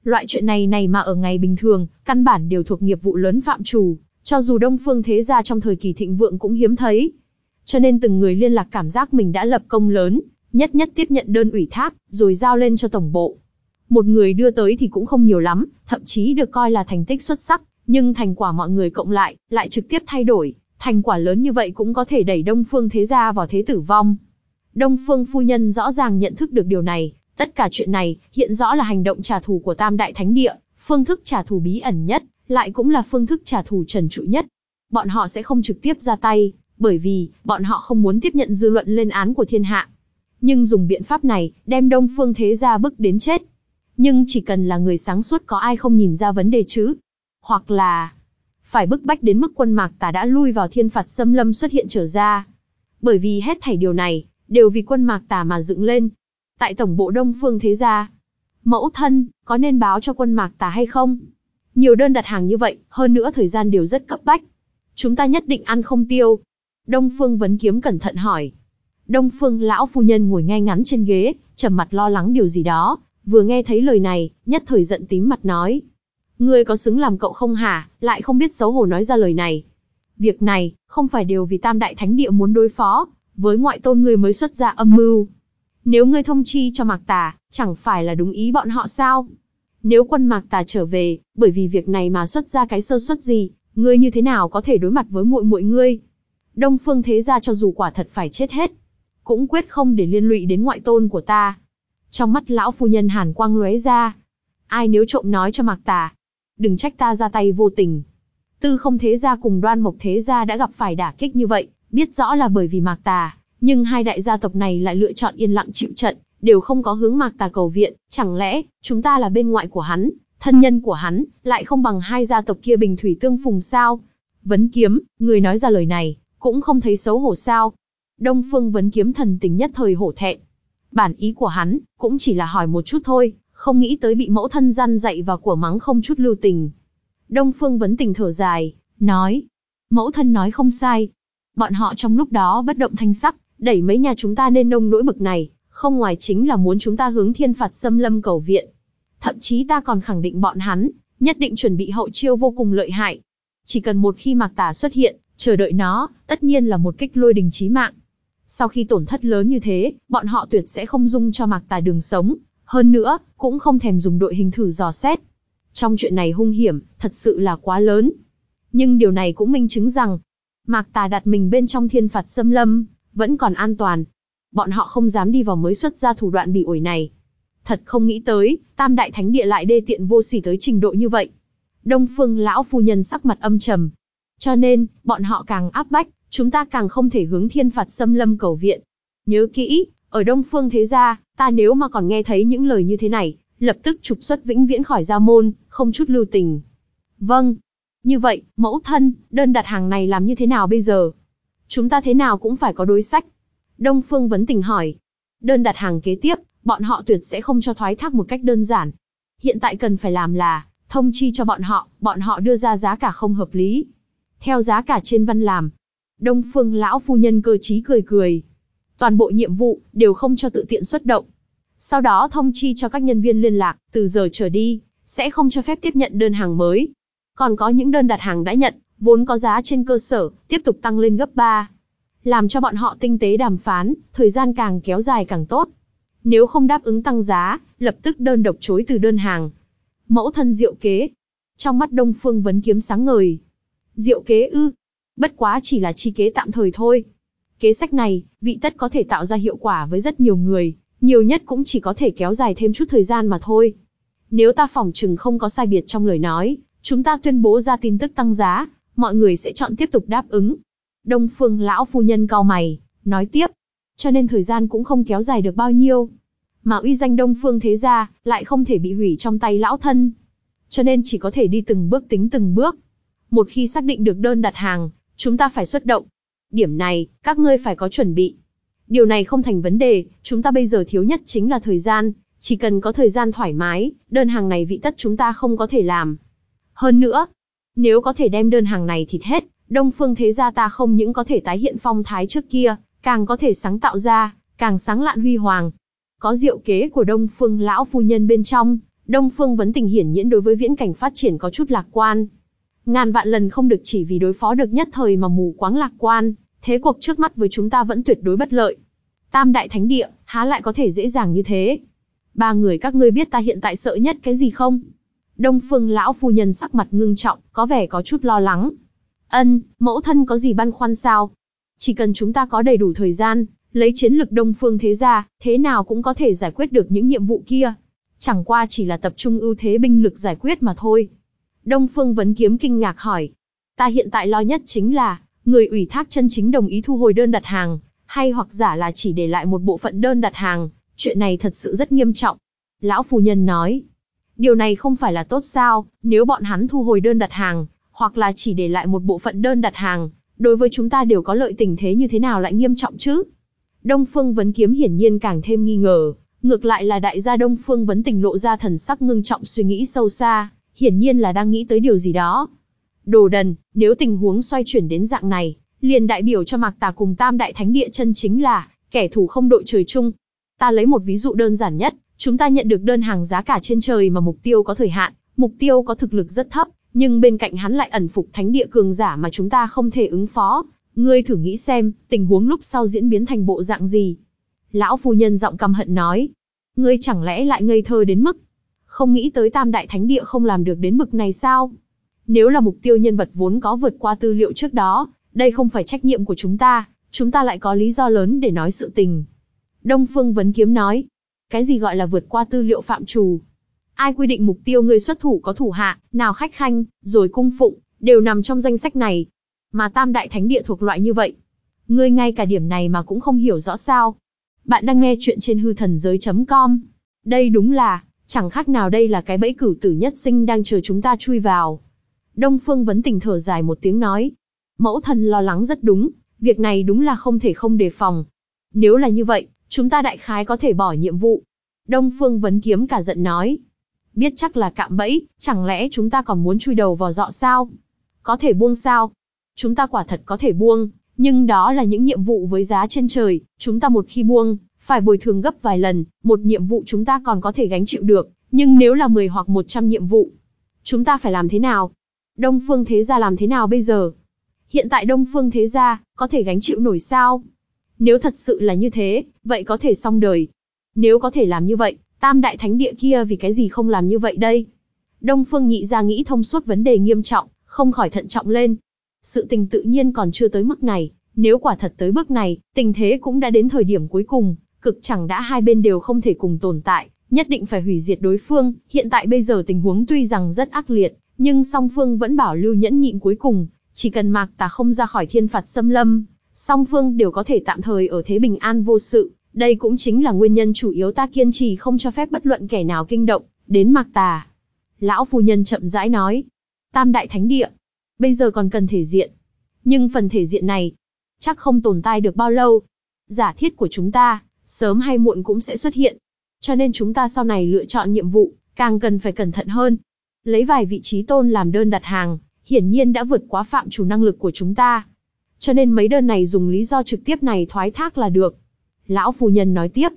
Loại chuyện này này mà ở ngày bình thường, căn bản đều thuộc nghiệp vụ lớn phạm chủ, cho dù Đông Phương Thế Gia trong thời kỳ thịnh vượng cũng hiếm thấy. Cho nên từng người liên lạc cảm giác mình đã lập công lớn, nhất nhất tiếp nhận đơn ủy thác, rồi giao lên cho tổng bộ. Một người đưa tới thì cũng không nhiều lắm, thậm chí được coi là thành tích xuất sắc, nhưng thành quả mọi người cộng lại, lại trực tiếp thay đổi, thành quả lớn như vậy cũng có thể đẩy Đông Phương Thế Gia vào thế tử vong. Đông Phương Phu Nhân rõ ràng nhận thức được điều này, tất cả chuyện này, hiện rõ là hành động trả thù của Tam Đại Thánh Địa, phương thức trả thù bí ẩn nhất, lại cũng là phương thức trả thù trần trụi nhất. Bọn họ sẽ không trực tiếp ra tay, bởi vì, bọn họ không muốn tiếp nhận dư luận lên án của thiên hạ. Nhưng dùng biện pháp này, đem Đông Phương Thế Gia bức đến chết. Nhưng chỉ cần là người sáng suốt có ai không nhìn ra vấn đề chứ. Hoặc là, phải bức bách đến mức quân mạc tà đã lui vào thiên phạt xâm lâm xuất hiện trở ra. Bởi vì hết thảy điều này, đều vì quân mạc tà mà dựng lên. Tại tổng bộ Đông Phương Thế Gia, mẫu thân, có nên báo cho quân mạc tà hay không? Nhiều đơn đặt hàng như vậy, hơn nữa thời gian đều rất cấp bách. Chúng ta nhất định ăn không tiêu. Đông Phương Vấn Kiếm cẩn thận hỏi. Đông Phương lão phu nhân ngồi ngay ngắn trên ghế, trầm mặt lo lắng điều gì đó, vừa nghe thấy lời này, nhất thời giận tím mặt nói. Ngươi có xứng làm cậu không hả, lại không biết xấu hổ nói ra lời này. Việc này, không phải đều vì tam đại thánh địa muốn đối phó, với ngoại tôn ngươi mới xuất ra âm mưu. Nếu ngươi thông chi cho Mạc Tà, chẳng phải là đúng ý bọn họ sao? Nếu quân Mạc Tà trở về, bởi vì việc này mà xuất ra cái sơ suất gì, ngươi như thế nào có thể đối mặt với muội muội ngươi? Đông Phương Thế gia cho dù quả thật phải chết hết, cũng quyết không để liên lụy đến ngoại tôn của ta. Trong mắt lão phu nhân hàn quang lóe ra, ai nếu trộm nói cho Mạc Tà, đừng trách ta ra tay vô tình. Tư không thế gia cùng đoan mộc thế gia đã gặp phải đả kích như vậy, biết rõ là bởi vì Mạc Tà, nhưng hai đại gia tộc này lại lựa chọn yên lặng chịu trận, đều không có hướng Mạc Tà cầu viện, chẳng lẽ, chúng ta là bên ngoại của hắn, thân nhân của hắn, lại không bằng hai gia tộc kia bình thủy tương phùng sao? Vấn kiếm, người nói ra lời này, cũng không thấy xấu hổ sao? Đông Phương Vấn kiếm thần tình nhất thời hổ thẹn. Bản ý của hắn, cũng chỉ là hỏi một chút thôi, không nghĩ tới bị mẫu thân gian dạy và của mắng không chút lưu tình. Đông Phương Vấn tình thở dài, nói, mẫu thân nói không sai. Bọn họ trong lúc đó bất động thanh sắc, đẩy mấy nhà chúng ta nên nông nỗi bực này, không ngoài chính là muốn chúng ta hướng thiên phạt xâm lâm cầu viện. Thậm chí ta còn khẳng định bọn hắn, nhất định chuẩn bị hậu chiêu vô cùng lợi hại. Chỉ cần một khi mạc tà xuất hiện, chờ đợi nó, tất nhiên là một kích lôi đình chí mạng. Sau khi tổn thất lớn như thế, bọn họ tuyệt sẽ không dung cho mạc tà đường sống, hơn nữa, cũng không thèm dùng đội hình thử dò xét. Trong chuyện này hung hiểm, thật sự là quá lớn. Nhưng điều này cũng minh chứng rằng, Mạc Tà đặt mình bên trong thiên phạt xâm lâm, vẫn còn an toàn. Bọn họ không dám đi vào mới xuất ra thủ đoạn bị ổi này. Thật không nghĩ tới, tam đại thánh địa lại đê tiện vô sỉ tới trình độ như vậy. Đông phương lão phu nhân sắc mặt âm trầm. Cho nên, bọn họ càng áp bách, chúng ta càng không thể hướng thiên phạt xâm lâm cầu viện. Nhớ kỹ, ở Đông Phương thế gia, ta nếu mà còn nghe thấy những lời như thế này, lập tức trục xuất vĩnh viễn khỏi gia môn, không chút lưu tình. Vâng. Như vậy, mẫu thân, đơn đặt hàng này làm như thế nào bây giờ? Chúng ta thế nào cũng phải có đối sách. Đông Phương vấn tình hỏi. Đơn đặt hàng kế tiếp, bọn họ tuyệt sẽ không cho thoái thác một cách đơn giản. Hiện tại cần phải làm là, thông chi cho bọn họ, bọn họ đưa ra giá cả không hợp lý. Theo giá cả trên văn làm. Đông Phương lão phu nhân cơ trí cười cười, toàn bộ nhiệm vụ đều không cho tự tiện xuất động. Sau đó thông chi cho các nhân viên liên lạc, từ giờ trở đi, sẽ không cho phép tiếp nhận đơn hàng mới. Còn có những đơn đặt hàng đã nhận, vốn có giá trên cơ sở, tiếp tục tăng lên gấp 3. Làm cho bọn họ tinh tế đàm phán, thời gian càng kéo dài càng tốt. Nếu không đáp ứng tăng giá, lập tức đơn độc chối từ đơn hàng. Mẫu thân diệu kế. Trong mắt Đông Phương vấn kiếm sáng ngời. Diệu kế ư. Bất quá chỉ là chi kế tạm thời thôi. Kế sách này, vị tất có thể tạo ra hiệu quả với rất nhiều người, nhiều nhất cũng chỉ có thể kéo dài thêm chút thời gian mà thôi. Nếu ta phỏng chừng không có sai biệt trong lời nói, chúng ta tuyên bố ra tin tức tăng giá, mọi người sẽ chọn tiếp tục đáp ứng. Đông Phương lão phu nhân cao mày, nói tiếp, cho nên thời gian cũng không kéo dài được bao nhiêu. Mà uy danh Đông Phương thế gia lại không thể bị hủy trong tay lão thân. Cho nên chỉ có thể đi từng bước tính từng bước. Một khi xác định được đơn đặt hàng, chúng ta phải xuất động. Điểm này, các ngươi phải có chuẩn bị. Điều này không thành vấn đề, chúng ta bây giờ thiếu nhất chính là thời gian, chỉ cần có thời gian thoải mái, đơn hàng này vị tất chúng ta không có thể làm. Hơn nữa, nếu có thể đem đơn hàng này thịt hết, Đông Phương thế gia ta không những có thể tái hiện phong thái trước kia, càng có thể sáng tạo ra, càng sáng lạn huy hoàng. Có diệu kế của Đông Phương lão phu nhân bên trong, Đông Phương vấn tình hiển nhiễn đối với viễn cảnh phát triển có chút lạc quan. Ngàn vạn lần không được chỉ vì đối phó được nhất thời mà mù quáng lạc quan, thế cuộc trước mắt với chúng ta vẫn tuyệt đối bất lợi. Tam đại thánh địa, há lại có thể dễ dàng như thế. Ba người các ngươi biết ta hiện tại sợ nhất cái gì không? Đông Phương lão phu nhân sắc mặt ngưng trọng, có vẻ có chút lo lắng. Ân, mẫu thân có gì băn khoăn sao? Chỉ cần chúng ta có đầy đủ thời gian, lấy chiến lực Đông Phương thế gia, thế nào cũng có thể giải quyết được những nhiệm vụ kia. Chẳng qua chỉ là tập trung ưu thế binh lực giải quyết mà thôi. Đông Phương Vấn Kiếm kinh ngạc hỏi. Ta hiện tại lo nhất chính là, người ủy thác chân chính đồng ý thu hồi đơn đặt hàng, hay hoặc giả là chỉ để lại một bộ phận đơn đặt hàng, chuyện này thật sự rất nghiêm trọng. Lão phu nhân nói, điều này không phải là tốt sao, nếu bọn hắn thu hồi đơn đặt hàng, hoặc là chỉ để lại một bộ phận đơn đặt hàng, đối với chúng ta đều có lợi tình thế như thế nào lại nghiêm trọng chứ? Đông Phương Vấn Kiếm hiển nhiên càng thêm nghi ngờ, ngược lại là đại gia Đông Phương Vấn Tình lộ ra thần sắc ngưng trọng suy nghĩ sâu xa, hiển nhiên là đang nghĩ tới điều gì đó. Đồ đần, nếu tình huống xoay chuyển đến dạng này, liền đại biểu cho Mạc Tà cùng Tam Đại Thánh Địa chân chính là kẻ thù không đội trời chung. Ta lấy một ví dụ đơn giản nhất, chúng ta nhận được đơn hàng giá cả trên trời mà mục tiêu có thời hạn, mục tiêu có thực lực rất thấp, nhưng bên cạnh hắn lại ẩn phục thánh địa cường giả mà chúng ta không thể ứng phó. Ngươi thử nghĩ xem, tình huống lúc sau diễn biến thành bộ dạng gì? Lão phu nhân giọng căm hận nói. Ngươi chẳng lẽ lại ngây thơ đến mức, không nghĩ tới tam đại thánh địa không làm được đến bực này sao? Nếu là mục tiêu nhân vật vốn có vượt qua tư liệu trước đó, đây không phải trách nhiệm của chúng ta, chúng ta lại có lý do lớn để nói sự tình. Đông Phương Vấn Kiếm nói, cái gì gọi là vượt qua tư liệu phạm trù? Ai quy định mục tiêu người xuất thủ có thủ hạ, nào khách khanh, rồi cung phụng, đều nằm trong danh sách này. Mà tam đại thánh địa thuộc loại như vậy. Ngươi ngay cả điểm này mà cũng không hiểu rõ sao. Bạn đang nghe chuyện trên hư thần giới.com. Đây đúng là, chẳng khác nào đây là cái bẫy cửu tử nhất sinh đang chờ chúng ta chui vào. Đông Phương vấn tình thở dài một tiếng nói. Mẫu thần lo lắng rất đúng, việc này đúng là không thể không đề phòng. Nếu là như vậy, chúng ta đại khái có thể bỏ nhiệm vụ. Đông Phương vấn kiếm cả giận nói. Biết chắc là cạm bẫy, chẳng lẽ chúng ta còn muốn chui đầu vào dọ sao? Có thể buông sao? Chúng ta quả thật có thể buông, nhưng đó là những nhiệm vụ với giá trên trời, chúng ta một khi buông, phải bồi thường gấp vài lần, một nhiệm vụ chúng ta còn có thể gánh chịu được, nhưng nếu là 10 hoặc 100 nhiệm vụ, chúng ta phải làm thế nào? Đông Phương Thế Gia làm thế nào bây giờ? Hiện tại Đông Phương Thế Gia, có thể gánh chịu nổi sao? Nếu thật sự là như thế, vậy có thể xong đời. Nếu có thể làm như vậy, Tam Đại Thánh Địa kia vì cái gì không làm như vậy đây? Đông Phương Nhị Gia nghĩ thông suốt vấn đề nghiêm trọng, không khỏi thận trọng lên. Sự tình tự nhiên còn chưa tới mức này, nếu quả thật tới bước này, tình thế cũng đã đến thời điểm cuối cùng, cực chẳng đã hai bên đều không thể cùng tồn tại, nhất định phải hủy diệt đối phương, hiện tại bây giờ tình huống tuy rằng rất ác liệt, nhưng song phương vẫn bảo lưu nhẫn nhịn cuối cùng, chỉ cần Mạc Tà không ra khỏi thiên phạt xâm lâm, song phương đều có thể tạm thời ở thế bình an vô sự, đây cũng chính là nguyên nhân chủ yếu ta kiên trì không cho phép bất luận kẻ nào kinh động, đến Mạc Tà. Lão phu nhân chậm rãi nói, Tam Đại Thánh Địa, bây giờ còn cần thể diện, nhưng phần thể diện này, chắc không tồn tại được bao lâu. Giả thiết của chúng ta, sớm hay muộn cũng sẽ xuất hiện. Cho nên chúng ta sau này lựa chọn nhiệm vụ, càng cần phải cẩn thận hơn. Lấy vài vị trí tôn làm đơn đặt hàng, hiển nhiên đã vượt quá phạm chủ năng lực của chúng ta. Cho nên mấy đơn này dùng lý do trực tiếp này thoái thác là được. Lão phù nhân nói tiếp.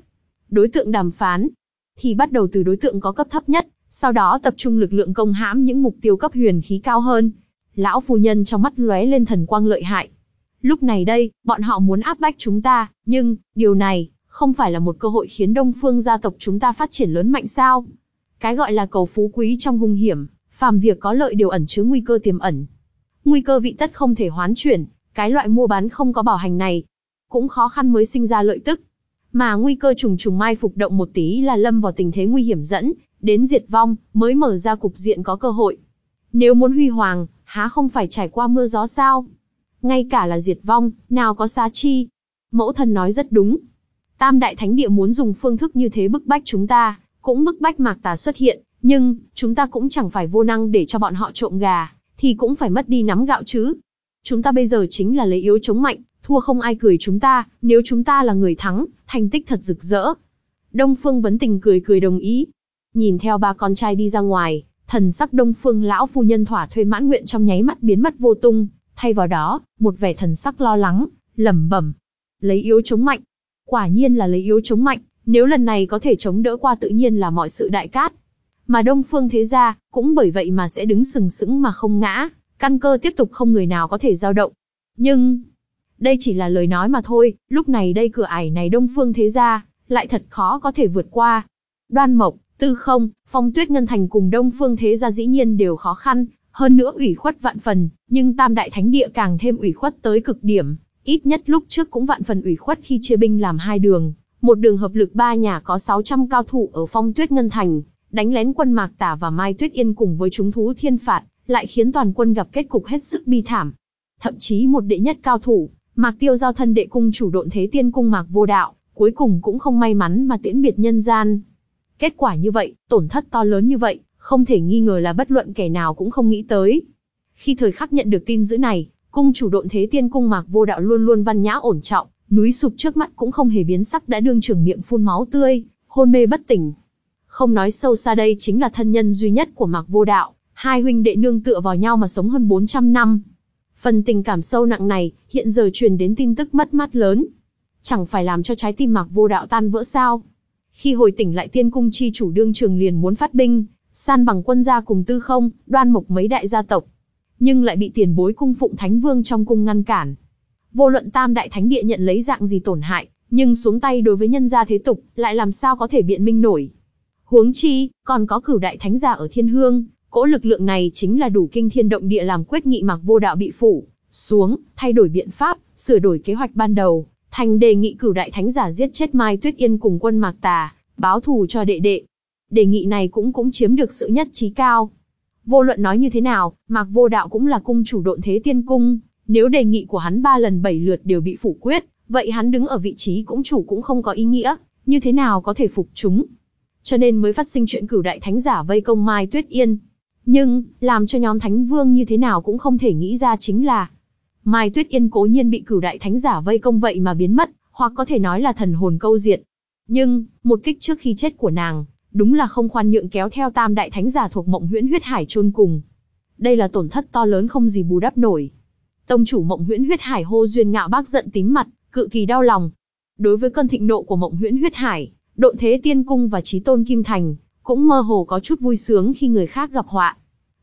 Đối tượng đàm phán, thì bắt đầu từ đối tượng có cấp thấp nhất, sau đó tập trung lực lượng công hãm những mục tiêu cấp huyền khí cao hơn. Lão phù nhân trong mắt lóe lên thần quang lợi hại. Lúc này đây, bọn họ muốn áp bách chúng ta, nhưng, điều này, không phải là một cơ hội khiến Đông Phương gia tộc chúng ta phát triển lớn mạnh sao? Cái gọi là cầu phú quý trong hung hiểm, phàm việc có lợi đều ẩn chứa nguy cơ tiềm ẩn. Nguy cơ vị tất không thể hoán chuyển, cái loại mua bán không có bảo hành này, cũng khó khăn mới sinh ra lợi tức. Mà nguy cơ trùng trùng mai phục động một tí là lâm vào tình thế nguy hiểm dẫn, đến diệt vong, mới mở ra cục diện có cơ hội. Nếu muốn huy hoàng, há không phải trải qua mưa gió sao? Ngay cả là diệt vong, nào có xa chi? Mẫu thân nói rất đúng. Tam đại thánh địa muốn dùng phương thức như thế bức bách chúng ta, cũng bức bách mạc tà xuất hiện, nhưng, chúng ta cũng chẳng phải vô năng để cho bọn họ trộm gà, thì cũng phải mất đi nắm gạo chứ. Chúng ta bây giờ chính là lấy yếu chống mạnh, thua không ai cười chúng ta, nếu chúng ta là người thắng, thành tích thật rực rỡ. Đông Phương Vấn Tình cười cười đồng ý. Nhìn theo ba con trai đi ra ngoài, thần sắc Đông Phương lão phu nhân thỏa thuê mãn nguyện trong nháy mắt biến mất vô tung, thay vào đó, một vẻ thần sắc lo lắng, lẩm bẩm. Lấy yếu chống mạnh. Quả nhiên là lấy yếu chống mạnh, nếu lần này có thể chống đỡ qua tự nhiên là mọi sự đại cát. Mà Đông Phương thế gia, cũng bởi vậy mà sẽ đứng sừng sững mà không ngã, căn cơ tiếp tục không người nào có thể dao động. Nhưng, đây chỉ là lời nói mà thôi, lúc này đây cửa ải này Đông Phương thế gia, lại thật khó có thể vượt qua. Đoan Mộc, Tư Không, Phong Tuyết Ngân Thành cùng Đông Phương thế gia dĩ nhiên đều khó khăn, hơn nữa ủy khuất vạn phần, nhưng Tam Đại Thánh Địa càng thêm ủy khuất tới cực điểm, ít nhất lúc trước cũng vạn phần ủy khuất khi chia binh làm hai đường, một đường hợp lực ba nhà có 600 cao thủ ở Phong Tuyết Ngân Thành, đánh lén quân Mạc Tả và Mai Tuyết Yên cùng với chúng thú thiên phạt, lại khiến toàn quân gặp kết cục hết sức bi thảm. Thậm chí một đệ nhất cao thủ, Mạc Tiêu giao thân đệ cung chủ độn thế tiên cung Mạc Vô Đạo, cuối cùng cũng không may mắn mà tiễn biệt nhân gian. Kết quả như vậy, tổn thất to lớn như vậy, không thể nghi ngờ là bất luận kẻ nào cũng không nghĩ tới. Khi thời khắc nhận được tin dữ này, cung chủ độn thế tiên cung Mạc Vô Đạo luôn luôn văn nhã ổn trọng, núi sụp trước mắt cũng không hề biến sắc đã đương trường miệng phun máu tươi, hôn mê bất tỉnh. Không nói sâu xa đây chính là thân nhân duy nhất của Mạc Vô Đạo, hai huynh đệ nương tựa vào nhau mà sống hơn 400 năm. Phần tình cảm sâu nặng này, hiện giờ truyền đến tin tức mất mát lớn. Chẳng phải làm cho trái tim Mạc Vô Đạo tan vỡ sao? Khi hồi tỉnh lại tiên cung chi chủ đương trường liền muốn phát binh, san bằng quân gia cùng tư không, đoan mộc mấy đại gia tộc. Nhưng lại bị tiền bối cung phụng thánh vương trong cung ngăn cản. Vô luận tam đại thánh địa nhận lấy dạng gì tổn hại, nhưng xuống tay đối với nhân gia thế tục, lại làm sao có thể biện minh nổi. Huống chi, còn có cửu đại thánh giả ở thiên hương, cỗ lực lượng này chính là đủ kinh thiên động địa làm quyết nghị mặc vô đạo bị phủ, xuống, thay đổi biện pháp, sửa đổi kế hoạch ban đầu, thành đề nghị cửu đại thánh giả giết chết Mai Tuyết Yên cùng quân Mạc Tà, báo thù cho đệ đệ. Đề nghị này cũng cũng chiếm được sự nhất trí cao. Vô luận nói như thế nào, Mạc Vô Đạo cũng là cung chủ độn thế tiên cung, nếu đề nghị của hắn ba lần bảy lượt đều bị phủ quyết, vậy hắn đứng ở vị trí cũng chủ cũng không có ý nghĩa, như thế nào có thể phục chúng. Cho nên mới phát sinh chuyện cửu đại thánh giả vây công Mai Tuyết Yên. Nhưng, làm cho nhóm thánh vương như thế nào cũng không thể nghĩ ra chính là Mai Tuyết Yên cố nhiên bị cửu đại thánh giả vây công vậy mà biến mất, hoặc có thể nói là thần hồn câu diệt. Nhưng, một kích trước khi chết của nàng, đúng là không khoan nhượng kéo theo tam đại thánh giả thuộc mộng huyễn huyết hải chôn cùng. Đây là tổn thất to lớn không gì bù đắp nổi. Tông chủ mộng huyễn huyết hải hô duyên ngạo bác giận tím mặt, cự kỳ đau lòng. Đối với cơn thịnh nộ của mộng huyễn huyết hải, độn thế tiên cung và trí tôn kim thành, cũng mơ hồ có chút vui sướng khi người khác gặp họa.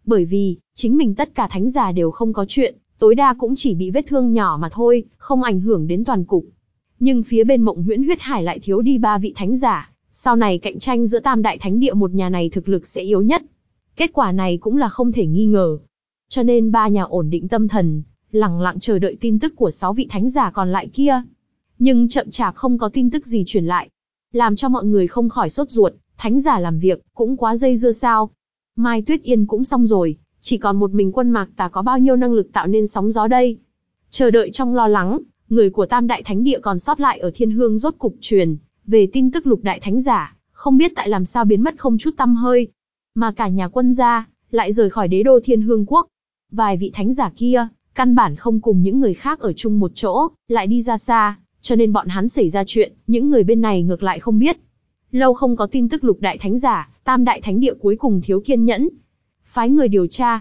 Bởi vì, chính mình tất cả thánh giả đều không có chuyện, tối đa cũng chỉ bị vết thương nhỏ mà thôi, không ảnh hưởng đến toàn cục. Nhưng phía bên mộng huyễn huyết hải lại thiếu đi ba vị thánh giả, sau này cạnh tranh giữa tam đại thánh địa một nhà này thực lực sẽ yếu nhất. Kết quả này cũng là không thể nghi ngờ. Cho nên ba nhà ổn định tâm thần, lặng lặng chờ đợi tin tức của sáu vị thánh giả còn lại kia. Nhưng chậm chạp không có tin tức gì truyền lại. Làm cho mọi người không khỏi sốt ruột, thánh giả làm việc, cũng quá dây dưa sao. Mai Tuyết Yên cũng xong rồi, chỉ còn một mình quân mạc ta có bao nhiêu năng lực tạo nên sóng gió đây. Chờ đợi trong lo lắng, người của Tam Đại Thánh Địa còn sót lại ở Thiên Hương rốt cục truyền, về tin tức lục đại thánh giả, không biết tại làm sao biến mất không chút tâm hơi. Mà cả nhà quân gia, lại rời khỏi đế đô Thiên Hương Quốc. Vài vị thánh giả kia, căn bản không cùng những người khác ở chung một chỗ, lại đi ra xa, cho nên bọn hắn xảy ra chuyện, những người bên này ngược lại không biết. Lâu không có tin tức lục đại thánh giả, tam đại thánh địa cuối cùng thiếu kiên nhẫn. Phái người điều tra.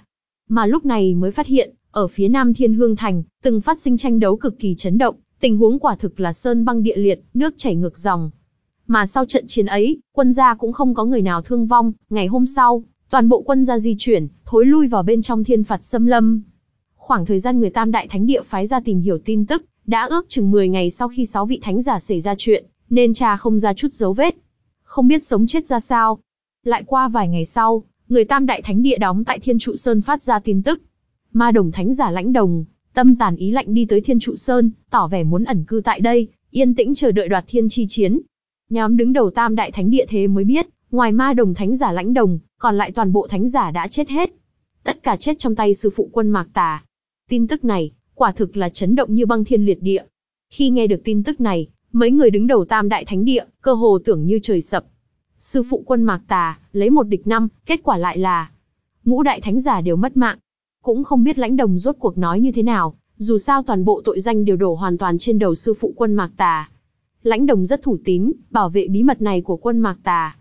Mà lúc này mới phát hiện, ở phía nam thiên hương thành, từng phát sinh tranh đấu cực kỳ chấn động, tình huống quả thực là sơn băng địa liệt, nước chảy ngược dòng. Mà sau trận chiến ấy, quân gia cũng không có người nào thương vong, ngày hôm sau, toàn bộ quân gia di chuyển, thối lui vào bên trong thiên phạt xâm lâm. Khoảng thời gian người tam đại thánh địa phái ra tìm hiểu tin tức, đã ước chừng 10 ngày sau khi sáu vị thánh giả xảy ra chuyện, nên cha không ra chút dấu vết. Không biết sống chết ra sao. Lại qua vài ngày sau, người Tam Đại Thánh Địa đóng tại Thiên Trụ Sơn phát ra tin tức. Ma Đồng Thánh giả lãnh đồng, tâm tàn ý lạnh đi tới Thiên Trụ Sơn, tỏ vẻ muốn ẩn cư tại đây, yên tĩnh chờ đợi đoạt thiên chi chiến. Nhóm đứng đầu Tam Đại Thánh Địa thế mới biết, ngoài Ma Đồng Thánh giả lãnh đồng, còn lại toàn bộ thánh giả đã chết hết. Tất cả chết trong tay sư phụ quân Mạc Tà. Tin tức này, quả thực là chấn động như băng thiên liệt địa. Khi nghe được tin tức này, mấy người đứng đầu tam đại thánh địa, cơ hồ tưởng như trời sập. Sư phụ quân Mạc Tà, lấy một địch năm, kết quả lại là ngũ đại thánh giả đều mất mạng. Cũng không biết lãnh đồng rốt cuộc nói như thế nào, dù sao toàn bộ tội danh đều đổ hoàn toàn trên đầu sư phụ quân Mạc Tà. Lãnh đồng rất thủ tín, bảo vệ bí mật này của quân Mạc Tà.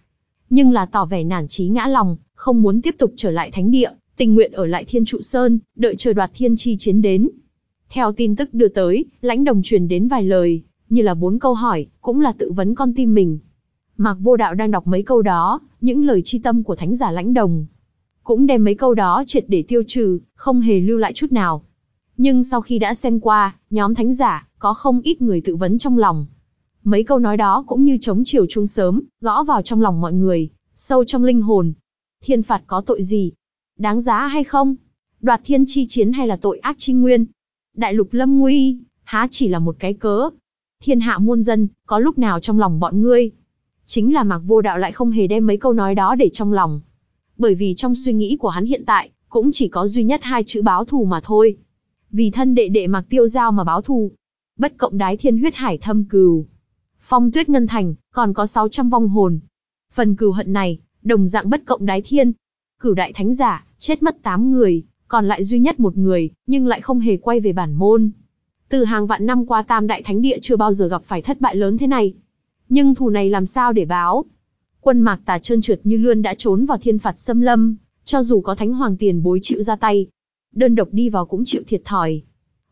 Nhưng là tỏ vẻ nản trí ngã lòng, không muốn tiếp tục trở lại thánh địa, tình nguyện ở lại thiên trụ sơn, đợi chờ đoạt thiên chi chiến đến. Theo tin tức đưa tới, lãnh đồng truyền đến vài lời, như là bốn câu hỏi, cũng là tự vấn con tim mình. Mạc vô đạo đang đọc mấy câu đó, những lời chi tâm của thánh giả lãnh đồng. Cũng đem mấy câu đó triệt để tiêu trừ, không hề lưu lại chút nào. Nhưng sau khi đã xem qua, nhóm thánh giả, có không ít người tự vấn trong lòng. Mấy câu nói đó cũng như chống chiều chuông sớm, gõ vào trong lòng mọi người, sâu trong linh hồn. Thiên phạt có tội gì? Đáng giá hay không? Đoạt thiên chi chiến hay là tội ác chi nguyên? Đại lục lâm nguy, há chỉ là một cái cớ. Thiên hạ muôn dân, có lúc nào trong lòng bọn ngươi? Chính là Mạc Vô Đạo lại không hề đem mấy câu nói đó để trong lòng. Bởi vì trong suy nghĩ của hắn hiện tại, cũng chỉ có duy nhất hai chữ báo thù mà thôi. Vì thân đệ đệ mặc Tiêu Giao mà báo thù. Bất cộng đái thiên huyết hải thâm cừu. Phong tuyết ngân thành, còn có 600 vong hồn. Phần cừu hận này, đồng dạng bất cộng đái thiên. Cửu đại thánh giả, chết mất 8 người, còn lại duy nhất một người, nhưng lại không hề quay về bản môn. Từ hàng vạn năm qua Tam Đại Thánh Địa chưa bao giờ gặp phải thất bại lớn thế này. Nhưng thù này làm sao để báo? Quân mạc tà trơn trượt như lươn đã trốn vào thiên phạt xâm lâm, cho dù có thánh hoàng tiền bối chịu ra tay. Đơn độc đi vào cũng chịu thiệt thòi.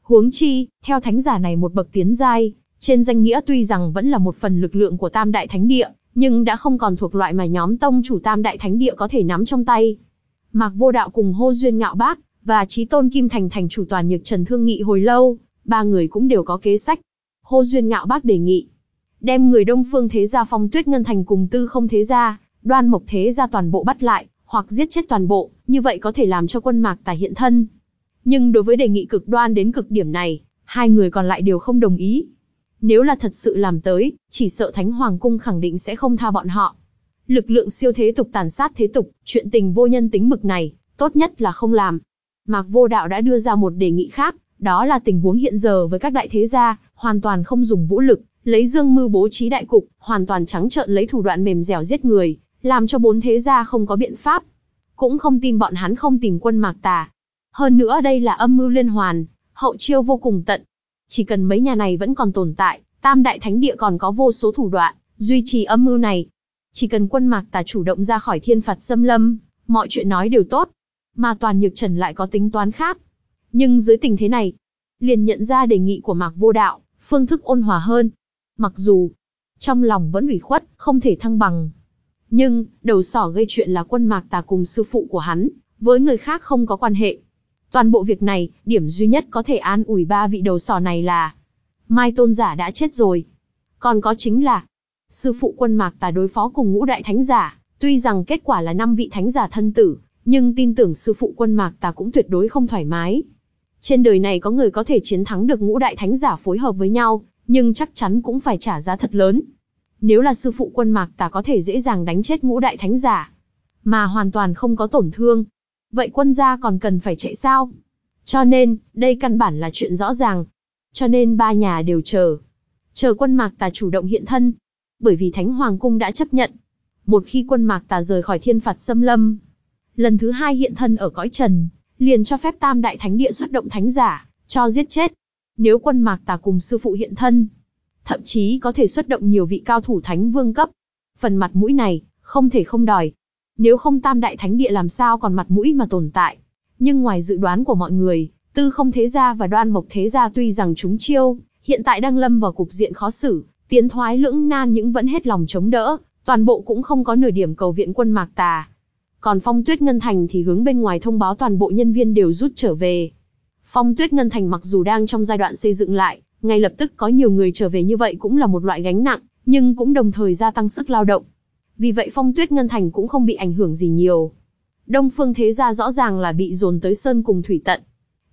Huống chi, theo thánh giả này một bậc tiến giai, trên danh nghĩa tuy rằng vẫn là một phần lực lượng của Tam Đại Thánh Địa, nhưng đã không còn thuộc loại mà nhóm tông chủ Tam Đại Thánh Địa có thể nắm trong tay. Mạc Vô Đạo cùng hô duyên ngạo bác, và Chí Tôn Kim Thành thành chủ toàn nhược Trần Thương Nghị hồi lâu, ba người cũng đều có kế sách. Hô Duyên Ngạo Bác đề nghị, đem người Đông Phương Thế Gia Phong Tuyết Ngân Thành cùng Tư Không Thế Gia, Đoan Mộc Thế Gia toàn bộ bắt lại, hoặc giết chết toàn bộ, như vậy có thể làm cho quân mạc tài hiện thân. Nhưng đối với đề nghị cực đoan đến cực điểm này, hai người còn lại đều không đồng ý. Nếu là thật sự làm tới, chỉ sợ Thánh Hoàng Cung khẳng định sẽ không tha bọn họ. Lực lượng siêu thế tục tàn sát thế tục, chuyện tình vô nhân tính bực này, tốt nhất là không làm. Mạc Vô Đạo đã đưa ra một đề nghị khác, đó là tình huống hiện giờ với các đại thế gia, hoàn toàn không dùng vũ lực, lấy dương mưu bố trí đại cục, hoàn toàn trắng trợn lấy thủ đoạn mềm dẻo giết người, làm cho bốn thế gia không có biện pháp. Cũng không tin bọn hắn không tìm quân Mạc Tà. Hơn nữa đây là âm mưu liên hoàn, hậu chiêu vô cùng tận. Chỉ cần mấy nhà này vẫn còn tồn tại, Tam Đại Thánh Địa còn có vô số thủ đoạn, duy trì âm mưu này. Chỉ cần quân Mạc Tà chủ động ra khỏi thiên phạt xâm lâm, mọi chuyện nói đều tốt mà toàn nhược trần lại có tính toán khác. Nhưng dưới tình thế này, liền nhận ra đề nghị của Mạc Vô Đạo, phương thức ôn hòa hơn. Mặc dù, trong lòng vẫn ủy khuất, không thể thăng bằng. Nhưng, đầu sỏ gây chuyện là quân Mạc Tà cùng sư phụ của hắn, với người khác không có quan hệ. Toàn bộ việc này, điểm duy nhất có thể an ủi ba vị đầu sỏ này là Mai Tôn Giả đã chết rồi. Còn có chính là, sư phụ quân Mạc Tà đối phó cùng ngũ đại thánh giả, tuy rằng kết quả là năm vị thánh giả thân tử, nhưng tin tưởng sư phụ quân mạc tà cũng tuyệt đối không thoải mái. Trên đời này có người có thể chiến thắng được ngũ đại thánh giả phối hợp với nhau, nhưng chắc chắn cũng phải trả giá thật lớn. Nếu là sư phụ quân mạc ta có thể dễ dàng đánh chết ngũ đại thánh giả, mà hoàn toàn không có tổn thương, vậy quân gia còn cần phải chạy sao? Cho nên, đây căn bản là chuyện rõ ràng. Cho nên ba nhà đều chờ. Chờ quân mạc tà chủ động hiện thân. Bởi vì Thánh Hoàng Cung đã chấp nhận. Một khi quân mạc tà rời khỏi thiên phạt xâm lâm, lần thứ hai hiện thân ở cõi trần, liền cho phép tam đại thánh địa xuất động thánh giả, cho giết chết. Nếu quân mạc tà cùng sư phụ hiện thân, thậm chí có thể xuất động nhiều vị cao thủ thánh vương cấp. Phần mặt mũi này, không thể không đòi. Nếu không tam đại thánh địa làm sao còn mặt mũi mà tồn tại. Nhưng ngoài dự đoán của mọi người, tư không thế gia và đoan mộc thế gia tuy rằng chúng chiêu, hiện tại đang lâm vào cục diện khó xử, tiến thoái lưỡng nan những vẫn hết lòng chống đỡ, toàn bộ cũng không có nửa điểm cầu viện quân mạc tà. Còn Phong Tuyết Ngân Thành thì hướng bên ngoài thông báo toàn bộ nhân viên đều rút trở về. Phong Tuyết Ngân Thành mặc dù đang trong giai đoạn xây dựng lại, ngay lập tức có nhiều người trở về như vậy cũng là một loại gánh nặng, nhưng cũng đồng thời gia tăng sức lao động. Vì vậy phong tuyết ngân thành cũng không bị ảnh hưởng gì nhiều. Đông phương thế gia rõ ràng là bị dồn tới sơn cùng thủy tận.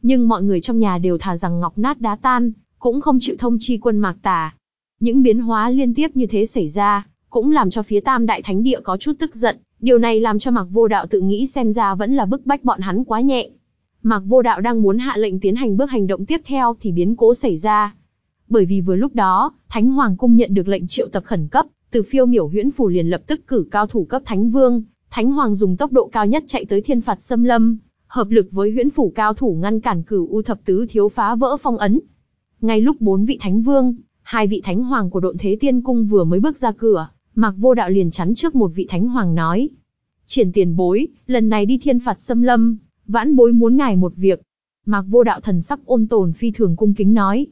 Nhưng mọi người trong nhà đều thà rằng ngọc nát đá tan, cũng không chịu thông chi quân mạc tà. Những biến hóa liên tiếp như thế xảy ra, cũng làm cho phía tam đại thánh địa có chút tức giận, điều này làm cho mạc vô đạo tự nghĩ xem ra vẫn là bức bách bọn hắn quá nhẹ. Mạc vô đạo đang muốn hạ lệnh tiến hành bước hành động tiếp theo thì biến cố xảy ra. Bởi vì vừa lúc đó, Thánh Hoàng Cung nhận được lệnh triệu tập khẩn cấp, từ phiêu miểu huyễn phủ liền lập tức cử cao thủ cấp Thánh Vương, Thánh Hoàng dùng tốc độ cao nhất chạy tới thiên phạt xâm lâm, hợp lực với huyễn phủ cao thủ ngăn cản cửu u thập tứ thiếu phá vỡ phong ấn. Ngay lúc bốn vị Thánh Vương, hai vị Thánh Hoàng của độn thế tiên cung vừa mới bước ra cửa, Mạc Vô Đạo liền chắn trước một vị Thánh Hoàng nói. Triển tiền bối, lần này đi thiên phạt xâm lâm, vãn bối muốn ngài một việc. Mạc Vô Đạo thần sắc ôn tồn phi thường cung kính nói.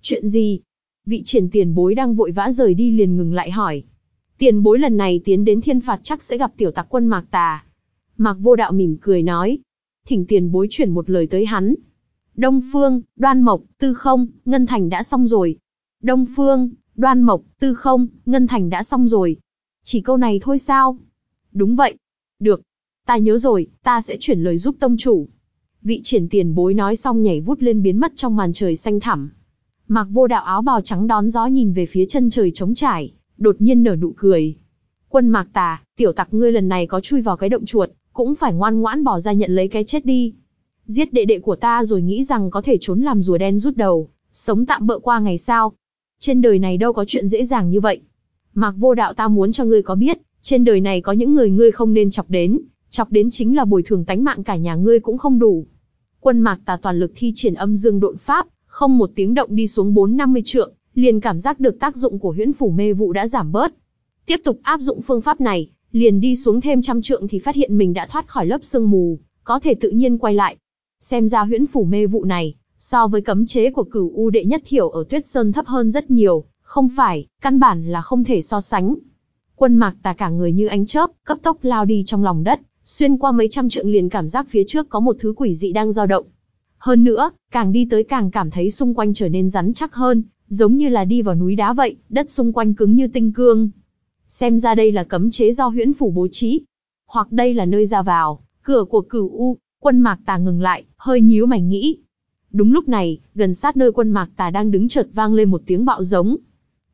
Chuyện gì? Vị triển tiền bối đang vội vã rời đi liền ngừng lại hỏi. Tiền bối lần này tiến đến thiên phạt chắc sẽ gặp tiểu tặc quân Mạc Tà. Mạc Vô Đạo mỉm cười nói. Thỉnh tiền bối chuyển một lời tới hắn. Đông Phương, Đoan Mộc, Tư Không, Ngân Thành đã xong rồi. Đông Phương, Đoan Mộc, Tư Không, Ngân Thành đã xong rồi. Chỉ câu này thôi sao? Đúng vậy. Được. Ta nhớ rồi, ta sẽ chuyển lời giúp tông chủ. Vị triển tiền bối nói xong nhảy vút lên biến mất trong màn trời xanh thẳm. Mặc vô đạo áo bào trắng đón gió nhìn về phía chân trời trống trải, đột nhiên nở nụ cười. Quân mạc tà, tiểu tặc ngươi lần này có chui vào cái động chuột, cũng phải ngoan ngoãn bỏ ra nhận lấy cái chết đi. Giết đệ đệ của ta rồi nghĩ rằng có thể trốn làm rùa đen rút đầu, sống tạm bỡ qua ngày sao. Trên đời này đâu có chuyện dễ dàng như vậy. Mạc vô đạo ta muốn cho ngươi có biết, trên đời này có những người ngươi không nên chọc đến, chọc đến chính là bồi thường tánh mạng cả nhà ngươi cũng không đủ. Quân mạc tà toàn lực thi triển âm dương độn pháp, không một tiếng động đi xuống 450 trượng, liền cảm giác được tác dụng của huyễn phủ mê vụ đã giảm bớt. Tiếp tục áp dụng phương pháp này, liền đi xuống thêm trăm trượng thì phát hiện mình đã thoát khỏi lớp sương mù, có thể tự nhiên quay lại. Xem ra huyễn phủ mê vụ này, so với cấm chế của cửu u đệ nhất thiểu ở tuyết sơn thấp hơn rất nhiều, không phải, căn bản là không thể so sánh. Quân mạc tà cả người như ánh chớp, cấp tốc lao đi trong lòng đất, xuyên qua mấy trăm trượng liền cảm giác phía trước có một thứ quỷ dị đang dao động. Hơn nữa, càng đi tới càng cảm thấy xung quanh trở nên rắn chắc hơn, giống như là đi vào núi đá vậy, đất xung quanh cứng như tinh cương. Xem ra đây là cấm chế do huyễn phủ bố trí. Hoặc đây là nơi ra vào, cửa của cửu U, quân mạc tà ngừng lại, hơi nhíu mày nghĩ. Đúng lúc này, gần sát nơi quân mạc tà đang đứng chợt vang lên một tiếng bạo giống.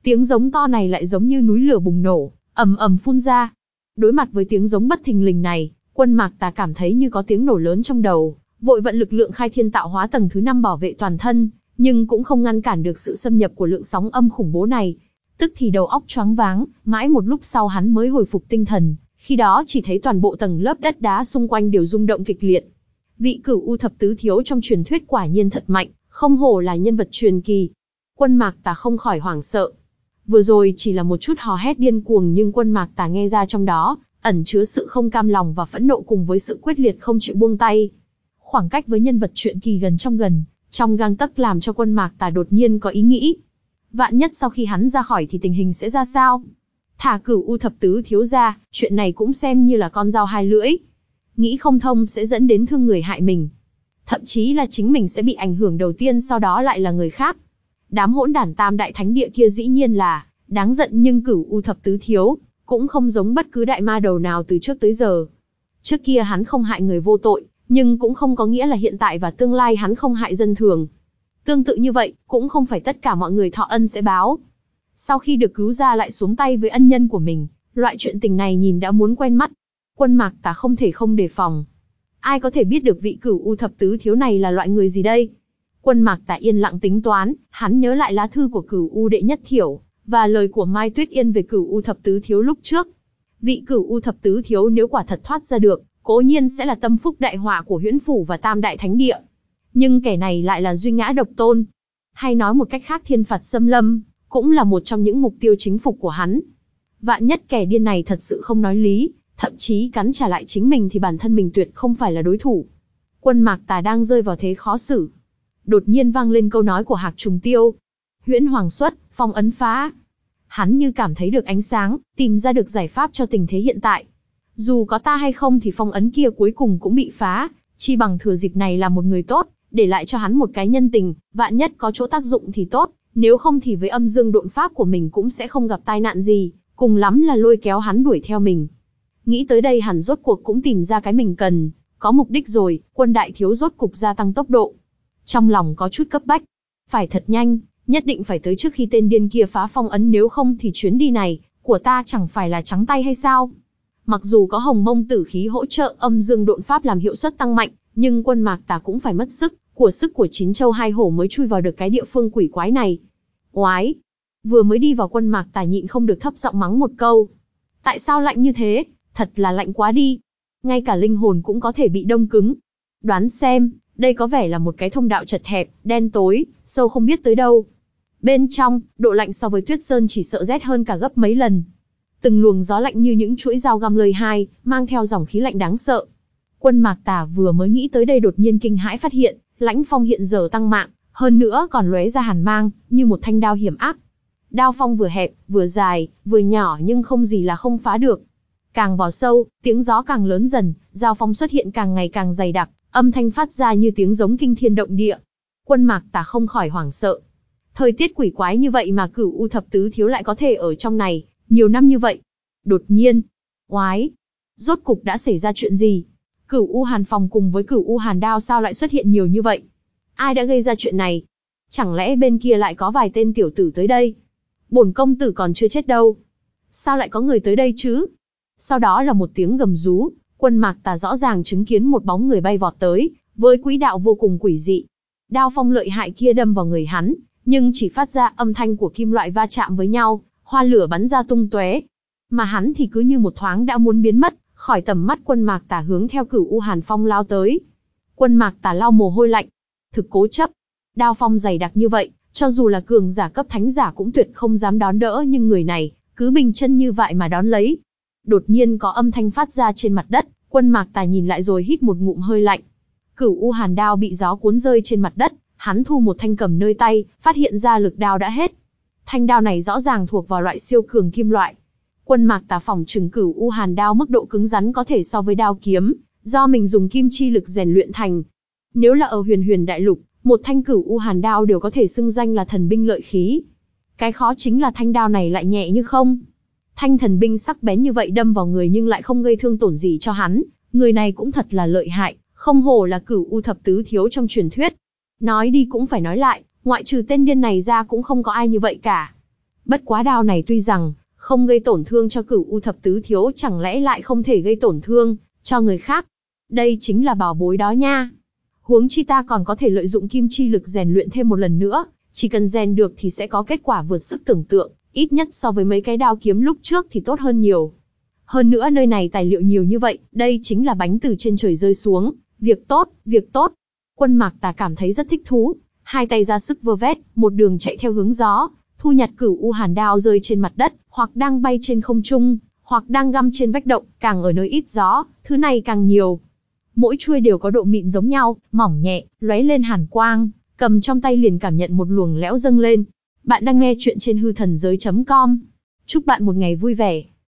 Tiếng giống to này lại giống như núi lửa bùng nổ, ầm ầm phun ra. Đối mặt với tiếng giống bất thình lình này, quân mạc tà cảm thấy như có tiếng nổ lớn trong đầu, vội vận lực lượng khai thiên tạo hóa tầng thứ 5 bảo vệ toàn thân, nhưng cũng không ngăn cản được sự xâm nhập của lượng sóng âm khủng bố này. Tức thì đầu óc choáng váng, mãi một lúc sau hắn mới hồi phục tinh thần, khi đó chỉ thấy toàn bộ tầng lớp đất đá xung quanh đều rung động kịch liệt. Vị cửu u thập tứ thiếu trong truyền thuyết quả nhiên thật mạnh, không hổ là nhân vật truyền kỳ. Quân mạc tà không khỏi hoảng sợ. Vừa rồi chỉ là một chút hò hét điên cuồng nhưng quân mạc tà nghe ra trong đó, ẩn chứa sự không cam lòng và phẫn nộ cùng với sự quyết liệt không chịu buông tay. Khoảng cách với nhân vật truyện kỳ gần trong gần, trong gang tấc làm cho quân mạc tà đột nhiên có ý nghĩ. Vạn nhất sau khi hắn ra khỏi thì tình hình sẽ ra sao? Thả cửu u thập tứ thiếu ra, chuyện này cũng xem như là con dao hai lưỡi. Nghĩ không thông sẽ dẫn đến thương người hại mình. Thậm chí là chính mình sẽ bị ảnh hưởng đầu tiên sau đó lại là người khác. Đám hỗn đản tam đại thánh địa kia dĩ nhiên là, đáng giận nhưng cửu u thập tứ thiếu, cũng không giống bất cứ đại ma đầu nào từ trước tới giờ. Trước kia hắn không hại người vô tội, nhưng cũng không có nghĩa là hiện tại và tương lai hắn không hại dân thường. Tương tự như vậy, cũng không phải tất cả mọi người thọ ân sẽ báo. Sau khi được cứu ra lại xuống tay với ân nhân của mình, loại chuyện tình này nhìn đã muốn quen mắt. Quân mạc tà không thể không đề phòng. Ai có thể biết được vị cửu u thập tứ thiếu này là loại người gì đây? Quân mạc tà yên lặng tính toán, hắn nhớ lại lá thư của cửu u đệ nhất thiểu, và lời của Mai Tuyết Yên về cửu u thập tứ thiếu lúc trước. Vị cửu u thập tứ thiếu nếu quả thật thoát ra được, cố nhiên sẽ là tâm phúc đại họa của huyễn phủ và tam đại thánh địa. Nhưng kẻ này lại là duy ngã độc tôn. Hay nói một cách khác thiên phạt xâm lâm, cũng là một trong những mục tiêu chính phục của hắn. Vạn nhất kẻ điên này thật sự không nói lý, thậm chí cắn trả lại chính mình thì bản thân mình tuyệt không phải là đối thủ. Quân mạc tà đang rơi vào thế khó xử. Đột nhiên vang lên câu nói của Hạc Trùng Tiêu. Huyễn Hoàng xuất, phong ấn phá. Hắn như cảm thấy được ánh sáng, tìm ra được giải pháp cho tình thế hiện tại. Dù có ta hay không thì phong ấn kia cuối cùng cũng bị phá, chi bằng thừa dịp này là một người tốt, để lại cho hắn một cái nhân tình, vạn nhất có chỗ tác dụng thì tốt, Nếu không thì với âm dương độn pháp của mình cũng sẽ không gặp tai nạn gì, cùng lắm là lôi kéo hắn đuổi theo mình. Nghĩ tới đây hẳn rốt cuộc cũng tìm ra cái mình cần, có mục đích rồi, quân đại thiếu rốt cục gia tăng tốc độ. Trong lòng có chút cấp bách. Phải thật nhanh, nhất định phải tới trước khi tên điên kia phá phong ấn nếu không thì chuyến đi này, của ta chẳng phải là trắng tay hay sao? Mặc dù có hồng mông tử khí hỗ trợ âm dương độn pháp làm hiệu suất tăng mạnh, nhưng quân mạc tà cũng phải mất sức, của sức của chín châu hai hổ mới chui vào được cái địa phương quỷ quái này. Oái! Vừa mới đi vào quân mạc tà nhịn không được thấp giọng mắng một câu. Tại sao lạnh như thế? Thật là lạnh quá đi. Ngay cả linh hồn cũng có thể bị đông cứng. Đoán xem, đây có vẻ là một cái thông đạo chật hẹp, đen tối, sâu không biết tới đâu. Bên trong, độ lạnh so với tuyết sơn chỉ sợ rét hơn cả gấp mấy lần. Từng luồng gió lạnh như những chuỗi dao găm lời hai, mang theo dòng khí lạnh đáng sợ. Quân Mạc Tà vừa mới nghĩ tới đây đột nhiên kinh hãi phát hiện, lãnh phong hiện giờ tăng mạng, hơn nữa còn lóe ra hàn mang, như một thanh đao hiểm ác. Đao phong vừa hẹp, vừa dài, vừa nhỏ nhưng không gì là không phá được. Càng vào sâu, tiếng gió càng lớn dần, dao phong xuất hiện càng ngày càng dày đặc, âm thanh phát ra như tiếng giống kinh thiên động địa. Quân Mạc Tà không khỏi hoảng sợ. Thời tiết quỷ quái như vậy mà cửu u thập tứ thiếu lại có thể ở trong này, nhiều năm như vậy. Đột nhiên, oái, rốt cục đã xảy ra chuyện gì? Cửu U Hàn Phòng cùng với Cửu U Hàn Đao sao lại xuất hiện nhiều như vậy? Ai đã gây ra chuyện này? Chẳng lẽ bên kia lại có vài tên tiểu tử tới đây? Bổn công tử còn chưa chết đâu. Sao lại có người tới đây chứ? Sau đó là một tiếng gầm rú, quân mạc tà rõ ràng chứng kiến một bóng người bay vọt tới, với quỹ đạo vô cùng quỷ dị. Đao phong lợi hại kia đâm vào người hắn, nhưng chỉ phát ra âm thanh của kim loại va chạm với nhau, hoa lửa bắn ra tung tóe. Mà hắn thì cứ như một thoáng đã muốn biến mất, khỏi tầm mắt quân mạc tả hướng theo cửu u hàn phong lao tới. Quân mạc tả lao mồ hôi lạnh, thực cố chấp. Đao phong dày đặc như vậy, cho dù là cường giả cấp thánh giả cũng tuyệt không dám đón đỡ nhưng người này, cứ bình chân như vậy mà đón lấy. Đột nhiên có âm thanh phát ra trên mặt đất, quân mạc tà nhìn lại rồi hít một ngụm hơi lạnh. Cửu u hàn đao bị gió cuốn rơi trên mặt đất, hắn thu một thanh cầm nơi tay, phát hiện ra lực đao đã hết. Thanh đao này rõ ràng thuộc vào loại siêu cường kim loại, Quân mạc tà phòng trừng cửu u hàn đao mức độ cứng rắn có thể so với đao kiếm, do mình dùng kim chi lực rèn luyện thành. Nếu là ở huyền huyền đại lục, một thanh cửu u hàn đao đều có thể xưng danh là thần binh lợi khí. Cái khó chính là thanh đao này lại nhẹ như không. Thanh thần binh sắc bén như vậy đâm vào người nhưng lại không gây thương tổn gì cho hắn, người này cũng thật là lợi hại, không hổ là cửu u thập tứ thiếu trong truyền thuyết. Nói đi cũng phải nói lại, ngoại trừ tên điên này ra cũng không có ai như vậy cả. Bất quá đao này tuy rằng không gây tổn thương cho cửu u thập tứ thiếu chẳng lẽ lại không thể gây tổn thương cho người khác. Đây chính là bảo bối đó nha. Huống chi ta còn có thể lợi dụng kim chi lực rèn luyện thêm một lần nữa, chỉ cần rèn được thì sẽ có kết quả vượt sức tưởng tượng, ít nhất so với mấy cái đao kiếm lúc trước thì tốt hơn nhiều. Hơn nữa nơi này tài liệu nhiều như vậy, đây chính là bánh từ trên trời rơi xuống, việc tốt, việc tốt. Quân mạc tà cảm thấy rất thích thú, hai tay ra sức vơ vét, một đường chạy theo hướng gió, thu nhặt cửu u hàn đao rơi trên mặt đất, hoặc đang bay trên không trung, hoặc đang găm trên vách động, càng ở nơi ít gió, thứ này càng nhiều. Mỗi chuôi đều có độ mịn giống nhau, mỏng nhẹ, lóe lên hàn quang, cầm trong tay liền cảm nhận một luồng lẽo dâng lên. Bạn đang nghe chuyện trên hư thần giới.com. Chúc bạn một ngày vui vẻ.